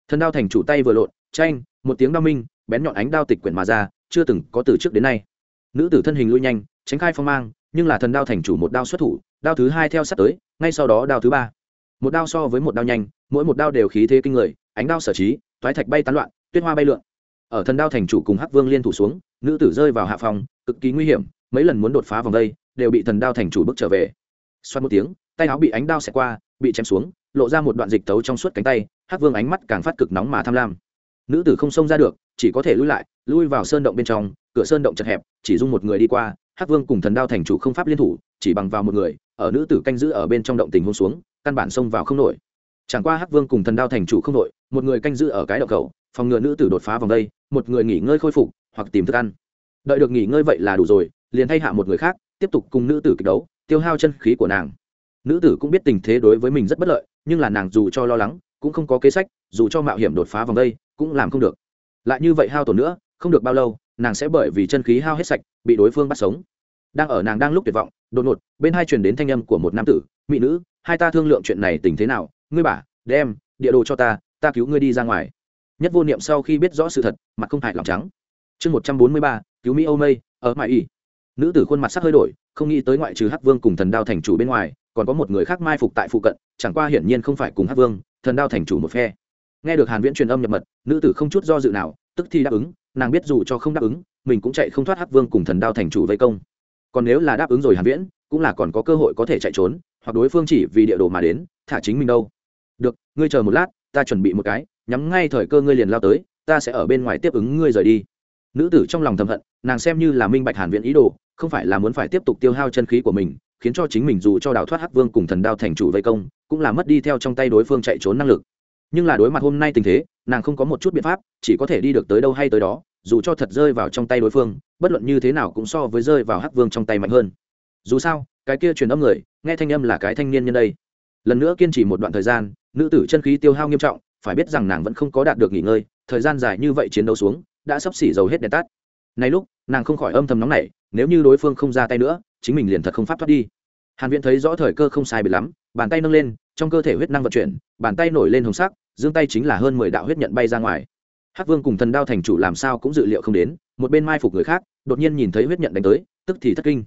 Thần đao thành chủ tay vừa lộn tranh một tiếng đao minh, bén nhọn ánh đao tịch quyển mà ra, chưa từng có từ trước đến nay. Nữ tử thân hình lui nhanh, tránh khai phong mang, nhưng là thần đao thành chủ một đao xuất thủ, đao thứ hai theo sát tới, ngay sau đó đao thứ ba. Một đao so với một đao nhanh, mỗi một đao đều khí thế kinh người, ánh đao sở trí thoái thạch bay tán loạn, tuyết hoa bay lượn. Ở thần đao thành chủ cùng hắc vương liên thủ xuống, nữ tử rơi vào hạ phòng, cực kỳ nguy hiểm, mấy lần muốn đột phá vòng đây, đều bị thần đao thành chủ bước trở về. Xoát một tiếng tay áo bị ánh đao xẹt qua, bị chém xuống, lộ ra một đoạn dịch tấu trong suốt cánh tay, hắc vương ánh mắt càng phát cực nóng mà tham lam. Nữ tử không xông ra được, chỉ có thể lui lại, lui vào sơn động bên trong, cửa sơn động chật hẹp, chỉ dung một người đi qua, hắc vương cùng thần đao thành chủ không pháp liên thủ, chỉ bằng vào một người, ở nữ tử canh giữ ở bên trong động tình hôn xuống, căn bản xông vào không nổi. Chẳng qua hắc vương cùng thần đao thành chủ không nổi, một người canh giữ ở cái động cầu phòng ngừa nữ tử đột phá vòng đây, một người nghỉ ngơi khôi phục, hoặc tìm thức ăn. Đợi được nghỉ ngơi vậy là đủ rồi, liền thay hạ một người khác, tiếp tục cùng nữ tử kịch đấu, tiêu hao chân khí của nàng nữ tử cũng biết tình thế đối với mình rất bất lợi, nhưng là nàng dù cho lo lắng, cũng không có kế sách, dù cho mạo hiểm đột phá vòng đây, cũng làm không được. Lại như vậy hao tổn nữa, không được bao lâu, nàng sẽ bởi vì chân khí hao hết sạch, bị đối phương bắt sống. Đang ở nàng đang lúc tuyệt vọng, đột ngột, bên hai truyền đến thanh âm của một nam tử, mỹ nữ, hai ta thương lượng chuyện này tình thế nào? Ngươi bà đem, địa đồ cho ta ta cứu ngươi đi ra ngoài. Nhất vô niệm sau khi biết rõ sự thật, mặt không hại lòng trắng. Chương một trăm bốn mươi ba, cứu mỹ âu mây, ở mãi y nữ tử khuôn mặt sắc hơi đổi, không nghĩ tới ngoại trừ hắc vương cùng thần đao thành chủ bên ngoài còn có một người khác mai phục tại phụ cận, chẳng qua hiển nhiên không phải cùng hát vương, thần đao thành chủ một phe. Nghe được hàn viễn truyền âm nhập mật, nữ tử không chút do dự nào, tức thì đáp ứng, nàng biết dù cho không đáp ứng, mình cũng chạy không thoát hắc vương cùng thần đao thành chủ vây công. Còn nếu là đáp ứng rồi hàn viễn, cũng là còn có cơ hội có thể chạy trốn, hoặc đối phương chỉ vì địa đồ mà đến, thả chính mình đâu. Được, ngươi chờ một lát, ta chuẩn bị một cái, nhắm ngay thời cơ ngươi liền lao tới, ta sẽ ở bên ngoài tiếp ứng ngươi rời đi. Nữ tử trong lòng thầm hận, nàng xem như là minh bạch hàn viễn ý đồ, không phải là muốn phải tiếp tục tiêu hao chân khí của mình khiến cho chính mình dù cho đào thoát hắc vương cùng thần đao thành chủ vây công, cũng là mất đi theo trong tay đối phương chạy trốn năng lực. Nhưng là đối mặt hôm nay tình thế, nàng không có một chút biện pháp, chỉ có thể đi được tới đâu hay tới đó, dù cho thật rơi vào trong tay đối phương, bất luận như thế nào cũng so với rơi vào hắc vương trong tay mạnh hơn. Dù sao, cái kia truyền âm người, nghe thanh âm là cái thanh niên nhân đây. Lần nữa kiên trì một đoạn thời gian, nữ tử chân khí tiêu hao nghiêm trọng, phải biết rằng nàng vẫn không có đạt được nghỉ ngơi, thời gian dài như vậy chiến đấu xuống, đã sắp xỉ dầu hết đèn tắt. Này lúc, nàng không khỏi âm thầm nóng nảy, nếu như đối phương không ra tay nữa chính mình liền thật không pháp thoát đi. Hàn viễn thấy rõ thời cơ không sai biệt lắm, bàn tay nâng lên, trong cơ thể huyết năng vận chuyển, bàn tay nổi lên hồng sắc giương tay chính là hơn mười đạo huyết nhận bay ra ngoài. Hắc vương cùng thần đao thành chủ làm sao cũng dự liệu không đến, một bên mai phục người khác, đột nhiên nhìn thấy huyết nhận đánh tới, tức thì thất kinh.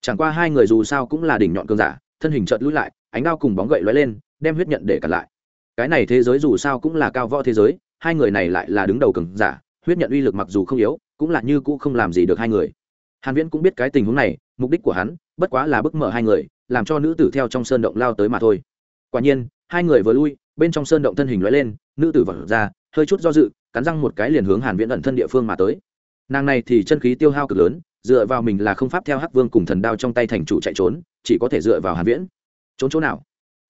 Chẳng qua hai người dù sao cũng là đỉnh nhọn cương giả, thân hình chợt lùi lại, ánh đao cùng bóng gậy lóe lên, đem huyết nhận để cản lại. Cái này thế giới dù sao cũng là cao võ thế giới, hai người này lại là đứng đầu cường giả, huyết nhận uy lực mặc dù không yếu, cũng là như cũ không làm gì được hai người. Hàn viễn cũng biết cái tình huống này mục đích của hắn bất quá là bức mở hai người, làm cho nữ tử theo trong sơn động lao tới mà thôi. Quả nhiên, hai người vừa lui, bên trong sơn động thân hình lóe lên, nữ tử vật ra, hơi chút do dự, cắn răng một cái liền hướng hàn viễn ẩn thân địa phương mà tới. Nàng này thì chân khí tiêu hao cực lớn, dựa vào mình là không pháp theo hắc vương cùng thần đao trong tay thành chủ chạy trốn, chỉ có thể dựa vào hàn viễn. Trốn chỗ nào?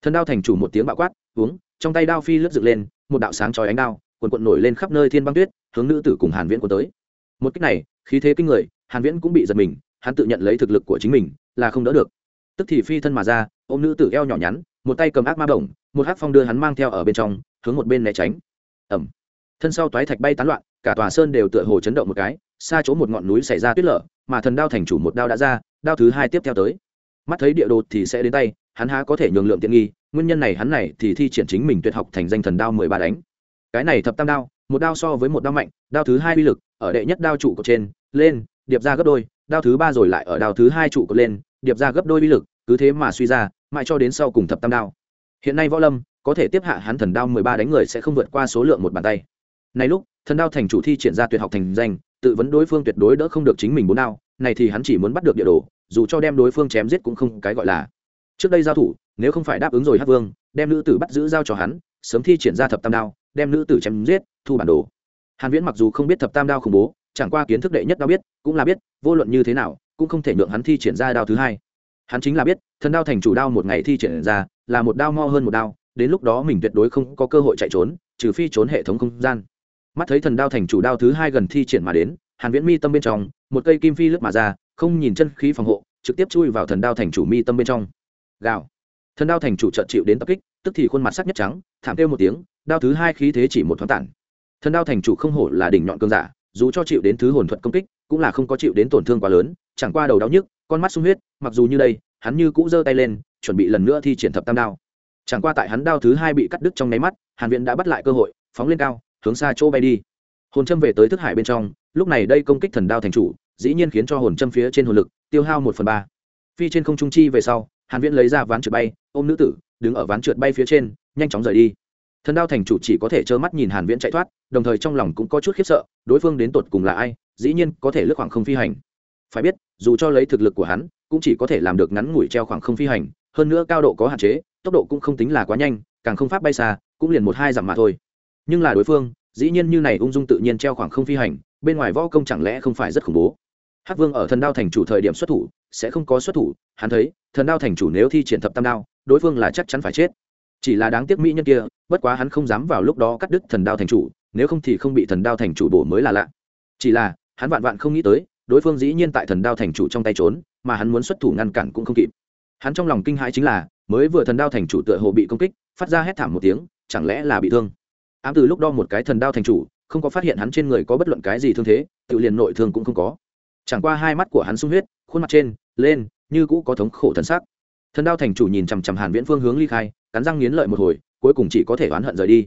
Thần đao thành chủ một tiếng bạo quát, uống, trong tay đao phi lướt dựng lên, một đạo sáng chói ánh đao cuộn cuộn nổi lên khắp nơi thiên băng tuyết, hướng nữ tử cùng hàn viễn cuốn tới. Một cách này, khí thế kinh người, hàn viễn cũng bị giật mình hắn tự nhận lấy thực lực của chính mình, là không đỡ được. Tức thì phi thân mà ra, ôm nữ tử eo nhỏ nhắn, một tay cầm ác ma bổng, một hắc phong đưa hắn mang theo ở bên trong, hướng một bên né tránh. Ẩm. Thân sau toái thạch bay tán loạn, cả tòa sơn đều tựa hồ chấn động một cái, xa chỗ một ngọn núi xảy ra tuyết lở, mà thần đao thành chủ một đao đã ra, đao thứ hai tiếp theo tới. Mắt thấy địa đồ thì sẽ đến tay, hắn há có thể nhường lượng tiện nghi, nguyên nhân này hắn này thì thi triển chính mình tuyệt học thành danh thần đao mười ba đánh. Cái này thập tam đao, một đao so với một đao mạnh, đao thứ hai uy lực, ở đệ nhất đao trụ cột trên, lên, điệp ra gấp đôi đao thứ ba rồi lại ở đao thứ hai trụ cột lên, điệp ra gấp đôi uy lực, cứ thế mà suy ra, mãi cho đến sau cùng thập tam đao. Hiện nay võ lâm, có thể tiếp hạ hắn thần đao mười ba đánh người sẽ không vượt qua số lượng một bàn tay. Này lúc, thần đao thành chủ thi triển ra tuyệt học thành danh, tự vấn đối phương tuyệt đối đỡ không được chính mình bốn đao, này thì hắn chỉ muốn bắt được địa đồ, dù cho đem đối phương chém giết cũng không cái gọi là. Trước đây giao thủ, nếu không phải đáp ứng rồi hát vương, đem nữ tử bắt giữ giao cho hắn, sớm thi triển ra thập tam đao, đem nữ tử chém giết, thu bản đồ. Hàn viễn mặc dù không biết thập tam đao khủng bố chẳng qua kiến thức đệ nhất đao biết, cũng là biết, vô luận như thế nào, cũng không thể nhượng hắn thi triển ra đao thứ hai. Hắn chính là biết, thần đao thành chủ đao một ngày thi triển ra, là một đao mo hơn một đao, đến lúc đó mình tuyệt đối không có cơ hội chạy trốn, trừ phi trốn hệ thống không gian. Mắt thấy thần đao thành chủ đao thứ hai gần thi triển mà đến, hàn viễn mi tâm bên trong, một cây kim phi lướt mà ra, không nhìn chân khí phòng hộ, trực tiếp chui vào thần đao thành chủ mi tâm bên trong. Gào. Thần đao thành chủ chợt chịu đến tập kích, tức thì khuôn mặt sắc nhất trắng, thảm kêu một tiếng, đao thứ hai khí thế chỉ một thoáng tản. Thần đao thành chủ không hổ là đỉnh nhọn cương giả dù cho chịu đến thứ hồn thuật công kích, cũng là không có chịu đến tổn thương quá lớn, chẳng qua đầu đau nhức, con mắt sung huyết, mặc dù như đây, hắn như cũ giơ tay lên, chuẩn bị lần nữa thi triển thập tam đao. Chẳng qua tại hắn đao thứ hai bị cắt đứt trong nháy mắt, hàn viện đã bắt lại cơ hội, phóng lên cao, hướng xa chỗ bay đi. Hồn châm về tới thức hải bên trong, lúc này đây công kích thần đao thành chủ, dĩ nhiên khiến cho hồn châm phía trên hồn lực tiêu hao một phần ba. Phi trên không trung chi về sau, hàn viễn lấy ra ván trượt bay, ôm nữ tử, đứng ở ván trượt bay phía trên, nhanh chóng rời đi thần đao thành chủ chỉ có thể trơ mắt nhìn hàn viễn chạy thoát, đồng thời trong lòng cũng có chút khiếp sợ, đối phương đến tột cùng là ai, dĩ nhiên có thể lướt khoảng không phi hành. Phải biết, dù cho lấy thực lực của hắn, cũng chỉ có thể làm được ngắn ngủi treo khoảng không phi hành, hơn nữa cao độ có hạn chế, tốc độ cũng không tính là quá nhanh, càng không pháp bay xa, cũng liền một hai dặm mà thôi. Nhưng là đối phương, dĩ nhiên như này ung dung tự nhiên treo khoảng không phi hành, bên ngoài võ công chẳng lẽ không phải rất khủng bố? Hắc vương ở thần đao thành chủ thời điểm xuất thủ, sẽ không có xuất thủ, hắn thấy, thần đao thành chủ nếu thi triển thập tam đao, đối phương là chắc chắn phải chết chỉ là đáng tiếc mỹ nhân kia, bất quá hắn không dám vào lúc đó cắt đứt thần đao thành chủ, nếu không thì không bị thần đao thành chủ bổ mới là lạ. Chỉ là, hắn vạn vạn không nghĩ tới, đối phương dĩ nhiên tại thần đao thành chủ trong tay trốn, mà hắn muốn xuất thủ ngăn cản cũng không kịp. Hắn trong lòng kinh hãi chính là, mới vừa thần đao thành chủ tựa hồ bị công kích, phát ra hét thảm một tiếng, chẳng lẽ là bị thương? Ám từ lúc đo một cái thần đao thành chủ, không có phát hiện hắn trên người có bất luận cái gì thương thế, tự liền nội thương cũng không có. Chẳng qua hai mắt của hắn sung huyết, khuôn mặt trên, lên, như cũ có thống khổ thân sắc thần đao thành chủ nhìn chằm chằm hàn viễn phương hướng ly khai, cắn răng nghiến lợi một hồi, cuối cùng chỉ có thể oán hận rời đi.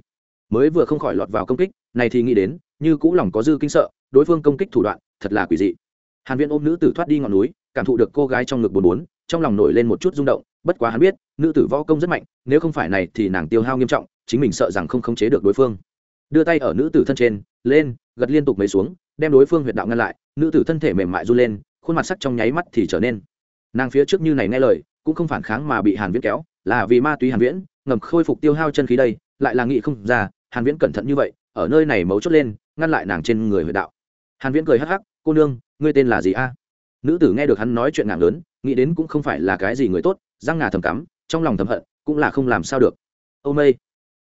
Mới vừa không khỏi lọt vào công kích, này thì nghĩ đến, như cũ lòng có dư kinh sợ, đối phương công kích thủ đoạn, thật là quỷ dị. Hàn viễn ôm nữ tử thoát đi ngọn núi, cảm thụ được cô gái trong ngực buồn buồn, trong lòng nổi lên một chút rung động, bất quá hắn biết, nữ tử võ công rất mạnh, nếu không phải này thì nàng tiêu hao nghiêm trọng, chính mình sợ rằng không khống chế được đối phương. Đưa tay ở nữ tử thân trên, lên, gật liên tục mấy xuống, đem đối phương huyệt đạo ngăn lại, nữ tử thân thể mềm mại du lên, khuôn mặt sắc trong nháy mắt thì trở nên. Nàng phía trước như này nghe lời cũng không phản kháng mà bị hàn viễn kéo, là vì ma túy hàn viễn, ngầm khôi phục tiêu hao chân khí đây, lại là nghị không ra, hàn viễn cẩn thận như vậy, ở nơi này mấu chốt lên, ngăn lại nàng trên người huyệt đạo. Hàn viễn cười hắc hắc, cô nương, ngươi tên là gì a? Nữ tử nghe được hắn nói chuyện ngạng lớn, nghĩ đến cũng không phải là cái gì người tốt, răng ngà thầm cắm, trong lòng thầm hận, cũng là không làm sao được. Âu mây,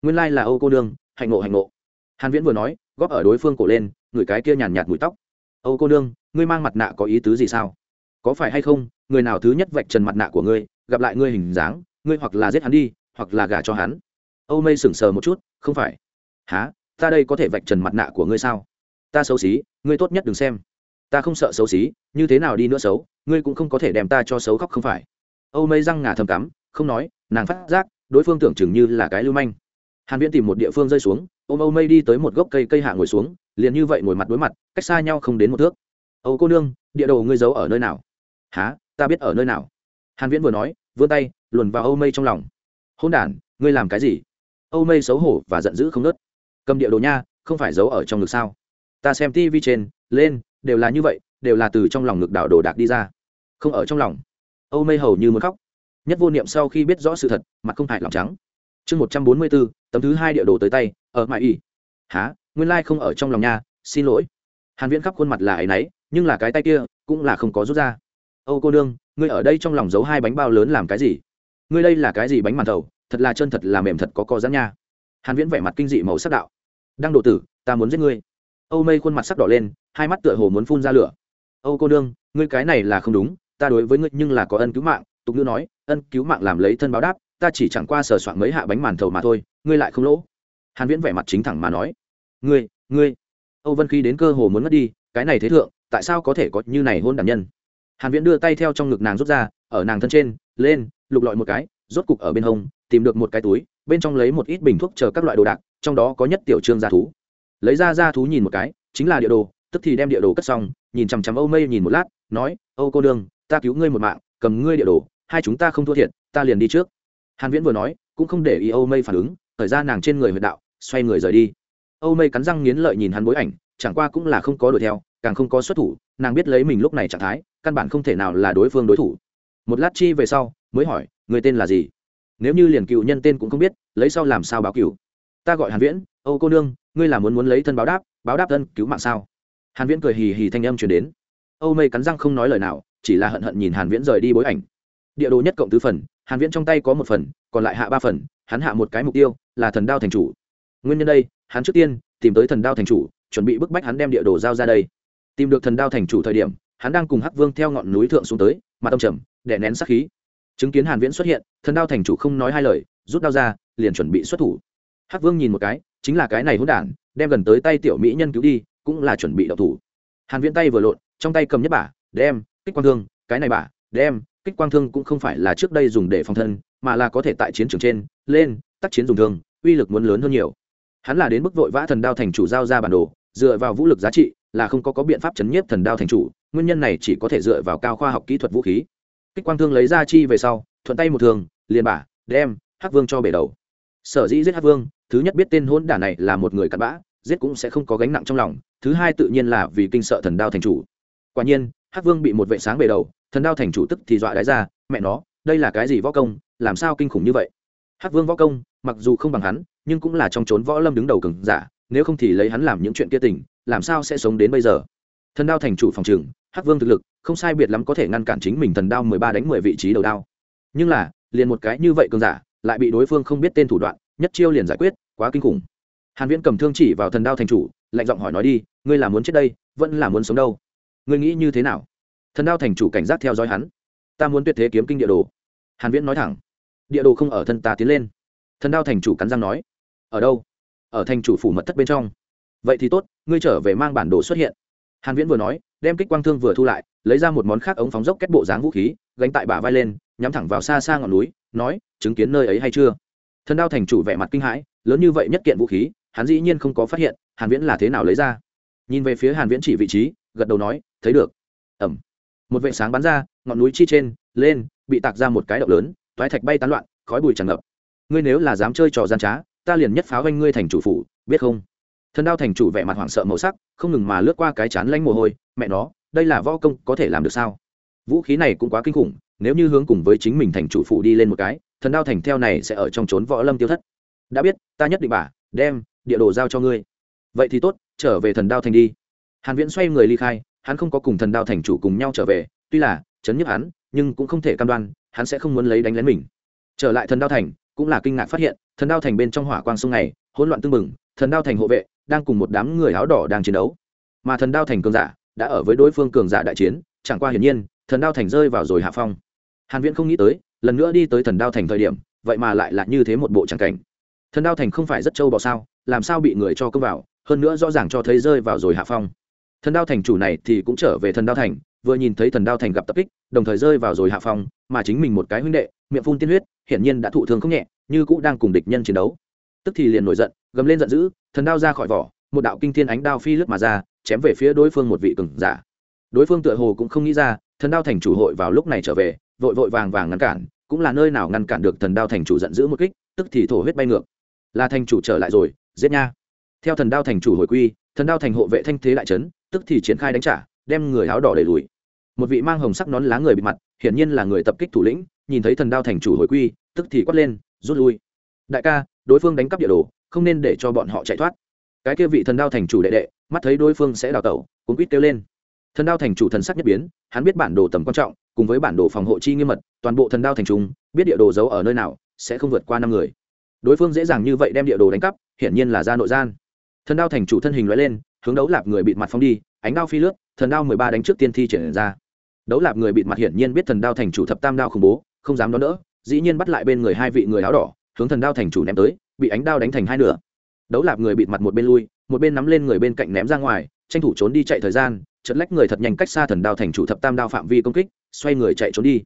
nguyên lai là âu cô nương, hạnh ngộ hạnh ngộ. Hàn viễn vừa nói, góp ở đối phương cổ lên người cái kia nhàn nhạt mùi tóc. Âu cô nương, ngươi mang mặt nạ có ý tứ gì sao? Có phải hay không, người nào thứ nhất vạch trần mặt nạ của ngươi, gặp lại ngươi hình dáng, ngươi hoặc là giết hắn đi, hoặc là gả cho hắn. Âu mây sững sờ một chút, không phải. Há ta đây có thể vạch trần mặt nạ của ngươi sao? Ta xấu xí, ngươi tốt nhất đừng xem. Ta không sợ xấu xí, như thế nào đi nữa xấu, ngươi cũng không có thể đem ta cho xấu khóc không phải. Âu mây răng ngà thầm cắm, không nói, nàng phát giác, đối phương tưởng chừng như là cái lưu manh. Hàn viễn tìm một địa phương rơi xuống, ôm âu mây đi tới một gốc cây cây hạ ngồi xuống, liền như vậy ngồi mặt đối mặt, cách xa nhau không đến một thước. Âu cô nương, địa đồ ngươi giấu ở nơi nào? Há, ta biết ở nơi nào. Hàn viễn vừa nói, vươn tay, luồn vào âu mây trong lòng. Hôn đản, ngươi làm cái gì? Âu mây xấu hổ và giận dữ không nớt cầm địa đồ nha, không phải giấu ở trong ngực sao? Ta xem tivi trên, lên, đều là như vậy, đều là từ trong lòng ngực đảo đồ đạc đi ra. Không ở trong lòng. Âu mây hầu như muốn khóc. Nhất vô niệm sau khi biết rõ sự thật, mặt không hại lòng trắng. Chương một trăm bốn mươi bốn tấm thứ hai địa đồ tới tay, ở mãi ỉ. Há, nguyên lai、like、không ở trong lòng nha, xin lỗi. Hàn viễn khắp khuôn mặt là ấ y nhưng là cái tay kia cũng là không có rút ra âu cô đương ngươi ở đây trong lòng giấu hai bánh bao lớn làm cái gì? Ngươi đây là cái gì bánh màn thầu? Thật là chân thật là mềm thật có co giãn nha. Hàn viễn vẻ mặt kinh dị màu sắc đạo. Đang độ tử, ta muốn giết ngươi. Âu mây khuôn mặt sắc đỏ lên, hai mắt tựa hồ muốn phun ra lửa. Âu cô đương ngươi cái này là không đúng, ta đối với ngươi nhưng là có ân cứu mạng. Tục ngữ nói, ân cứu mạng làm lấy thân báo đáp, ta chỉ chẳng qua sờ soạn mấy hạ bánh màn thầu mà thôi, ngươi lại không lỗ. Hàn viễn vẻ mặt chính thẳng mà nói. Ngươi ngươi. Âu vân khi đến cơ hồ muốn mất đi, cái này thế thượng, tại sao có thể có như này hôn đàn nhân? Hàn viễn đưa tay theo trong ngực nàng rút ra, ở nàng thân trên, lên, lục lọi một cái, rốt cục ở bên hông, tìm được một cái túi, bên trong lấy một ít bình thuốc chờ các loại đồ đạc, trong đó có nhất tiểu trương gia thú. Lấy ra gia thú nhìn một cái, chính là địa đồ, tức thì đem địa đồ cất xong, nhìn chằm chằm âu mây nhìn một lát, nói, âu cô đương ta cứu ngươi một mạng, cầm ngươi địa đồ, hai chúng ta không thua thiệt, ta liền đi trước. Hàn viễn vừa nói, cũng không để ý âu mây phản ứng, thời ra nàng trên người huyệt đạo, xoay người rời đi. Âu mây cắn răng nghiến lợi nhìn hắn bối ảnh, chẳng qua cũng là không có đuổi theo, càng không có xuất thủ nàng biết lấy mình lúc này trạng thái, căn bản không thể nào là đối phương đối thủ. Một lát chi về sau, mới hỏi, người tên là gì? Nếu như liền cựu nhân tên cũng không biết, lấy sau làm sao báo cựu? Ta gọi hàn viễn âu cô nương, ngươi là muốn muốn lấy thân báo đáp báo đáp thân cứu mạng sao? Hàn viễn cười hì hì thanh âm truyền đến. Âu mây cắn răng không nói lời nào, chỉ là hận hận nhìn hàn viễn rời đi bối ảnh. Địa đồ nhất cộng tứ phần, hàn viễn trong tay có một phần, còn lại hạ ba phần, hắn hạ một cái mục tiêu, là thần đao thành chủ. Nguyên nhân đây, hắn trước tiên tìm tới thần đao thành chủ, chuẩn bị bức bách hắn đem địa đồ giao ra đây tìm được thần đao thành chủ thời điểm, hắn đang cùng hắc vương theo ngọn núi thượng xuống tới mà tâm trầm để nén sát khí. Chứng kiến hàn viễn xuất hiện, thần đao thành chủ không nói hai lời, rút đao ra, liền chuẩn bị xuất thủ. Hắc vương nhìn một cái, chính là cái này hỗn đản, đem gần tới tay tiểu mỹ nhân cứu đi, cũng là chuẩn bị đạo thủ. Hàn viễn tay vừa lộn, trong tay cầm nhất bả, đem, kích quang thương, cái này bả, đem, kích quang thương cũng không phải là trước đây dùng để phòng thân, mà là có thể tại chiến trường trên, lên, tác chiến dùng thương, uy lực muốn lớn hơn nhiều. Hắn là đến mức vội vã thần đao thành chủ giao ra bản đồ, dựa vào vũ lực giá trị là không có có biện pháp chấn nhiếp thần đao thành chủ, nguyên nhân này chỉ có thể dựa vào cao khoa học kỹ thuật vũ khí. Kích quang thương lấy ra chi về sau, thuận tay một thường, liền bả, đem hắc vương cho bể đầu. Sở dĩ giết hắc vương, thứ nhất biết tên hôn đả này là một người cặn bã, giết cũng sẽ không có gánh nặng trong lòng, thứ hai tự nhiên là vì kinh sợ thần đao thành chủ. Quả nhiên, hắc vương bị một vệ sáng bể đầu, thần đao thành chủ tức thì dọa đái ra, mẹ nó, đây là cái gì võ công, làm sao kinh khủng như vậy? Hắc vương võ công, mặc dù không bằng hắn, nhưng cũng là trong trốn võ lâm đứng đầu cường giả, nếu không thì lấy hắn làm những chuyện kia tình làm sao sẽ sống đến bây giờ? Thần đao thành chủ phòng trường, hắc vương thực lực, không sai biệt lắm có thể ngăn cản chính mình thần đao mười ba đánh mười vị trí đầu đao. Nhưng là, liền một cái như vậy cường giả, lại bị đối phương không biết tên thủ đoạn, nhất chiêu liền giải quyết, quá kinh khủng. Hàn viễn cầm thương chỉ vào thần đao thành chủ, lạnh giọng hỏi nói đi, ngươi là muốn chết đây, vẫn là muốn sống đâu? Ngươi nghĩ như thế nào? Thần đao thành chủ cảnh giác theo dõi hắn. Ta muốn tuyệt thế kiếm kinh địa đồ. Hàn viễn nói thẳng. Địa đồ không ở thân ta tiến lên. Thần đao thành chủ cắn răng nói. Ở đâu? Ở thành chủ phủ mật thất bên trong vậy thì tốt, ngươi trở về mang bản đồ xuất hiện. Hàn viễn vừa nói, đem kích quang thương vừa thu lại, lấy ra một món khác ống phóng dốc kết bộ dáng vũ khí, gánh tại bả vai lên, nhắm thẳng vào xa xa ngọn núi, nói, chứng kiến nơi ấy hay chưa? Thần đao thành chủ vẻ mặt kinh hãi, lớn như vậy nhất kiện vũ khí, hắn dĩ nhiên không có phát hiện, hàn viễn là thế nào lấy ra. Nhìn về phía hàn viễn chỉ vị trí, gật đầu nói, thấy được. Ẩm một vệ sáng bắn ra, ngọn núi chi trên, lên, bị tạc ra một cái động lớn, toái thạch bay tán loạn, khói bụi tràn ngập. Ngươi nếu là dám chơi trò gian trá, ta liền nhất pháo anh ngươi thành chủ phủ, biết không? Thần đao thành chủ vẻ mặt hoảng sợ màu sắc, không ngừng mà lướt qua cái chán lanh mồ hôi, mẹ nó, đây là võ công có thể làm được sao? Vũ khí này cũng quá kinh khủng, nếu như hướng cùng với chính mình thành chủ phụ đi lên một cái, thần đao thành theo này sẽ ở trong trốn võ lâm tiêu thất. Đã biết, ta nhất định bà đem địa đồ giao cho ngươi. Vậy thì tốt, trở về thần đao thành đi. Hàn viễn xoay người ly khai, hắn không có cùng thần đao thành chủ cùng nhau trở về, tuy là chấn nhức hắn, nhưng cũng không thể cam đoan, hắn sẽ không muốn lấy đánh lén mình. Trở lại thần đao thành, cũng là kinh ngạc phát hiện, thần đao thành bên trong hỏa quang sông này, hỗn loạn tương mừng thần đao thành hộ vệ đang cùng một đám người áo đỏ đang chiến đấu. Mà thần đao thành cường giả đã ở với đối phương cường giả đại chiến, chẳng qua hiển nhiên, thần đao thành rơi vào rồi hạ phong. Hàn viễn không nghĩ tới, lần nữa đi tới thần đao thành thời điểm, vậy mà lại là như thế một bộ tràng cảnh. Thần đao thành không phải rất trâu bò sao, làm sao bị người cho công vào, hơn nữa rõ ràng cho thấy rơi vào rồi hạ phong. Thần đao thành chủ này thì cũng trở về thần đao thành, vừa nhìn thấy thần đao thành gặp tập kích, đồng thời rơi vào rồi hạ phong, mà chính mình một cái huynh đệ, miệng phun tiên huyết, hiển nhiên đã thụ thương không nhẹ, như cũng đang cùng địch nhân chiến đấu. Tức thì liền nổi giận gầm lên giận dữ, thần đao ra khỏi vỏ, một đạo kinh thiên ánh đao phi lướt mà ra, chém về phía đối phương một vị cường giả. Đối phương tựa hồ cũng không nghĩ ra, thần đao thành chủ hội vào lúc này trở về, vội vội vàng vàng ngăn cản, cũng là nơi nào ngăn cản được thần đao thành chủ giận dữ một kích, tức thì thổ huyết bay ngược. Là thành chủ trở lại rồi, giết nha. Theo thần đao thành chủ hồi quy, thần đao thành hộ vệ thanh thế đại trấn tức thì triển khai đánh trả, đem người áo đỏ đẩy lùi. Một vị mang hồng sắc nón lá người bị mặt, hiển nhiên là người tập kích thủ lĩnh, nhìn thấy thần đao thành chủ hồi quy, tức thì quát lên, rút lui. Đại ca, đối phương đánh cắp địa đồ không nên để cho bọn họ chạy thoát. Cái kia vị thần đao thành chủ đệ đệ, mắt thấy đối phương sẽ đào tẩu cũng quýt kêu lên. Thần đao thành chủ thần sắc nhất biến, hắn biết bản đồ tầm quan trọng, cùng với bản đồ phòng hộ chi nghiêm mật, toàn bộ thần đao thành trung biết địa đồ giấu ở nơi nào, sẽ không vượt qua năm người. Đối phương dễ dàng như vậy đem địa đồ đánh cắp, hiển nhiên là ra nội gian. Thần đao thành chủ thân hình loại lên, hướng đấu lạp người bịt mặt phóng đi, ánh đao phi lướt, thần đao mười ba đánh trước tiên thi triển ra. Đấu lạp người bịt mặt hiển nhiên biết thần đao thành chủ thập tam đao khủng bố, không dám đón đỡ, dĩ nhiên bắt lại bên người hai vị người áo đỏ, hướng thần đao thành chủ ném tới bị ánh đao đánh thành hai nửa. Đấu lạp người bịt mặt một bên lui, một bên nắm lên người bên cạnh ném ra ngoài, tranh thủ trốn đi chạy thời gian chật lách người thật nhanh cách xa thần đao thành chủ thập tam đao phạm vi công kích, xoay người chạy trốn đi.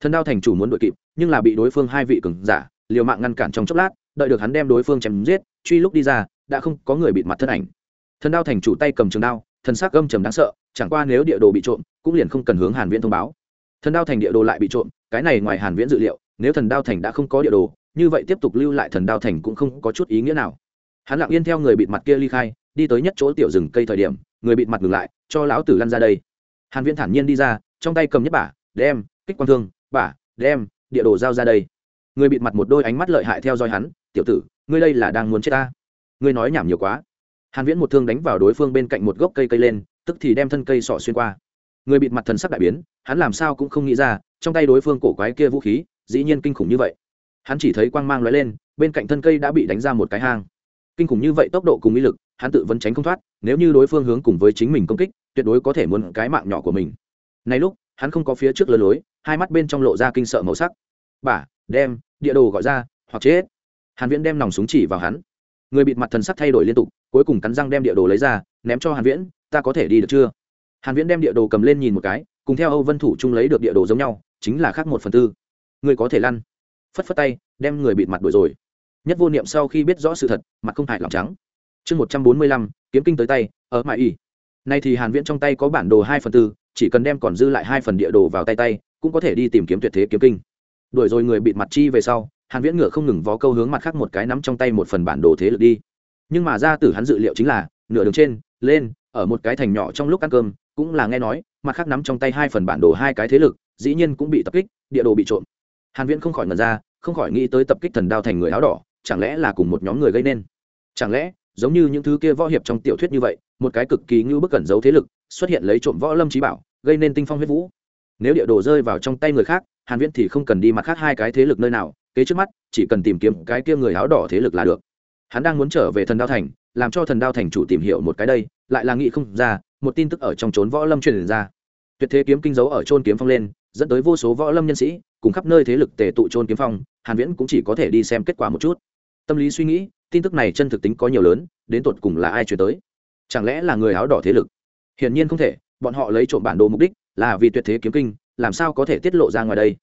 Thần đao thành chủ muốn đuổi kịp, nhưng là bị đối phương hai vị cường giả, liều mạng ngăn cản trong chốc lát, đợi được hắn đem đối phương chém giết, truy lúc đi ra, đã không có người bịt mặt thân ảnh. Thần đao thành chủ tay cầm trường đao, thần sắc gâm trầm đáng sợ, chẳng qua nếu địa đồ bị trộm, cũng liền không cần hướng hàn viễn thông báo. Thần đao thành địa đồ lại bị trộm, cái này ngoài hàn viễn dự liệu, nếu thần đao thành đã không có địa đồ như vậy tiếp tục lưu lại thần đao thành cũng không có chút ý nghĩa nào. Hắn lặng yên theo người bịt mặt kia ly khai, đi tới nhất chỗ tiểu rừng cây thời điểm, người bịt mặt ngừng lại, cho lão tử lăn ra đây. Hàn viễn thản nhiên đi ra, trong tay cầm nhất bả, đem, kích quang thương, bả, đem, địa đồ giao ra đây. Người bịt mặt một đôi ánh mắt lợi hại theo dõi hắn, tiểu tử, ngươi đây là đang muốn chết ta? Ngươi nói nhảm nhiều quá. Hàn viễn một thương đánh vào đối phương bên cạnh một gốc cây cây lên, tức thì đem thân cây sọ xuyên qua. Người bịt mặt thần sắc đại biến, hắn làm sao cũng không nghĩ ra, trong tay đối phương cổ quái kia vũ khí, dĩ nhiên kinh khủng như vậy hắn chỉ thấy quang mang lóe lên, bên cạnh thân cây đã bị đánh ra một cái hang. Kinh khủng như vậy tốc độ cùng ý lực, hắn tự vẫn tránh không thoát, nếu như đối phương hướng cùng với chính mình công kích, tuyệt đối có thể muốn cái mạng nhỏ của mình. Này lúc, hắn không có phía trước lơ lối, hai mắt bên trong lộ ra kinh sợ màu sắc. Bả đem, địa đồ gọi ra, hoặc chết. Hàn viễn đem nòng súng chỉ vào hắn. Người bịt mặt thần sắc thay đổi liên tục, cuối cùng cắn răng đem địa đồ lấy ra, ném cho hàn viễn, ta có thể đi được chưa? Hàn viễn đem địa đồ cầm lên nhìn một cái, cùng theo âu vân thủ chung lấy được địa đồ giống nhau, chính là khác một phần tư. Người có thể lăn phất phất tay, đem người bịt mặt đuổi rồi. Nhất vô niệm sau khi biết rõ sự thật, mặt không hại lòng trắng. Chương một trăm bốn mươi lăm, kiếm kinh tới tay, ở mãi y nay thì hàn viễn trong tay có bản đồ hai phần tư, chỉ cần đem còn dư lại hai phần địa đồ vào tay tay, cũng có thể đi tìm kiếm tuyệt thế kiếm kinh. Đuổi rồi người bịt mặt chi về sau, hàn viễn ngựa không ngừng vó câu hướng mặt khác một cái nắm trong tay một phần bản đồ thế lực đi. Nhưng mà ra từ hắn dự liệu chính là, nửa đường trên, lên, ở một cái thành nhỏ trong lúc ăn cơm, cũng là nghe nói, mặt khác nắm trong tay hai phần bản đồ hai cái thế lực, dĩ nhiên cũng bị tập kích, địa đồ bị trộm hàn viễn không khỏi ngẩn ra, không khỏi nghĩ tới tập kích thần đao thành người áo đỏ, chẳng lẽ là cùng một nhóm người gây nên? Chẳng lẽ, giống như những thứ kia võ hiệp trong tiểu thuyết như vậy, một cái cực kỳ như bức cẩn giấu thế lực, xuất hiện lấy trộm võ lâm trí bảo, gây nên tinh phong huyết vũ? Nếu địa đồ rơi vào trong tay người khác, hàn viễn thì không cần đi mặt khác hai cái thế lực nơi nào, kế trước mắt, chỉ cần tìm kiếm cái kia người áo đỏ thế lực là được. Hắn đang muốn trở về thần đao thành, làm cho thần đao thành chủ tìm hiểu một cái đây, lại là nghĩ không ra, một tin tức ở trong trốn võ lâm truyền ra. Tuyệt thế kiếm kinh dấu ở trôn kiếm phong lên, dẫn tới vô số võ lâm nhân sĩ cùng khắp nơi thế lực tề tụ trôn kiếm phong, hàn viễn cũng chỉ có thể đi xem kết quả một chút. Tâm lý suy nghĩ, tin tức này chân thực tính có nhiều lớn, đến tột cùng là ai truyền tới? Chẳng lẽ là người áo đỏ thế lực? Hiển nhiên không thể, bọn họ lấy trộm bản đồ mục đích là vì tuyệt thế kiếm kinh, làm sao có thể tiết lộ ra ngoài đây?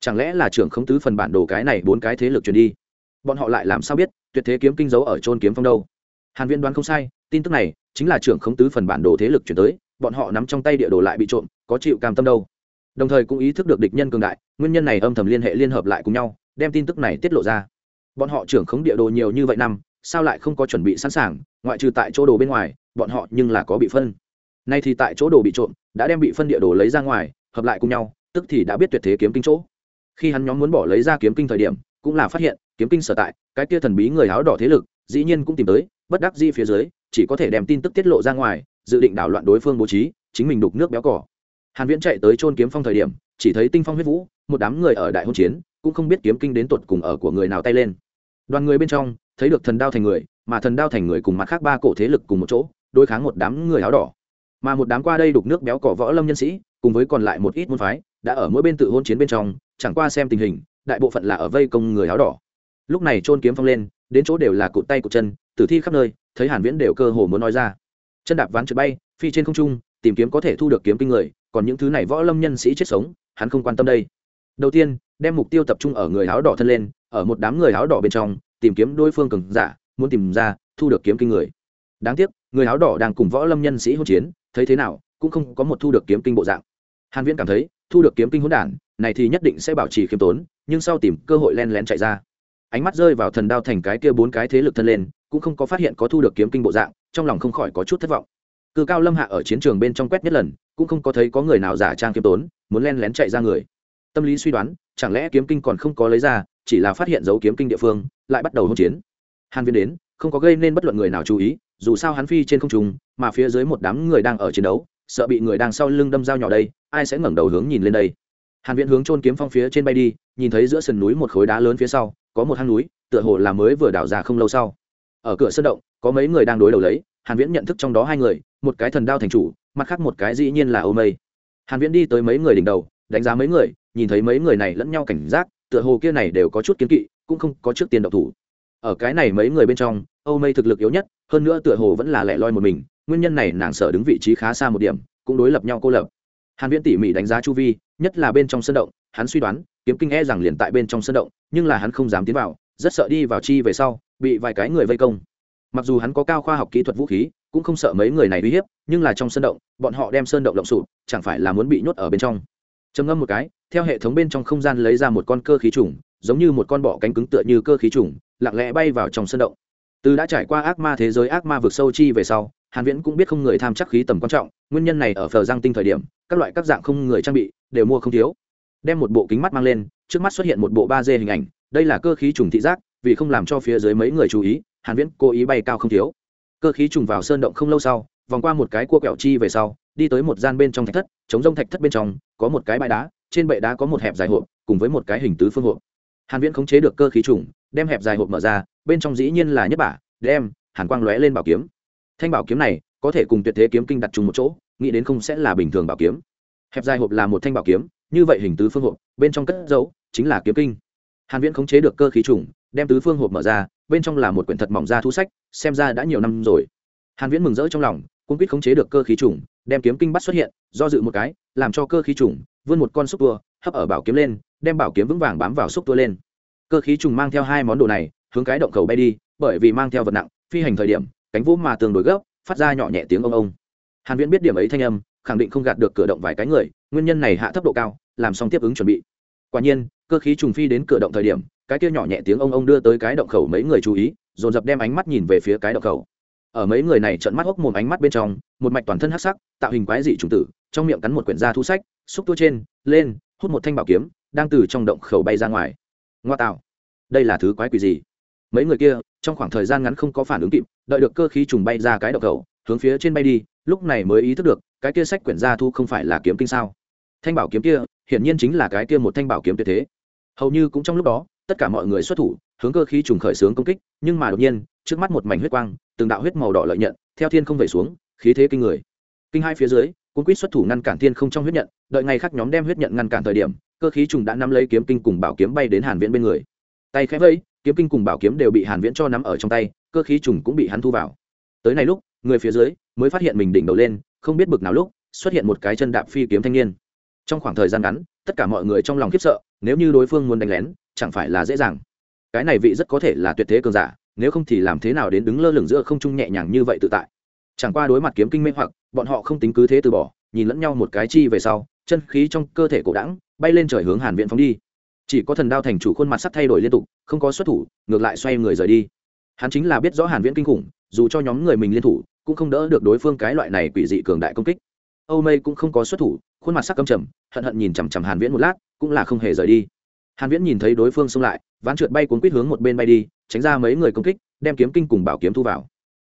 Chẳng lẽ là trưởng không tứ phần bản đồ cái này bốn cái thế lực truyền đi? Bọn họ lại làm sao biết tuyệt thế kiếm kinh giấu ở trôn kiếm phong đâu? Hàn viễn đoán không sai, tin tức này chính là trưởng không tứ phần bản đồ thế lực truyền tới, bọn họ nắm trong tay địa đồ lại bị trộm, có chịu cam tâm đâu? Đồng thời cũng ý thức được địch nhân cường đại, nguyên nhân này âm thầm liên hệ liên hợp lại cùng nhau, đem tin tức này tiết lộ ra. Bọn họ trưởng khống địa đồ nhiều như vậy năm, sao lại không có chuẩn bị sẵn sàng, ngoại trừ tại chỗ đồ bên ngoài, bọn họ nhưng là có bị phân. Nay thì tại chỗ đồ bị trộm, đã đem bị phân địa đồ lấy ra ngoài, hợp lại cùng nhau, tức thì đã biết tuyệt thế kiếm kinh chỗ. Khi hắn nhóm muốn bỏ lấy ra kiếm kinh thời điểm, cũng là phát hiện, kiếm kinh sở tại, cái kia thần bí người áo đỏ thế lực, dĩ nhiên cũng tìm tới, bất đắc di phía dưới, chỉ có thể đem tin tức tiết lộ ra ngoài, dự định đảo loạn đối phương bố trí, chính mình đục nước béo cỏ hàn viễn chạy tới trôn kiếm phong thời điểm, chỉ thấy tinh phong huyết vũ, một đám người ở đại hôn chiến, cũng không biết kiếm kinh đến tột cùng ở của người nào tay lên. Đoàn người bên trong, thấy được thần đao thành người, mà thần đao thành người cùng mặt khác ba cổ thế lực cùng một chỗ, đối kháng một đám người áo đỏ. Mà một đám qua đây đục nước béo cỏ võ lâm nhân sĩ, cùng với còn lại một ít môn phái, đã ở mỗi bên tự hôn chiến bên trong, chẳng qua xem tình hình, đại bộ phận là ở vây công người áo đỏ. Lúc này trôn kiếm phong lên, đến chỗ đều là cụt tay cụt chân, tử thi khắp nơi, thấy hàn viễn đều cơ hồ muốn nói ra. Chân đạp ván trượt bay, phi trên không trung, tìm kiếm có thể thu được kiếm kinh người còn những thứ này võ lâm nhân sĩ chết sống, hắn không quan tâm đây. Đầu tiên, đem mục tiêu tập trung ở người áo đỏ thân lên, ở một đám người áo đỏ bên trong, tìm kiếm đối phương cường giả, muốn tìm ra, thu được kiếm kinh người. Đáng tiếc, người áo đỏ đang cùng võ lâm nhân sĩ hỗn chiến, thấy thế nào, cũng không có một thu được kiếm kinh bộ dạng. Hàn viễn cảm thấy, thu được kiếm kinh hỗn đản, này thì nhất định sẽ bảo trì khiêm tốn, nhưng sau tìm cơ hội len lén chạy ra. Ánh mắt rơi vào thần đao thành cái kia bốn cái thế lực thân lên, cũng không có phát hiện có thu được kiếm kinh bộ dạng, trong lòng không khỏi có chút thất vọng cự cao lâm hạ ở chiến trường bên trong quét nhất lần, cũng không có thấy có người nào giả trang kiếm tốn, muốn len lén chạy ra người. Tâm lý suy đoán, chẳng lẽ kiếm kinh còn không có lấy ra, chỉ là phát hiện dấu kiếm kinh địa phương, lại bắt đầu hỗn chiến. Hàn viên đến, không có gây nên bất luận người nào chú ý, dù sao hắn phi trên không trung, mà phía dưới một đám người đang ở chiến đấu, sợ bị người đang sau lưng đâm dao nhỏ đây, ai sẽ ngẩng đầu hướng nhìn lên đây? Hàn viễn hướng trôn kiếm phong phía trên bay đi, nhìn thấy giữa sườn núi một khối đá lớn phía sau, có một hang núi, tựa hồ là mới vừa đào ra không lâu sau. Ở cửa sân động, có mấy người đang đối đầu lấy hàn viễn nhận thức trong đó hai người, một cái thần đao thành chủ, mặt khác một cái dĩ nhiên là âu mây. Hàn viễn đi tới mấy người đỉnh đầu, đánh giá mấy người, nhìn thấy mấy người này lẫn nhau cảnh giác, tựa hồ kia này đều có chút kiến kỵ, cũng không có trước tiên độc thủ. Ở cái này mấy người bên trong, âu mây thực lực yếu nhất, hơn nữa tựa hồ vẫn là lẻ loi một mình, nguyên nhân này nàng sợ đứng vị trí khá xa một điểm, cũng đối lập nhau cô lập. Hàn viễn tỉ mỉ đánh giá chu vi, nhất là bên trong sân động, hắn suy đoán, kiếm kinh e rằng liền tại bên trong sân động, nhưng là hắn không dám tiến vào, rất sợ đi vào chi về sau, bị vài cái người vây công mặc dù hắn có cao khoa học kỹ thuật vũ khí, cũng không sợ mấy người này uy hiếp, nhưng là trong sơn động, bọn họ đem sơn động động sụp, chẳng phải là muốn bị nhốt ở bên trong. Trầm ngâm một cái, theo hệ thống bên trong không gian lấy ra một con cơ khí trùng, giống như một con bọ cánh cứng tựa như cơ khí trùng, lặng lẽ bay vào trong sơn động. Từ đã trải qua ác ma thế giới, ác ma vực sâu chi về sau, hàn viễn cũng biết không người tham chắc khí tầm quan trọng, nguyên nhân này ở phờ giang tinh thời điểm, các loại các dạng không người trang bị đều mua không thiếu. Đem một bộ kính mắt mang lên, trước mắt xuất hiện một bộ ba d hình ảnh, đây là cơ khí trùng thị giác, vì không làm cho phía dưới mấy người chú ý hàn viễn cố ý bay cao không thiếu. Cơ khí trùng vào sơn động không lâu sau, vòng qua một cái cua quẹo chi về sau, đi tới một gian bên trong thạch thất, chống rông thạch thất bên trong, có một cái bãi đá, trên bệ đá có một hẹp dài hộp, cùng với một cái hình tứ phương hộp. Hàn viễn khống chế được cơ khí trùng, đem hẹp dài hộp mở ra, bên trong dĩ nhiên là nhất bả, đem hàn quang lóe lên bảo kiếm. Thanh bảo kiếm này có thể cùng tuyệt thế kiếm kinh đặt chung một chỗ, nghĩ đến không sẽ là bình thường bảo kiếm. Hẹp dài hộp là một thanh bảo kiếm, như vậy hình tứ phương hộp, bên trong cất dấu chính là kiếm kinh. Hàn viễn khống chế được cơ khí trùng, đem tứ phương hộp mở ra bên trong là một quyển thật mỏng ra thu sách, xem ra đã nhiều năm rồi. Hàn viễn mừng rỡ trong lòng cũng quyết khống chế được cơ khí trùng, đem kiếm kinh bắt xuất hiện, do dự một cái, làm cho cơ khí trùng vươn một con xúc tua, hấp ở bảo kiếm lên, đem bảo kiếm vững vàng bám vào xúc tua lên. Cơ khí trùng mang theo hai món đồ này, hướng cái động cầu bay đi, bởi vì mang theo vật nặng, phi hành thời điểm, cánh vũ mà tường đối gấp, phát ra nhỏ nhẹ tiếng ông ông. Hàn viễn biết điểm ấy thanh âm, khẳng định không gạt được cửa động vài cái người, nguyên nhân này hạ thấp độ cao, làm xong tiếp ứng chuẩn bị. Quả nhiên cơ khí trùng phi đến cửa động thời điểm, cái kia nhỏ nhẹ tiếng ông ông đưa tới cái động khẩu mấy người chú ý, dồn dập đem ánh mắt nhìn về phía cái động khẩu. Ở mấy người này trợn mắt hốc mồm ánh mắt bên trong, một mạch toàn thân hắc sắc, tạo hình quái dị trùng tử, trong miệng cắn một quyển da thu sách, xúc tua trên, lên, hút một thanh bảo kiếm, đang từ trong động khẩu bay ra ngoài. Ngoa tạo. Đây là thứ quái quỷ gì? Mấy người kia, trong khoảng thời gian ngắn không có phản ứng kịp, đợi được cơ khí trùng bay ra cái động khẩu, hướng phía trên bay đi, lúc này mới ý thức được, cái kia sách quyển gia thu không phải là kiếm kinh sao? Thanh bảo kiếm kia, hiển nhiên chính là cái kia một thanh bảo kiếm tuyệt thế hầu như cũng trong lúc đó, tất cả mọi người xuất thủ, hướng cơ khí trùng khởi xướng công kích, nhưng mà đột nhiên, trước mắt một mảnh huyết quang, từng đạo huyết màu đỏ lợi nhận, theo thiên không về xuống, khí thế kinh người. Kinh hai phía dưới, cuốn quýt xuất thủ ngăn cản thiên không trong huyết nhận, đợi ngày khác nhóm đem huyết nhận ngăn cản thời điểm, cơ khí trùng đã nắm lấy kiếm kinh cùng bảo kiếm bay đến hàn viễn bên người. Tay khẽ vẫy, kiếm kinh cùng bảo kiếm đều bị hàn viễn cho nắm ở trong tay, cơ khí trùng cũng bị hắn thu vào. Tới này lúc, người phía dưới mới phát hiện mình đỉnh đầu lên, không biết bực nào lúc, xuất hiện một cái chân đạp phi kiếm thanh niên. Trong khoảng thời gian ngắn, tất cả mọi người trong lòng khiếp sợ nếu như đối phương muốn đánh lén, chẳng phải là dễ dàng. Cái này vị rất có thể là tuyệt thế cường giả, nếu không thì làm thế nào đến đứng lơ lửng giữa không trung nhẹ nhàng như vậy tự tại? Chẳng qua đối mặt kiếm kinh mê hoặc, bọn họ không tính cứ thế từ bỏ, nhìn lẫn nhau một cái chi về sau, chân khí trong cơ thể cổ đẳng, bay lên trời hướng hàn viện phóng đi. Chỉ có thần đao thành chủ khuôn mặt sắc thay đổi liên tục, không có xuất thủ, ngược lại xoay người rời đi. Hắn chính là biết rõ hàn viễn kinh khủng, dù cho nhóm người mình liên thủ, cũng không đỡ được đối phương cái loại này quỷ dị cường đại công kích. Âu mây cũng không có xuất thủ khuôn mặt sắc căm trầm hận hận nhìn chằm chằm hàn viễn một lát cũng là không hề rời đi. Hàn viễn nhìn thấy đối phương xông lại ván trượt bay cuốn quýt hướng một bên bay đi tránh ra mấy người công kích đem kiếm kinh cùng bảo kiếm thu vào.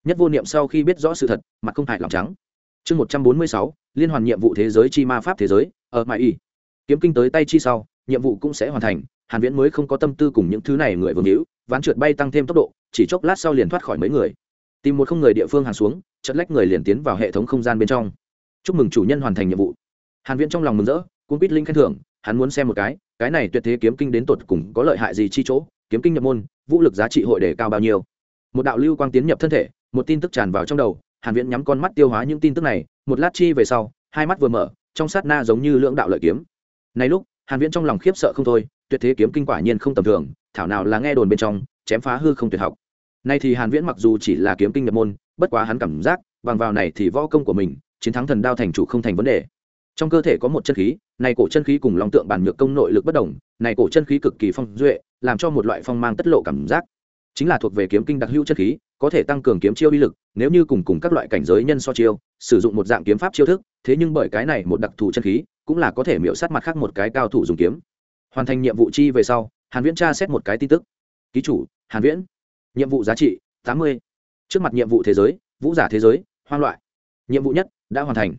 Nhất vô niệm sau khi biết rõ sự thật mặt không hại lòng trắng. Chương 146, liên hoàn nhiệm vụ thế giới chi ma pháp thế giới ở mại y. Kiếm kinh tới tay chi sau nhiệm vụ cũng sẽ hoàn thành hàn viễn mới không có tâm tư cùng những thứ này người vương hữu ván trượt bay tăng thêm tốc độ chỉ chốc lát sau liền thoát khỏi mấy người. Tìm một không người địa phương hàng xuống chật lách người liền tiến vào hệ thống không gian bên trong. Chúc mừng chủ nhân hoàn thành nhiệm vụ hàn viễn trong lòng mừng rỡ cũng biết linh khen thưởng, hắn muốn xem một cái cái này tuyệt thế kiếm kinh đến tột cùng có lợi hại gì chi chỗ, kiếm kinh nhập môn, vũ lực giá trị hội đề cao bao nhiêu. Một đạo lưu quang tiến nhập thân thể, một tin tức tràn vào trong đầu, hàn viễn nhắm con mắt tiêu hóa những tin tức này, một lát chi về sau, hai mắt vừa mở, trong sát na giống như lưỡng đạo lợi kiếm. Này lúc, hàn viễn trong lòng khiếp sợ không thôi, tuyệt thế kiếm kinh quả nhiên không tầm thường, thảo nào là nghe đồn bên trong, chém phá hư không tuyệt học. Nay thì hàn viễn mặc dù chỉ là kiếm kinh nhập môn, bất quá hắn cảm giác, bằng vào này thì võ công của mình, chiến thắng thần đao thành chủ không thành vấn đề trong cơ thể có một chân khí, này cổ chân khí cùng long tượng bản nhược công nội lực bất đồng, này cổ chân khí cực kỳ phong duệ, làm cho một loại phong mang tất lộ cảm giác. Chính là thuộc về kiếm kinh đặc hữu chân khí, có thể tăng cường kiếm chiêu uy lực, nếu như cùng cùng các loại cảnh giới nhân so chiêu, sử dụng một dạng kiếm pháp chiêu thức, thế nhưng bởi cái này một đặc thù chân khí, cũng là có thể miễu sát mặt khác một cái cao thủ dùng kiếm. Hoàn thành nhiệm vụ chi về sau, hàn viễn tra xét một cái tin tức. Ký chủ, hàn viễn, nhiệm vụ giá trị 80. trước mặt nhiệm vụ thế giới, vũ giả thế giới, hoang loại. Nhiệm vụ nhất, đã hoàn thành.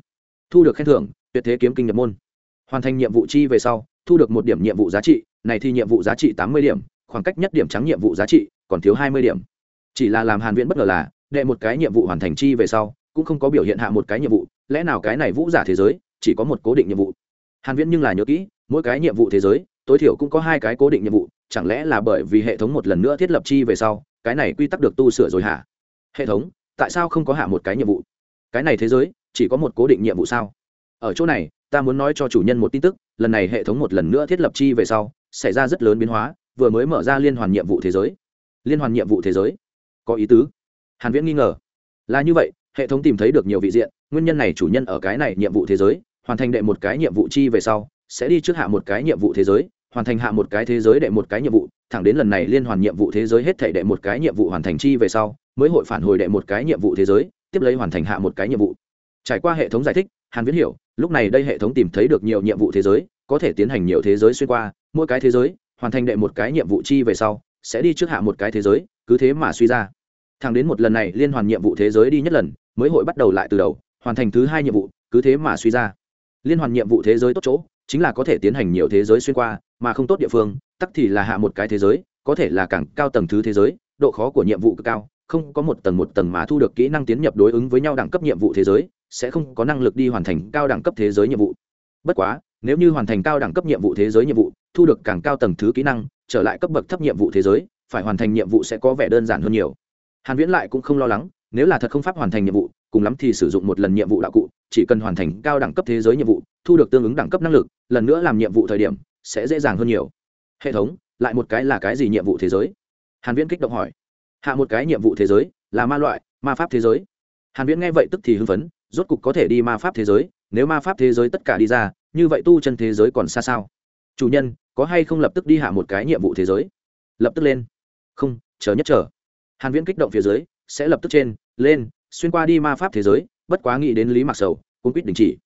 Thu được khen thưởng tuyệt thế kiếm kinh nhập môn. Hoàn thành nhiệm vụ chi về sau, thu được một điểm nhiệm vụ giá trị, này thì nhiệm vụ giá trị 80 điểm, khoảng cách nhất điểm trắng nhiệm vụ giá trị còn thiếu 20 điểm. Chỉ là làm hàn viễn bất ngờ là, đệ một cái nhiệm vụ hoàn thành chi về sau, cũng không có biểu hiện hạ một cái nhiệm vụ, lẽ nào cái này vũ giả thế giới, chỉ có một cố định nhiệm vụ? Hàn viễn nhưng là nhớ kỹ, mỗi cái nhiệm vụ thế giới, tối thiểu cũng có hai cái cố định nhiệm vụ, chẳng lẽ là bởi vì hệ thống một lần nữa thiết lập chi về sau, cái này quy tắc được tu sửa rồi hả? Hệ thống, tại sao không có hạ một cái nhiệm vụ? Cái này thế giới, chỉ có một cố định nhiệm vụ sao? Ở chỗ này, ta muốn nói cho chủ nhân một tin tức, lần này hệ thống một lần nữa thiết lập chi về sau, xảy ra rất lớn biến hóa, vừa mới mở ra liên hoàn nhiệm vụ thế giới. Liên hoàn nhiệm vụ thế giới? Có ý tứ. Hàn viễn nghi ngờ. Là như vậy, hệ thống tìm thấy được nhiều vị diện, nguyên nhân này chủ nhân ở cái này nhiệm vụ thế giới, hoàn thành đệ một cái nhiệm vụ chi về sau, sẽ đi trước hạ một cái nhiệm vụ thế giới, hoàn thành hạ một cái thế giới đệ một cái nhiệm vụ, thẳng đến lần này liên hoàn nhiệm vụ thế giới hết thể đệ một cái nhiệm vụ hoàn thành chi về sau, mới hội phản hồi đệ một cái nhiệm vụ thế giới, tiếp lấy hoàn thành hạ một cái nhiệm vụ. Trải qua hệ thống giải thích, hàn viễn hiểu lúc này đây hệ thống tìm thấy được nhiều nhiệm vụ thế giới, có thể tiến hành nhiều thế giới xuyên qua, mỗi cái thế giới, hoàn thành đệ một cái nhiệm vụ chi về sau, sẽ đi trước hạ một cái thế giới, cứ thế mà suy ra. Thẳng đến một lần này, liên hoàn nhiệm vụ thế giới đi nhất lần, mới hội bắt đầu lại từ đầu, hoàn thành thứ hai nhiệm vụ, cứ thế mà suy ra. Liên hoàn nhiệm vụ thế giới tốt chỗ, chính là có thể tiến hành nhiều thế giới xuyên qua, mà không tốt địa phương, tắc thì là hạ một cái thế giới, có thể là càng cao tầng thứ thế giới, độ khó của nhiệm vụ cực cao, không có một tầng một tầng mà thu được kỹ năng tiến nhập đối ứng với nhau đẳng cấp nhiệm vụ thế giới sẽ không có năng lực đi hoàn thành cao đẳng cấp thế giới nhiệm vụ. Bất quá, nếu như hoàn thành cao đẳng cấp nhiệm vụ thế giới nhiệm vụ, thu được càng cao tầng thứ kỹ năng, trở lại cấp bậc thấp nhiệm vụ thế giới, phải hoàn thành nhiệm vụ sẽ có vẻ đơn giản hơn nhiều. Hàn viễn lại cũng không lo lắng, nếu là thật không pháp hoàn thành nhiệm vụ, cùng lắm thì sử dụng một lần nhiệm vụ đạo cụ, chỉ cần hoàn thành cao đẳng cấp thế giới nhiệm vụ, thu được tương ứng đẳng cấp năng lực, lần nữa làm nhiệm vụ thời điểm, sẽ dễ dàng hơn nhiều. Hệ thống, lại một cái là cái gì nhiệm vụ thế giới? Hàn viễn kích động hỏi. Hạ một cái nhiệm vụ thế giới, là ma loại, ma pháp thế giới. Hàn viễn nghe vậy tức thì hưng phấn rốt cục có thể đi ma pháp thế giới, nếu ma pháp thế giới tất cả đi ra, như vậy tu chân thế giới còn xa sao? Chủ nhân, có hay không lập tức đi hạ một cái nhiệm vụ thế giới? Lập tức lên. Không, chờ nhất chờ. Hàn viễn kích động phía dưới, sẽ lập tức trên, lên, xuyên qua đi ma pháp thế giới, bất quá nghĩ đến lý Mặc sầu cũng quyết đình chỉ.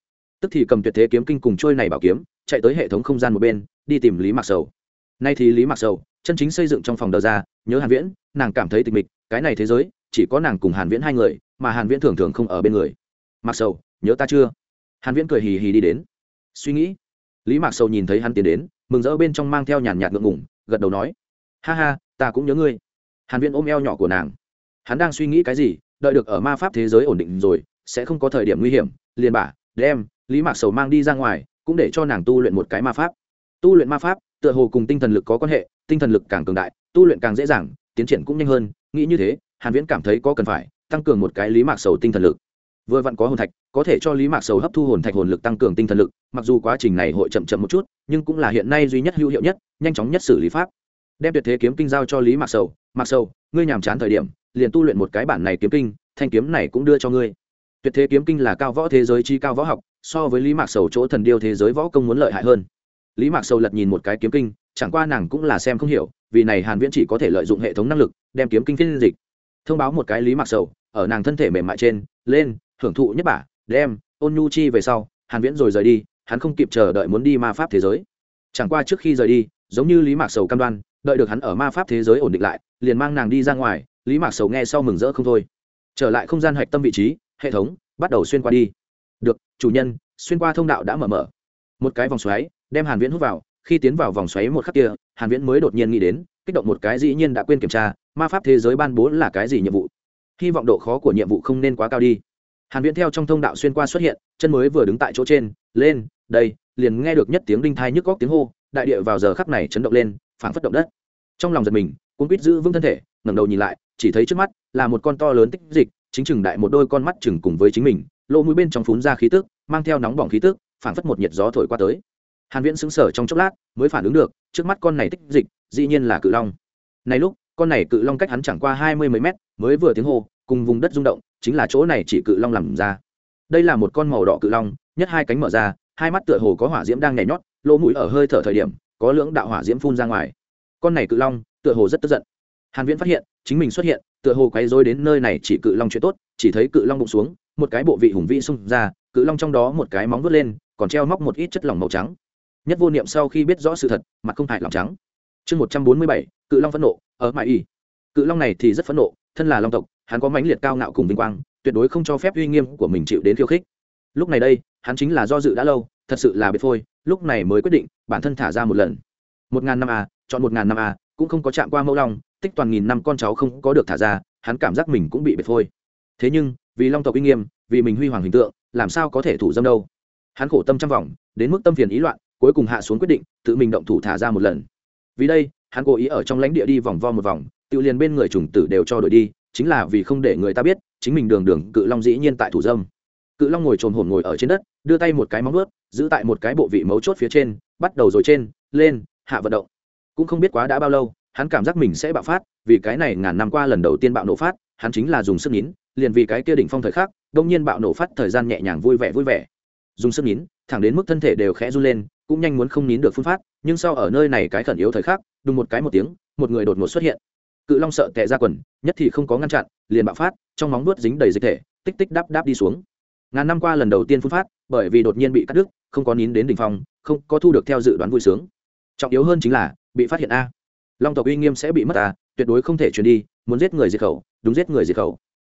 Tức thì cầm tuyệt thế kiếm kinh cùng trôi này bảo kiếm, chạy tới hệ thống không gian một bên, đi tìm lý Mặc sầu. Nay thì lý Mặc sầu, chân chính xây dựng trong phòng đờ ra, nhớ hàn viễn, nàng cảm thấy tịch mịch, cái này thế giới, chỉ có nàng cùng hàn viễn hai người, mà hàn viễn thường thường không ở bên người mạc sầu, nhớ ta chưa? Hàn viễn cười hì hì đi đến. Suy nghĩ. Lý mạc sầu nhìn thấy hắn tiến đến, mừng rỡ bên trong mang theo nhàn nhạt ngượng ngùng, gật đầu nói, ha ha, ta cũng nhớ ngươi. Hàn viễn ôm eo nhỏ của nàng. Hắn đang suy nghĩ cái gì, đợi được ở ma pháp thế giới ổn định rồi, sẽ không có thời điểm nguy hiểm, liền bả đem, lý mạc sầu mang đi ra ngoài, cũng để cho nàng tu luyện một cái ma pháp. Tu luyện ma pháp, tựa hồ cùng tinh thần lực có quan hệ, tinh thần lực càng cường đại, tu luyện càng dễ dàng, tiến triển cũng nhanh hơn, nghĩ như thế, hàn viễn cảm thấy có cần phải tăng cường một cái lý mạc sầu tinh thần lực vừa vặn có hồn thạch, có thể cho lý mạc sầu hấp thu hồn thạch hồn lực tăng cường tinh thần lực, mặc dù quá trình này hội chậm chậm một chút, nhưng cũng là hiện nay duy nhất hữu hiệu nhất, nhanh chóng nhất xử lý pháp. Đem tuyệt thế kiếm kinh giao cho lý mạc sầu mạc sầu, ngươi nhàm chán thời điểm, liền tu luyện một cái bản này kiếm kinh, thanh kiếm này cũng đưa cho ngươi. Tuyệt thế kiếm kinh là cao võ thế giới chi cao võ học, so với lý mạc sầu chỗ thần điêu thế giới võ công muốn lợi hại hơn. Lý mạc sầu lật nhìn một cái kiếm kinh, chẳng qua nàng cũng là xem không hiểu, vì này hàn viễn chỉ có thể lợi dụng hệ thống năng lực, đem kiếm kinh phiên dịch. Thông báo một cái lý mặc sầu, ở nàng thân thể mềm mại trên, lên hưởng thụ nhất bả đem, ôn nhu chi về sau, hàn viễn rồi rời đi, hắn không kịp chờ đợi muốn đi ma pháp thế giới. Chẳng qua trước khi rời đi, giống như lý mạc sầu cam đoan, đợi được hắn ở ma pháp thế giới ổn định lại, liền mang nàng đi ra ngoài, lý mạc sầu nghe sau mừng rỡ không thôi. Trở lại không gian hạch tâm vị trí, hệ thống, bắt đầu xuyên qua đi. Được, chủ nhân, xuyên qua thông đạo đã mở mở. Một cái vòng xoáy, đem hàn viễn hút vào, khi tiến vào vòng xoáy một khắc kia, hàn viễn mới đột nhiên nghĩ đến, kích động một cái dĩ nhiên đã quên kiểm tra, ma pháp thế giới ban bố là cái gì nhiệm vụ? Hy vọng độ khó của nhiệm vụ không nên quá cao đi hàn viễn theo trong thông đạo xuyên qua xuất hiện, chân mới vừa đứng tại chỗ trên, lên, đây, liền nghe được nhất tiếng đinh thai nhức góc tiếng hô, đại địa vào giờ khắc này chấn động lên, phảng phất động đất. Trong lòng giật mình, cuốn quýt giữ vững thân thể, ngẩng đầu nhìn lại, chỉ thấy trước mắt là một con to lớn tích dịch, chính chừng đại một đôi con mắt chừng cùng với chính mình, lỗ mũi bên trong phún ra khí tức, mang theo nóng bỏng khí tức, phảng phất một nhiệt gió thổi qua tới. Hàn viễn sững sờ trong chốc lát, mới phản ứng được, trước mắt con này tích dịch, dĩ nhiên là cự long. Này lúc, con này cự long cách hắn chẳng qua hai mươi mấy mét, mới vừa tiếng hô cùng vùng đất rung động, chính là chỗ này chỉ cự long làm ra. Đây là một con màu đỏ cự long, nhất hai cánh mở ra, hai mắt tựa hồ có hỏa diễm đang nhảy nhót, lỗ mũi ở hơi thở thời điểm, có lưỡng đạo hỏa diễm phun ra ngoài. Con này cự long, tựa hồ rất tức giận. Hàn viễn phát hiện, chính mình xuất hiện, tựa hồ quấy rối đến nơi này chỉ cự long chuyện tốt, chỉ thấy cự long bụng xuống, một cái bộ vị hùng vĩ xung ra, cự long trong đó một cái móng vuốt lên, còn treo móc một ít chất lỏng màu trắng. Nhất vô niệm sau khi biết rõ sự thật, mặt không hại lòng trắng. Chương một trăm bốn mươi bảy, cự long phẫn nộ, ở mãi y. Cự long này thì rất phẫn nộ, thân là long tộc hắn có mãnh liệt cao ngạo cùng vinh quang, tuyệt đối không cho phép uy nghiêm của mình chịu đến khiêu khích. Lúc này đây, hắn chính là do dự đã lâu, thật sự là biệt phôi, lúc này mới quyết định, bản thân thả ra một lần. Một ngàn năm a chọn một ngàn năm a cũng không có chạm qua mẫu long, tích toàn nghìn năm con cháu không có được thả ra, hắn cảm giác mình cũng bị biệt phôi. Thế nhưng, vì long tộc uy nghiêm, vì mình huy hoàng hình tượng, làm sao có thể thủ dâm đâu? Hắn khổ tâm trăm vòng, đến mức tâm phiền ý loạn, cuối cùng hạ xuống quyết định, tự mình động thủ thả ra một lần. Vì đây, hắn cố ý ở trong lãnh địa đi vòng vo một vòng, tự liền bên người trùng tử đều cho đổi đi chính là vì không để người ta biết, chính mình đường đường cự long dĩ nhiên tại thủ dâm. Cự long ngồi trồm hổm ngồi ở trên đất, đưa tay một cái móng ướt giữ tại một cái bộ vị mấu chốt phía trên, bắt đầu rồi trên, lên, hạ vận động. Cũng không biết quá đã bao lâu, hắn cảm giác mình sẽ bạo phát, vì cái này ngàn năm qua lần đầu tiên bạo nổ phát, hắn chính là dùng sức nín, liền vì cái kia đỉnh phong thời khắc, đông nhiên bạo nổ phát thời gian nhẹ nhàng vui vẻ vui vẻ. Dùng sức nín, thẳng đến mức thân thể đều khẽ run lên, cũng nhanh muốn không nín được phun phát, nhưng sau ở nơi này cái khẩn yếu thời khắc, đùng một cái một tiếng, một người đột ngột xuất hiện cự long sợ tệ ra quần, nhất thì không có ngăn chặn, liền bạo phát, trong móng nuốt dính đầy dịch thể, tích tích đáp đáp đi xuống. Ngàn năm qua lần đầu tiên phun phát, bởi vì đột nhiên bị cắt đứt, không có nín đến đỉnh phong, không có thu được theo dự đoán vui sướng. Trọng yếu hơn chính là, bị phát hiện a. Long tộc uy nghiêm sẽ bị mất a, tuyệt đối không thể chuyển đi, muốn giết người diệt khẩu, đúng giết người diệt khẩu.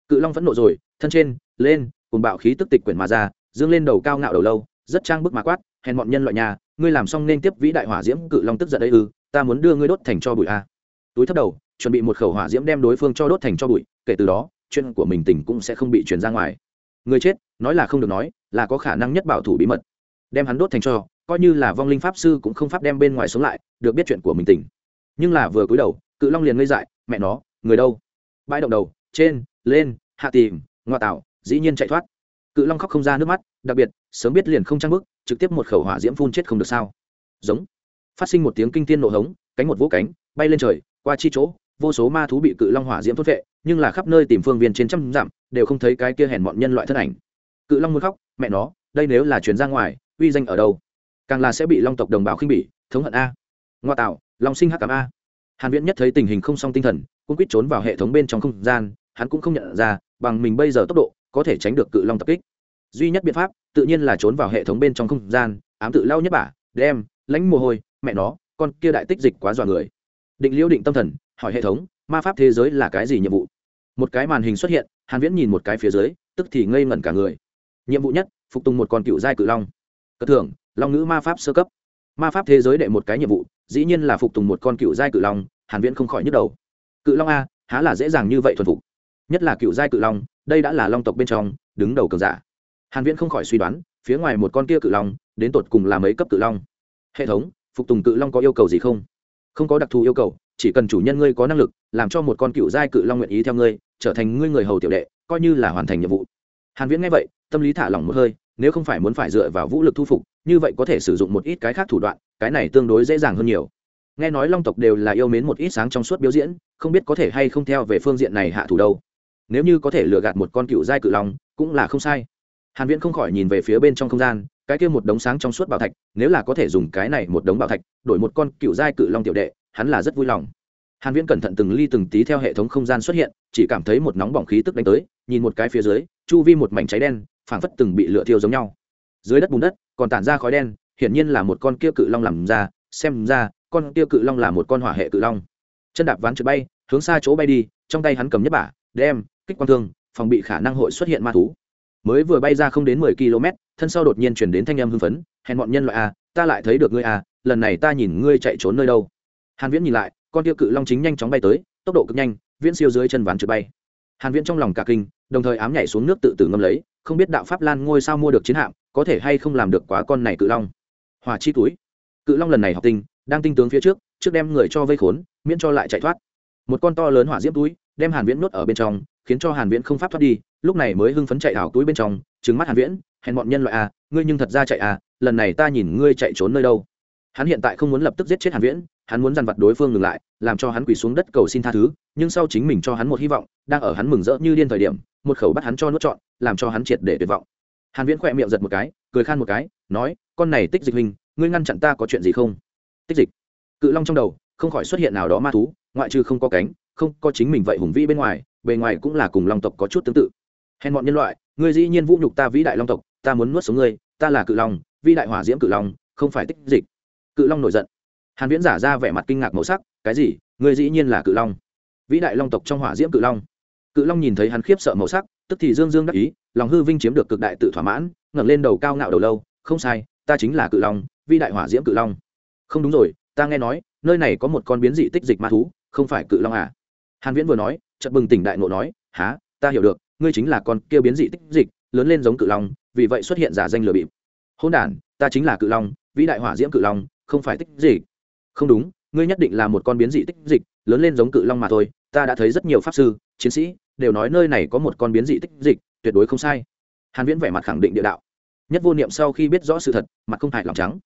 Cự long vẫn nộ rồi, thân trên, lên, cùng bạo khí tức tịch quyển mà ra, dương lên đầu cao ngạo đầu lâu, rất trang bức mà quát, hèn bọn nhân loại nhà, ngươi làm xong nên tiếp vĩ đại hỏa diễm cự long tức giận ấy ư, ta muốn đưa ngươi đốt thành cho bụi a. Túi thấp đầu chuẩn bị một khẩu hỏa diễm đem đối phương cho đốt thành cho bụi, kể từ đó, chuyện của mình tỉnh cũng sẽ không bị truyền ra ngoài. Người chết, nói là không được nói, là có khả năng nhất bảo thủ bí mật. Đem hắn đốt thành cho, coi như là vong linh pháp sư cũng không pháp đem bên ngoài sống lại, được biết chuyện của mình tỉnh nhưng là vừa cúi đầu, cự long liền ngây dại, mẹ nó, người đâu? Bãi động đầu, trên, lên, hạ tìm, ngoa tạo, dĩ nhiên chạy thoát. Cự long khóc không ra nước mắt, đặc biệt, sớm biết liền không trang bức trực tiếp một khẩu hỏa diễm phun chết không được sao. Giống. Phát sinh một tiếng kinh tiên nổ hống, cánh một vỗ cánh, bay lên trời, qua chi chỗ vô số ma thú bị cự long hỏa diễm thốt vệ nhưng là khắp nơi tìm phương viên trên trăm dặm, đều không thấy cái kia hèn mọn nhân loại thân ảnh. Cự long muốn khóc, mẹ nó, đây nếu là chuyển ra ngoài, uy danh ở đâu? Càng là sẽ bị long tộc đồng bào khinh bỉ, thống hận a. Ngoa tạo, long sinh hắc cảm a. Hàn viễn nhất thấy tình hình không song tinh thần cũng quýt trốn vào hệ thống bên trong không gian, hắn cũng không nhận ra, bằng mình bây giờ tốc độ, có thể tránh được cự long tập kích. Duy nhất biện pháp, tự nhiên là trốn vào hệ thống bên trong không gian, ám tự lao nhất bả, đem, lãnh mồ hôi, mẹ nó, con kia đại tích dịch quá dọa người. Định liễu định tâm thần hỏi hệ thống, ma pháp thế giới là cái gì nhiệm vụ? Một cái màn hình xuất hiện, hàn viễn nhìn một cái phía dưới, tức thì ngây ngẩn cả người. Nhiệm vụ nhất, phục tùng một con cựu giai cự long. Cất thưởng, long ngữ ma pháp sơ cấp. Ma pháp thế giới đệ một cái nhiệm vụ, dĩ nhiên là phục tùng một con cựu giai cự long. Hàn viễn không khỏi nhức đầu. Cự long a, há là dễ dàng như vậy thuần phục? Nhất là cựu giai cự long, đây đã là long tộc bên trong, đứng đầu cường giả. Hàn viễn không khỏi suy đoán, phía ngoài một con kia cự long, đến tột cùng là mấy cấp cự long? Hệ thống, phục tùng cự long có yêu cầu gì không? Không có đặc thù yêu cầu chỉ cần chủ nhân ngươi có năng lực, làm cho một con cựu giai cự long nguyện ý theo ngươi, trở thành ngươi người hầu tiểu đệ, coi như là hoàn thành nhiệm vụ. Hàn viễn nghe vậy, tâm lý thả lỏng một hơi, nếu không phải muốn phải dựa vào vũ lực thu phục, như vậy có thể sử dụng một ít cái khác thủ đoạn, cái này tương đối dễ dàng hơn nhiều. Nghe nói long tộc đều là yêu mến một ít sáng trong suốt biểu diễn, không biết có thể hay không theo về phương diện này hạ thủ đâu. Nếu như có thể lừa gạt một con cựu giai cự long, cũng là không sai. Hàn viễn không khỏi nhìn về phía bên trong không gian, cái kia một đống sáng trong suốt bảo thạch, nếu là có thể dùng cái này một đống bảo thạch, đổi một con cựu giai cự long tiểu đệ hắn là rất vui lòng. Hàn viễn cẩn thận từng ly từng tí theo hệ thống không gian xuất hiện, chỉ cảm thấy một nóng bỏng khí tức đánh tới, nhìn một cái phía dưới, chu vi một mảnh cháy đen, phảng phất từng bị lửa thiêu giống nhau. Dưới đất bùn đất, còn tản ra khói đen, hiển nhiên là một con kia cự long làm ra, xem ra, con kia cự long là một con hỏa hệ cự long. Chân đạp ván trượt bay, hướng xa chỗ bay đi, trong tay hắn cầm nhất bả, đem, kích quang thương, phòng bị khả năng hội xuất hiện ma thú. Mới vừa bay ra không đến mười km thân sau đột nhiên chuyển đến thanh âm hưng phấn hẹn bọn nhân loại a ta lại thấy được ngươi a lần này ta nhìn ngươi chạy trốn nơi đâu hàn viễn nhìn lại, con tiêu cự long chính nhanh chóng bay tới, tốc độ cực nhanh, viễn siêu dưới chân ván trượt bay. Hàn viễn trong lòng cả kinh, đồng thời ám nhảy xuống nước tự tử ngâm lấy, không biết đạo pháp lan ngôi sao mua được chiến hạm, có thể hay không làm được quá con này cự long. Hỏa chi túi. Cự long lần này học tinh, đang tinh tướng phía trước trước đem người cho vây khốn, miễn cho lại chạy thoát. Một con to lớn hỏa diễm túi, đem hàn viễn nuốt ở bên trong, khiến cho hàn viễn không pháp thoát đi, lúc này mới hưng phấn chạy ảo túi bên trong, trừng mắt hàn viễn, hèn bọn nhân loại à ngươi nhưng thật ra chạy à lần này ta nhìn ngươi chạy trốn nơi đâu. Hắn hiện tại không muốn lập tức giết chết hàn viễn hắn muốn dằn vặt đối phương ngừng lại, làm cho hắn quỳ xuống đất cầu xin tha thứ, nhưng sau chính mình cho hắn một hy vọng, đang ở hắn mừng rỡ như điên thời điểm, một khẩu bắt hắn cho nuốt trọn, làm cho hắn triệt để tuyệt vọng. Hàn viễn khỏe miệng giật một cái, cười khan một cái, nói, con này tích dịch hình ngươi ngăn chặn ta có chuyện gì không? Tích dịch. Cự long trong đầu, không khỏi xuất hiện nào đó ma thú, ngoại trừ không có cánh, không có chính mình vậy hùng vĩ bên ngoài, bề ngoài cũng là cùng long tộc có chút tương tự. Hèn bọn nhân loại, ngươi dĩ nhiên vũ nhục ta vĩ đại long tộc, ta muốn nuốt sống ngươi, ta là cự long, vĩ đại hỏa diễm cự long, không phải tích dịch. Cự long nổi giận hàn viễn giả ra vẻ mặt kinh ngạc màu sắc, cái gì? Ngươi dĩ nhiên là cự long. Vĩ đại long tộc trong hỏa diễm cự long. Cự long nhìn thấy hắn khiếp sợ màu sắc, tức thì dương dương đắc ý, lòng hư vinh chiếm được cực đại tự thỏa mãn, ngẩng lên đầu cao ngạo đầu lâu, không sai, ta chính là cự long, vĩ đại hỏa diễm cự long. Không đúng rồi, ta nghe nói, nơi này có một con biến dị tích dịch ma thú, không phải cự long à? Hàn viễn vừa nói, chợt bừng tỉnh đại ngộ nói há ta hiểu được, ngươi chính là con kia biến dị tích dịch, lớn lên giống cự long, vì vậy xuất hiện giả danh lừa bịp. Hôn đản, ta chính là cự long, vĩ đại hỏa diễm cự long, không phải tích dịch không đúng ngươi nhất định là một con biến dị tích dịch lớn lên giống cự long mà thôi ta đã thấy rất nhiều pháp sư chiến sĩ đều nói nơi này có một con biến dị tích dịch tuyệt đối không sai. Hàn viễn vẻ mặt khẳng định địa đạo. Nhất vô niệm sau khi biết rõ sự thật mặt không hại lòng trắng.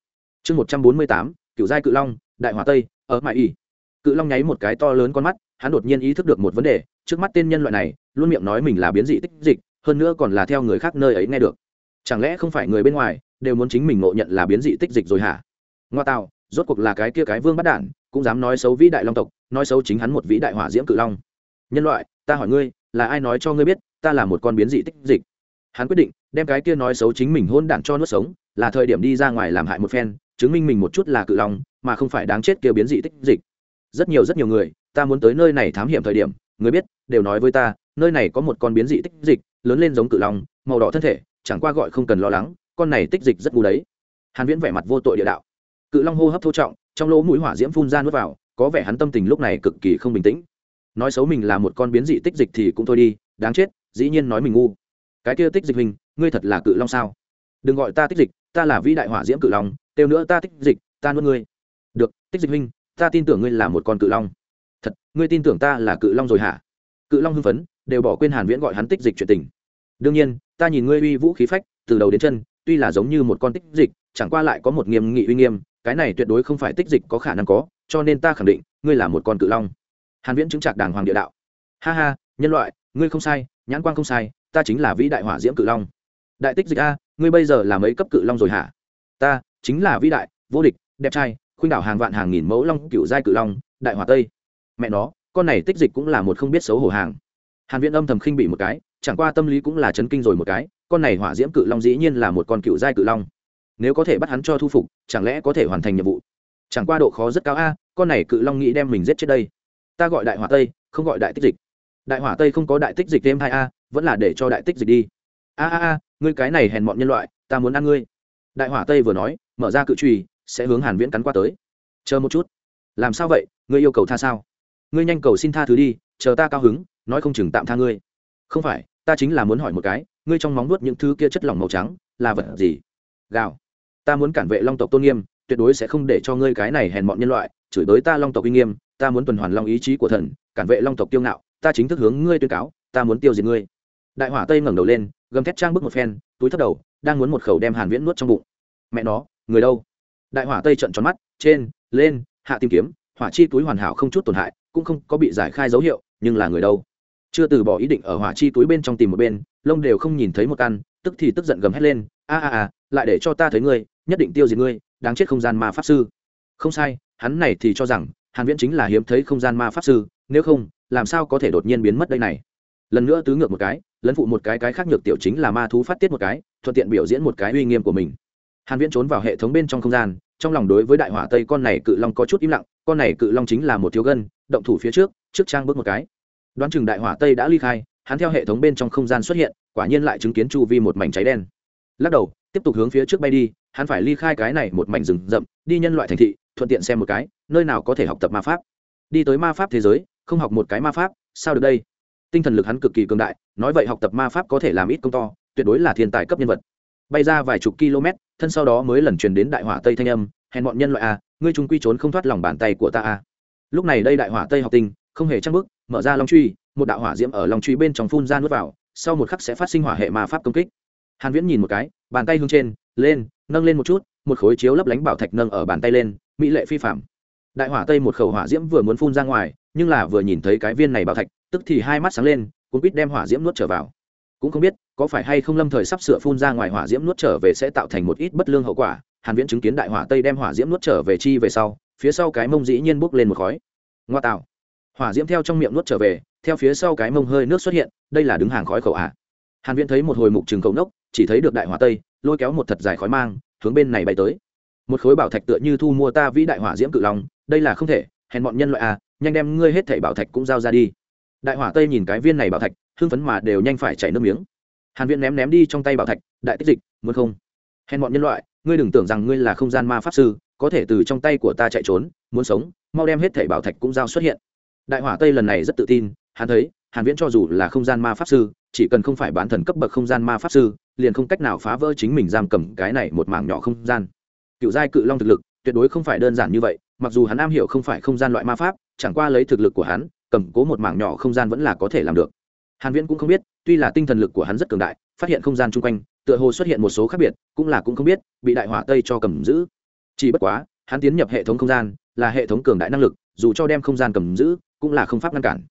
Chương 148, cựu giai cự long đại hỏa tây ở mại y cự long nháy một cái to lớn con mắt hắn đột nhiên ý thức được một vấn đề trước mắt tên nhân loại này luôn miệng nói mình là biến dị tích dịch hơn nữa còn là theo người khác nơi ấy nghe được. Chẳng lẽ không phải người bên ngoài đều muốn chính mình ngộ nhận là biến dị tích dịch rồi hả? Ngoa tạo rốt cuộc là cái kia cái vương bắt đản, cũng dám nói xấu vĩ đại long tộc, nói xấu chính hắn một vĩ đại hỏa diễm cự long. Nhân loại, ta hỏi ngươi, là ai nói cho ngươi biết, ta là một con biến dị tích dịch? Hắn quyết định, đem cái kia nói xấu chính mình hôn đản cho nuốt sống, là thời điểm đi ra ngoài làm hại một phen, chứng minh mình một chút là cự long, mà không phải đáng chết kia biến dị tích dịch. Rất nhiều rất nhiều người, ta muốn tới nơi này thám hiểm thời điểm, người biết, đều nói với ta, nơi này có một con biến dị tích dịch, lớn lên giống cự long, màu đỏ thân thể, chẳng qua gọi không cần lo lắng, con này tích dịch rất ngu đấy. Hàn viễn vẻ mặt vô tội địa đạo cự long hô hấp thô trọng, trong lỗ mũi hỏa diễm phun ra nuốt vào, có vẻ hắn tâm tình lúc này cực kỳ không bình tĩnh. Nói xấu mình là một con biến dị tích dịch thì cũng thôi đi, đáng chết, dĩ nhiên nói mình ngu. Cái kia tích dịch hình, ngươi thật là cự long sao? Đừng gọi ta tích dịch, ta là vĩ đại hỏa diễm cự long tiêu nữa ta tích dịch, ta nuốt ngươi. Được, tích dịch huynh ta tin tưởng ngươi là một con cự long. Thật, ngươi tin tưởng ta là cự long rồi hả? Cự long hưng phấn, đều bỏ quên hàn viễn gọi hắn tích dịch chuyện tình. Đương nhiên, ta nhìn ngươi uy vũ khí phách, từ đầu đến chân, tuy là giống như một con tích dịch, chẳng qua lại có một nghiêm nghị uy nghiêm cái này tuyệt đối không phải tích dịch có khả năng có, cho nên ta khẳng định, ngươi là một con cự long. Hàn viễn chứng trạc đàng hoàng địa đạo. Ha ha, nhân loại, ngươi không sai, nhãn quang không sai, ta chính là vĩ đại hỏa diễm cự long. Đại tích dịch a, ngươi bây giờ là mấy cấp cự long rồi hả? Ta, chính là vĩ đại, vô địch, đẹp trai, khuynh đảo hàng vạn hàng nghìn mẫu long cựu giai cự long, đại hỏa tây. Mẹ nó, con này tích dịch cũng là một không biết xấu hổ hàng. Hàn viễn âm thầm khinh bị một cái, chẳng qua tâm lý cũng là chấn kinh rồi một cái, con này hỏa diễm cự long dĩ nhiên là một con cựu giai cự long nếu có thể bắt hắn cho thu phục, chẳng lẽ có thể hoàn thành nhiệm vụ? Chẳng qua độ khó rất cao a, con này cự long nghĩ đem mình giết chết đây. Ta gọi đại hỏa tây, không gọi đại tích dịch. Đại hỏa tây không có đại tích dịch thêm hai a, vẫn là để cho đại tích dịch đi. A a a, ngươi cái này hèn mọn nhân loại, ta muốn ăn ngươi. Đại hỏa tây vừa nói, mở ra cự trùy, sẽ hướng hàn viễn cắn qua tới. Chờ một chút. Làm sao vậy? Ngươi yêu cầu tha sao? Ngươi nhanh cầu xin tha thứ đi, chờ ta cao hứng, nói không chừng tạm tha ngươi. Không phải, ta chính là muốn hỏi một cái, ngươi trong móng nuốt những thứ kia chất lỏng màu trắng, là vật gì? Gào ta muốn cản vệ long tộc tôn nghiêm, tuyệt đối sẽ không để cho ngươi cái này hèn mọn nhân loại chửi bới ta long tộc uy nghiêm, ta muốn tuần hoàn long ý chí của thần, cản vệ long tộc tiêu ngạo, ta chính thức hướng ngươi tuyên cáo, ta muốn tiêu diệt ngươi. Đại hỏa tây ngẩng đầu lên, gầm thét trang bước một phen, túi thất đầu, đang muốn một khẩu đem hàn viễn nuốt trong bụng. Mẹ nó, người đâu? Đại hỏa tây trợn tròn mắt, trên, lên, hạ tìm kiếm, hỏa chi túi hoàn hảo không chút tổn hại, cũng không có bị giải khai dấu hiệu, nhưng là người đâu? Chưa từ bỏ ý định ở hỏa chi túi bên trong tìm một bên, lông đều không nhìn thấy một căn, tức thì tức giận gầm hét lên, a a a, lại để cho ta thấy ngươi nhất định tiêu diệt ngươi, đáng chết không gian ma pháp sư. Không sai, hắn này thì cho rằng, hàn viễn chính là hiếm thấy không gian ma pháp sư, nếu không, làm sao có thể đột nhiên biến mất đây này? Lần nữa tứ ngược một cái, lấn phụ một cái cái khác nhược tiểu chính là ma thú phát tiết một cái, thuận tiện biểu diễn một cái uy nghiêm của mình. Hàn viễn trốn vào hệ thống bên trong không gian, trong lòng đối với đại hỏa tây con này cự long có chút im lặng, con này cự long chính là một thiếu gân, động thủ phía trước trước trang bước một cái. Đoán chừng đại hỏa tây đã ly khai, hắn theo hệ thống bên trong không gian xuất hiện, quả nhiên lại chứng kiến chu vi một mảnh cháy đen. Lắc đầu, tiếp tục hướng phía trước bay đi hắn phải ly khai cái này một mảnh rừng rậm, đi nhân loại thành thị, thuận tiện xem một cái, nơi nào có thể học tập ma pháp. Đi tới ma pháp thế giới, không học một cái ma pháp, sao được đây? Tinh thần lực hắn cực kỳ cường đại, nói vậy học tập ma pháp có thể làm ít công to, tuyệt đối là thiên tài cấp nhân vật. Bay ra vài chục km, thân sau đó mới lần truyền đến đại hỏa tây thanh âm, hèn bọn nhân loại a ngươi trung quy trốn không thoát lòng bàn tay của ta a lúc này đây đại hỏa tây học tinh, không hề trăng bước, mở ra long truy, một đạo hỏa diễm ở long truy bên trong phun ra nuốt vào, sau một khắc sẽ phát sinh hỏa hệ ma pháp công kích. Hàn viễn nhìn một cái, bàn tay hướng trên lên, nâng lên một chút, một khối chiếu lấp lánh bảo thạch nâng ở bàn tay lên, mỹ lệ phi phạm đại hỏa tây một khẩu hỏa diễm vừa muốn phun ra ngoài, nhưng là vừa nhìn thấy cái viên này bảo thạch, tức thì hai mắt sáng lên, cuốn biết đem hỏa diễm nuốt trở vào. Cũng không biết, có phải hay không lâm thời sắp sửa phun ra ngoài hỏa diễm nuốt trở về sẽ tạo thành một ít bất lương hậu quả, hàn viễn chứng kiến đại hỏa tây đem hỏa diễm nuốt trở về chi về sau, phía sau cái mông dĩ nhiên bốc lên một khói. Ngoa tạo. Hỏa diễm theo trong miệng nuốt trở về, theo phía sau cái mông hơi nước xuất hiện, đây là đứng hàng khói khẩu ạ. Hàn viễn thấy một hồi mục trường cầu nốc chỉ thấy được đại hỏa tây, lôi kéo một thật dài khói mang, hướng bên này bay tới. Một khối bảo thạch tựa như thu mua ta vĩ đại hỏa diễm cự long, đây là không thể, hèn bọn nhân loại à nhanh đem ngươi hết thảy bảo thạch cũng giao ra đi. Đại hỏa tây nhìn cái viên này bảo thạch, hưng phấn mà đều nhanh phải chảy nước miếng. Hàn viễn ném ném đi trong tay bảo thạch, đại tích dịch, muốn không? Hèn bọn nhân loại, ngươi đừng tưởng rằng ngươi là không gian ma pháp sư, có thể từ trong tay của ta chạy trốn, muốn sống, mau đem hết thảy bảo thạch cũng giao xuất hiện. Đại hỏa tây lần này rất tự tin, hắn thấy, hàn viễn cho dù là không gian ma pháp sư, chỉ cần không phải bán thần cấp bậc không gian ma pháp sư liền không cách nào phá vỡ chính mình giam cầm cái này một mảng nhỏ không gian. Cựu giai cự long thực lực, tuyệt đối không phải đơn giản như vậy, mặc dù hắn am hiểu không phải không gian loại ma pháp, chẳng qua lấy thực lực của hắn, cầm cố một mảng nhỏ không gian vẫn là có thể làm được. Hàn viễn cũng không biết, tuy là tinh thần lực của hắn rất cường đại, phát hiện không gian chung quanh, tựa hồ xuất hiện một số khác biệt, cũng là cũng không biết, bị đại hỏa tây cho cầm giữ. Chỉ bất quá, hắn tiến nhập hệ thống không gian, là hệ thống cường đại năng lực, dù cho đem không gian cầm giữ, cũng là không pháp ngăn cản.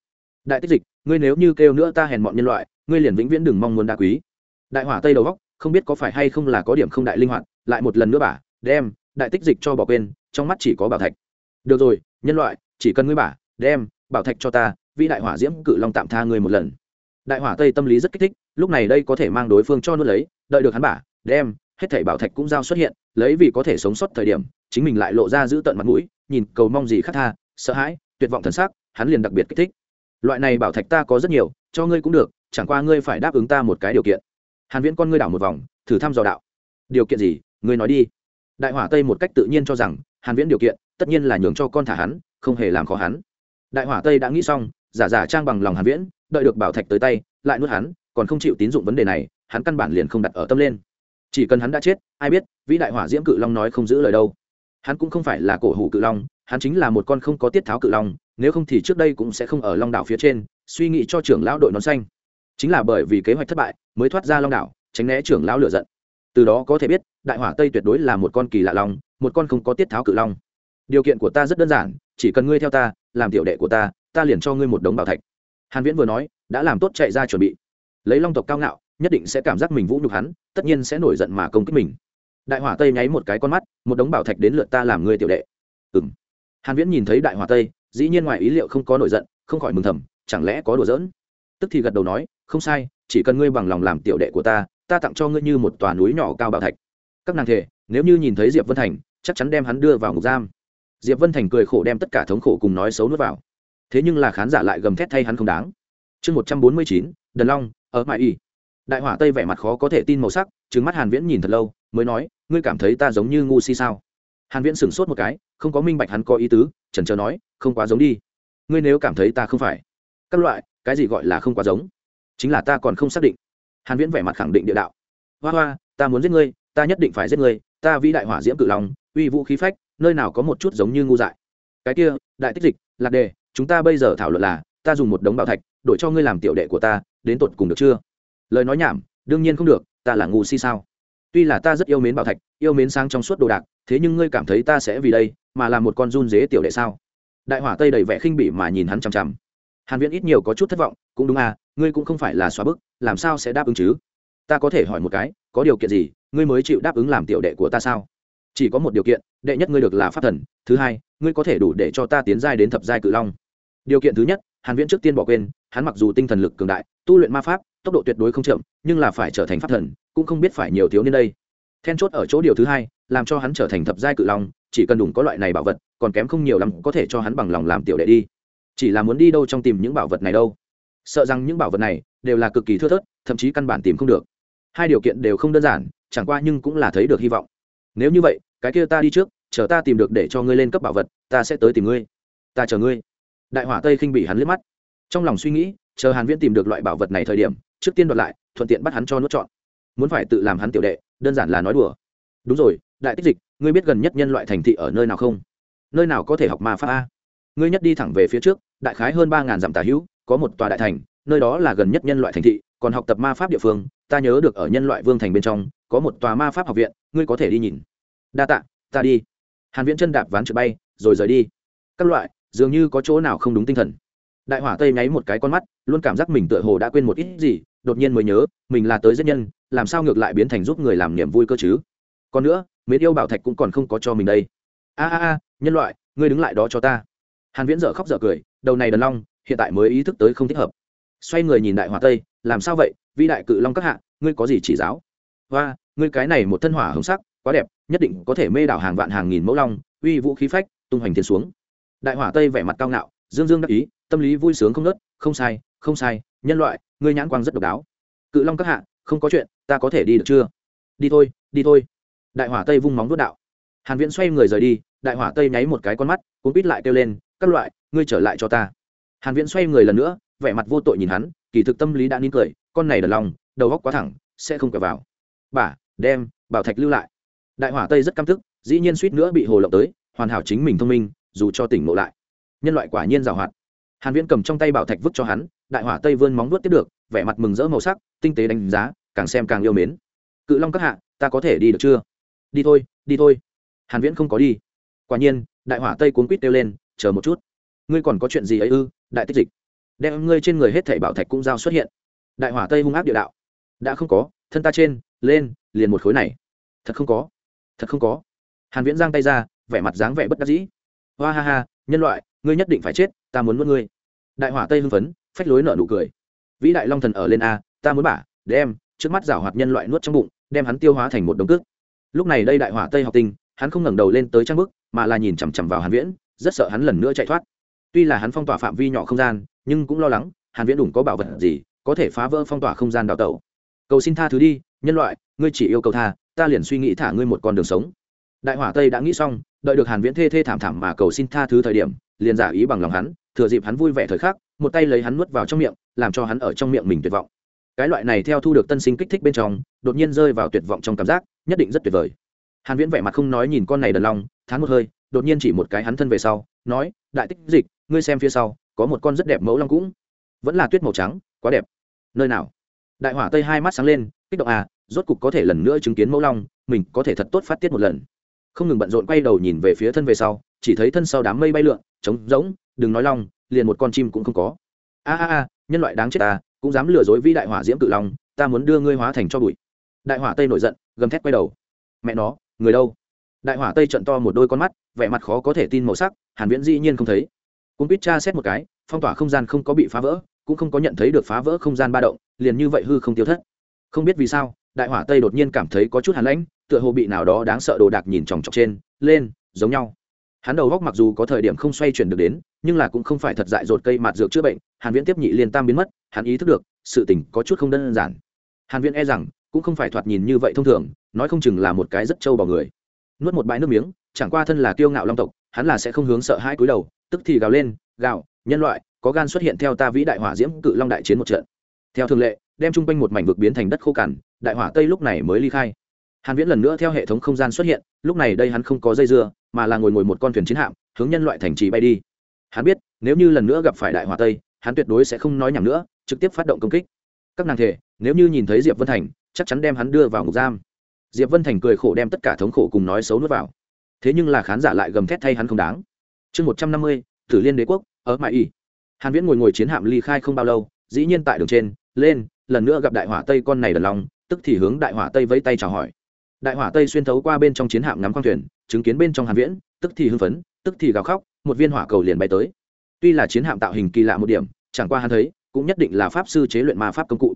Đại tích dịch, ngươi nếu như kêu nữa ta hèn mọn nhân loại, ngươi liền vĩnh viễn đừng mong muốn đa quý đại hỏa tây đầu góc, không biết có phải hay không là có điểm không đại linh hoạt, lại một lần nữa bà đem, đại tích dịch cho bỏ quên, trong mắt chỉ có bảo thạch. Được rồi, nhân loại, chỉ cần ngươi bà đem, bảo thạch cho ta, vĩ đại hỏa diễm cự long tạm tha ngươi một lần. Đại hỏa tây tâm lý rất kích thích, lúc này đây có thể mang đối phương cho nuốt lấy, đợi được hắn bà đem, hết thảy bảo thạch cũng giao xuất hiện, lấy vì có thể sống sót thời điểm, chính mình lại lộ ra giữ tận mặt mũi, nhìn cầu mong gì khác tha, sợ hãi, tuyệt vọng thần sắc, hắn liền đặc biệt kích thích. Loại này bảo thạch ta có rất nhiều, cho ngươi cũng được, chẳng qua ngươi phải đáp ứng ta một cái điều kiện hàn viễn con ngươi đảo một vòng, thử thăm dò đạo. Điều kiện gì? Ngươi nói đi. Đại hỏa tây một cách tự nhiên cho rằng, hàn viễn điều kiện, tất nhiên là nhường cho con thả hắn, không hề làm khó hắn. Đại hỏa tây đã nghĩ xong, giả giả trang bằng lòng hàn viễn, đợi được bảo thạch tới tay, lại nuốt hắn, còn không chịu tín dụng vấn đề này, hắn căn bản liền không đặt ở tâm lên. Chỉ cần hắn đã chết, ai biết, vĩ đại hỏa diễm cự long nói không giữ lời đâu. Hắn cũng không phải là cổ hủ cự long, hắn chính là một con không có tiết tháo cự long, nếu không thì trước đây cũng sẽ không ở long đảo phía trên, suy nghĩ cho trưởng lão đội nón xanh. Chính là bởi vì kế hoạch thất bại mới thoát ra long đảo, tránh né trưởng lão lựa giận. Từ đó có thể biết, đại hỏa tây tuyệt đối là một con kỳ lạ long, một con không có tiết tháo cự long. Điều kiện của ta rất đơn giản, chỉ cần ngươi theo ta, làm tiểu đệ của ta ta liền cho ngươi một đống bảo thạch. Hàn viễn vừa nói, đã làm tốt chạy ra chuẩn bị. Lấy long tộc cao ngạo, nhất định sẽ cảm giác mình vũ nhục hắn, tất nhiên sẽ nổi giận mà công kích mình. Đại hỏa tây nháy một cái con mắt, một đống bảo thạch đến lượt ta làm ngươi tiểu đệ. Ừm. Hàn viễn nhìn thấy đại hỏa tây, dĩ nhiên ngoài ý liệu không có nổi giận, không khỏi mừng thầm, chẳng lẽ có đùa giỡn? Tức thì gật đầu nói, không sai chỉ cần ngươi bằng lòng làm tiểu đệ của ta ta tặng cho ngươi như một tòa núi nhỏ cao bảo thạch. Các nàng thể nếu như nhìn thấy diệp vân thành, chắc chắn đem hắn đưa vào ngục giam. Diệp vân thành cười khổ đem tất cả thống khổ cùng nói xấu nuốt vào. Thế nhưng là khán giả lại gầm thét thay hắn không đáng. Chương một trăm bốn mươi chín, đần long, ở mãi y. Đại hỏa tây vẻ mặt khó có thể tin màu sắc trứng mắt hàn viễn nhìn thật lâu, mới nói, ngươi cảm thấy ta giống như ngu si sao? Hàn viễn sửng sốt một cái, không có minh bạch hắn có ý tứ trần trờ nói, không quá giống đi. Ngươi nếu cảm thấy ta không phải, các loại, cái gì gọi là không quá giống? Chính là ta còn không xác định. Hàn viễn vẻ mặt khẳng định địa đạo. Hoa hoa, ta muốn giết ngươi, ta nhất định phải giết ngươi, ta vĩ đại hỏa diễm cự lòng uy vũ khí phách, nơi nào có một chút giống như ngu dại. Cái kia, đại tích dịch, lạc đề, chúng ta bây giờ thảo luận là, ta dùng một đống bảo thạch, đổi cho ngươi làm tiểu đệ của ta, đến tột cùng được chưa? Lời nói nhảm, đương nhiên không được, ta là ngu si sao? Tuy là ta rất yêu mến bảo thạch, yêu mến sáng trong suốt đồ đạc, thế nhưng ngươi cảm thấy ta sẽ vì đây, mà là một con run dế tiểu đệ sao? Đại hỏa tây đầy vẻ khinh bỉ mà nhìn hắn chằm chằm. Hàn viễn ít nhiều có chút thất vọng, cũng đúng à ngươi cũng không phải là xóa bức, làm sao sẽ đáp ứng chứ? Ta có thể hỏi một cái, có điều kiện gì, ngươi mới chịu đáp ứng làm tiểu đệ của ta sao? Chỉ có một điều kiện, đệ nhất ngươi được là pháp thần, thứ hai, ngươi có thể đủ để cho ta tiến giai đến thập giai cự long. Điều kiện thứ nhất, hàn viễn trước tiên bỏ quên, hắn mặc dù tinh thần lực cường đại, tu luyện ma pháp, tốc độ tuyệt đối không chậm, nhưng là phải trở thành pháp thần, cũng không biết phải nhiều thiếu niên đây. Then chốt ở chỗ điều thứ hai, làm cho hắn trở thành thập giai cự long, chỉ cần đủ có loại này bảo vật, còn kém không nhiều lắm có thể cho hắn bằng lòng làm tiểu đệ đi. Chỉ là muốn đi đâu trong tìm những bảo vật này đâu sợ rằng những bảo vật này đều là cực kỳ thưa thớt, thậm chí căn bản tìm không được. Hai điều kiện đều không đơn giản, chẳng qua nhưng cũng là thấy được hy vọng. Nếu như vậy, cái kia ta đi trước, chờ ta tìm được để cho ngươi lên cấp bảo vật, ta sẽ tới tìm ngươi. Ta chờ ngươi. Đại hỏa tây khinh bị hắn liếc mắt. Trong lòng suy nghĩ, chờ hàn viễn tìm được loại bảo vật này thời điểm, trước tiên đoạt lại, thuận tiện bắt hắn cho nuốt chọn muốn phải tự làm hắn tiểu đệ, đơn giản là nói đùa. Đúng rồi, đại tích dịch, ngươi biết gần nhất nhân loại thành thị ở nơi nào không? Nơi nào có thể học ma pháp a? Ngươi nhất đi thẳng về phía trước, đại khái hơn ba ngàn dặm tà hữu có một tòa đại thành, nơi đó là gần nhất nhân loại thành thị, còn học tập ma pháp địa phương, ta nhớ được ở nhân loại vương thành bên trong, có một tòa ma pháp học viện, ngươi có thể đi nhìn. Đa tạ, ta đi. Hàn viễn chân đạp ván trượt bay, rồi rời đi. Các loại, dường như có chỗ nào không đúng tinh thần. Đại hỏa tây nháy một cái con mắt, luôn cảm giác mình tựa hồ đã quên một ít gì, đột nhiên mới nhớ, mình là tới giết nhân, làm sao ngược lại biến thành giúp người làm niềm vui cơ chứ? Còn nữa mến yêu bảo thạch cũng còn không có cho mình đây. A a a, nhân loại, ngươi đứng lại đó cho ta. Hàn viễn dở khóc dở cười, đầu này đần long hiện tại mới ý thức tới không thích hợp. Xoay người nhìn đại hỏa tây, làm sao vậy? Vĩ đại cự long các hạ, ngươi có gì chỉ giáo? Và ngươi cái này một thân hỏa hồng sắc, quá đẹp, nhất định có thể mê đảo hàng vạn hàng nghìn mẫu long, uy vũ khí phách, tung hoành thiên xuống. Đại hỏa tây vẻ mặt cao ngạo, dương dương đắc ý, tâm lý vui sướng không nớt không sai không sai, nhân loại, ngươi nhãn quang rất độc đáo. Cự long các hạ, không có chuyện, ta có thể đi được chưa? Đi thôi đi thôi. Đại hỏa tây vung móng vuốt đạo. Hàn viễn xoay người rời đi, đại hỏa tây nháy một cái con mắt, cuốn bít lại kêu lên, các loại, ngươi trở lại cho ta hàn viễn xoay người lần nữa, vẻ mặt vô tội nhìn hắn, kỳ thực tâm lý đã nín cười, con này đần lòng, đầu góc quá thẳng, sẽ không quẹo vào. Bà, đem, bảo thạch lưu lại. Đại hỏa tây rất căm tức, dĩ nhiên suýt nữa bị hồ lộng tới, hoàn hảo chính mình thông minh, dù cho tỉnh ngộ lại. Nhân loại quả nhiên giàu hoạt. Hàn viễn cầm trong tay bảo thạch vứt cho hắn, đại hỏa tây vươn móng vuốt tiếp được, vẻ mặt mừng rỡ màu sắc, tinh tế đánh giá, càng xem càng yêu mến. Cự long các hạ, ta có thể đi được chưa? Đi thôi đi thôi. Hàn viễn không có đi. Quả nhiên, đại hỏa tây cuốn quýt kêu lên, chờ một chút. Ngươi còn có chuyện gì ấy ư? Đại tích dịch. Đem ngươi trên người hết thảy bảo thạch cũng giao xuất hiện. Đại hỏa tây hung ác địa đạo. Đã không có, thân ta trên, lên, liền một khối này. Thật không có. Thật không có. Hàn viễn giang tay ra, vẻ mặt dáng vẻ bất đắc dĩ. Hoa ha ha, nhân loại, ngươi nhất định phải chết, ta muốn nuốt ngươi. Đại hỏa tây hưng phấn, phách lối nở nụ cười. Vĩ đại long thần ở lên a, ta muốn bả, đem, trước mắt rảo hoạt nhân loại nuốt trong bụng, đem hắn tiêu hóa thành một đống cước. Lúc này đây đại hỏa tây học tinh, hắn không ngẩng đầu lên tới trang bức, mà là nhìn chằm chằm vào hàn viễn, rất sợ hắn lần nữa chạy thoát tuy là hắn phong tỏa phạm vi nhỏ không gian, nhưng cũng lo lắng, hàn viễn đủng có bảo vật gì, có thể phá vỡ phong tỏa không gian đào tẩu. Cầu xin tha thứ đi, nhân loại, ngươi chỉ yêu cầu tha, ta liền suy nghĩ thả ngươi một con đường sống. Đại hỏa tây đã nghĩ xong, đợi được hàn viễn thê thê thảm thảm mà cầu xin tha thứ thời điểm, liền giả ý bằng lòng hắn, thừa dịp hắn vui vẻ thời khắc, một tay lấy hắn nuốt vào trong miệng, làm cho hắn ở trong miệng mình tuyệt vọng. Cái loại này theo thu được tân sinh kích thích bên trong, đột nhiên rơi vào tuyệt vọng trong cảm giác, nhất định rất tuyệt vời. Hàn viễn vẻ mặt không nói nhìn con này đần long, thán một hơi, đột nhiên chỉ một cái hắn thân về sau, nói, đại tích dịch ngươi xem phía sau, có một con rất đẹp mẫu long cũng. Vẫn là tuyết màu trắng, quá đẹp. Nơi nào? Đại hỏa tây hai mắt sáng lên, kích động à rốt cục có thể lần nữa chứng kiến mẫu long, mình có thể thật tốt phát tiết một lần. Không ngừng bận rộn quay đầu nhìn về phía thân về sau, chỉ thấy thân sau đám mây bay lượn, trống rỗng, đừng nói long, liền một con chim cũng không có. A a a, nhân loại đáng chết ta cũng dám lừa dối vĩ đại hỏa diễm cự long, ta muốn đưa ngươi hóa thành cho bụi. Đại hỏa tây nổi giận, gầm thét quay đầu. Mẹ nó, người đâu? Đại hỏa tây trận to một đôi con mắt, vẻ mặt khó có thể tin màu sắc, hàn viễn dĩ nhiên không thấy cung pít tra xét một cái, phong tỏa không gian không có bị phá vỡ, cũng không có nhận thấy được phá vỡ không gian ba động, liền như vậy hư không tiêu thất. Không biết vì sao, đại hỏa tây đột nhiên cảm thấy có chút hàn lãnh, tựa hồ bị nào đó đáng sợ đồ đạc nhìn chòng chọc trên, lên, giống nhau. Hắn đầu góc mặc dù có thời điểm không xoay chuyển được đến, nhưng là cũng không phải thật dại dột cây mạt dược chữa bệnh, hàn viễn tiếp nhị liên tam biến mất, hắn ý thức được, sự tình có chút không đơn giản. Hàn viễn e rằng, cũng không phải thoạt nhìn như vậy thông thường, nói không chừng là một cái rất trâu bò người. Nuốt một bãi nước miếng, chẳng qua thân là kiêu ngạo long tộc hắn là sẽ không hướng sợ hãi cúi đầu, tức thì gào lên, gào, nhân loại, có gan xuất hiện theo ta vĩ đại hỏa diễm cự long đại chiến một trận. Theo thường lệ, đem chung quanh một mảnh vực biến thành đất khô cằn, đại hỏa tây lúc này mới ly khai. Hàn viễn lần nữa theo hệ thống không gian xuất hiện, lúc này đây hắn không có dây dưa, mà là ngồi ngồi một con thuyền chiến hạm, hướng nhân loại thành trì bay đi. Hắn biết, nếu như lần nữa gặp phải đại hỏa tây, hắn tuyệt đối sẽ không nói nhảm nữa, trực tiếp phát động công kích. Các nàng thể, nếu như nhìn thấy diệp vân thành, chắc chắn đem hắn đưa vào ngục giam. Diệp vân thành cười khổ đem tất cả thống khổ cùng nói xấu nuốt vào thế nhưng là khán giả lại gầm thét thay hắn không đáng. Chương một trăm năm mươi, tử liên đế quốc, ở mãi y hàn viễn ngồi ngồi chiến hạm ly khai không bao lâu, dĩ nhiên tại đường trên, lên, lần nữa gặp đại hỏa tây con này đần lòng tức thì hướng đại hỏa tây vẫy tay chào hỏi. Đại hỏa tây xuyên thấu qua bên trong chiến hạm ngắm khoang thuyền, chứng kiến bên trong hàn viễn, tức thì hưng phấn, tức thì gào khóc, một viên hỏa cầu liền bay tới. Tuy là chiến hạm tạo hình kỳ lạ một điểm, chẳng qua hắn thấy, cũng nhất định là pháp sư chế luyện ma pháp công cụ.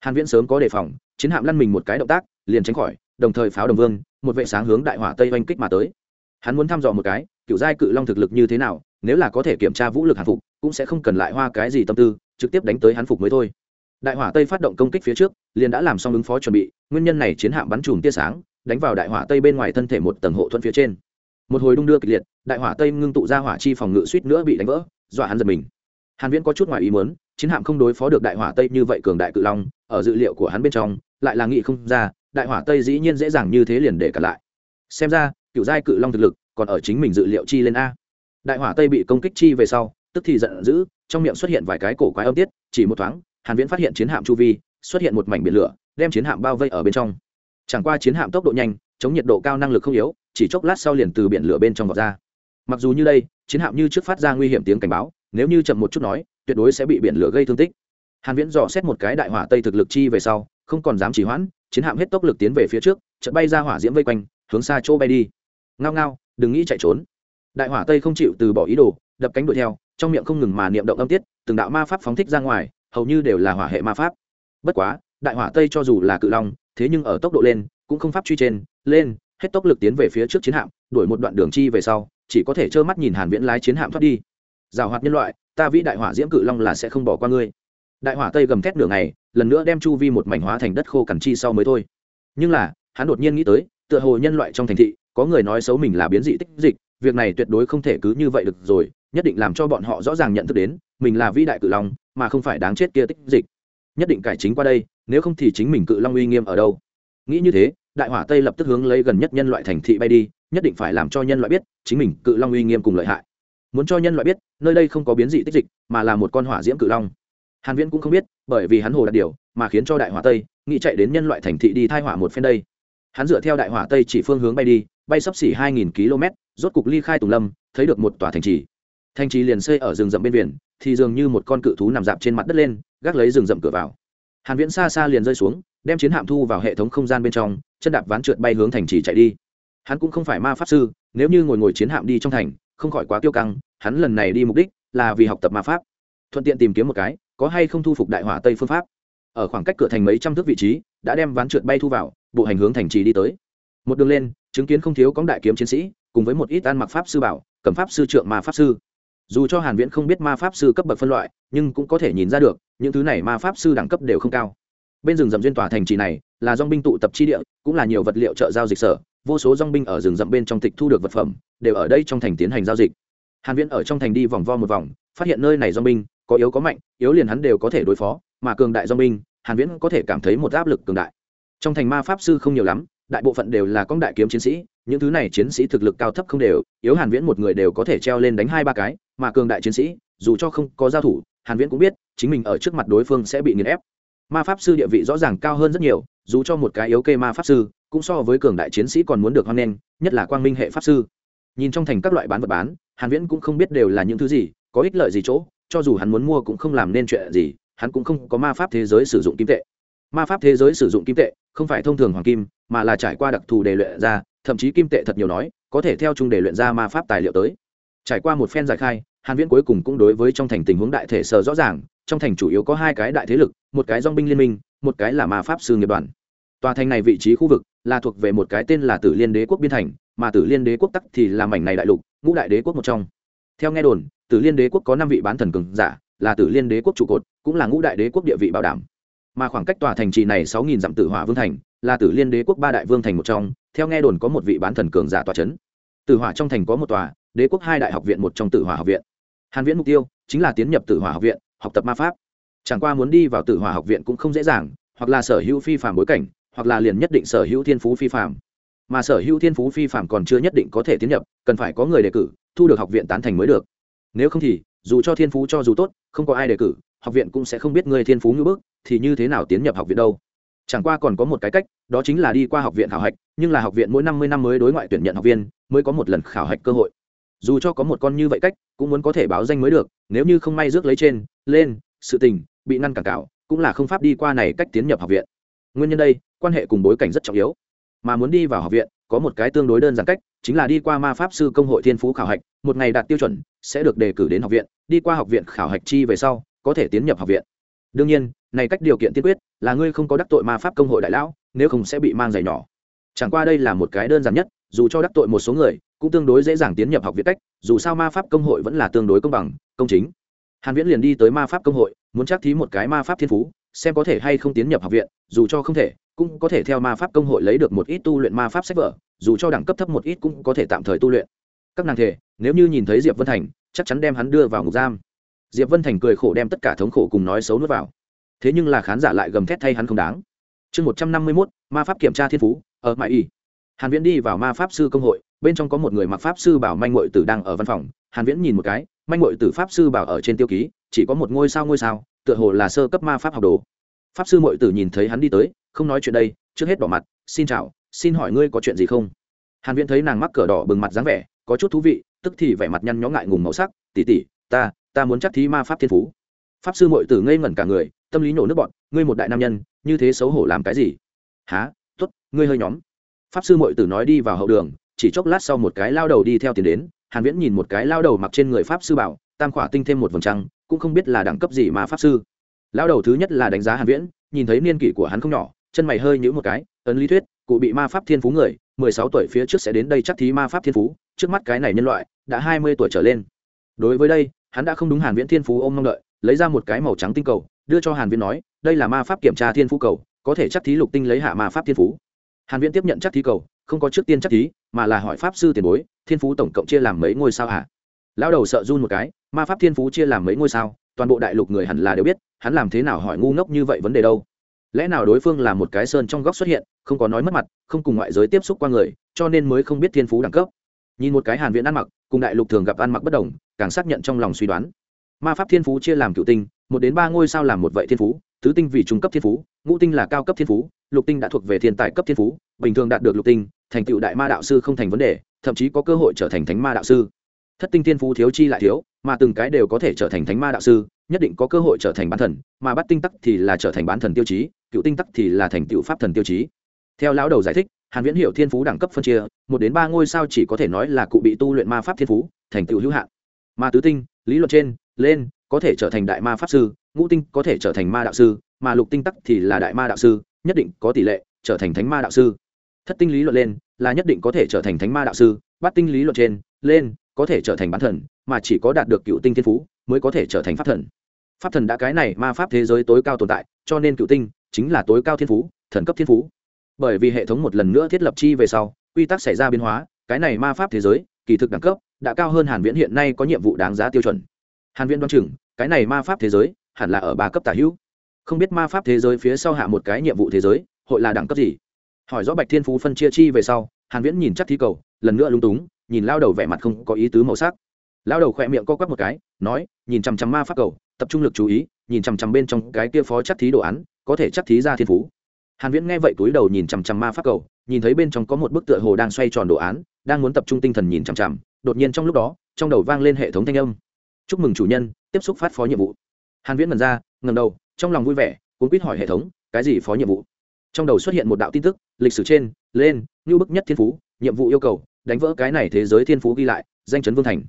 Hàn viễn sớm có đề phòng, chiến hạm lăn mình một cái động tác, liền tránh khỏi, đồng thời pháo đồng vương, một vệ sáng hướng đại hỏa tây oanh kích mà tới hắn muốn thăm dò một cái cựu giai cự long thực lực như thế nào, nếu là có thể kiểm tra vũ lực hàn phục, cũng sẽ không cần lại hoa cái gì tâm tư, trực tiếp đánh tới hắn phục mới thôi. Đại hỏa tây phát động công kích phía trước, liền đã làm xong ứng phó chuẩn bị, nguyên nhân này chiến hạm bắn chùm tia sáng, đánh vào đại hỏa tây bên ngoài thân thể một tầng hộ thuẫn phía trên. Một hồi đung đưa kịch liệt, đại hỏa tây ngưng tụ ra hỏa chi phòng ngự suýt nữa bị đánh vỡ, dọa hắn giật mình. Hàn viễn có chút ngoài ý muốn, chiến hạm không đối phó được đại hỏa tây như vậy cường đại cự long, ở dự liệu của hắn bên trong, lại là nghị không ra, đại hỏa tây dĩ nhiên dễ dàng như thế liền để cả lại. Xem ra cựu giai cự long thực lực còn ở chính mình dự liệu chi lên a. Đại hỏa tây bị công kích chi về sau, tức thì giận dữ, trong miệng xuất hiện vài cái cổ quái âm tiết, chỉ một thoáng, hàn viễn phát hiện chiến hạm chu vi, xuất hiện một mảnh biển lửa, đem chiến hạm bao vây ở bên trong. Chẳng qua chiến hạm tốc độ nhanh, chống nhiệt độ cao năng lực không yếu, chỉ chốc lát sau liền từ biển lửa bên trong vọt ra. Mặc dù như đây, chiến hạm như trước phát ra nguy hiểm tiếng cảnh báo, nếu như chậm một chút nói, tuyệt đối sẽ bị biển lửa gây thương tích. Hàn viễn dò xét một cái đại hỏa tây thực lực chi về sau, không còn dám chỉ hoãn, chiến hạm hết tốc lực tiến về phía trước, chợt bay ra hỏa diễm vây quanh, hướng xa chỗ bay đi ngao ngao, đừng nghĩ chạy trốn. Đại hỏa tây không chịu từ bỏ ý đồ, đập cánh đuổi theo, trong miệng không ngừng mà niệm động âm tiết, từng đạo ma pháp phóng thích ra ngoài, hầu như đều là hỏa hệ ma pháp. Bất quá, đại hỏa tây cho dù là cự long, thế nhưng ở tốc độ lên, cũng không pháp truy trên, lên, hết tốc lực tiến về phía trước chiến hạm, đuổi một đoạn đường chi về sau, chỉ có thể trơ mắt nhìn hàn viễn lái chiến hạm thoát đi. Giảo hoạt nhân loại, ta vĩ đại hỏa diễm cự long là sẽ không bỏ qua ngươi. Đại hỏa tây gầm thét nửa ngày, lần nữa đem chu vi một mảnh hóa thành đất khô cằn chi sau mới thôi. Nhưng là, hắn đột nhiên nghĩ tới, tựa hồ nhân loại trong thành thị có người nói xấu mình là biến dị tích dịch, việc này tuyệt đối không thể cứ như vậy được rồi, nhất định làm cho bọn họ rõ ràng nhận thức đến, mình là vĩ đại cự long, mà không phải đáng chết kia tích dịch. Nhất định cải chính qua đây, nếu không thì chính mình cự long uy nghiêm ở đâu? Nghĩ như thế, đại hỏa tây lập tức hướng lấy gần nhất nhân loại thành thị bay đi, nhất định phải làm cho nhân loại biết, chính mình cự long uy nghiêm cùng lợi hại. Muốn cho nhân loại biết, nơi đây không có biến dị tích dịch, mà là một con hỏa diễm cự long. Hàn viễn cũng không biết, bởi vì hắn hồ đạt điều, mà khiến cho đại hỏa tây nghĩ chạy đến nhân loại thành thị đi thai hỏa một phen đây. Hắn dựa theo đại hỏa tây chỉ phương hướng bay đi bay sấp xỉ 2.000 km, rốt cục ly khai tùng lâm, thấy được một tòa thành trì. Thành trì liền xây ở rừng rậm bên biển, thì dường như một con cự thú nằm dạp trên mặt đất lên, gác lấy rừng rậm cửa vào. Hàn viễn xa xa liền rơi xuống, đem chiến hạm thu vào hệ thống không gian bên trong, chân đạp ván trượt bay hướng thành trì chạy đi. Hắn cũng không phải ma pháp sư, nếu như ngồi ngồi chiến hạm đi trong thành, không khỏi quá tiêu căng, hắn lần này đi mục đích là vì học tập ma pháp. Thuận tiện tìm kiếm một cái, có hay không thu phục đại hỏa tây phương pháp. Ở khoảng cách cửa thành mấy trăm thước vị trí, đã đem ván trượt bay thu vào, bộ hành hướng thành trì đi tới một đường lên, chứng kiến không thiếu cóng đại kiếm chiến sĩ, cùng với một ít ăn mặc pháp sư bảo, cầm pháp sư trượng ma pháp sư. Dù cho hàn viễn không biết ma pháp sư cấp bậc phân loại, nhưng cũng có thể nhìn ra được, những thứ này ma pháp sư đẳng cấp đều không cao. Bên rừng rậm duyên tòa thành trì này, là dòng binh tụ tập chi địa, cũng là nhiều vật liệu chợ giao dịch sở, vô số dòng binh ở rừng rậm bên trong tịch thu được vật phẩm, đều ở đây trong thành tiến hành giao dịch. Hàn viễn ở trong thành đi vòng vo một vòng, phát hiện nơi này dòng binh, có yếu có mạnh, yếu liền hắn đều có thể đối phó, mà cường đại dòng binh, hàn viễn có thể cảm thấy một áp lực cường đại. Trong thành ma pháp sư không nhiều lắm đại bộ phận đều là con đại kiếm chiến sĩ, những thứ này chiến sĩ thực lực cao thấp không đều, yếu hàn viễn một người đều có thể treo lên đánh hai ba cái, mà cường đại chiến sĩ, dù cho không có giao thủ, hàn viễn cũng biết, chính mình ở trước mặt đối phương sẽ bị nghiền ép. Ma pháp sư địa vị rõ ràng cao hơn rất nhiều, dù cho một cái yếu kê ma pháp sư, cũng so với cường đại chiến sĩ còn muốn được hoan nghênh, nhất là quang minh hệ pháp sư. Nhìn trong thành các loại bán vật bán, hàn viễn cũng không biết đều là những thứ gì, có ích lợi gì chỗ, cho dù hắn muốn mua cũng không làm nên chuyện gì, hắn cũng không có ma pháp thế giới sử dụng kim tệ ma pháp thế giới sử dụng kim tệ, không phải thông thường hoàng kim, mà là trải qua đặc thù để luyện ra, thậm chí kim tệ thật nhiều nói, có thể theo chung để luyện ra ma pháp tài liệu tới. Trải qua một phen giải khai, hàn viễn cuối cùng cũng đối với trong thành tình huống đại thể sờ rõ ràng, trong thành chủ yếu có hai cái đại thế lực, một cái dòng binh liên minh, một cái là ma pháp sư nghiệp đoàn. Tòa thành này vị trí khu vực là thuộc về một cái tên là tử liên đế quốc biên thành, mà tử liên đế quốc tắc thì là mảnh này đại lục, ngũ đại đế quốc một trong. Theo nghe đồn, tử liên đế quốc có năm vị bán thần cường giả, là tử liên đế quốc trụ cột, cũng là ngũ đại đế quốc địa vị bảo đảm mà khoảng cách tòa thành trì này sáu nghìn dặm tử hỏa vương thành là tử liên đế quốc ba đại vương thành một trong, theo nghe đồn có một vị bán thần cường giả tòa c h ấ n tử hỏa trong thành có một tòa, đế quốc hai đại học viện một trong tử hỏa học viện. Hàn viễn mục tiêu chính là tiến nhập tử hỏa học viện, học tập ma pháp. Chẳng qua muốn đi vào tử hỏa học viện cũng không dễ dàng, hoặc là sở hữu phi phạm bối cảnh, hoặc là liền nhất định sở hữu thiên phú phi phạm mà sở hữu thiên phú phi phạm còn chưa nhất định có thể tiến nhập, cần phải có người đề cử, thu được học viện tán thành mới được. Nếu không thì dù cho thiên phú cho dù tốt, không có ai đề cử, học viện cũng sẽ không biết người thiên phú như bước thì như thế nào tiến nhập học viện đâu. Chẳng qua còn có một cái cách, đó chính là đi qua học viện khảo hạch, nhưng là học viện mỗi năm mươi năm mới đối ngoại tuyển nhận học viên, mới có một lần khảo hạch cơ hội. Dù cho có một con như vậy cách, cũng muốn có thể báo danh mới được, nếu như không may rước lấy trên, lên, sự tình, bị ngăn cản cạo cũng là không pháp đi qua này cách tiến nhập học viện. Nguyên nhân đây, quan hệ cùng bối cảnh rất trọng yếu. Mà muốn đi vào học viện, có một cái tương đối đơn giản cách chính là đi qua ma pháp sư công hội thiên phú khảo hạch, một ngày đạt tiêu chuẩn, sẽ được đề cử đến học viện, đi qua học viện khảo hạch chi về sau, có thể tiến nhập học viện. Đương nhiên, này cách điều kiện tiên quyết là ngươi không có đắc tội ma pháp công hội đại lão, nếu không sẽ bị mang giày nhỏ. Chẳng qua đây là một cái đơn giản nhất, dù cho đắc tội một số người, cũng tương đối dễ dàng tiến nhập học viện cách, dù sao ma pháp công hội vẫn là tương đối công bằng, công chính. Hàn viễn liền đi tới ma pháp công hội, muốn chắc thí một cái ma pháp thiên phú, xem có thể hay không tiến nhập học viện, dù cho không thể, cũng có thể theo ma pháp công hội lấy được một ít tu luyện ma pháp sách vở dù cho đẳng cấp thấp một ít cũng có thể tạm thời tu luyện. Các nàng thể nếu như nhìn thấy diệp vân thành, chắc chắn đem hắn đưa vào ngục giam. Diệp vân thành cười khổ đem tất cả thống khổ cùng nói xấu nuốt vào. Thế nhưng là khán giả lại gầm thét thay hắn không đáng. Chương một trăm năm mươi mốt, ma pháp kiểm tra thiên phú, ở mãi y. Hàn viễn đi vào ma pháp sư công hội, bên trong có một người mặc pháp sư bảo manh mội tử đang ở văn phòng. Hàn viễn nhìn một cái, manh mội tử pháp sư bảo ở trên tiêu ký, chỉ có một ngôi sao ngôi sao, tựa hồ là sơ cấp ma pháp học đồ. Pháp sư mội tử nhìn thấy hắn đi tới, không nói chuyện đây, trước hết bỏ mặt, xin chào xin hỏi ngươi có chuyện gì không? Hàn viễn thấy nàng mắc cờ đỏ bừng mặt dáng vẻ, có chút thú vị, tức thì vẻ mặt nhăn nhó ngại ngùng màu sắc, tỷ tỷ, ta ta muốn chắc thí ma pháp thiên phú. Pháp sư muội tử ngây ngẩn cả người, tâm lý nổ nước bọn ngươi một đại nam nhân, như thế xấu hổ làm cái gì? Há tốt, ngươi hơi nhóm. Pháp sư muội tử nói đi vào hậu đường, chỉ chốc lát sau một cái lao đầu đi theo tiền đến, hàn viễn nhìn một cái lao đầu mặc trên người pháp sư bảo, tam khỏa tinh thêm một vầng trăng, cũng không biết là đẳng cấp gì mà pháp sư. Lao đầu thứ nhất là đánh giá hàn viễn, nhìn thấy niên kỷ của hắn không nhỏ, chân mày hơi nhũ một cái, ấn lý thuyết cụ bị ma pháp thiên phú người, mười sáu tuổi phía trước sẽ đến đây chắc thí ma pháp thiên phú, trước mắt cái này nhân loại đã hai mươi tuổi trở lên. Đối với đây, hắn đã không đúng hàn viễn thiên phú ôm mong đợi, lấy ra một cái màu trắng tinh cầu, đưa cho hàn viễn nói, đây là ma pháp kiểm tra thiên phú cầu, có thể chắc thí lục tinh lấy hạ ma pháp thiên phú. Hàn viễn tiếp nhận chắc thí cầu, không có trước tiên chắc thí, mà là hỏi pháp sư tiền bối, thiên phú tổng cộng chia làm mấy ngôi sao hả? Lão đầu sợ run một cái, ma pháp thiên phú chia làm mấy ngôi sao? Toàn bộ đại lục người hẳn là đều biết, hắn làm thế nào hỏi ngu ngốc như vậy vấn đề đâu? Lẽ nào đối phương là một cái sơn trong góc xuất hiện, không có nói mất mặt, không cùng ngoại giới tiếp xúc qua người, cho nên mới không biết thiên phú đẳng cấp. Nhìn một cái hàn viễn ăn mặc, cùng đại lục thường gặp ăn mặc bất đồng, càng xác nhận trong lòng suy đoán. Ma pháp thiên phú chia làm cựu tinh, một đến ba ngôi sao làm một vậy thiên phú, tứ tinh vì trung cấp thiên phú, ngũ tinh là cao cấp thiên phú, lục tinh đã thuộc về thiên tài cấp thiên phú, bình thường đạt được lục tinh, thành tựu đại ma đạo sư không thành vấn đề, thậm chí có cơ hội trở thành thánh ma đạo sư. Thất tinh thiên phú thiếu chi lại thiếu, mà từng cái đều có thể trở thành thánh ma đạo sư, nhất định có cơ hội trở thành bán thần, mà bắt tinh tắc thì là trở thành bán thần tiêu chí cựu tinh tắc thì là thành tựu pháp thần tiêu chí. Theo lão đầu giải thích, hàn viễn hiểu thiên phú đẳng cấp phân chia, một đến ba ngôi sao chỉ có thể nói là cụ bị tu luyện ma pháp thiên phú, thành tựu hữu hạn. Ma tứ tinh, lý luận trên, lên, có thể trở thành đại ma pháp sư, ngũ tinh có thể trở thành ma đạo sư, mà lục tinh tắc thì là đại ma đạo sư, nhất định có tỷ lệ trở thành thánh ma đạo sư. Thất tinh lý luận lên, là nhất định có thể trở thành thánh ma đạo sư, bát tinh lý luận trên, lên, có thể trở thành bán thần, mà chỉ có đạt được cựu tinh thiên phú, mới có thể trở thành pháp thần. Pháp thần đã cái này ma pháp thế giới tối cao tồn tại, cho nên cựu tinh chính là tối cao thiên phú, thần cấp thiên phú. Bởi vì hệ thống một lần nữa thiết lập chi về sau, quy tắc xảy ra biến hóa, cái này ma pháp thế giới, kỳ thực đẳng cấp, đã cao hơn hàn viễn hiện nay có nhiệm vụ đáng giá tiêu chuẩn. Hàn viễn đoán chừng, cái này ma pháp thế giới, hẳn là ở ba cấp tả hữu. Không biết ma pháp thế giới phía sau hạ một cái nhiệm vụ thế giới, hội là đẳng cấp gì? Hỏi rõ bạch thiên phú phân chia chi về sau, hàn viễn nhìn chắc thi cầu, lần nữa lung túng, nhìn lao đầu vẻ mặt không có ý tứ màu sắc. Lao đầu khỏe miệng co quắp một cái, nói, nhìn chằm chằm ma pháp cầu, tập trung lực chú ý, nhìn chằm chằm bên trong cái kia phó chắc thí đồ án có thể chắc thí ra thiên phú. Hàn viễn nghe vậy túi đầu nhìn chằm chằm ma pháp cầu, nhìn thấy bên trong có một bức tượng hồ đang xoay tròn đồ án, đang muốn tập trung tinh thần nhìn chằm chằm, đột nhiên trong lúc đó, trong đầu vang lên hệ thống thanh âm. Chúc mừng chủ nhân, tiếp xúc phát phó nhiệm vụ. Hàn viễn mần ra ngầm đầu, trong lòng vui vẻ, cuốn quýt hỏi hệ thống, cái gì phó nhiệm vụ? Trong đầu xuất hiện một đạo tin tức, lịch sử trên, lên như bức nhất thiên phú, nhiệm vụ yêu cầu, đánh vỡ cái này thế giới thiên phú ghi lại, danh chấn vương thành.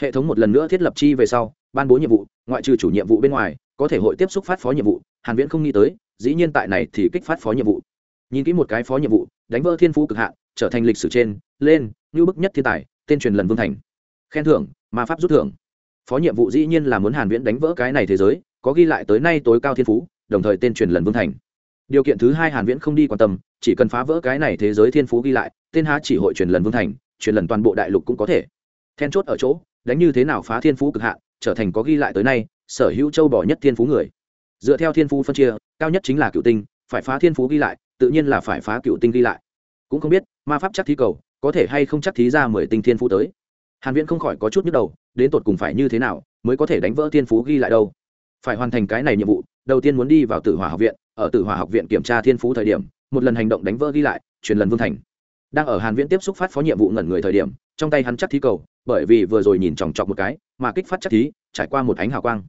Hệ thống một lần nữa thiết lập chi về sau, ban bố nhiệm vụ, ngoại trừ chủ nhiệm vụ bên ngoài có thể hội tiếp xúc phát phó nhiệm vụ, hàn viễn không nghĩ tới, dĩ nhiên tại này thì kích phát phó nhiệm vụ. Nhìn kỹ một cái phó nhiệm vụ, đánh vỡ thiên phú cực hạn, trở thành lịch sử trên, lên, như bức nhất thiên tài, tên truyền lần vương thành. Khen thưởng, ma pháp rút thưởng. Phó nhiệm vụ dĩ nhiên là muốn hàn viễn đánh vỡ cái này thế giới, có ghi lại tới nay tối cao thiên phú, đồng thời tên truyền lần vương thành. Điều kiện thứ hai hàn viễn không đi quan tâm, chỉ cần phá vỡ cái này thế giới thiên phú ghi lại, tên há chỉ hội truyền lần vương thành, truyền lần toàn bộ đại lục cũng có thể. Then chốt ở chỗ, đánh như thế nào phá thiên phú cực hạn, trở thành có ghi lại tới nay sở hữu châu bò nhất thiên phú người. Dựa theo thiên phú phân chia, cao nhất chính là cựu tinh, phải phá thiên phú ghi lại, tự nhiên là phải phá cựu tinh ghi lại. Cũng không biết, ma pháp chắc thí cầu, có thể hay không chắc thí ra mười tinh thiên phú tới. Hàn viễn không khỏi có chút nhức đầu, đến tột cùng phải như thế nào mới có thể đánh vỡ thiên phú ghi lại đâu? Phải hoàn thành cái này nhiệm vụ, đầu tiên muốn đi vào tử hỏa học viện, ở tử hỏa học viện kiểm tra thiên phú thời điểm, một lần hành động đánh vỡ ghi lại, truyền lần vương thành. Đang ở hàn viễn tiếp xúc phát phó nhiệm vụ ngẩn người thời điểm, trong tay hắn chắc thí cầu, bởi vì vừa rồi nhìn chòng chọc một cái, mà kích phát chắc thí, trải qua một ánh hào quang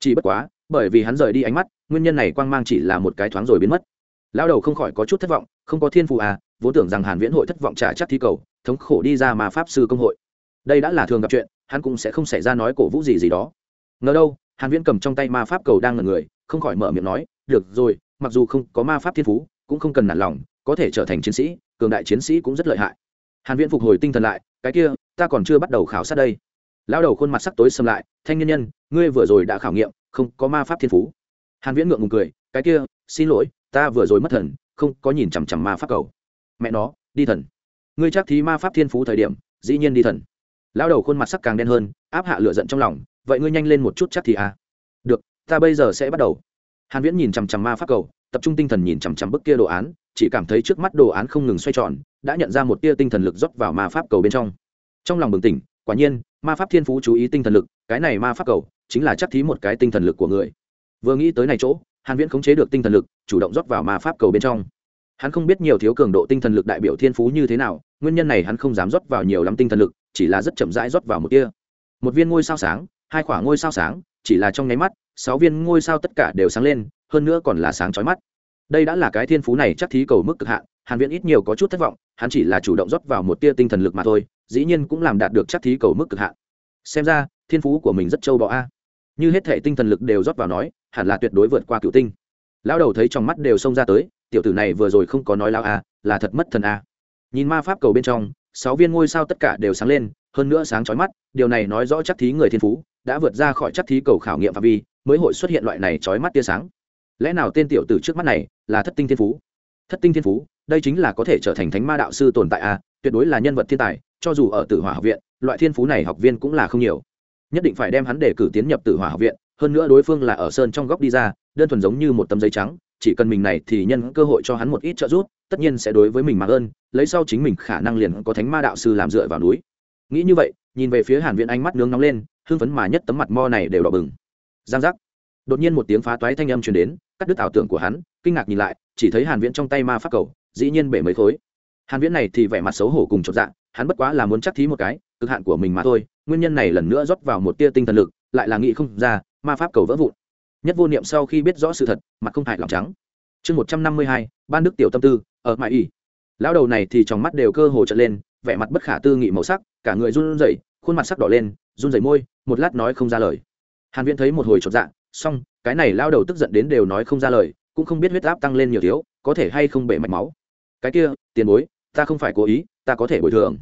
chỉ bất quá, bởi vì hắn rời đi ánh mắt, nguyên nhân này quang mang chỉ là một cái thoáng rồi biến mất. Lao đầu không khỏi có chút thất vọng, không có thiên phụ à vốn tưởng rằng hàn viễn hội thất vọng trả chắc thi cầu, thống khổ đi ra mà pháp sư công hội. Đây đã là thường gặp chuyện, hắn cũng sẽ không xảy ra nói cổ vũ gì gì đó. Ngờ đâu, hàn viễn cầm trong tay ma pháp cầu đang ngẩn người, không khỏi mở miệng nói, được rồi, mặc dù không có ma pháp thiên phú, cũng không cần nản lòng, có thể trở thành chiến sĩ, cường đại chiến sĩ cũng rất lợi hại. Hàn viễn phục hồi tinh thần lại, cái kia, ta còn chưa bắt đầu khảo sát đây lão đầu khuôn mặt sắc tối sầm lại, thanh niên nhân, ngươi vừa rồi đã khảo nghiệm, không có ma pháp thiên phú. Hàn viễn ngượng ngùng cười, cái kia, xin lỗi, ta vừa rồi mất thần, không có nhìn chằm chằm ma pháp cầu. Mẹ nó, đi thần. Ngươi chắc thí ma pháp thiên phú thời điểm, dĩ nhiên đi thần. Lão đầu khuôn mặt sắc càng đen hơn, áp hạ lửa giận trong lòng, vậy ngươi nhanh lên một chút chắc thì à. Được, ta bây giờ sẽ bắt đầu. Hàn viễn nhìn chằm chằm ma pháp cầu, tập trung tinh thần nhìn chằm chằm bức kia đồ án, chỉ cảm thấy trước mắt đồ án không ngừng xoay tròn, đã nhận ra một tia tinh thần lực rót vào ma pháp cầu bên trong. Trong lòng bừng tỉnh quả nhiên, ma pháp thiên phú chú ý tinh thần lực, cái này ma pháp cầu chính là chắc thí một cái tinh thần lực của người. Vừa nghĩ tới này chỗ, hàn viễn khống chế được tinh thần lực, chủ động rót vào ma pháp cầu bên trong. Hắn không biết nhiều thiếu cường độ tinh thần lực đại biểu thiên phú như thế nào, nguyên nhân này hắn không dám rót vào nhiều lắm tinh thần lực, chỉ là rất chậm rãi rót vào một tia. Một viên ngôi sao sáng, hai quả ngôi sao sáng, chỉ là trong nháy mắt, sáu viên ngôi sao tất cả đều sáng lên, hơn nữa còn là sáng chói mắt. Đây đã là cái thiên phú này chắc thí cầu mức cực hạn, hàn viễn ít nhiều có chút thất vọng, hắn chỉ là chủ động rót vào một tia tinh thần lực mà thôi dĩ nhiên cũng làm đạt được chắc thí cầu mức cực hạn. Xem ra, thiên phú của mình rất trâu bọ a. Như hết thể tinh thần lực đều rót vào nói, hẳn là tuyệt đối vượt qua cựu tinh. Lão đầu thấy trong mắt đều xông ra tới, tiểu tử này vừa rồi không có nói lao a, là thật mất thần a. Nhìn ma pháp cầu bên trong, sáu viên ngôi sao tất cả đều sáng lên, hơn nữa sáng chói mắt, điều này nói rõ chắc thí người thiên phú đã vượt ra khỏi chắc thí cầu khảo nghiệm phạm vi, mới hội xuất hiện loại này chói mắt tia sáng. Lẽ nào tên tiểu tử trước mắt này là thất tinh thiên phú? Thất tinh thiên phú, đây chính là có thể trở thành thánh ma đạo sư tồn tại a, tuyệt đối là nhân vật thiên tài cho dù ở tử hỏa học viện, loại thiên phú này học viên cũng là không nhiều. Nhất định phải đem hắn để cử tiến nhập tử hỏa học viện, hơn nữa đối phương là ở sơn trong góc đi ra, đơn thuần giống như một tấm giấy trắng, chỉ cần mình này thì nhân cơ hội cho hắn một ít trợ giúp, tất nhiên sẽ đối với mình mà ơn, lấy sau chính mình khả năng liền có thánh ma đạo sư làm dựa vào núi. Nghĩ như vậy, nhìn về phía hàn viện ánh mắt nướng nóng lên, hưng phấn mà nhất tấm mặt mo này đều đỏ bừng. Giang giác. Đột nhiên một tiếng phá toái thanh âm truyền đến, cắt đứt ảo tưởng của hắn, kinh ngạc nhìn lại, chỉ thấy hàn viễn trong tay ma pháp cầu, dĩ nhiên bể mấy khối. Hàn viễn này thì vẻ mặt xấu hổ cùng chột dạ hắn bất quá là muốn chắc thí một cái, cực hạn của mình mà thôi, nguyên nhân này lần nữa rót vào một tia tinh thần lực, lại là nghĩ không ra, ma pháp cầu vỡ vụn. Nhất vô niệm sau khi biết rõ sự thật, mặt không hại lòng trắng. Chương một trăm năm mươi hai, ban đức tiểu tâm tư, ở mãi ỉ lão đầu này thì trong mắt đều cơ hồ trợn lên, vẻ mặt bất khả tư nghị màu sắc, cả người run rẩy, khuôn mặt sắc đỏ lên, run rẩy môi, một lát nói không ra lời. Hàn viễn thấy một hồi chột dạ xong, cái này lao đầu tức giận đến đều nói không ra lời, cũng không biết huyết áp tăng lên nhiều thiếu, có thể hay không bể mạch máu. Cái kia, tiền bối, ta không phải cố ý ta có thể bồi thường.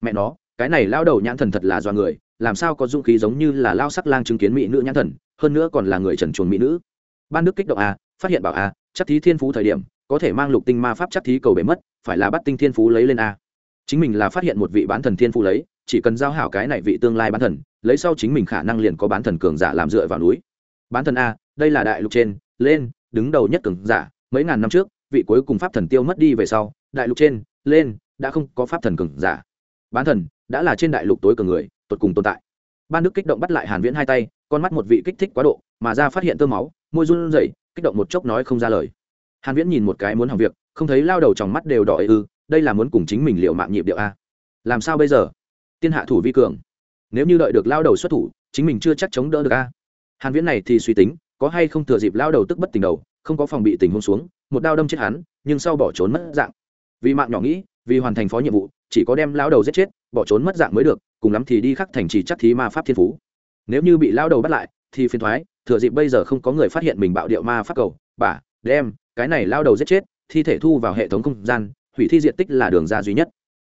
Mẹ nó, cái này lao đầu nhãn thần thật là do người, làm sao có dũng khí giống như là lao sắc lang chứng kiến mỹ nữ nhãn thần, hơn nữa còn là người trần chuồng mỹ nữ. Ban đức kích động a phát hiện bảo a chắc thí thiên phú thời điểm, có thể mang lục tinh ma pháp chắc thí cầu bể mất, phải là bắt tinh thiên phú lấy lên a chính mình là phát hiện một vị bán thần thiên phú lấy, chỉ cần giao hảo cái này vị tương lai bán thần, lấy sau chính mình khả năng liền có bán thần cường giả làm dựa vào núi. Bán thần a đây là đại lục trên, lên, đứng đầu nhất cường giả, mấy ngàn năm trước, vị cuối cùng pháp thần tiêu mất đi về sau, đại lục trên, lên đã không có pháp thần cường giả. Bán thần đã là trên đại lục tối cường người, tột cùng tồn tại. Ban đức kích động bắt lại hàn viễn hai tay, con mắt một vị kích thích quá độ, mà ra phát hiện tơ máu, môi run rẩy, kích động một chốc nói không ra lời. Hàn viễn nhìn một cái muốn hỏng việc, không thấy lao đầu trong mắt đều đỏ ư, đây là muốn cùng chính mình liệu mạng nhịp điệu a. Làm sao bây giờ? Tiên hạ thủ vi cường. Nếu như đợi được lao đầu xuất thủ, chính mình chưa chắc chống đỡ được a. Hàn viễn này thì suy tính, có hay không thừa dịp lao đầu tức bất tình đầu, không có phòng bị tình huống xuống, một đao đâm chết hắn, nhưng sau bỏ trốn mất dạng. Vì mạng nhỏ nghĩ vì hoàn thành phó nhiệm vụ, chỉ có đem lao đầu giết chết, bỏ trốn mất dạng mới được, cùng lắm thì đi khắc thành trì chắc thí ma pháp thiên phú. Nếu như bị lao đầu bắt lại, thì phiền thoái, thừa dịp bây giờ không có người phát hiện mình bạo điệu ma pháp cầu, bà, đem, cái này lao đầu giết chết, thi thể thu vào hệ thống không gian, hủy thi diện tích là đường ra duy nhất.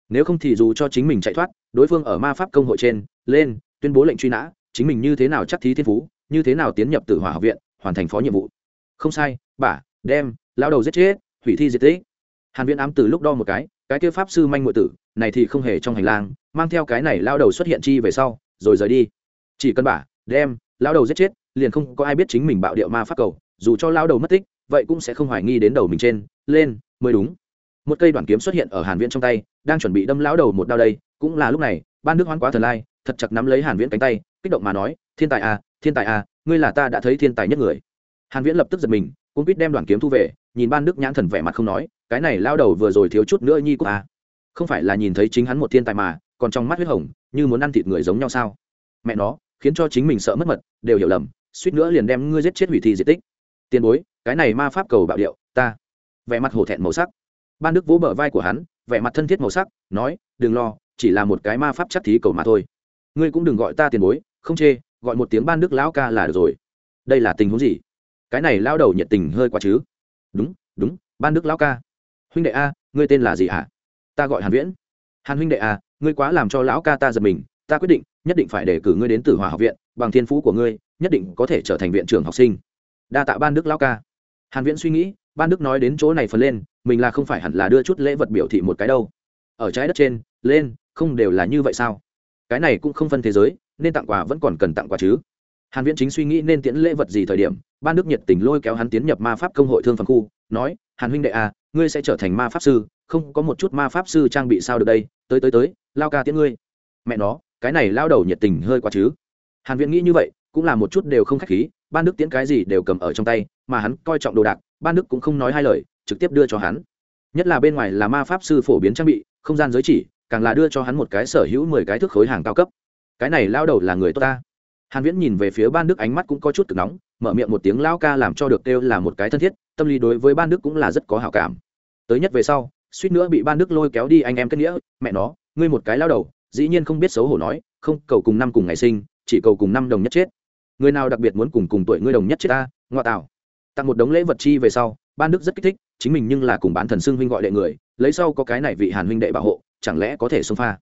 Nếu không thì dù cho chính mình chạy thoát, đối phương ở ma pháp công hội trên, lên, tuyên bố lệnh truy nã, chính mình như thế nào chắc thí thiên phú, như thế nào tiến nhập tử hỏa học viện, hoàn thành phó nhiệm vụ. Không sai, bà, đem lao đầu giết chết, hủy thi diện tích. Hàn viễn ám từ lúc đo một cái cái kia pháp sư manh ngụy tử, này thì không hề trong hành lang, mang theo cái này lao đầu xuất hiện chi về sau, rồi rời đi. Chỉ cần bà, đem, lao đầu giết chết, liền không có ai biết chính mình bạo điệu ma pháp cầu, dù cho lao đầu mất tích, vậy cũng sẽ không hoài nghi đến đầu mình trên, lên, mới đúng. Một cây đoạn kiếm xuất hiện ở hàn viễn trong tay, đang chuẩn bị đâm lão đầu một đao đây, cũng là lúc này, ban đức hoán quá thần lai, thật chặt nắm lấy hàn viễn cánh tay, kích động mà nói, thiên tài à thiên tài à ngươi là ta đã thấy thiên tài nhất người. Hàn viễn lập tức giật mình cũng biết đem đoạn kiếm thu về nhìn ban đức nhãn thần vẻ mặt không nói, cái này lao đầu vừa rồi thiếu chút nữa nhi của à không phải là nhìn thấy chính hắn một thiên tài mà, còn trong mắt huyết hồng, như muốn ăn thịt người giống nhau sao? Mẹ nó, khiến cho chính mình sợ mất mật, đều hiểu lầm, suýt nữa liền đem ngươi giết chết hủy thi di tích. Tiền bối, cái này ma pháp cầu bạo điệu, ta. Vẻ mặt hổ thẹn màu sắc. Ban đức vỗ bờ vai của hắn, vẻ mặt thân thiết màu sắc, nói, đừng lo, chỉ là một cái ma pháp chắc thí cầu mà thôi. Ngươi cũng đừng gọi ta tiền bối, không chê, gọi một tiếng ban đức lão ca là được rồi. Đây là tình huống gì? Cái này lao đầu nhiệt tình hơi quá chứ đúng đúng, ban đức lão ca. Huynh đệ a, ngươi tên là gì hả? Ta gọi hàn viễn. Hàn huynh đệ a, ngươi quá làm cho lão ca ta giật mình, ta quyết định, nhất định phải để cử ngươi đến tử hòa học viện, bằng thiên phú của ngươi, nhất định có thể trở thành viện trưởng học sinh. Đa tạ ban đức lão ca. Hàn viễn suy nghĩ, ban đức nói đến chỗ này phần lên, mình là không phải hẳn là đưa chút lễ vật biểu thị một cái đâu. Ở trái đất trên, lên, không đều là như vậy sao? Cái này cũng không phân thế giới, nên tặng quà vẫn còn cần tặng quà chứ hàn viễn chính suy nghĩ nên tiễn lễ vật gì thời điểm, ban đức nhiệt tình lôi kéo hắn tiến nhập ma pháp công hội thương phần khu, nói, hàn huynh đệ à ngươi sẽ trở thành ma pháp sư, không có một chút ma pháp sư trang bị sao được đây, tới tới tới, lao ca tiễn ngươi. Mẹ nó, cái này lao đầu nhiệt tình hơi quá chứ. Hàn viễn nghĩ như vậy, cũng là một chút đều không khách khí, ban đức tiễn cái gì đều cầm ở trong tay, mà hắn coi trọng đồ đạc, ban đức cũng không nói hai lời, trực tiếp đưa cho hắn. Nhất là bên ngoài là ma pháp sư phổ biến trang bị, không gian giới chỉ, càng là đưa cho hắn một cái sở hữu mười cái thước khối hàng cao cấp. Cái này lao đầu là người tốt ta hàn viễn nhìn về phía ban đức ánh mắt cũng có chút cực nóng, mở miệng một tiếng lao ca làm cho được kêu là một cái thân thiết, tâm lý đối với ban đức cũng là rất có hảo cảm. Tới nhất về sau, suýt nữa bị ban đức lôi kéo đi anh em kết nghĩa, mẹ nó, ngươi một cái lao đầu, dĩ nhiên không biết xấu hổ nói, không, cầu cùng năm cùng ngày sinh, chỉ cầu cùng năm đồng nhất chết. Người nào đặc biệt muốn cùng cùng tuổi ngươi đồng nhất chết ta, ngoa tạo. Tặng một đống lễ vật chi về sau, ban đức rất kích thích, chính mình nhưng là cùng bán thần xương huynh gọi đệ người, lấy sau có cái này vị hàn huynh đệ bảo hộ, chẳng lẽ có thể xông pha?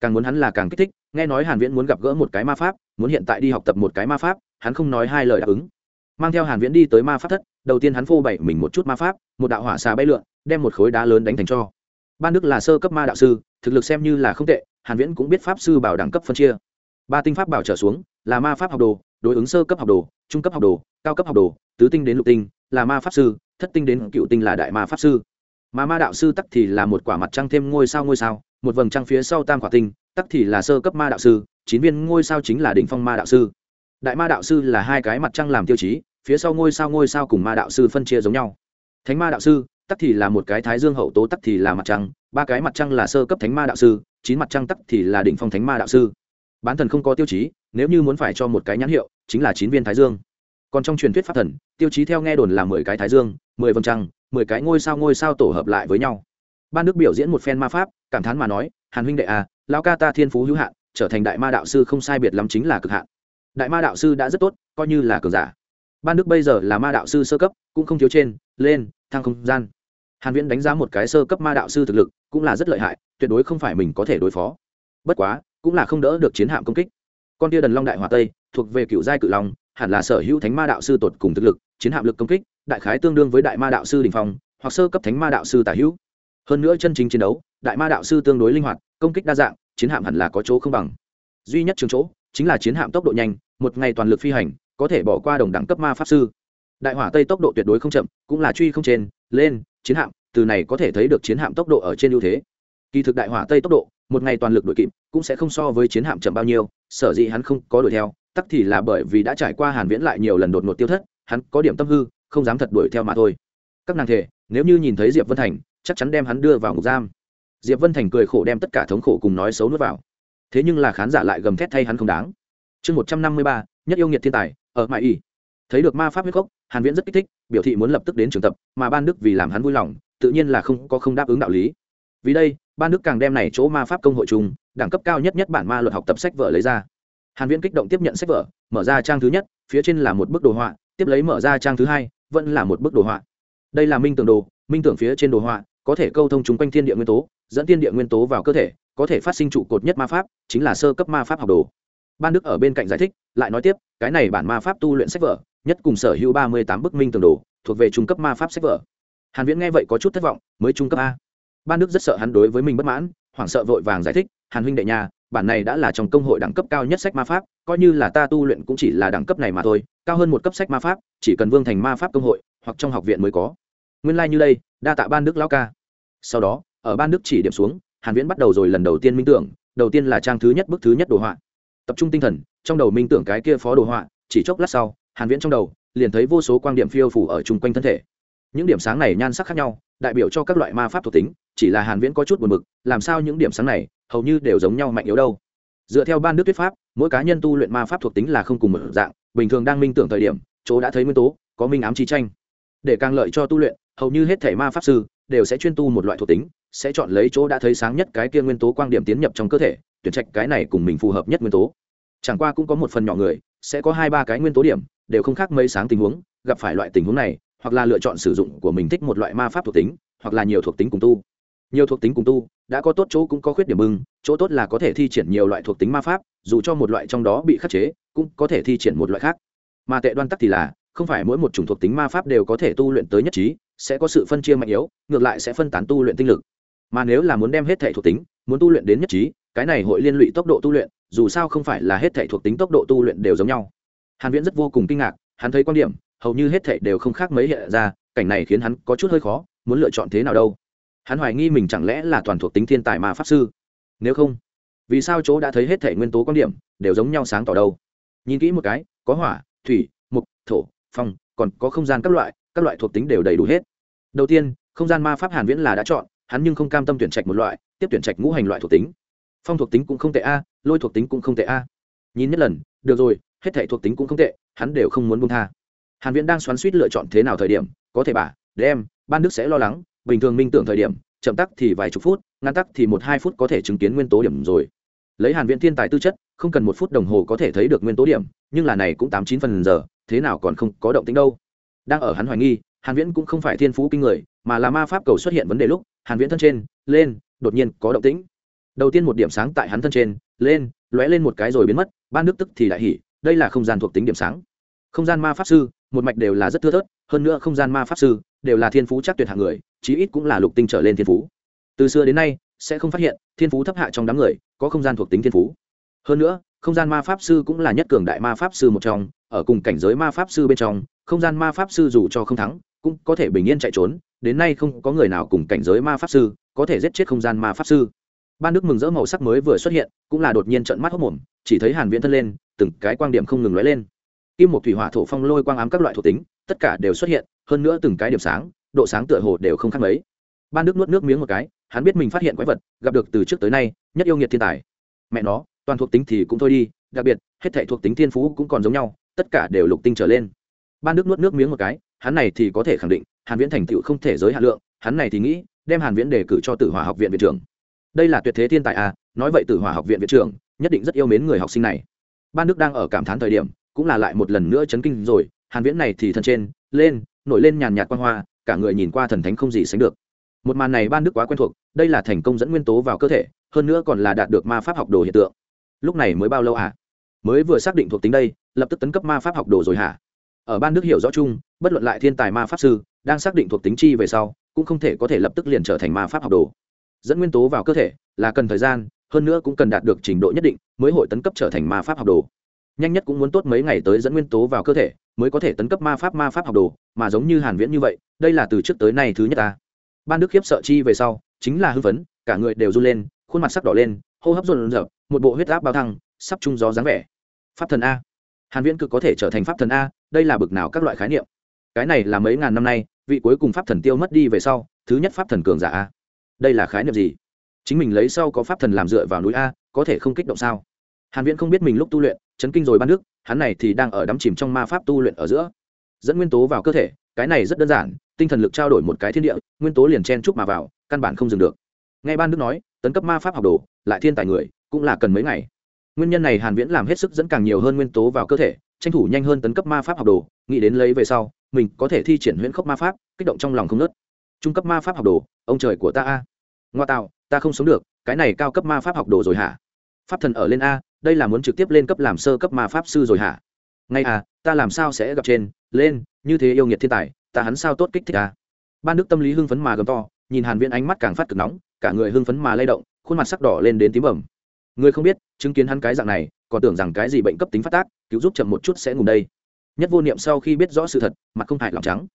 Càng muốn hắn là càng kích thích, nghe nói hàn viễn muốn gặp gỡ một cái ma pháp, muốn hiện tại đi học tập một cái ma pháp, hắn không nói hai lời đáp ứng. Mang theo hàn viễn đi tới ma pháp thất, đầu tiên hắn phô bày mình một chút ma pháp, một đạo hỏa xà bay lượn, đem một khối đá lớn đánh thành cho. Ban đức là sơ cấp ma đạo sư, thực lực xem như là không tệ, hàn viễn cũng biết pháp sư bảo đẳng cấp phân chia. Ba tinh pháp bảo trở xuống, là ma pháp học đồ, đối ứng sơ cấp học đồ, trung cấp học đồ, cao cấp học đồ, tứ tinh đến lục tinh, là ma pháp sư, thất tinh đến cựu tinh là đại ma pháp sư. Mà ma đạo sư tắc thì là một quả mặt trăng thêm ngôi sao ngôi sao một vầng trăng phía sau tam quả tinh, tắc thì là sơ cấp ma đạo sư, chín viên ngôi sao chính là đỉnh phong ma đạo sư. Đại ma đạo sư là hai cái mặt trăng làm tiêu chí, phía sau ngôi sao ngôi sao cùng ma đạo sư phân chia giống nhau. Thánh ma đạo sư, tắc thì là một cái thái dương hậu tố, tắc thì là mặt trăng, ba cái mặt trăng là sơ cấp thánh ma đạo sư, chín mặt trăng tắc thì là đỉnh phong thánh ma đạo sư. Bán thần không có tiêu chí, nếu như muốn phải cho một cái nhãn hiệu, chính là chín viên thái dương. Còn trong truyền thuyết pháp thần, tiêu chí theo nghe đồn là mười cái thái dương, mười vầng trăng, mười cái ngôi sao ngôi sao tổ hợp lại với nhau ban đức biểu diễn một phen ma pháp, cảm thán mà nói, hàn huynh đệ à lao ca ta thiên phú hữu hạn, trở thành đại ma đạo sư không sai biệt lắm chính là cực hạn. Đại ma đạo sư đã rất tốt, coi như là cường giả. Ban đức bây giờ là ma đạo sư sơ cấp, cũng không thiếu trên, lên thang không gian. Hàn viễn đánh giá một cái sơ cấp ma đạo sư thực lực, cũng là rất lợi hại, tuyệt đối không phải mình có thể đối phó. Bất quá, cũng là không đỡ được chiến hạm công kích. Con tia đần long đại hòa tây, thuộc về cựu giai cự long, hẳn là sở hữu thánh ma đạo sư tột cùng thực lực, chiến hạm lực công kích, đại khái tương đương với đại ma đạo sư đình phong, hoặc sơ cấp thánh ma đạo sư tả hữu hơn nữa chân chính chiến đấu, đại ma đạo sư tương đối linh hoạt, công kích đa dạng, chiến hạm hẳn là có chỗ không bằng. Duy nhất trường chỗ, chính là chiến hạm tốc độ nhanh, một ngày toàn lực phi hành, có thể bỏ qua đồng đẳng cấp ma pháp sư. Đại hỏa tây tốc độ tuyệt đối không chậm, cũng là truy không trên, lên, chiến hạm, từ này có thể thấy được chiến hạm tốc độ ở trên ưu thế. Kỳ thực đại hỏa tây tốc độ, một ngày toàn lực đuổi kịp, cũng sẽ không so với chiến hạm chậm bao nhiêu, sở dĩ hắn không có đuổi theo, tắc thì là bởi vì đã trải qua hàn viễn lại nhiều lần đột ngột tiêu thất, hắn có điểm tâm hư, không dám thật đuổi theo mà thôi. Các nàng thể, nếu như nhìn thấy diệp vân thành chắc chắn đem hắn đưa vào ngục giam. Diệp vân thành cười khổ đem tất cả thống khổ cùng nói xấu nuốt vào. Thế nhưng là khán giả lại gầm thét thay hắn không đáng. Chương một trăm năm mươi ba, nhất yêu nghiệt thiên tài, ở mãi y thấy được ma pháp huyết cốc, hàn viễn rất kích thích, biểu thị muốn lập tức đến trường tập, mà ban đức vì làm hắn vui lòng, tự nhiên là không có không đáp ứng đạo lý. Vì đây, ban đức càng đem này chỗ ma pháp công hội chung, đẳng cấp cao nhất nhất bản ma luật học tập sách vở lấy ra. Hàn viễn kích động tiếp nhận sách vở, mở ra trang thứ nhất, phía trên là một bức đồ họa, tiếp lấy mở ra trang thứ hai, vẫn là một bức đồ họa. Đây là minh tưởng đồ, minh tưởng phía trên đồ họa có thể câu thông chúng quanh thiên địa nguyên tố, dẫn thiên địa nguyên tố vào cơ thể, có thể phát sinh trụ cột nhất ma pháp, chính là sơ cấp ma pháp học đồ. Ban đức ở bên cạnh giải thích, lại nói tiếp, cái này bản ma pháp tu luyện sách vở, nhất cùng sở hữu ba mươi tám bức minh tường đồ, thuộc về trung cấp ma pháp sách vở. Hàn viễn nghe vậy có chút thất vọng, mới trung cấp a. Ban đức rất sợ hắn đối với mình bất mãn, hoảng sợ vội vàng giải thích, hàn huynh đệ nhà, bản này đã là trong công hội đẳng cấp cao nhất sách ma pháp, coi như là ta tu luyện cũng chỉ là đẳng cấp này mà thôi, cao hơn một cấp sách ma pháp, chỉ cần vương thành ma pháp công hội, hoặc trong học viện mới có nguyên lai like như đây, đa tạ ban đức lão ca. Sau đó, ở ban đức chỉ điểm xuống, hàn viễn bắt đầu rồi lần đầu tiên minh tưởng, đầu tiên là trang thứ nhất bức thứ nhất đồ họa. Tập trung tinh thần, trong đầu minh tưởng cái kia phó đồ họa, chỉ chốc lát sau, hàn viễn trong đầu liền thấy vô số quang điểm phiêu phủ ở chung quanh thân thể. Những điểm sáng này nhan sắc khác nhau, đại biểu cho các loại ma pháp thuộc tính, chỉ là hàn viễn có chút buồn bực, làm sao những điểm sáng này hầu như đều giống nhau mạnh yếu đâu. Dựa theo ban đức thuyết pháp, mỗi cá nhân tu luyện ma pháp thuộc tính là không cùng một dạng, bình thường đang minh tưởng thời điểm, chỗ đã thấy nguyên tố, có minh ám chi tranh để càng lợi cho tu luyện, hầu như hết thể ma pháp sư đều sẽ chuyên tu một loại thuộc tính, sẽ chọn lấy chỗ đã thấy sáng nhất cái kia nguyên tố quang điểm tiến nhập trong cơ thể, tuyển trạch cái này cùng mình phù hợp nhất nguyên tố. Chẳng qua cũng có một phần nhỏ người, sẽ có hai ba cái nguyên tố điểm, đều không khác mấy sáng tình huống, gặp phải loại tình huống này, hoặc là lựa chọn sử dụng của mình thích một loại ma pháp thuộc tính, hoặc là nhiều thuộc tính cùng tu. Nhiều thuộc tính cùng tu, đã có tốt chỗ cũng có khuyết điểm mừng, chỗ tốt là có thể thi triển nhiều loại thuộc tính ma pháp, dù cho một loại trong đó bị khắc chế, cũng có thể thi triển một loại khác. Mà tệ đoan tắc thì là không phải mỗi một chủng thuộc tính ma pháp đều có thể tu luyện tới nhất trí, sẽ có sự phân chia mạnh yếu, ngược lại sẽ phân tán tu luyện tinh lực. Mà nếu là muốn đem hết thể thuộc tính, muốn tu luyện đến nhất trí, cái này hội liên lụy tốc độ tu luyện, dù sao không phải là hết thể thuộc tính tốc độ tu luyện đều giống nhau. Hàn viễn rất vô cùng kinh ngạc, hắn thấy quan điểm, hầu như hết thể đều không khác mấy hiện ra, cảnh này khiến hắn có chút hơi khó, muốn lựa chọn thế nào đâu. Hắn hoài nghi mình chẳng lẽ là toàn thuộc tính thiên tài ma pháp sư. Nếu không, vì sao chỗ đã thấy hết thể nguyên tố quan điểm đều giống nhau sáng tỏ đâu? Nhìn kỹ một cái, có hỏa, thủy, mục, thổ phong còn có không gian các loại các loại thuộc tính đều đầy đủ hết. Đầu tiên, không gian ma pháp hàn viễn là đã chọn, hắn nhưng không cam tâm tuyển trạch một loại, tiếp tuyển trạch ngũ hành loại thuộc tính. Phong thuộc tính cũng không tệ a, lôi thuộc tính cũng không tệ a. Nhìn nhất lần, được rồi, hết thảy thuộc tính cũng không tệ, hắn đều không muốn buông tha. Hàn viễn đang xoắn suýt lựa chọn thế nào thời điểm, có thể bà, đem, ban đức sẽ lo lắng, bình thường minh tưởng thời điểm, chậm tắc thì vài chục phút ngăn tắc thì một hai phút có thể chứng kiến nguyên tố điểm rồi. Lấy hàn viễn thiên tài tư chất, không cần một phút đồng hồ có thể thấy được nguyên tố điểm, nhưng là này cũng tám chín phần giờ thế nào còn không có động tĩnh đâu. Đang ở hắn hoài nghi, hàn viễn cũng không phải thiên phú kinh người, mà là ma pháp cầu xuất hiện vấn đề lúc, hàn viễn thân trên, lên, đột nhiên có động tĩnh. Đầu tiên một điểm sáng tại hắn thân trên, lên, lóe lên một cái rồi biến mất, ban nước tức thì đại hỉ, đây là không gian thuộc tính điểm sáng. Không gian ma pháp sư, một mạch đều là rất thưa thớt, hơn nữa không gian ma pháp sư đều là thiên phú chắc tuyệt hạng người, chí ít cũng là lục tinh trở lên thiên phú. Từ xưa đến nay, sẽ không phát hiện thiên phú thấp hạ trong đám người có không gian thuộc tính thiên phú. Hơn nữa không gian ma pháp sư cũng là nhất cường đại ma pháp sư một trong, ở cùng cảnh giới ma pháp sư bên trong, không gian ma pháp sư dù cho không thắng, cũng có thể bình yên chạy trốn, đến nay không có người nào cùng cảnh giới ma pháp sư có thể giết chết không gian ma pháp sư. Ban đức mừng rỡ màu sắc mới vừa xuất hiện, cũng là đột nhiên trận mắt hốc mồm, chỉ thấy hàn viễn thân lên, từng cái quang điểm không ngừng lóe lên. Kim một thủy hỏa thổ phong lôi quang ám các loại thuộc tính, tất cả đều xuất hiện, hơn nữa từng cái điểm sáng, độ sáng tựa hồ đều không khác mấy. Ban đức nuốt nước miếng một cái, hắn biết mình phát hiện quái vật, gặp được từ trước tới nay, nhất yêu nghiệt thiên tài. Mẹ nó toàn thuộc tính thì cũng thôi đi, đặc biệt, hết thảy thuộc tính thiên phú cũng còn giống nhau, tất cả đều lục tinh trở lên. Ban đức nuốt nước miếng một cái, hắn này thì có thể khẳng định, hàn viễn thành tựu không thể giới hạn lượng, hắn này thì nghĩ, đem hàn viễn đề cử cho tử hỏa học viện viện trưởng. Đây là tuyệt thế thiên tài à nói vậy tử hỏa học viện viện trưởng nhất định rất yêu mến người học sinh này. Ban đức đang ở cảm thán thời điểm, cũng là lại một lần nữa chấn kinh rồi, hàn viễn này thì thân trên, lên, nổi lên nhàn nhạt quang hoa, cả người nhìn qua thần thánh không gì sánh được. Một màn này ban đức quá quen thuộc, đây là thành công dẫn nguyên tố vào cơ thể, hơn nữa còn là đạt được ma pháp học đồ hiện tượng lúc này mới bao lâu hả mới vừa xác định thuộc tính đây lập tức tấn cấp ma pháp học đồ rồi hả? Ở ban đức hiểu rõ chung bất luận lại thiên tài ma pháp sư đang xác định thuộc tính chi về sau cũng không thể có thể lập tức liền trở thành ma pháp học đồ. Dẫn nguyên tố vào cơ thể là cần thời gian hơn nữa cũng cần đạt được trình độ nhất định mới hội tấn cấp trở thành ma pháp học đồ. Nhanh nhất cũng muốn tốt mấy ngày tới dẫn nguyên tố vào cơ thể mới có thể tấn cấp ma pháp ma pháp học đồ mà giống như hàn viễn như vậy đây là từ trước tới nay thứ nhất ta. Ban đức khiếp sợ chi về sau chính là hư vấn, cả người đều run lên khuôn mặt sắc đỏ lên hô hấp dồn dập một bộ huyết áp bao thăng, sắp trung gió dáng vẻ. Pháp thần a. Hàn viễn cực có thể trở thành pháp thần a, đây là bực nào các loại khái niệm? Cái này là mấy ngàn năm nay, vị cuối cùng pháp thần tiêu mất đi về sau, thứ nhất pháp thần cường giả a. Đây là khái niệm gì? Chính mình lấy sau có pháp thần làm dựa vào núi a, có thể không kích động sao? Hàn viễn không biết mình lúc tu luyện, chấn kinh rồi ban nước. hắn này thì đang ở đắm chìm trong ma pháp tu luyện ở giữa. Dẫn nguyên tố vào cơ thể, cái này rất đơn giản, tinh thần lực trao đổi một cái thiên địa, nguyên tố liền chen chúc mà vào, căn bản không dừng được. Nghe ban đức nói tấn cấp ma pháp học đồ, lại thiên tài người, cũng là cần mấy ngày. Nguyên nhân này hàn viễn làm hết sức dẫn càng nhiều hơn nguyên tố vào cơ thể, tranh thủ nhanh hơn tấn cấp ma pháp học đồ, nghĩ đến lấy về sau, mình có thể thi triển huyễn khốc ma pháp, kích động trong lòng không nớt trung cấp ma pháp học đồ, ông trời của ta a. Ngoa tạo, ta không sống được, cái này cao cấp ma pháp học đồ rồi hả? Pháp thần ở lên a, đây là muốn trực tiếp lên cấp làm sơ cấp ma pháp sư rồi hả? Ngay à ta làm sao sẽ gặp trên, lên, như thế yêu nghiệt thiên tài, ta hắn sao tốt kích thích a? ban đức tâm lý hưng phấn mà gầm to, nhìn hàn viễn ánh mắt càng phát cực nóng cả người hưng phấn mà lay động, khuôn mặt sắc đỏ lên đến tím bẩm người không biết, chứng kiến hắn cái dạng này, còn tưởng rằng cái gì bệnh cấp tính phát tác, cứu giúp chậm một chút sẽ ngủ đây. Nhất vô niệm sau khi biết rõ sự thật, mặt không hại lòng trắng.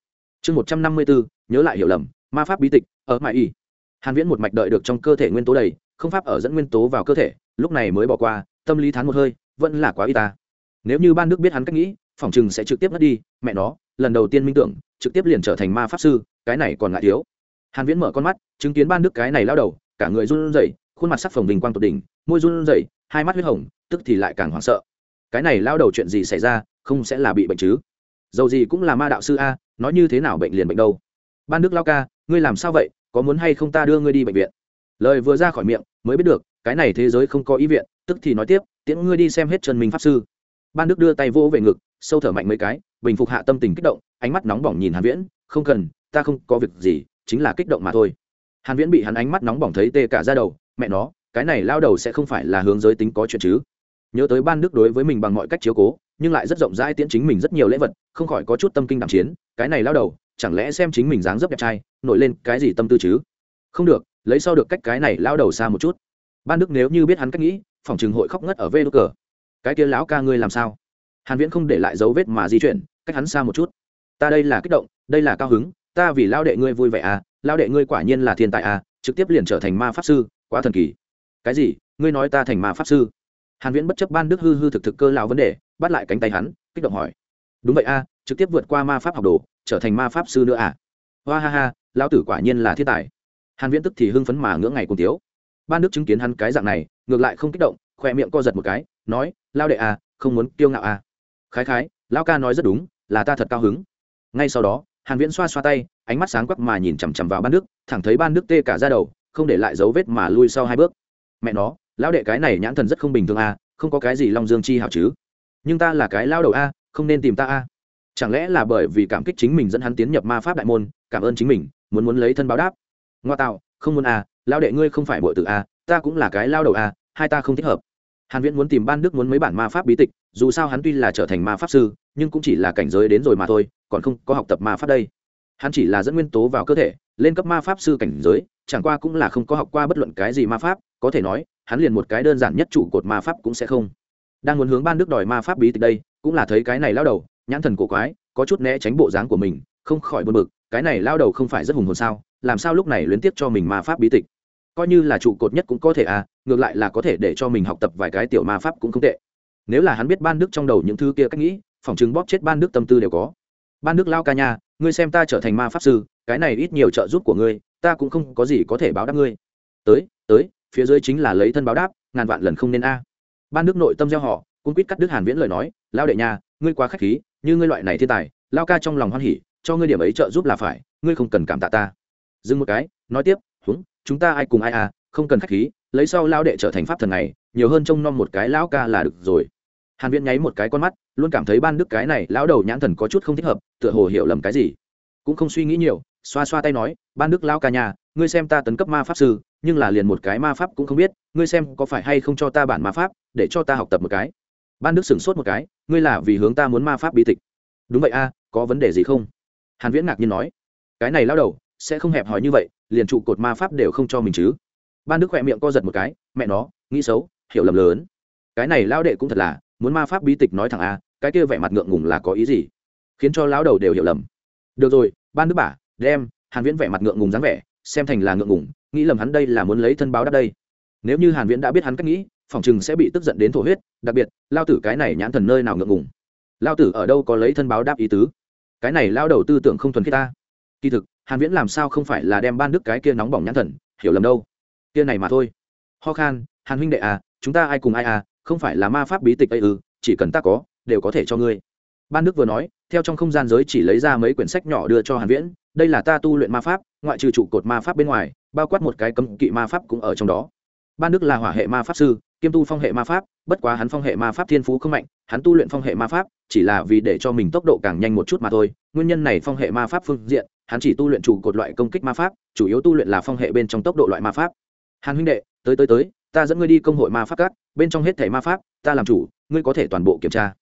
Chương một trăm năm mươi bốn, nhớ lại hiểu lầm, ma pháp bí tịch, ở mãi y. Hàn viễn một mạch đợi được trong cơ thể nguyên tố đầy, không pháp ở dẫn nguyên tố vào cơ thể, lúc này mới bỏ qua, tâm lý thán một hơi, vẫn là quá y ta. Nếu như ban đức biết hắn cách nghĩ, phỏng chừng sẽ trực tiếp mất đi, mẹ nó, lần đầu tiên minh tưởng, trực tiếp liền trở thành ma pháp sư, cái này còn ngại thiếu hàn viễn mở con mắt, chứng kiến ban đức cái này lao đầu, cả người run rẩy, khuôn mặt sắc phồng bình quang tột đỉnh, môi run rẩy, hai mắt huyết hồng, tức thì lại càng hoảng sợ. Cái này lao đầu chuyện gì xảy ra, không sẽ là bị bệnh chứ? Dầu gì cũng là ma đạo sư a, nói như thế nào bệnh liền bệnh đâu. Ban đức lao ca, ngươi làm sao vậy, có muốn hay không ta đưa ngươi đi bệnh viện? Lời vừa ra khỏi miệng, mới biết được, cái này thế giới không có ý viện, tức thì nói tiếp, tiễn ngươi đi xem hết chân minh pháp sư. Ban đức đưa tay vỗ về ngực, sâu thở mạnh mấy cái, bình phục hạ tâm tình kích động, ánh mắt nóng bỏng nhìn hàn viễn, không cần, ta không có việc gì chính là kích động mà thôi. Hàn viễn bị hắn ánh mắt nóng bỏng thấy tê cả da đầu, mẹ nó, cái này lao đầu sẽ không phải là hướng giới tính có chuyện chứ. Nhớ tới ban đức đối với mình bằng mọi cách chiếu cố, nhưng lại rất rộng rãi tiễn chính mình rất nhiều lễ vật, không khỏi có chút tâm kinh đạm chiến, cái này lao đầu, chẳng lẽ xem chính mình dáng dấp đẹp trai, nổi lên cái gì tâm tư chứ? Không được, lấy sau được cách cái này lao đầu xa một chút. Ban đức nếu như biết hắn cách nghĩ, phòng trường hội khóc ngất ở vê đ cờ. Cái kia lão ca ngươi làm sao? Hàn viễn không để lại dấu vết mà di chuyển, cách hắn xa một chút. Ta đây là kích động, đây là cao hứng ta vì lao đệ ngươi vui vẻ à lao đệ ngươi quả nhiên là thiên tài à trực tiếp liền trở thành ma pháp sư quá thần kỳ. Cái gì? Ngươi nói ta thành ma pháp sư? Hàn viễn bất chấp ban đức hư hư thực thực cơ lao vấn đề bắt lại cánh tay hắn kích động hỏi. Đúng vậy a à, trực tiếp vượt qua ma pháp học đồ trở thành ma pháp sư nữa à? Hoa ha ha lao tử quả nhiên là thiên tài. Hàn viễn tức thì hưng phấn mà ngưỡng ngày cùng tiếu ban đức chứng kiến hắn cái dạng này ngược lại không kích động khoe miệng co giật một cái nói lao đệ à không muốn kiêu ngạo à. Khái khái lao ca nói rất đúng là ta thật cao hứng. Ngay sau đó hàn viễn xoa xoa tay ánh mắt sáng quắc mà nhìn chằm chằm vào ban đức thẳng thấy ban đức tê cả ra đầu không để lại dấu vết mà lui sau hai bước. Mẹ nó lão đệ cái này nhãn thần rất không bình thường a à, không có cái gì long dương chi hảo chứ. Nhưng ta là cái lao đầu a không nên tìm ta a. Chẳng lẽ là bởi vì cảm kích chính mình dẫn hắn tiến nhập ma pháp đại môn cảm ơn chính mình muốn muốn lấy thân báo đáp. Ngoa tạo không muốn a Lão đệ ngươi không phải bội tử a ta cũng là cái lao đầu a hai ta không thích hợp hàn viễn muốn tìm ban đức muốn mấy bản ma pháp bí tịch, dù sao hắn tuy là trở thành ma pháp sư, nhưng cũng chỉ là cảnh giới đến rồi mà thôi, còn không có học tập ma pháp đây. Hắn chỉ là dẫn nguyên tố vào cơ thể, lên cấp ma pháp sư cảnh giới, chẳng qua cũng là không có học qua bất luận cái gì ma pháp, có thể nói, hắn liền một cái đơn giản nhất trụ cột ma pháp cũng sẽ không. Đang muốn hướng ban đức đòi ma pháp bí tịch đây, cũng là thấy cái này lao đầu, nhãn thần cổ quái, có chút né tránh bộ dáng của mình, không khỏi buồn bực, cái này lao đầu không phải rất hùng hồn sao, làm sao lúc này liên tiếp cho mình ma pháp bí tịch coi như là trụ cột nhất cũng có thể à ngược lại là có thể để cho mình học tập vài cái tiểu ma pháp cũng không tệ. Nếu là hắn biết ban đức trong đầu những thứ kia cách nghĩ, phòng chứng bóp chết ban đức tâm tư đều có. Ban đức lao ca nha, ngươi xem ta trở thành ma pháp sư, cái này ít nhiều trợ giúp của ngươi, ta cũng không có gì có thể báo đáp ngươi. Tới tới, phía dưới chính là lấy thân báo đáp, ngàn vạn lần không nên a. Ban đức nội tâm gieo họ cung quýt cắt đức hàn viễn lời nói, lao đệ nha, ngươi quá khách khí, như ngươi loại này thiên tài, lao ca trong lòng hoan hỉ, cho ngươi điểm ấy trợ giúp là phải, ngươi không cần cảm tạ ta. Dừng một cái, nói tiếp huống, chúng ta ai cùng ai à không cần khách khí, lấy sau lao đệ trở thành pháp thần này, nhiều hơn trông nom một cái lão ca là được rồi. Hàn viễn nháy một cái con mắt, luôn cảm thấy ban đức cái này lão đầu nhãn thần có chút không thích hợp, tựa hồ hiểu lầm cái gì. Cũng không suy nghĩ nhiều, xoa xoa tay nói, ban đức lão ca nhà, ngươi xem ta tấn cấp ma pháp sư, nhưng là liền một cái ma pháp cũng không biết, ngươi xem có phải hay không cho ta bản ma pháp, để cho ta học tập một cái. Ban đức sửng sốt một cái, ngươi là vì hướng ta muốn ma pháp bí tịch. Đúng vậy a, có vấn đề gì không? Hàn viễn ngạc nhiên nói, cái này lão đầu sẽ không hẹp hòi như vậy, liền trụ cột ma pháp đều không cho mình chứ. Ban đức khỏe miệng co giật một cái, mẹ nó, nghĩ xấu, hiểu lầm lớn. Cái này lão đệ cũng thật là, muốn ma pháp bí tịch nói thẳng a, cái kia vẻ mặt ngượng ngùng là có ý gì? Khiến cho lão đầu đều hiểu lầm. Được rồi, ban đức bả đem, hàn viễn vẻ mặt ngượng ngùng dáng vẻ, xem thành là ngượng ngùng, nghĩ lầm hắn đây là muốn lấy thân báo đáp đây. Nếu như hàn viễn đã biết hắn cách nghĩ, phòng chừng sẽ bị tức giận đến thổ huyết, đặc biệt, lao tử cái này nhãn thần nơi nào ngượng ngùng? Lao tử ở đâu có lấy thân báo đáp ý tứ? Cái này lao đầu tư tưởng không thuần khiết ta kỳ thực, hàn viễn làm sao không phải là đem ban đức cái kia nóng bỏng nhãn thần, hiểu lầm đâu. Kia này mà thôi. Ho khan, hàn huynh đệ à chúng ta ai cùng ai à không phải là ma pháp bí tịch ấy ư, chỉ cần ta có, đều có thể cho ngươi. Ban đức vừa nói, theo trong không gian giới chỉ lấy ra mấy quyển sách nhỏ đưa cho hàn viễn, đây là ta tu luyện ma pháp, ngoại trừ trụ cột ma pháp bên ngoài, bao quát một cái cấm kỵ ma pháp cũng ở trong đó. Ban đức là hỏa hệ ma pháp sư, kiêm tu phong hệ ma pháp, bất quá hắn phong hệ ma pháp thiên phú không mạnh hắn tu luyện phong hệ ma pháp, chỉ là vì để cho mình tốc độ càng nhanh một chút mà thôi. Nguyên nhân này phong hệ ma pháp phương diện, hắn chỉ tu luyện trụ cột loại công kích ma pháp, chủ yếu tu luyện là phong hệ bên trong tốc độ loại ma pháp. Hàn huynh đệ, tới tới tới, ta dẫn ngươi đi công hội ma pháp các, bên trong hết thẻ ma pháp, ta làm chủ, ngươi có thể toàn bộ kiểm tra.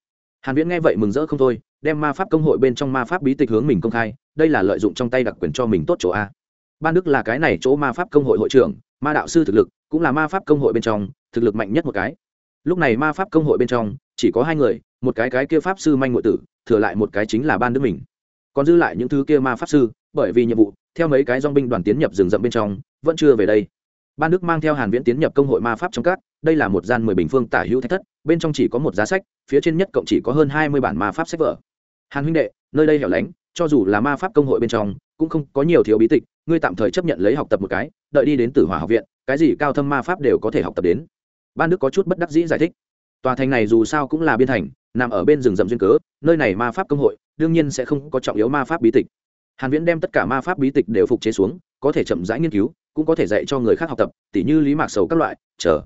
Hàn viễn nghe vậy mừng rỡ không thôi, đem ma pháp công hội bên trong ma pháp bí tịch hướng mình công khai, đây là lợi dụng trong tay đặc quyền cho mình tốt chỗ a. Ban đức là cái này chỗ ma pháp công hội hội trưởng, ma đạo sư thực lực, cũng là ma pháp công hội bên trong, thực lực mạnh nhất một cái. Lúc này ma pháp công hội bên trong chỉ có hai người, một cái cái kia pháp sư manh ngụy tử, thừa lại một cái chính là ban đức mình. Còn dư lại những thứ kia ma pháp sư, bởi vì nhiệm vụ, theo mấy cái dong binh đoàn tiến nhập rừng rậm bên trong, vẫn chưa về đây. Ban đức mang theo hàn viễn tiến nhập công hội ma pháp trong các, đây là một gian mười bình phương tả hữu thách thất, bên trong chỉ có một giá sách, phía trên nhất cộng chỉ có hơn hai mươi bản ma pháp sách vở. Hàn huynh đệ, nơi đây hẻo lánh, cho dù là ma pháp công hội bên trong, cũng không có nhiều thiếu bí tịch, ngươi tạm thời chấp nhận lấy học tập một cái, đợi đi đến tử hỏa học viện, cái gì cao thâm ma pháp đều có thể học tập đến. Ban đức có chút bất đắc dĩ giải thích tòa thành này dù sao cũng là biên thành, nằm ở bên rừng rậm duyên cớ, nơi này ma pháp công hội, đương nhiên sẽ không có trọng yếu ma pháp bí tịch. Hàn viễn đem tất cả ma pháp bí tịch đều phục chế xuống, có thể chậm rãi nghiên cứu, cũng có thể dạy cho người khác học tập, tỉ như lý mạc sầu các loại, chờ.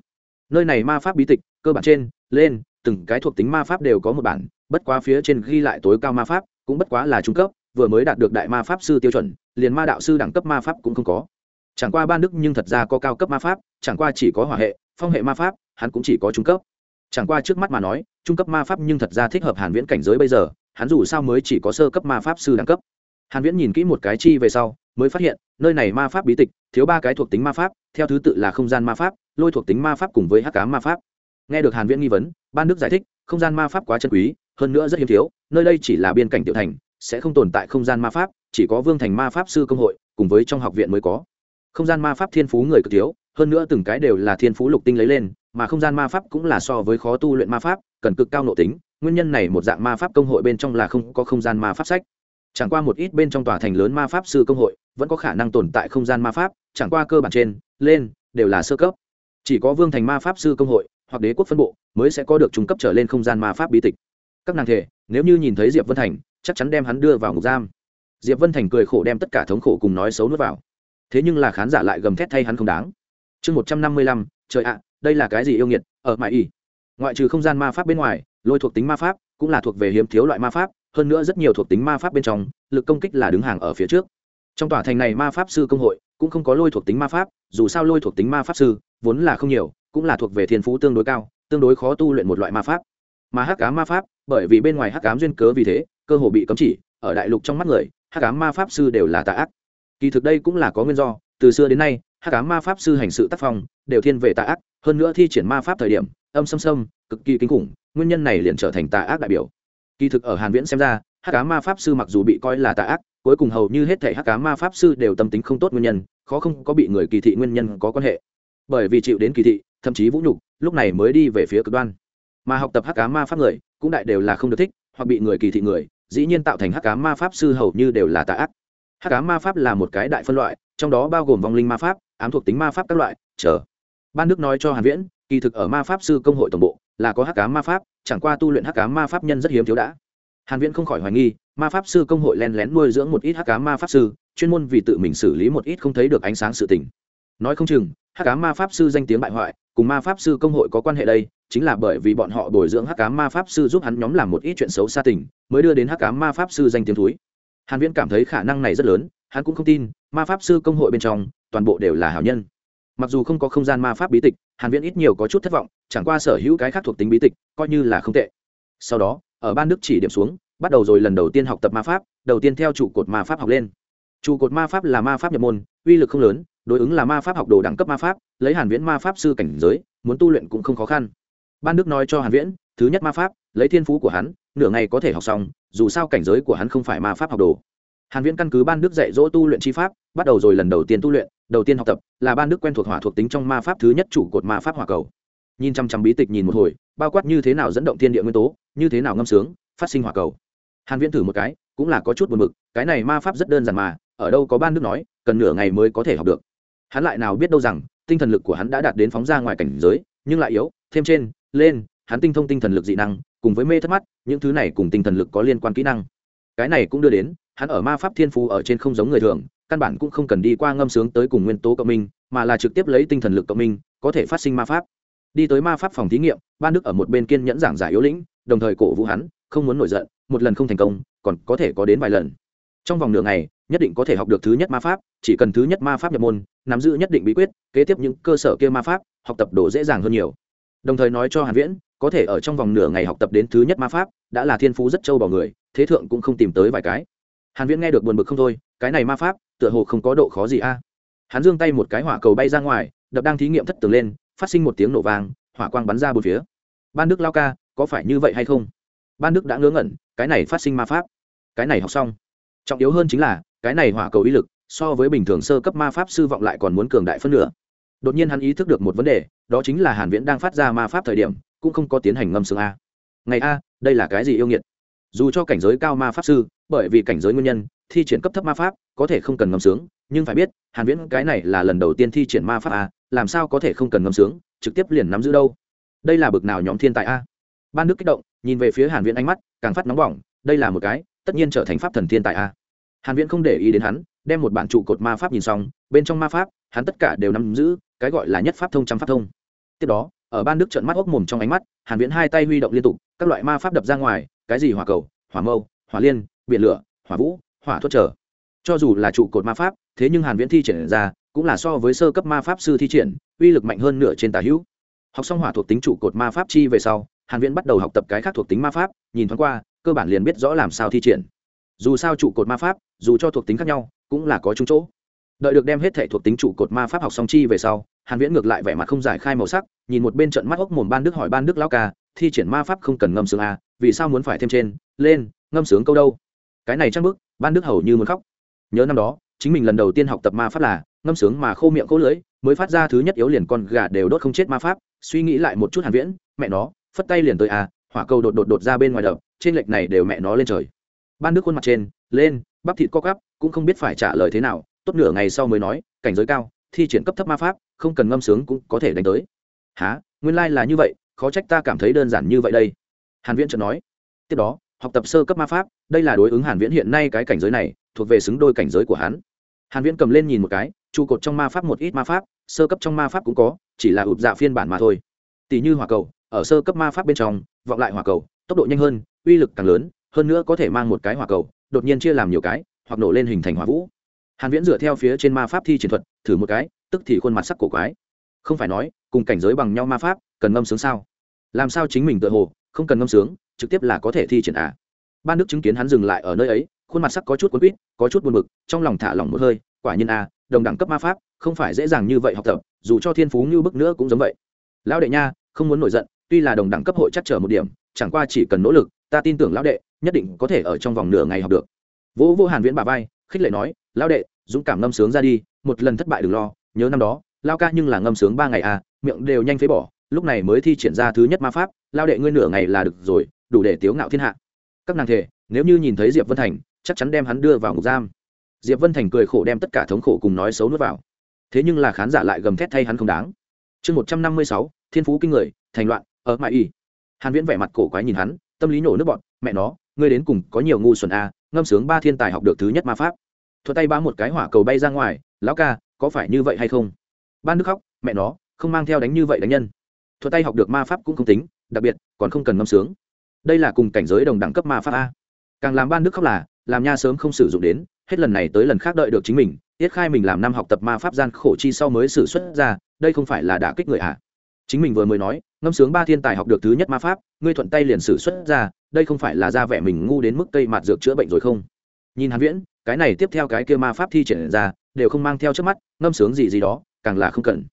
Nơi này ma pháp bí tịch, cơ bản trên, lên, từng cái thuộc tính ma pháp đều có một bản, bất quá phía trên ghi lại tối cao ma pháp, cũng bất quá là trung cấp, vừa mới đạt được đại ma pháp sư tiêu chuẩn, liền ma đạo sư đẳng cấp ma pháp cũng không có. Chẳng qua ban đức nhưng thật ra có cao cấp ma pháp, chẳng qua chỉ có hỏa hệ, phong hệ ma pháp, hắn cũng chỉ có trung cấp chẳng qua trước mắt mà nói, trung cấp ma pháp nhưng thật ra thích hợp hàn viễn cảnh giới bây giờ, hắn dù sao mới chỉ có sơ cấp ma pháp sư đẳng cấp. Hàn viễn nhìn kỹ một cái chi về sau, mới phát hiện, nơi này ma pháp bí tịch, thiếu ba cái thuộc tính ma pháp, theo thứ tự là không gian ma pháp, lôi thuộc tính ma pháp cùng với hắc ám ma pháp. Nghe được hàn viễn nghi vấn, ban đức giải thích, không gian ma pháp quá chân quý, hơn nữa rất hiếm thiếu, nơi đây chỉ là biên cảnh tiểu thành, sẽ không tồn tại không gian ma pháp, chỉ có vương thành ma pháp sư công hội, cùng với trong học viện mới có. Không gian ma pháp thiên phú người cực thiếu, hơn nữa từng cái đều là thiên phú lục tinh lấy lên mà không gian ma pháp cũng là so với khó tu luyện ma pháp, cần cực cao nội tính, nguyên nhân này một dạng ma pháp công hội bên trong là không có không gian ma pháp sách. Chẳng qua một ít bên trong tòa thành lớn ma pháp sư công hội, vẫn có khả năng tồn tại không gian ma pháp, chẳng qua cơ bản trên, lên, đều là sơ cấp. Chỉ có vương thành ma pháp sư công hội, hoặc đế quốc phân bộ, mới sẽ có được trung cấp trở lên không gian ma pháp bí tịch. Các nàng thể, nếu như nhìn thấy diệp vân thành, chắc chắn đem hắn đưa vào ngục giam. Diệp vân thành cười khổ đem tất cả thống khổ cùng nói xấu nuốt vào. Thế nhưng là khán giả lại gầm thét thay hắn không đáng. Chương một trăm năm mươi lăm, trời ạ đây là cái gì yêu nghiệt, ở mãi y ngoại trừ không gian ma pháp bên ngoài, lôi thuộc tính ma pháp cũng là thuộc về hiếm thiếu loại ma pháp, hơn nữa rất nhiều thuộc tính ma pháp bên trong, lực công kích là đứng hàng ở phía trước. Trong tòa thành này ma pháp sư công hội cũng không có lôi thuộc tính ma pháp, dù sao lôi thuộc tính ma pháp sư vốn là không nhiều, cũng là thuộc về thiên phú tương đối cao, tương đối khó tu luyện một loại ma pháp. Mà hắc cám ma pháp, bởi vì bên ngoài hắc cám duyên cớ vì thế, cơ hồ bị cấm chỉ, ở đại lục trong mắt người, hắc cám ma pháp sư đều là tà ác. Kỳ thực đây cũng là có nguyên do, từ xưa đến nay hắc Ám ma pháp sư hành sự tác phong, đều thiên về tà ác, hơn nữa thi triển ma pháp thời điểm, âm xâm xâm, cực kỳ kinh khủng, nguyên nhân này liền trở thành tà ác đại biểu. Kỳ thực ở hàn viễn xem ra hắc cá ma pháp sư mặc dù bị coi là tà ác, cuối cùng hầu như hết thể hắc cá ma pháp sư đều tâm tính không tốt nguyên nhân, khó không có bị người kỳ thị nguyên nhân có quan hệ. Bởi vì chịu đến kỳ thị, thậm chí vũ nhục, lúc này mới đi về phía cực đoan. Mà học tập hắc cá ma pháp người, cũng đại đều là không được thích, hoặc bị người kỳ thị người, dĩ nhiên tạo thành hắc cá ma pháp sư hầu như đều là tà ác. Hắc cá ma pháp là một cái đại phân loại, trong đó bao gồm vong linh ma pháp ám thuộc tính ma pháp các loại chờ ban đức nói cho hàn viễn kỳ thực ở ma pháp sư công hội tổng bộ là có hắc cá ma pháp chẳng qua tu luyện hắc cá ma pháp nhân rất hiếm thiếu đã hàn viễn không khỏi hoài nghi ma pháp sư công hội len lén nuôi dưỡng một ít hắc cá ma pháp sư chuyên môn vì tự mình xử lý một ít không thấy được ánh sáng sự tình nói không chừng hắc cá ma pháp sư danh tiếng bại hoại cùng ma pháp sư công hội có quan hệ đây chính là bởi vì bọn họ bồi dưỡng hắc cá ma pháp sư giúp hắn nhóm làm một ít chuyện xấu xa tình mới đưa đến hắc cá ma pháp sư danh tiếng thúi hàn viễn cảm thấy khả năng này rất lớn hắn cũng không tin ma pháp sư công hội bên trong toàn bộ đều là hảo nhân. Mặc dù không có không gian ma pháp bí tịch, hàn viễn ít nhiều có chút thất vọng, chẳng qua sở hữu cái khác thuộc tính bí tịch, coi như là không tệ. Sau đó, ở ban đức chỉ điểm xuống, bắt đầu rồi lần đầu tiên học tập ma pháp, đầu tiên theo trụ cột ma pháp học lên. Trụ cột ma pháp là ma pháp nhập môn, uy lực không lớn, đối ứng là ma pháp học đồ đẳng cấp ma pháp, lấy hàn viễn ma pháp sư cảnh giới, muốn tu luyện cũng không khó khăn. Ban đức nói cho hàn viễn, thứ nhất ma pháp, lấy thiên phú của hắn, nửa ngày có thể học xong, dù sao cảnh giới của hắn không phải ma pháp học đồ. Hàn viễn căn cứ ban đức dạy dỗ tu luyện chi pháp, bắt đầu rồi lần đầu tiên tu luyện đầu tiên học tập là ban đức quen thuộc hỏa thuộc tính trong ma pháp thứ nhất chủ cột ma pháp hỏa cầu. Nhìn chăm chăm bí tịch nhìn một hồi, bao quát như thế nào dẫn động thiên địa nguyên tố, như thế nào ngâm sướng, phát sinh hỏa cầu. Hàn viễn thử một cái, cũng là có chút buồn bực, cái này ma pháp rất đơn giản mà, ở đâu có ban đức nói, cần nửa ngày mới có thể học được. Hắn lại nào biết đâu rằng, tinh thần lực của hắn đã đạt đến phóng ra ngoài cảnh giới, nhưng lại yếu, thêm trên, lên, hắn tinh thông tinh thần lực dị năng, cùng với mê thất mắt, những thứ này cùng tinh thần lực có liên quan kỹ năng. Cái này cũng đưa đến, hắn ở ma pháp thiên phú ở trên không giống người thường căn bản cũng không cần đi qua ngâm sướng tới cùng nguyên tố cộng minh, mà là trực tiếp lấy tinh thần lực cộng minh, có thể phát sinh ma pháp. Đi tới ma pháp phòng thí nghiệm ban đức ở một bên kiên nhẫn giảng giải yếu lĩnh, đồng thời cổ vũ hắn, không muốn nổi giận, một lần không thành công, còn có thể có đến vài lần. Trong vòng nửa ngày, nhất định có thể học được thứ nhất ma pháp, chỉ cần thứ nhất ma pháp nhập môn, nắm giữ nhất định bí quyết, kế tiếp những cơ sở kia ma pháp, học tập đồ dễ dàng hơn nhiều. Đồng thời nói cho hàn viễn, có thể ở trong vòng nửa ngày học tập đến thứ nhất ma pháp, đã là thiên phú rất trâu bỏ người, thế thượng cũng không tìm tới vài cái. Hàn viễn nghe được buồn bực không thôi, cái này ma pháp tựa hồ không có độ khó gì a. Hắn giương tay một cái hỏa cầu bay ra ngoài, đập đang thí nghiệm thất tường lên, phát sinh một tiếng nổ vang, hỏa quang bắn ra bốn phía. Ban đức lao ca, có phải như vậy hay không? Ban đức đã ngớ ngẩn, cái này phát sinh ma pháp. Cái này học xong. Trọng yếu hơn chính là, cái này hỏa cầu ý lực, so với bình thường sơ cấp ma pháp sư vọng lại còn muốn cường đại phân nửa. Đột nhiên hắn ý thức được một vấn đề, đó chính là hàn viễn đang phát ra ma pháp thời điểm, cũng không có tiến hành ngâm sương a. Ngày a, đây là cái gì yêu nghiệt? Dù cho cảnh giới cao ma pháp sư, bởi vì cảnh giới nguyên nhân thi triển cấp thấp ma pháp, có thể không cần ngâm sướng, nhưng phải biết, hàn viễn cái này là lần đầu tiên thi triển ma pháp a làm sao có thể không cần ngâm sướng, trực tiếp liền nắm giữ đâu? Đây là bực nào nhóm thiên tài a? Ban đức kích động, nhìn về phía hàn viễn ánh mắt, càng phát nóng bỏng, đây là một cái, tất nhiên trở thành pháp thần thiên tài a. Hàn viễn không để ý đến hắn, đem một bản trụ cột ma pháp nhìn xong, bên trong ma pháp, hắn tất cả đều nắm giữ, cái gọi là nhất pháp thông trăm pháp thông. Tiếp đó, ở ban đức trợn mắt ốc mồm trong ánh mắt, hàn viễn hai tay huy động liên tục, các loại ma pháp đập ra ngoài, cái gì hỏa cầu, hỏa mâu, hỏa liên, biển lửa, hỏa vũ hỏa Thuật trở. Cho dù là trụ cột ma pháp, thế nhưng hàn viễn thi triển ra, cũng là so với sơ cấp ma pháp sư thi triển, uy lực mạnh hơn nửa trên tà hữu. Học xong hỏa thuộc tính trụ cột ma pháp chi về sau, hàn viễn bắt đầu học tập cái khác thuộc tính ma pháp, nhìn thoáng qua, cơ bản liền biết rõ làm sao thi triển. Dù sao trụ cột ma pháp, dù cho thuộc tính khác nhau, cũng là có chung chỗ. Đợi được đem hết thể thuộc tính trụ cột ma pháp học xong chi về sau, hàn viễn ngược lại vẻ mặt không giải khai màu sắc, nhìn một bên trận mắt ốc mồm ban đức hỏi ban đức lão ca, thi triển ma pháp không cần ngâm sướng à vì sao muốn phải thêm trên, lên, ngâm sướng câu đâu? Cái này chắc bức ban đức hầu như muốn khóc. Nhớ năm đó, chính mình lần đầu tiên học tập ma pháp là, ngâm sướng mà khô miệng khô lưỡi, mới phát ra thứ nhất yếu liền con gà đều đốt không chết ma pháp, suy nghĩ lại một chút hàn viễn, mẹ nó, phất tay liền tới à hỏa cầu đột đột đột ra bên ngoài đập, trên lệch này đều mẹ nó lên trời. Ban đức khuôn mặt trên, lên, bắp thịt co cắp cũng không biết phải trả lời thế nào, tốt nửa ngày sau mới nói, cảnh giới cao, thi triển cấp thấp ma pháp, không cần ngâm sướng cũng có thể đánh tới. Há nguyên lai là như vậy, khó trách ta cảm thấy đơn giản như vậy đây. Hàn viễn chợt nói. Tiếp đó học tập sơ cấp ma pháp, đây là đối ứng hàn viễn hiện nay cái cảnh giới này, thuộc về xứng đôi cảnh giới của hắn. Hàn viễn cầm lên nhìn một cái, trụ cột trong ma pháp một ít ma pháp, sơ cấp trong ma pháp cũng có, chỉ là ụp dạ phiên bản mà thôi. Tỷ như hỏa cầu, ở sơ cấp ma pháp bên trong, vọng lại hỏa cầu, tốc độ nhanh hơn, uy lực càng lớn, hơn nữa có thể mang một cái hỏa cầu, đột nhiên chia làm nhiều cái, hoặc nổ lên hình thành hỏa vũ. Hàn viễn dựa theo phía trên ma pháp thi triển thuật, thử một cái, tức thì khuôn mặt sắc cổ quái. Không phải nói, cùng cảnh giới bằng nhau ma pháp, cần ngâm sướng sao? Làm sao chính mình tự hồ, không cần ngâm sướng trực tiếp là có thể thi triển à. Ban đức chứng kiến hắn dừng lại ở nơi ấy, khuôn mặt sắc có chút cuốn quýt, có chút buồn bực, trong lòng thả lỏng một hơi, quả nhiên à đồng đẳng cấp ma pháp, không phải dễ dàng như vậy học tập, dù cho thiên phú như bức nữa cũng giống vậy. Lão đệ nha, không muốn nổi giận, tuy là đồng đẳng cấp hội chắc trở một điểm, chẳng qua chỉ cần nỗ lực, ta tin tưởng lão đệ, nhất định có thể ở trong vòng nửa ngày học được. Vũ vô hàn viễn bà vai, khích lệ nói, lão đệ, dũng cảm ngâm sướng ra đi, một lần thất bại đừng lo, nhớ năm đó, lao ca nhưng là ngâm sướng ba ngày à miệng đều nhanh phế bỏ, lúc này mới thi triển ra thứ nhất ma pháp lao đệ ngươi nửa ngày là được rồi đủ để tiếu ngạo thiên hạ. Các nàng thể nếu như nhìn thấy diệp vân thành chắc chắn đem hắn đưa vào ngục giam. Diệp vân thành cười khổ đem tất cả thống khổ cùng nói xấu nuốt vào. Thế nhưng là khán giả lại gầm thét thay hắn không đáng. Chương một trăm năm mươi sáu thiên phú kinh người thành loạn ở mãi y. Hàn viễn vẻ mặt cổ quái nhìn hắn tâm lý nổ nước bọn mẹ nó ngươi đến cùng có nhiều ngu xuẩn a à, ngâm sướng ba thiên tài học được thứ nhất ma pháp. Thuật tay ba một cái hỏa cầu bay ra ngoài lão ca có phải như vậy hay không? Ban nước khóc mẹ nó không mang theo đánh như vậy đánh nhân. Thuật tay học được ma pháp cũng không tính đặc biệt còn không cần ngâm sướng đây là cùng cảnh giới đồng đẳng cấp ma pháp a. Càng làm ban đức khóc là, làm nha sớm không sử dụng đến, hết lần này tới lần khác đợi được chính mình, tiết khai mình làm năm học tập ma pháp gian khổ chi sau mới xử xuất ra, đây không phải là đả kích người ạ. À. chính mình vừa mới nói, ngâm sướng ba thiên tài học được thứ nhất ma pháp, ngươi thuận tay liền xử xuất ra, đây không phải là ra vẻ mình ngu đến mức cây mạt dược chữa bệnh rồi không? Nhìn hàn viễn, cái này tiếp theo cái kia ma pháp thi triển ra, đều không mang theo trước mắt, ngâm sướng gì gì đó, càng là không cần.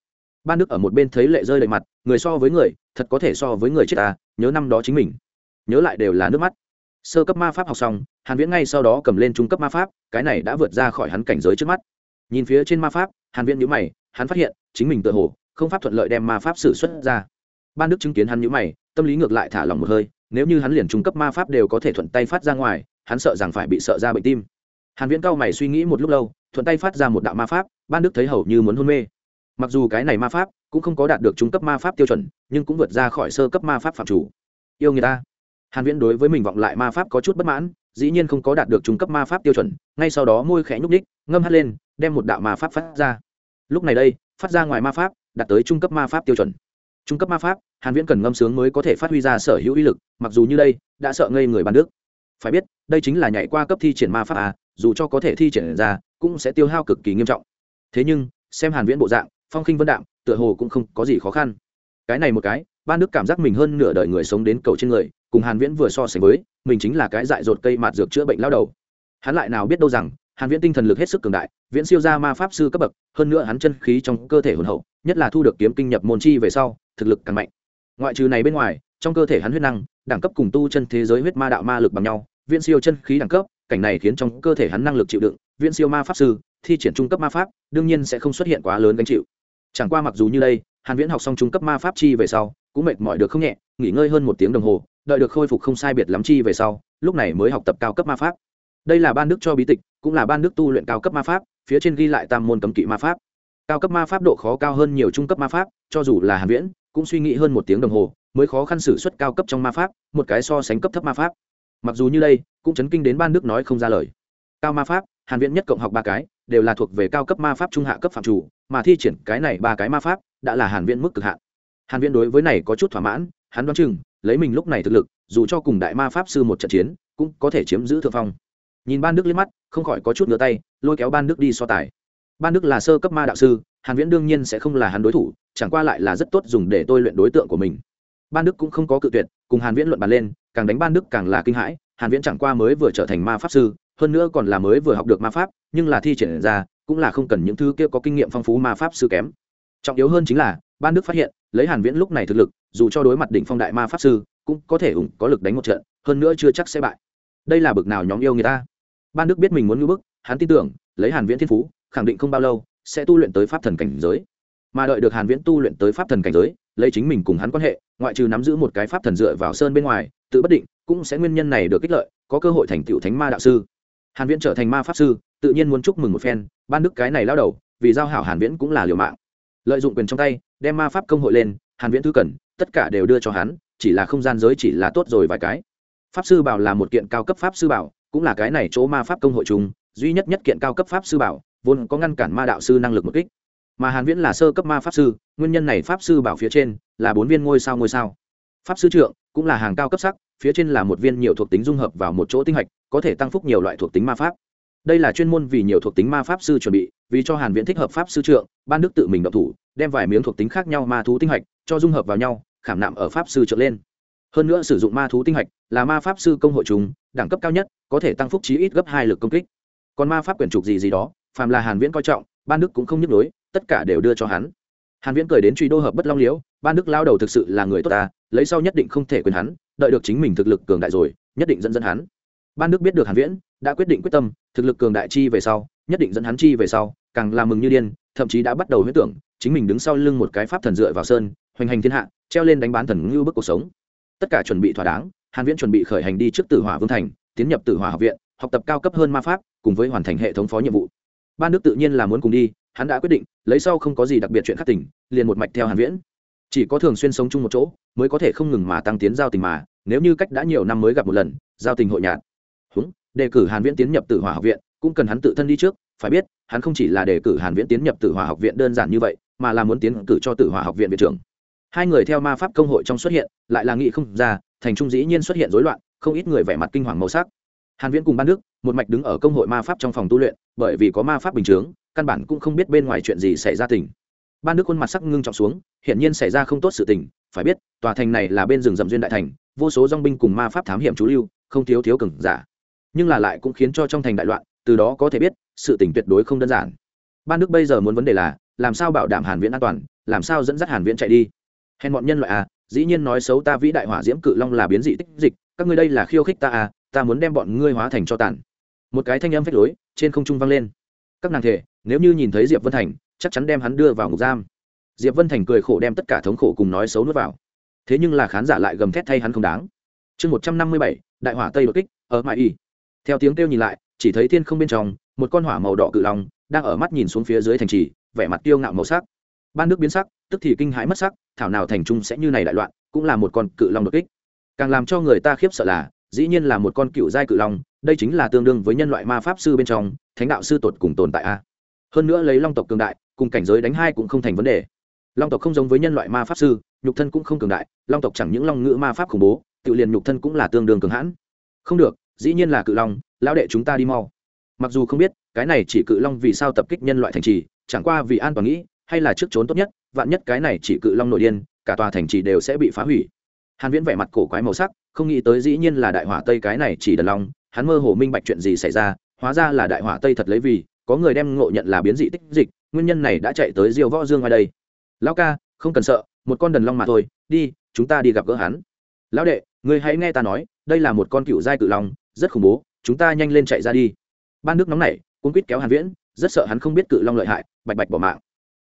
Ban đức ở một bên thấy lệ rơi đầy mặt, người so với người, thật có thể so với người chết ta, nhớ năm đó chính mình nhớ lại đều là nước mắt. Sơ cấp ma pháp học xong, hàn viễn ngay sau đó cầm lên trung cấp ma pháp, cái này đã vượt ra khỏi hắn cảnh giới trước mắt. Nhìn phía trên ma pháp, hàn viễn nhíu mày, hắn phát hiện, chính mình tự hồ, không pháp thuận lợi đem ma pháp sử xuất ra. Ban đức chứng kiến hắn nhíu mày, tâm lý ngược lại thả lỏng một hơi, nếu như hắn liền trung cấp ma pháp đều có thể thuận tay phát ra ngoài, hắn sợ rằng phải bị sợ ra bệnh tim. Hàn viễn cao mày suy nghĩ một lúc lâu, thuận tay phát ra một đạo ma pháp, ban đức thấy hầu như muốn hôn mê. Mặc dù cái này ma pháp cũng không có đạt được trung cấp ma pháp tiêu chuẩn, nhưng cũng vượt ra khỏi sơ cấp ma pháp phạm chủ. Yêu người ta hàn viễn đối với mình vọng lại ma pháp có chút bất mãn, dĩ nhiên không có đạt được trung cấp ma pháp tiêu chuẩn, ngay sau đó môi khẽ nhúc đích ngâm hắt lên, đem một đạo ma pháp phát ra. Lúc này đây, phát ra ngoài ma pháp, đạt tới trung cấp ma pháp tiêu chuẩn. Trung cấp ma pháp, hàn viễn cần ngâm sướng mới có thể phát huy ra sở hữu uy lực, mặc dù như đây, đã sợ ngây người bán nước phải biết, đây chính là nhảy qua cấp thi triển ma pháp à dù cho có thể thi triển ra, cũng sẽ tiêu hao cực kỳ nghiêm trọng. Thế nhưng, xem hàn viễn bộ dạng, phong khinh vân đạm, tựa hồ cũng không có gì khó khăn. Cái này một cái, ban đức cảm giác mình hơn nửa đời người sống đến cầu trên người cùng hàn viễn vừa so sánh với, mình chính là cái dại dột cây mạt dược chữa bệnh lao đầu. Hắn lại nào biết đâu rằng, hàn viễn tinh thần lực hết sức cường đại, viễn siêu ra ma pháp sư cấp bậc, hơn nữa hắn chân khí trong cơ thể hồn hậu, nhất là thu được kiếm kinh nhập môn chi về sau, thực lực càng mạnh. Ngoại trừ này bên ngoài, trong cơ thể hắn huyết năng, đẳng cấp cùng tu chân thế giới huyết ma đạo ma lực bằng nhau, viễn siêu chân khí đẳng cấp, cảnh này khiến trong cơ thể hắn năng lực chịu đựng, viễn siêu ma pháp sư, thi triển trung cấp ma pháp, đương nhiên sẽ không xuất hiện quá lớn gánh chịu. Chẳng qua mặc dù như đây, hàn viễn học xong trung cấp ma pháp chi về sau, cũng mệt mỏi được không nhẹ, nghỉ ngơi hơn một tiếng đồng hồ đợi được khôi phục không sai biệt lắm chi về sau, lúc này mới học tập cao cấp ma pháp. Đây là ban đức cho bí tịch, cũng là ban đức tu luyện cao cấp ma pháp, phía trên ghi lại tam môn cấm kỵ ma pháp. Cao cấp ma pháp độ khó cao hơn nhiều trung cấp ma pháp, cho dù là hàn viễn, cũng suy nghĩ hơn một tiếng đồng hồ, mới khó khăn xử suất cao cấp trong ma pháp, một cái so sánh cấp thấp ma pháp. Mặc dù như đây, cũng chấn kinh đến ban đức nói không ra lời. Cao ma pháp, hàn viễn nhất cộng học ba cái, đều là thuộc về cao cấp ma pháp trung hạ cấp phạm chủ, mà thi triển cái này ba cái ma pháp, đã là hàn viễn mức cực hạn. Hàn viễn đối với này có chút thỏa mãn, hắn đoán chừng lấy mình lúc này thực lực, dù cho cùng đại ma pháp sư một trận chiến, cũng có thể chiếm giữ thượng phong. Nhìn ban đức liếc mắt, không khỏi có chút ngửa tay, lôi kéo ban đức đi so tài. Ban đức là sơ cấp ma đạo sư, hàn viễn đương nhiên sẽ không là hắn đối thủ, chẳng qua lại là rất tốt dùng để tôi luyện đối tượng của mình. Ban đức cũng không có cự tuyệt, cùng hàn viễn luận bàn lên, càng đánh ban đức càng là kinh hãi, hàn viễn chẳng qua mới vừa trở thành ma pháp sư, hơn nữa còn là mới vừa học được ma pháp, nhưng là thi triển ra, cũng là không cần những thứ kia có kinh nghiệm phong phú ma pháp sư kém. Trọng yếu hơn chính là, ban đức phát hiện lấy hàn viễn lúc này thực lực, dù cho đối mặt đỉnh phong đại ma pháp sư, cũng có thể ủng, có lực đánh một trận, hơn nữa chưa chắc sẽ bại. Đây là bực nào nhóm yêu người ta? Ban đức biết mình muốn ngưỡng bức, hắn tin tưởng, lấy hàn viễn thiên phú, khẳng định không bao lâu, sẽ tu luyện tới pháp thần cảnh giới. Mà đợi được hàn viễn tu luyện tới pháp thần cảnh giới, lấy chính mình cùng hắn quan hệ, ngoại trừ nắm giữ một cái pháp thần dựa vào sơn bên ngoài, tự bất định, cũng sẽ nguyên nhân này được kích lợi, có cơ hội thành tựu thánh ma đạo sư. Hàn viễn trở thành ma pháp sư, tự nhiên muốn chúc mừng một phen, ban đức cái này lao đầu, vì giao hảo hàn viễn cũng là liều mạng. Lợi dụng quyền trong tay đem ma pháp công hội lên, hàn viễn thứ cần, tất cả đều đưa cho hắn, chỉ là không gian giới chỉ là tốt rồi vài cái. Pháp sư bảo là một kiện cao cấp pháp sư bảo, cũng là cái này chỗ ma pháp công hội chung, duy nhất nhất kiện cao cấp pháp sư bảo, vốn có ngăn cản ma đạo sư năng lực một kích. Mà hàn viễn là sơ cấp ma pháp sư, nguyên nhân này pháp sư bảo phía trên là bốn viên ngôi sao ngôi sao. Pháp sư trưởng cũng là hàng cao cấp sắc, phía trên là một viên nhiều thuộc tính dung hợp vào một chỗ tinh hạch, có thể tăng phúc nhiều loại thuộc tính ma pháp. Đây là chuyên môn vì nhiều thuộc tính ma pháp sư chuẩn bị, vì cho hàn viễn thích hợp pháp sư trưởng ban đức tự mình động thủ đem vài miếng thuộc tính khác nhau ma thú tinh hạch cho dung hợp vào nhau, khảm nạm ở pháp sư trở lên. Hơn nữa sử dụng ma thú tinh hạch là ma pháp sư công hội chúng, đẳng cấp cao nhất, có thể tăng phúc chí ít gấp hai lực công kích. Còn ma pháp quyển trục gì gì đó, phàm là hàn viễn coi trọng, ban đức cũng không nhức đối tất cả đều đưa cho hắn. Hàn viễn cười đến truy đô hợp bất long liễu, ban đức lao đầu thực sự là người tốt ta, lấy sau nhất định không thể quên hắn, đợi được chính mình thực lực cường đại rồi, nhất định dẫn dẫn hắn. Ban đức biết được hàn viễn đã quyết định quyết tâm, thực lực cường đại chi về sau, nhất định dẫn hắn chi về sau, càng làm mừng như điên, thậm chí đã bắt đầu huyễn tưởng chính mình đứng sau lưng một cái pháp thần dựa vào sơn, hoành hành thiên hạ, treo lên đánh bán thần ngưu bức cuộc sống. Tất cả chuẩn bị thỏa đáng, hàn viễn chuẩn bị khởi hành đi trước tử hỏa vương thành, tiến nhập tử hỏa học viện, học tập cao cấp hơn ma pháp, cùng với hoàn thành hệ thống phó nhiệm vụ. Ban đức tự nhiên là muốn cùng đi, hắn đã quyết định, lấy sau không có gì đặc biệt chuyện khác tỉnh liền một mạch theo hàn viễn. Chỉ có thường xuyên sống chung một chỗ, mới có thể không ngừng mà tăng tiến giao tình mà, nếu như cách đã nhiều năm mới gặp một lần, giao tình hội nhạt. Húng, đề cử hàn viễn tiến nhập tử hỏa học viện, cũng cần hắn tự thân đi trước, phải biết, hắn không chỉ là đề cử hàn viễn tiến nhập tử hỏa học viện đơn giản như vậy mà là muốn tiến cử cho tử hỏa học viện viện trưởng. Hai người theo ma pháp công hội trong xuất hiện, lại là nghị không ra, thành trung dĩ nhiên xuất hiện rối loạn, không ít người vẻ mặt kinh hoàng màu sắc. Hàn viễn cùng ban đức, một mạch đứng ở công hội ma pháp trong phòng tu luyện, bởi vì có ma pháp bình chướng, căn bản cũng không biết bên ngoài chuyện gì xảy ra tình. Ban đức khuôn mặt sắc ngưng trọng xuống, hiển nhiên xảy ra không tốt sự tình, phải biết, tòa thành này là bên rừng rậm duyên đại thành, vô số dòng binh cùng ma pháp thám hiểm chú lưu, không thiếu thiếu cường giả. Nhưng là lại cũng khiến cho trong thành đại loạn, từ đó có thể biết, sự tình tuyệt đối không đơn giản. Ban đức bây giờ muốn vấn đề là làm sao bảo đảm hàn viễn an toàn, làm sao dẫn dắt hàn viễn chạy đi? Hèn bọn nhân loại à dĩ nhiên nói xấu ta vĩ đại hỏa diễm cự long là biến dị tích dịch, các ngươi đây là khiêu khích ta à ta muốn đem bọn ngươi hóa thành cho tàn. Một cái thanh âm phách lối, trên không trung vang lên. Các nàng thể, nếu như nhìn thấy diệp vân thành, chắc chắn đem hắn đưa vào ngục giam. Diệp vân thành cười khổ đem tất cả thống khổ cùng nói xấu nuốt vào. Thế nhưng là khán giả lại gầm thét thay hắn không đáng. Chương một trăm năm mươi bảy, đại hỏa tây đột kích, ở mãi y. Theo tiếng kêu nhìn lại, chỉ thấy thiên không bên trong, một con hỏa màu đỏ cự long đang ở mắt nhìn xuống phía dưới thành trì vẻ mặt tiêu ngạo màu sắc. Ban nước biến sắc, tức thì kinh hãi mất sắc, thảo nào thành trung sẽ như này đại loạn, cũng là một con cự long đột kích. Càng làm cho người ta khiếp sợ là, dĩ nhiên là một con cựu giai cự long, đây chính là tương đương với nhân loại ma pháp sư bên trong, thánh đạo sư tột cùng tồn tại a. Hơn nữa lấy long tộc cường đại, cùng cảnh giới đánh hai cũng không thành vấn đề. Long tộc không giống với nhân loại ma pháp sư, nhục thân cũng không cường đại, long tộc chẳng những long ngữ ma pháp khủng bố, tự liền nhục thân cũng là tương đương cường hãn. Không được, dĩ nhiên là cự long, lão đệ chúng ta đi mau. Mặc dù không biết, cái này chỉ cự long vì sao tập kích nhân loại thành trì chẳng qua vì an toàn nghĩ, hay là trước trốn tốt nhất, vạn nhất cái này chỉ cự long nội điên, cả tòa thành trì đều sẽ bị phá hủy. Hàn viễn vẻ mặt cổ quái màu sắc, không nghĩ tới dĩ nhiên là đại hỏa tây cái này chỉ đần long, hắn mơ hồ minh bạch chuyện gì xảy ra, hóa ra là đại hỏa tây thật lấy vì, có người đem ngộ nhận là biến dị tích dịch, nguyên nhân này đã chạy tới diêu võ dương ngoài đây. Lão ca, không cần sợ, một con đần long mà thôi, đi, chúng ta đi gặp gỡ hắn. Lão đệ người hãy nghe ta nói, đây là một con cựu giai cự long, rất khủng bố, chúng ta nhanh lên chạy ra đi. Ban nước nóng này cũng quýt kéo hàn viễn rất sợ hắn không biết cự long lợi hại, bạch bạch bỏ mạng.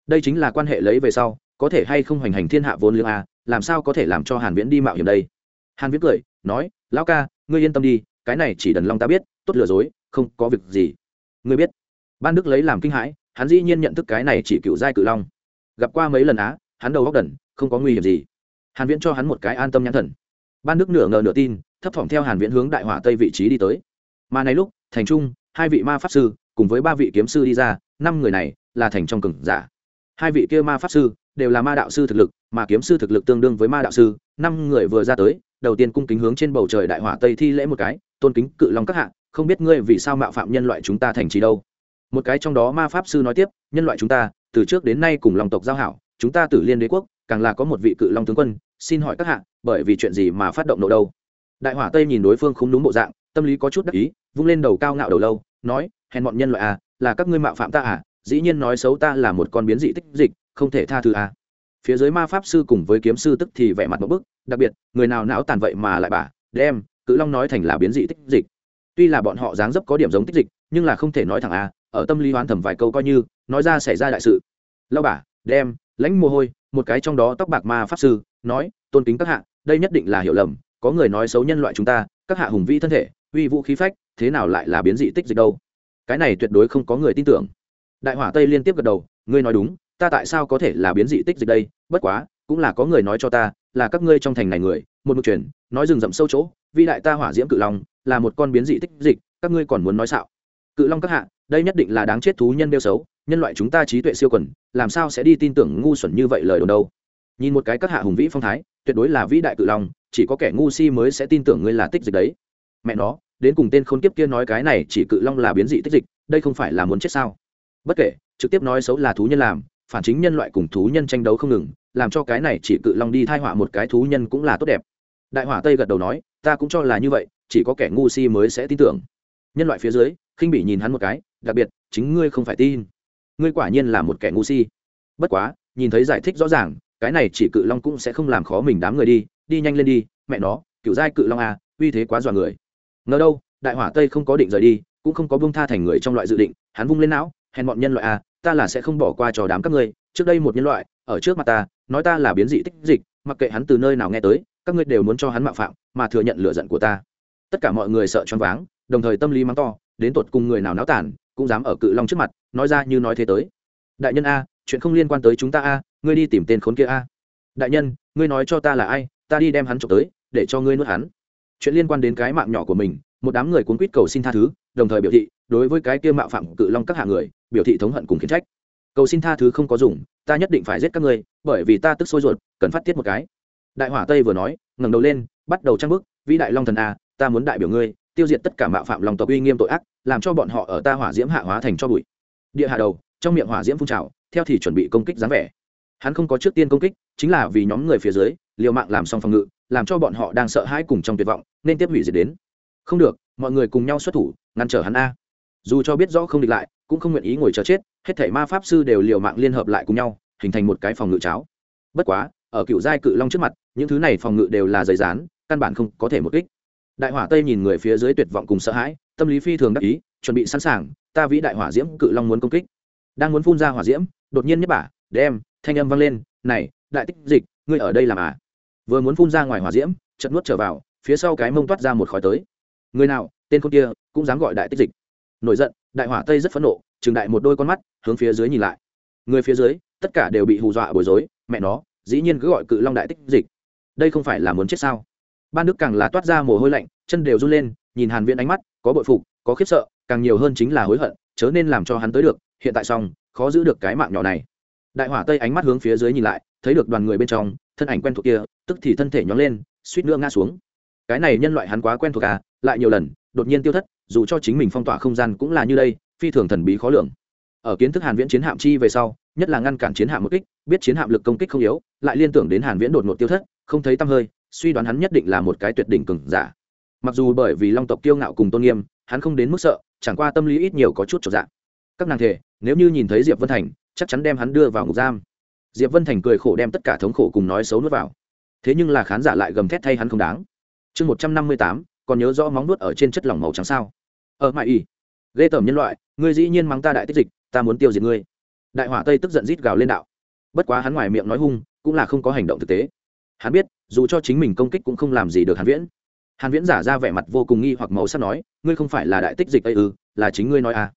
Đây chính là quan hệ lấy về sau, có thể hay không hoành hành thiên hạ vốn lương a, làm sao có thể làm cho hàn viễn đi mạo hiểm đây? Hàn viễn cười, nói, lão ca, ngươi yên tâm đi, cái này chỉ đần long ta biết, tốt lừa dối, không có việc gì. Ngươi biết. Ban đức lấy làm kinh hãi, hắn dĩ nhiên nhận thức cái này chỉ cựu giai cự long. Gặp qua mấy lần á, hắn đầu góc đần, không có nguy hiểm gì. Hàn viễn cho hắn một cái an tâm nhãn thần. Ban đức nửa ngờ nửa tin, thấp thỏm theo hàn viễn hướng đại hỏa tây vị trí đi tới. Mà này lúc, thành trung, hai vị ma pháp sư cùng với ba vị kiếm sư đi ra, năm người này là thành trong cường giả. Hai vị kia ma pháp sư đều là ma đạo sư thực lực, mà kiếm sư thực lực tương đương với ma đạo sư. Năm người vừa ra tới, đầu tiên cung kính hướng trên bầu trời đại hỏa tây thi lễ một cái, tôn kính cự long các hạ, không biết ngươi vì sao mạo phạm nhân loại chúng ta thành trì đâu. Một cái trong đó ma pháp sư nói tiếp, nhân loại chúng ta, từ trước đến nay cùng lòng tộc giao hảo, chúng ta tử liên đế quốc, càng là có một vị cự long tướng quân, xin hỏi các hạ, bởi vì chuyện gì mà phát động nộ đâu? Đại hỏa tây nhìn đối phương không đúng bộ dạng, tâm lý có chút đắc ý, vung lên đầu cao ngạo đầu lâu, nói hèn bọn nhân loại à là các ngươi mạo phạm ta à dĩ nhiên nói xấu ta là một con biến dị tích dịch, không thể tha thứ à. Phía dưới ma pháp sư cùng với kiếm sư tức thì vẻ mặt một bức, đặc biệt, người nào não tàn vậy mà lại bà, đem, cự long nói thành là biến dị tích dịch. Tuy là bọn họ dáng dấp có điểm giống tích dịch, nhưng là không thể nói thẳng à ở tâm lý hoán thầm vài câu coi như, nói ra xảy ra đại sự. Lao bà, đem, lãnh mồ hôi, một cái trong đó tóc bạc ma pháp sư, nói, tôn kính các hạ, đây nhất định là hiểu lầm, có người nói xấu nhân loại chúng ta, các hạ hùng vĩ thân thể, uy vũ khí phách, thế nào lại là biến dị tích dịch đâu? Cái này tuyệt đối không có người tin tưởng. Đại hỏa tây liên tiếp gật đầu, ngươi nói đúng, ta tại sao có thể là biến dị tích dịch đây? Bất quá, cũng là có người nói cho ta, là các ngươi trong thành này người, một mực truyền, nói rừng rậm sâu chỗ, vĩ đại ta hỏa diễm cự long, là một con biến dị tích dịch, các ngươi còn muốn nói xạo? Cự long các hạ, đây nhất định là đáng chết thú nhân đeo xấu, nhân loại chúng ta trí tuệ siêu quần, làm sao sẽ đi tin tưởng ngu xuẩn như vậy lời đồn đâu? Nhìn một cái các hạ hùng vĩ phong thái, tuyệt đối là vĩ đại cự long, chỉ có kẻ ngu si mới sẽ tin tưởng ngươi là tích dịch đấy. Mẹ nó đến cùng tên khốn kiếp kia nói cái này chỉ cự long là biến dị tích dịch, đây không phải là muốn chết sao? Bất kể, trực tiếp nói xấu là thú nhân làm, phản chính nhân loại cùng thú nhân tranh đấu không ngừng, làm cho cái này chỉ cự long đi thai họa một cái thú nhân cũng là tốt đẹp. Đại hỏa tây gật đầu nói, ta cũng cho là như vậy, chỉ có kẻ ngu si mới sẽ tin tưởng. Nhân loại phía dưới, khinh bị nhìn hắn một cái, đặc biệt, chính ngươi không phải tin. Ngươi quả nhiên là một kẻ ngu si. Bất quá, nhìn thấy giải thích rõ ràng, cái này chỉ cự long cũng sẽ không làm khó mình đám người đi đi nhanh lên đi, mẹ nó cựu giai cự long à uy thế quá dọa người ngờ đâu, đại hỏa tây không có định rời đi, cũng không có bông tha thành người trong loại dự định, hắn vung lên não, hèn bọn nhân loại à ta là sẽ không bỏ qua trò đám các ngươi, trước đây một nhân loại, ở trước mặt ta, nói ta là biến dị tích dịch, mặc kệ hắn từ nơi nào nghe tới, các ngươi đều muốn cho hắn mạo phạm, mà thừa nhận lựa giận của ta. Tất cả mọi người sợ choáng váng, đồng thời tâm lý mắng to, đến tột cùng người nào náo tản, cũng dám ở cự long trước mặt, nói ra như nói thế tới. Đại nhân a, chuyện không liên quan tới chúng ta a, ngươi đi tìm tên khốn kia a. Đại nhân, ngươi nói cho ta là ai, ta đi đem hắn trộm tới, để cho ngươi nuốt hắn chuyện liên quan đến cái mạng nhỏ của mình, một đám người cuốn quýt cầu xin tha thứ, đồng thời biểu thị, đối với cái kia mạo phạm cự long các hạ người, biểu thị thống hận cùng khiến trách. Cầu xin tha thứ không có dùng, ta nhất định phải giết các ngươi, bởi vì ta tức sôi ruột, cần phát tiết một cái. Đại hỏa tây vừa nói, ngẩng đầu lên, bắt đầu trang bức, vĩ đại long thần a ta muốn đại biểu ngươi, tiêu diệt tất cả mạo phạm lòng tộc uy nghiêm tội ác, làm cho bọn họ ở ta hỏa diễm hạ hóa thành cho bụi. Địa hạ đầu, trong miệng hỏa diễm phun trào, theo thì chuẩn bị công kích dáng vẻ hắn không có trước tiên công kích, chính là vì nhóm người phía dưới, liều mạng làm xong phòng ngự, làm cho bọn họ đang sợ hãi cùng trong tuyệt vọng, nên tiếp hủy diệt đến. Không được, mọi người cùng nhau xuất thủ, ngăn trở hắn a. Dù cho biết rõ không địch lại, cũng không nguyện ý ngồi chờ chết, hết thảy ma pháp sư đều liều mạng liên hợp lại cùng nhau, hình thành một cái phòng ngự cháo. Bất quá, ở cựu giai cự long trước mặt, những thứ này phòng ngự đều là giấy rán căn bản không có thể một kích. Đại hỏa tây nhìn người phía dưới tuyệt vọng cùng sợ hãi, tâm lý phi thường đắc ý, chuẩn bị sẵn sàng, ta vĩ đại hỏa diễm cự long muốn công kích. Đang muốn phun ra hỏa diễm, đột nhiên nhất bả, đem thanh âm vang lên, này, đại tích dịch, ngươi ở đây làm à? Vừa muốn phun ra ngoài hỏa diễm chật nuốt trở vào, phía sau cái mông toát ra một khói tới. Người nào, tên con kia, cũng dám gọi đại tích dịch. Nổi giận, đại hỏa tây rất phẫn nộ, trừng đại một đôi con mắt, hướng phía dưới nhìn lại. Người phía dưới, tất cả đều bị hù dọa bối rối, mẹ nó, dĩ nhiên cứ gọi cự long đại tích dịch. Đây không phải là muốn chết sao? Ban đức càng là toát ra mồ hôi lạnh, chân đều run lên, nhìn hàn viễn ánh mắt, có bội phục, có khiếp sợ, càng nhiều hơn chính là hối hận, chớ nên làm cho hắn tới được, hiện tại xong, khó giữ được cái mạng nhỏ này đại hỏa tây ánh mắt hướng phía dưới nhìn lại, thấy được đoàn người bên trong, thân ảnh quen thuộc kia, tức thì thân thể nhón lên, suýt nữa ngã xuống. Cái này nhân loại hắn quá quen thuộc à lại nhiều lần, đột nhiên tiêu thất, dù cho chính mình phong tỏa không gian cũng là như đây, phi thường thần bí khó lường. Ở kiến thức hàn viễn chiến hạm chi về sau, nhất là ngăn cản chiến hạm một kích, biết chiến hạm lực công kích không yếu, lại liên tưởng đến hàn viễn đột ngột tiêu thất, không thấy tâm hơi, suy đoán hắn nhất định là một cái tuyệt đỉnh cường giả. Mặc dù bởi vì long tộc kiêu ngạo cùng tôn nghiêm, hắn không đến mức sợ, chẳng qua tâm lý ít nhiều có chút trở dạng các nàng thể, nếu như nhìn thấy diệp vân thành chắc chắn đem hắn đưa vào ngục giam. Diệp vân thành cười khổ đem tất cả thống khổ cùng nói xấu nuốt vào. Thế nhưng là khán giả lại gầm thét thay hắn không đáng. Chương một trăm năm mươi tám, còn nhớ rõ móng nuốt ở trên chất lỏng màu trắng sao? Ở mãi y. Ghê tởm nhân loại, ngươi dĩ nhiên mắng ta đại tích dịch, ta muốn tiêu diệt ngươi. Đại hỏa tây tức giận rít gào lên đạo. Bất quá hắn ngoài miệng nói hung, cũng là không có hành động thực tế. Hắn biết, dù cho chính mình công kích cũng không làm gì được hàn viễn. Hàn viễn giả ra vẻ mặt vô cùng nghi hoặc màu sắc nói, ngươi không phải là đại tích dịch ấy ư, là chính ngươi nói à?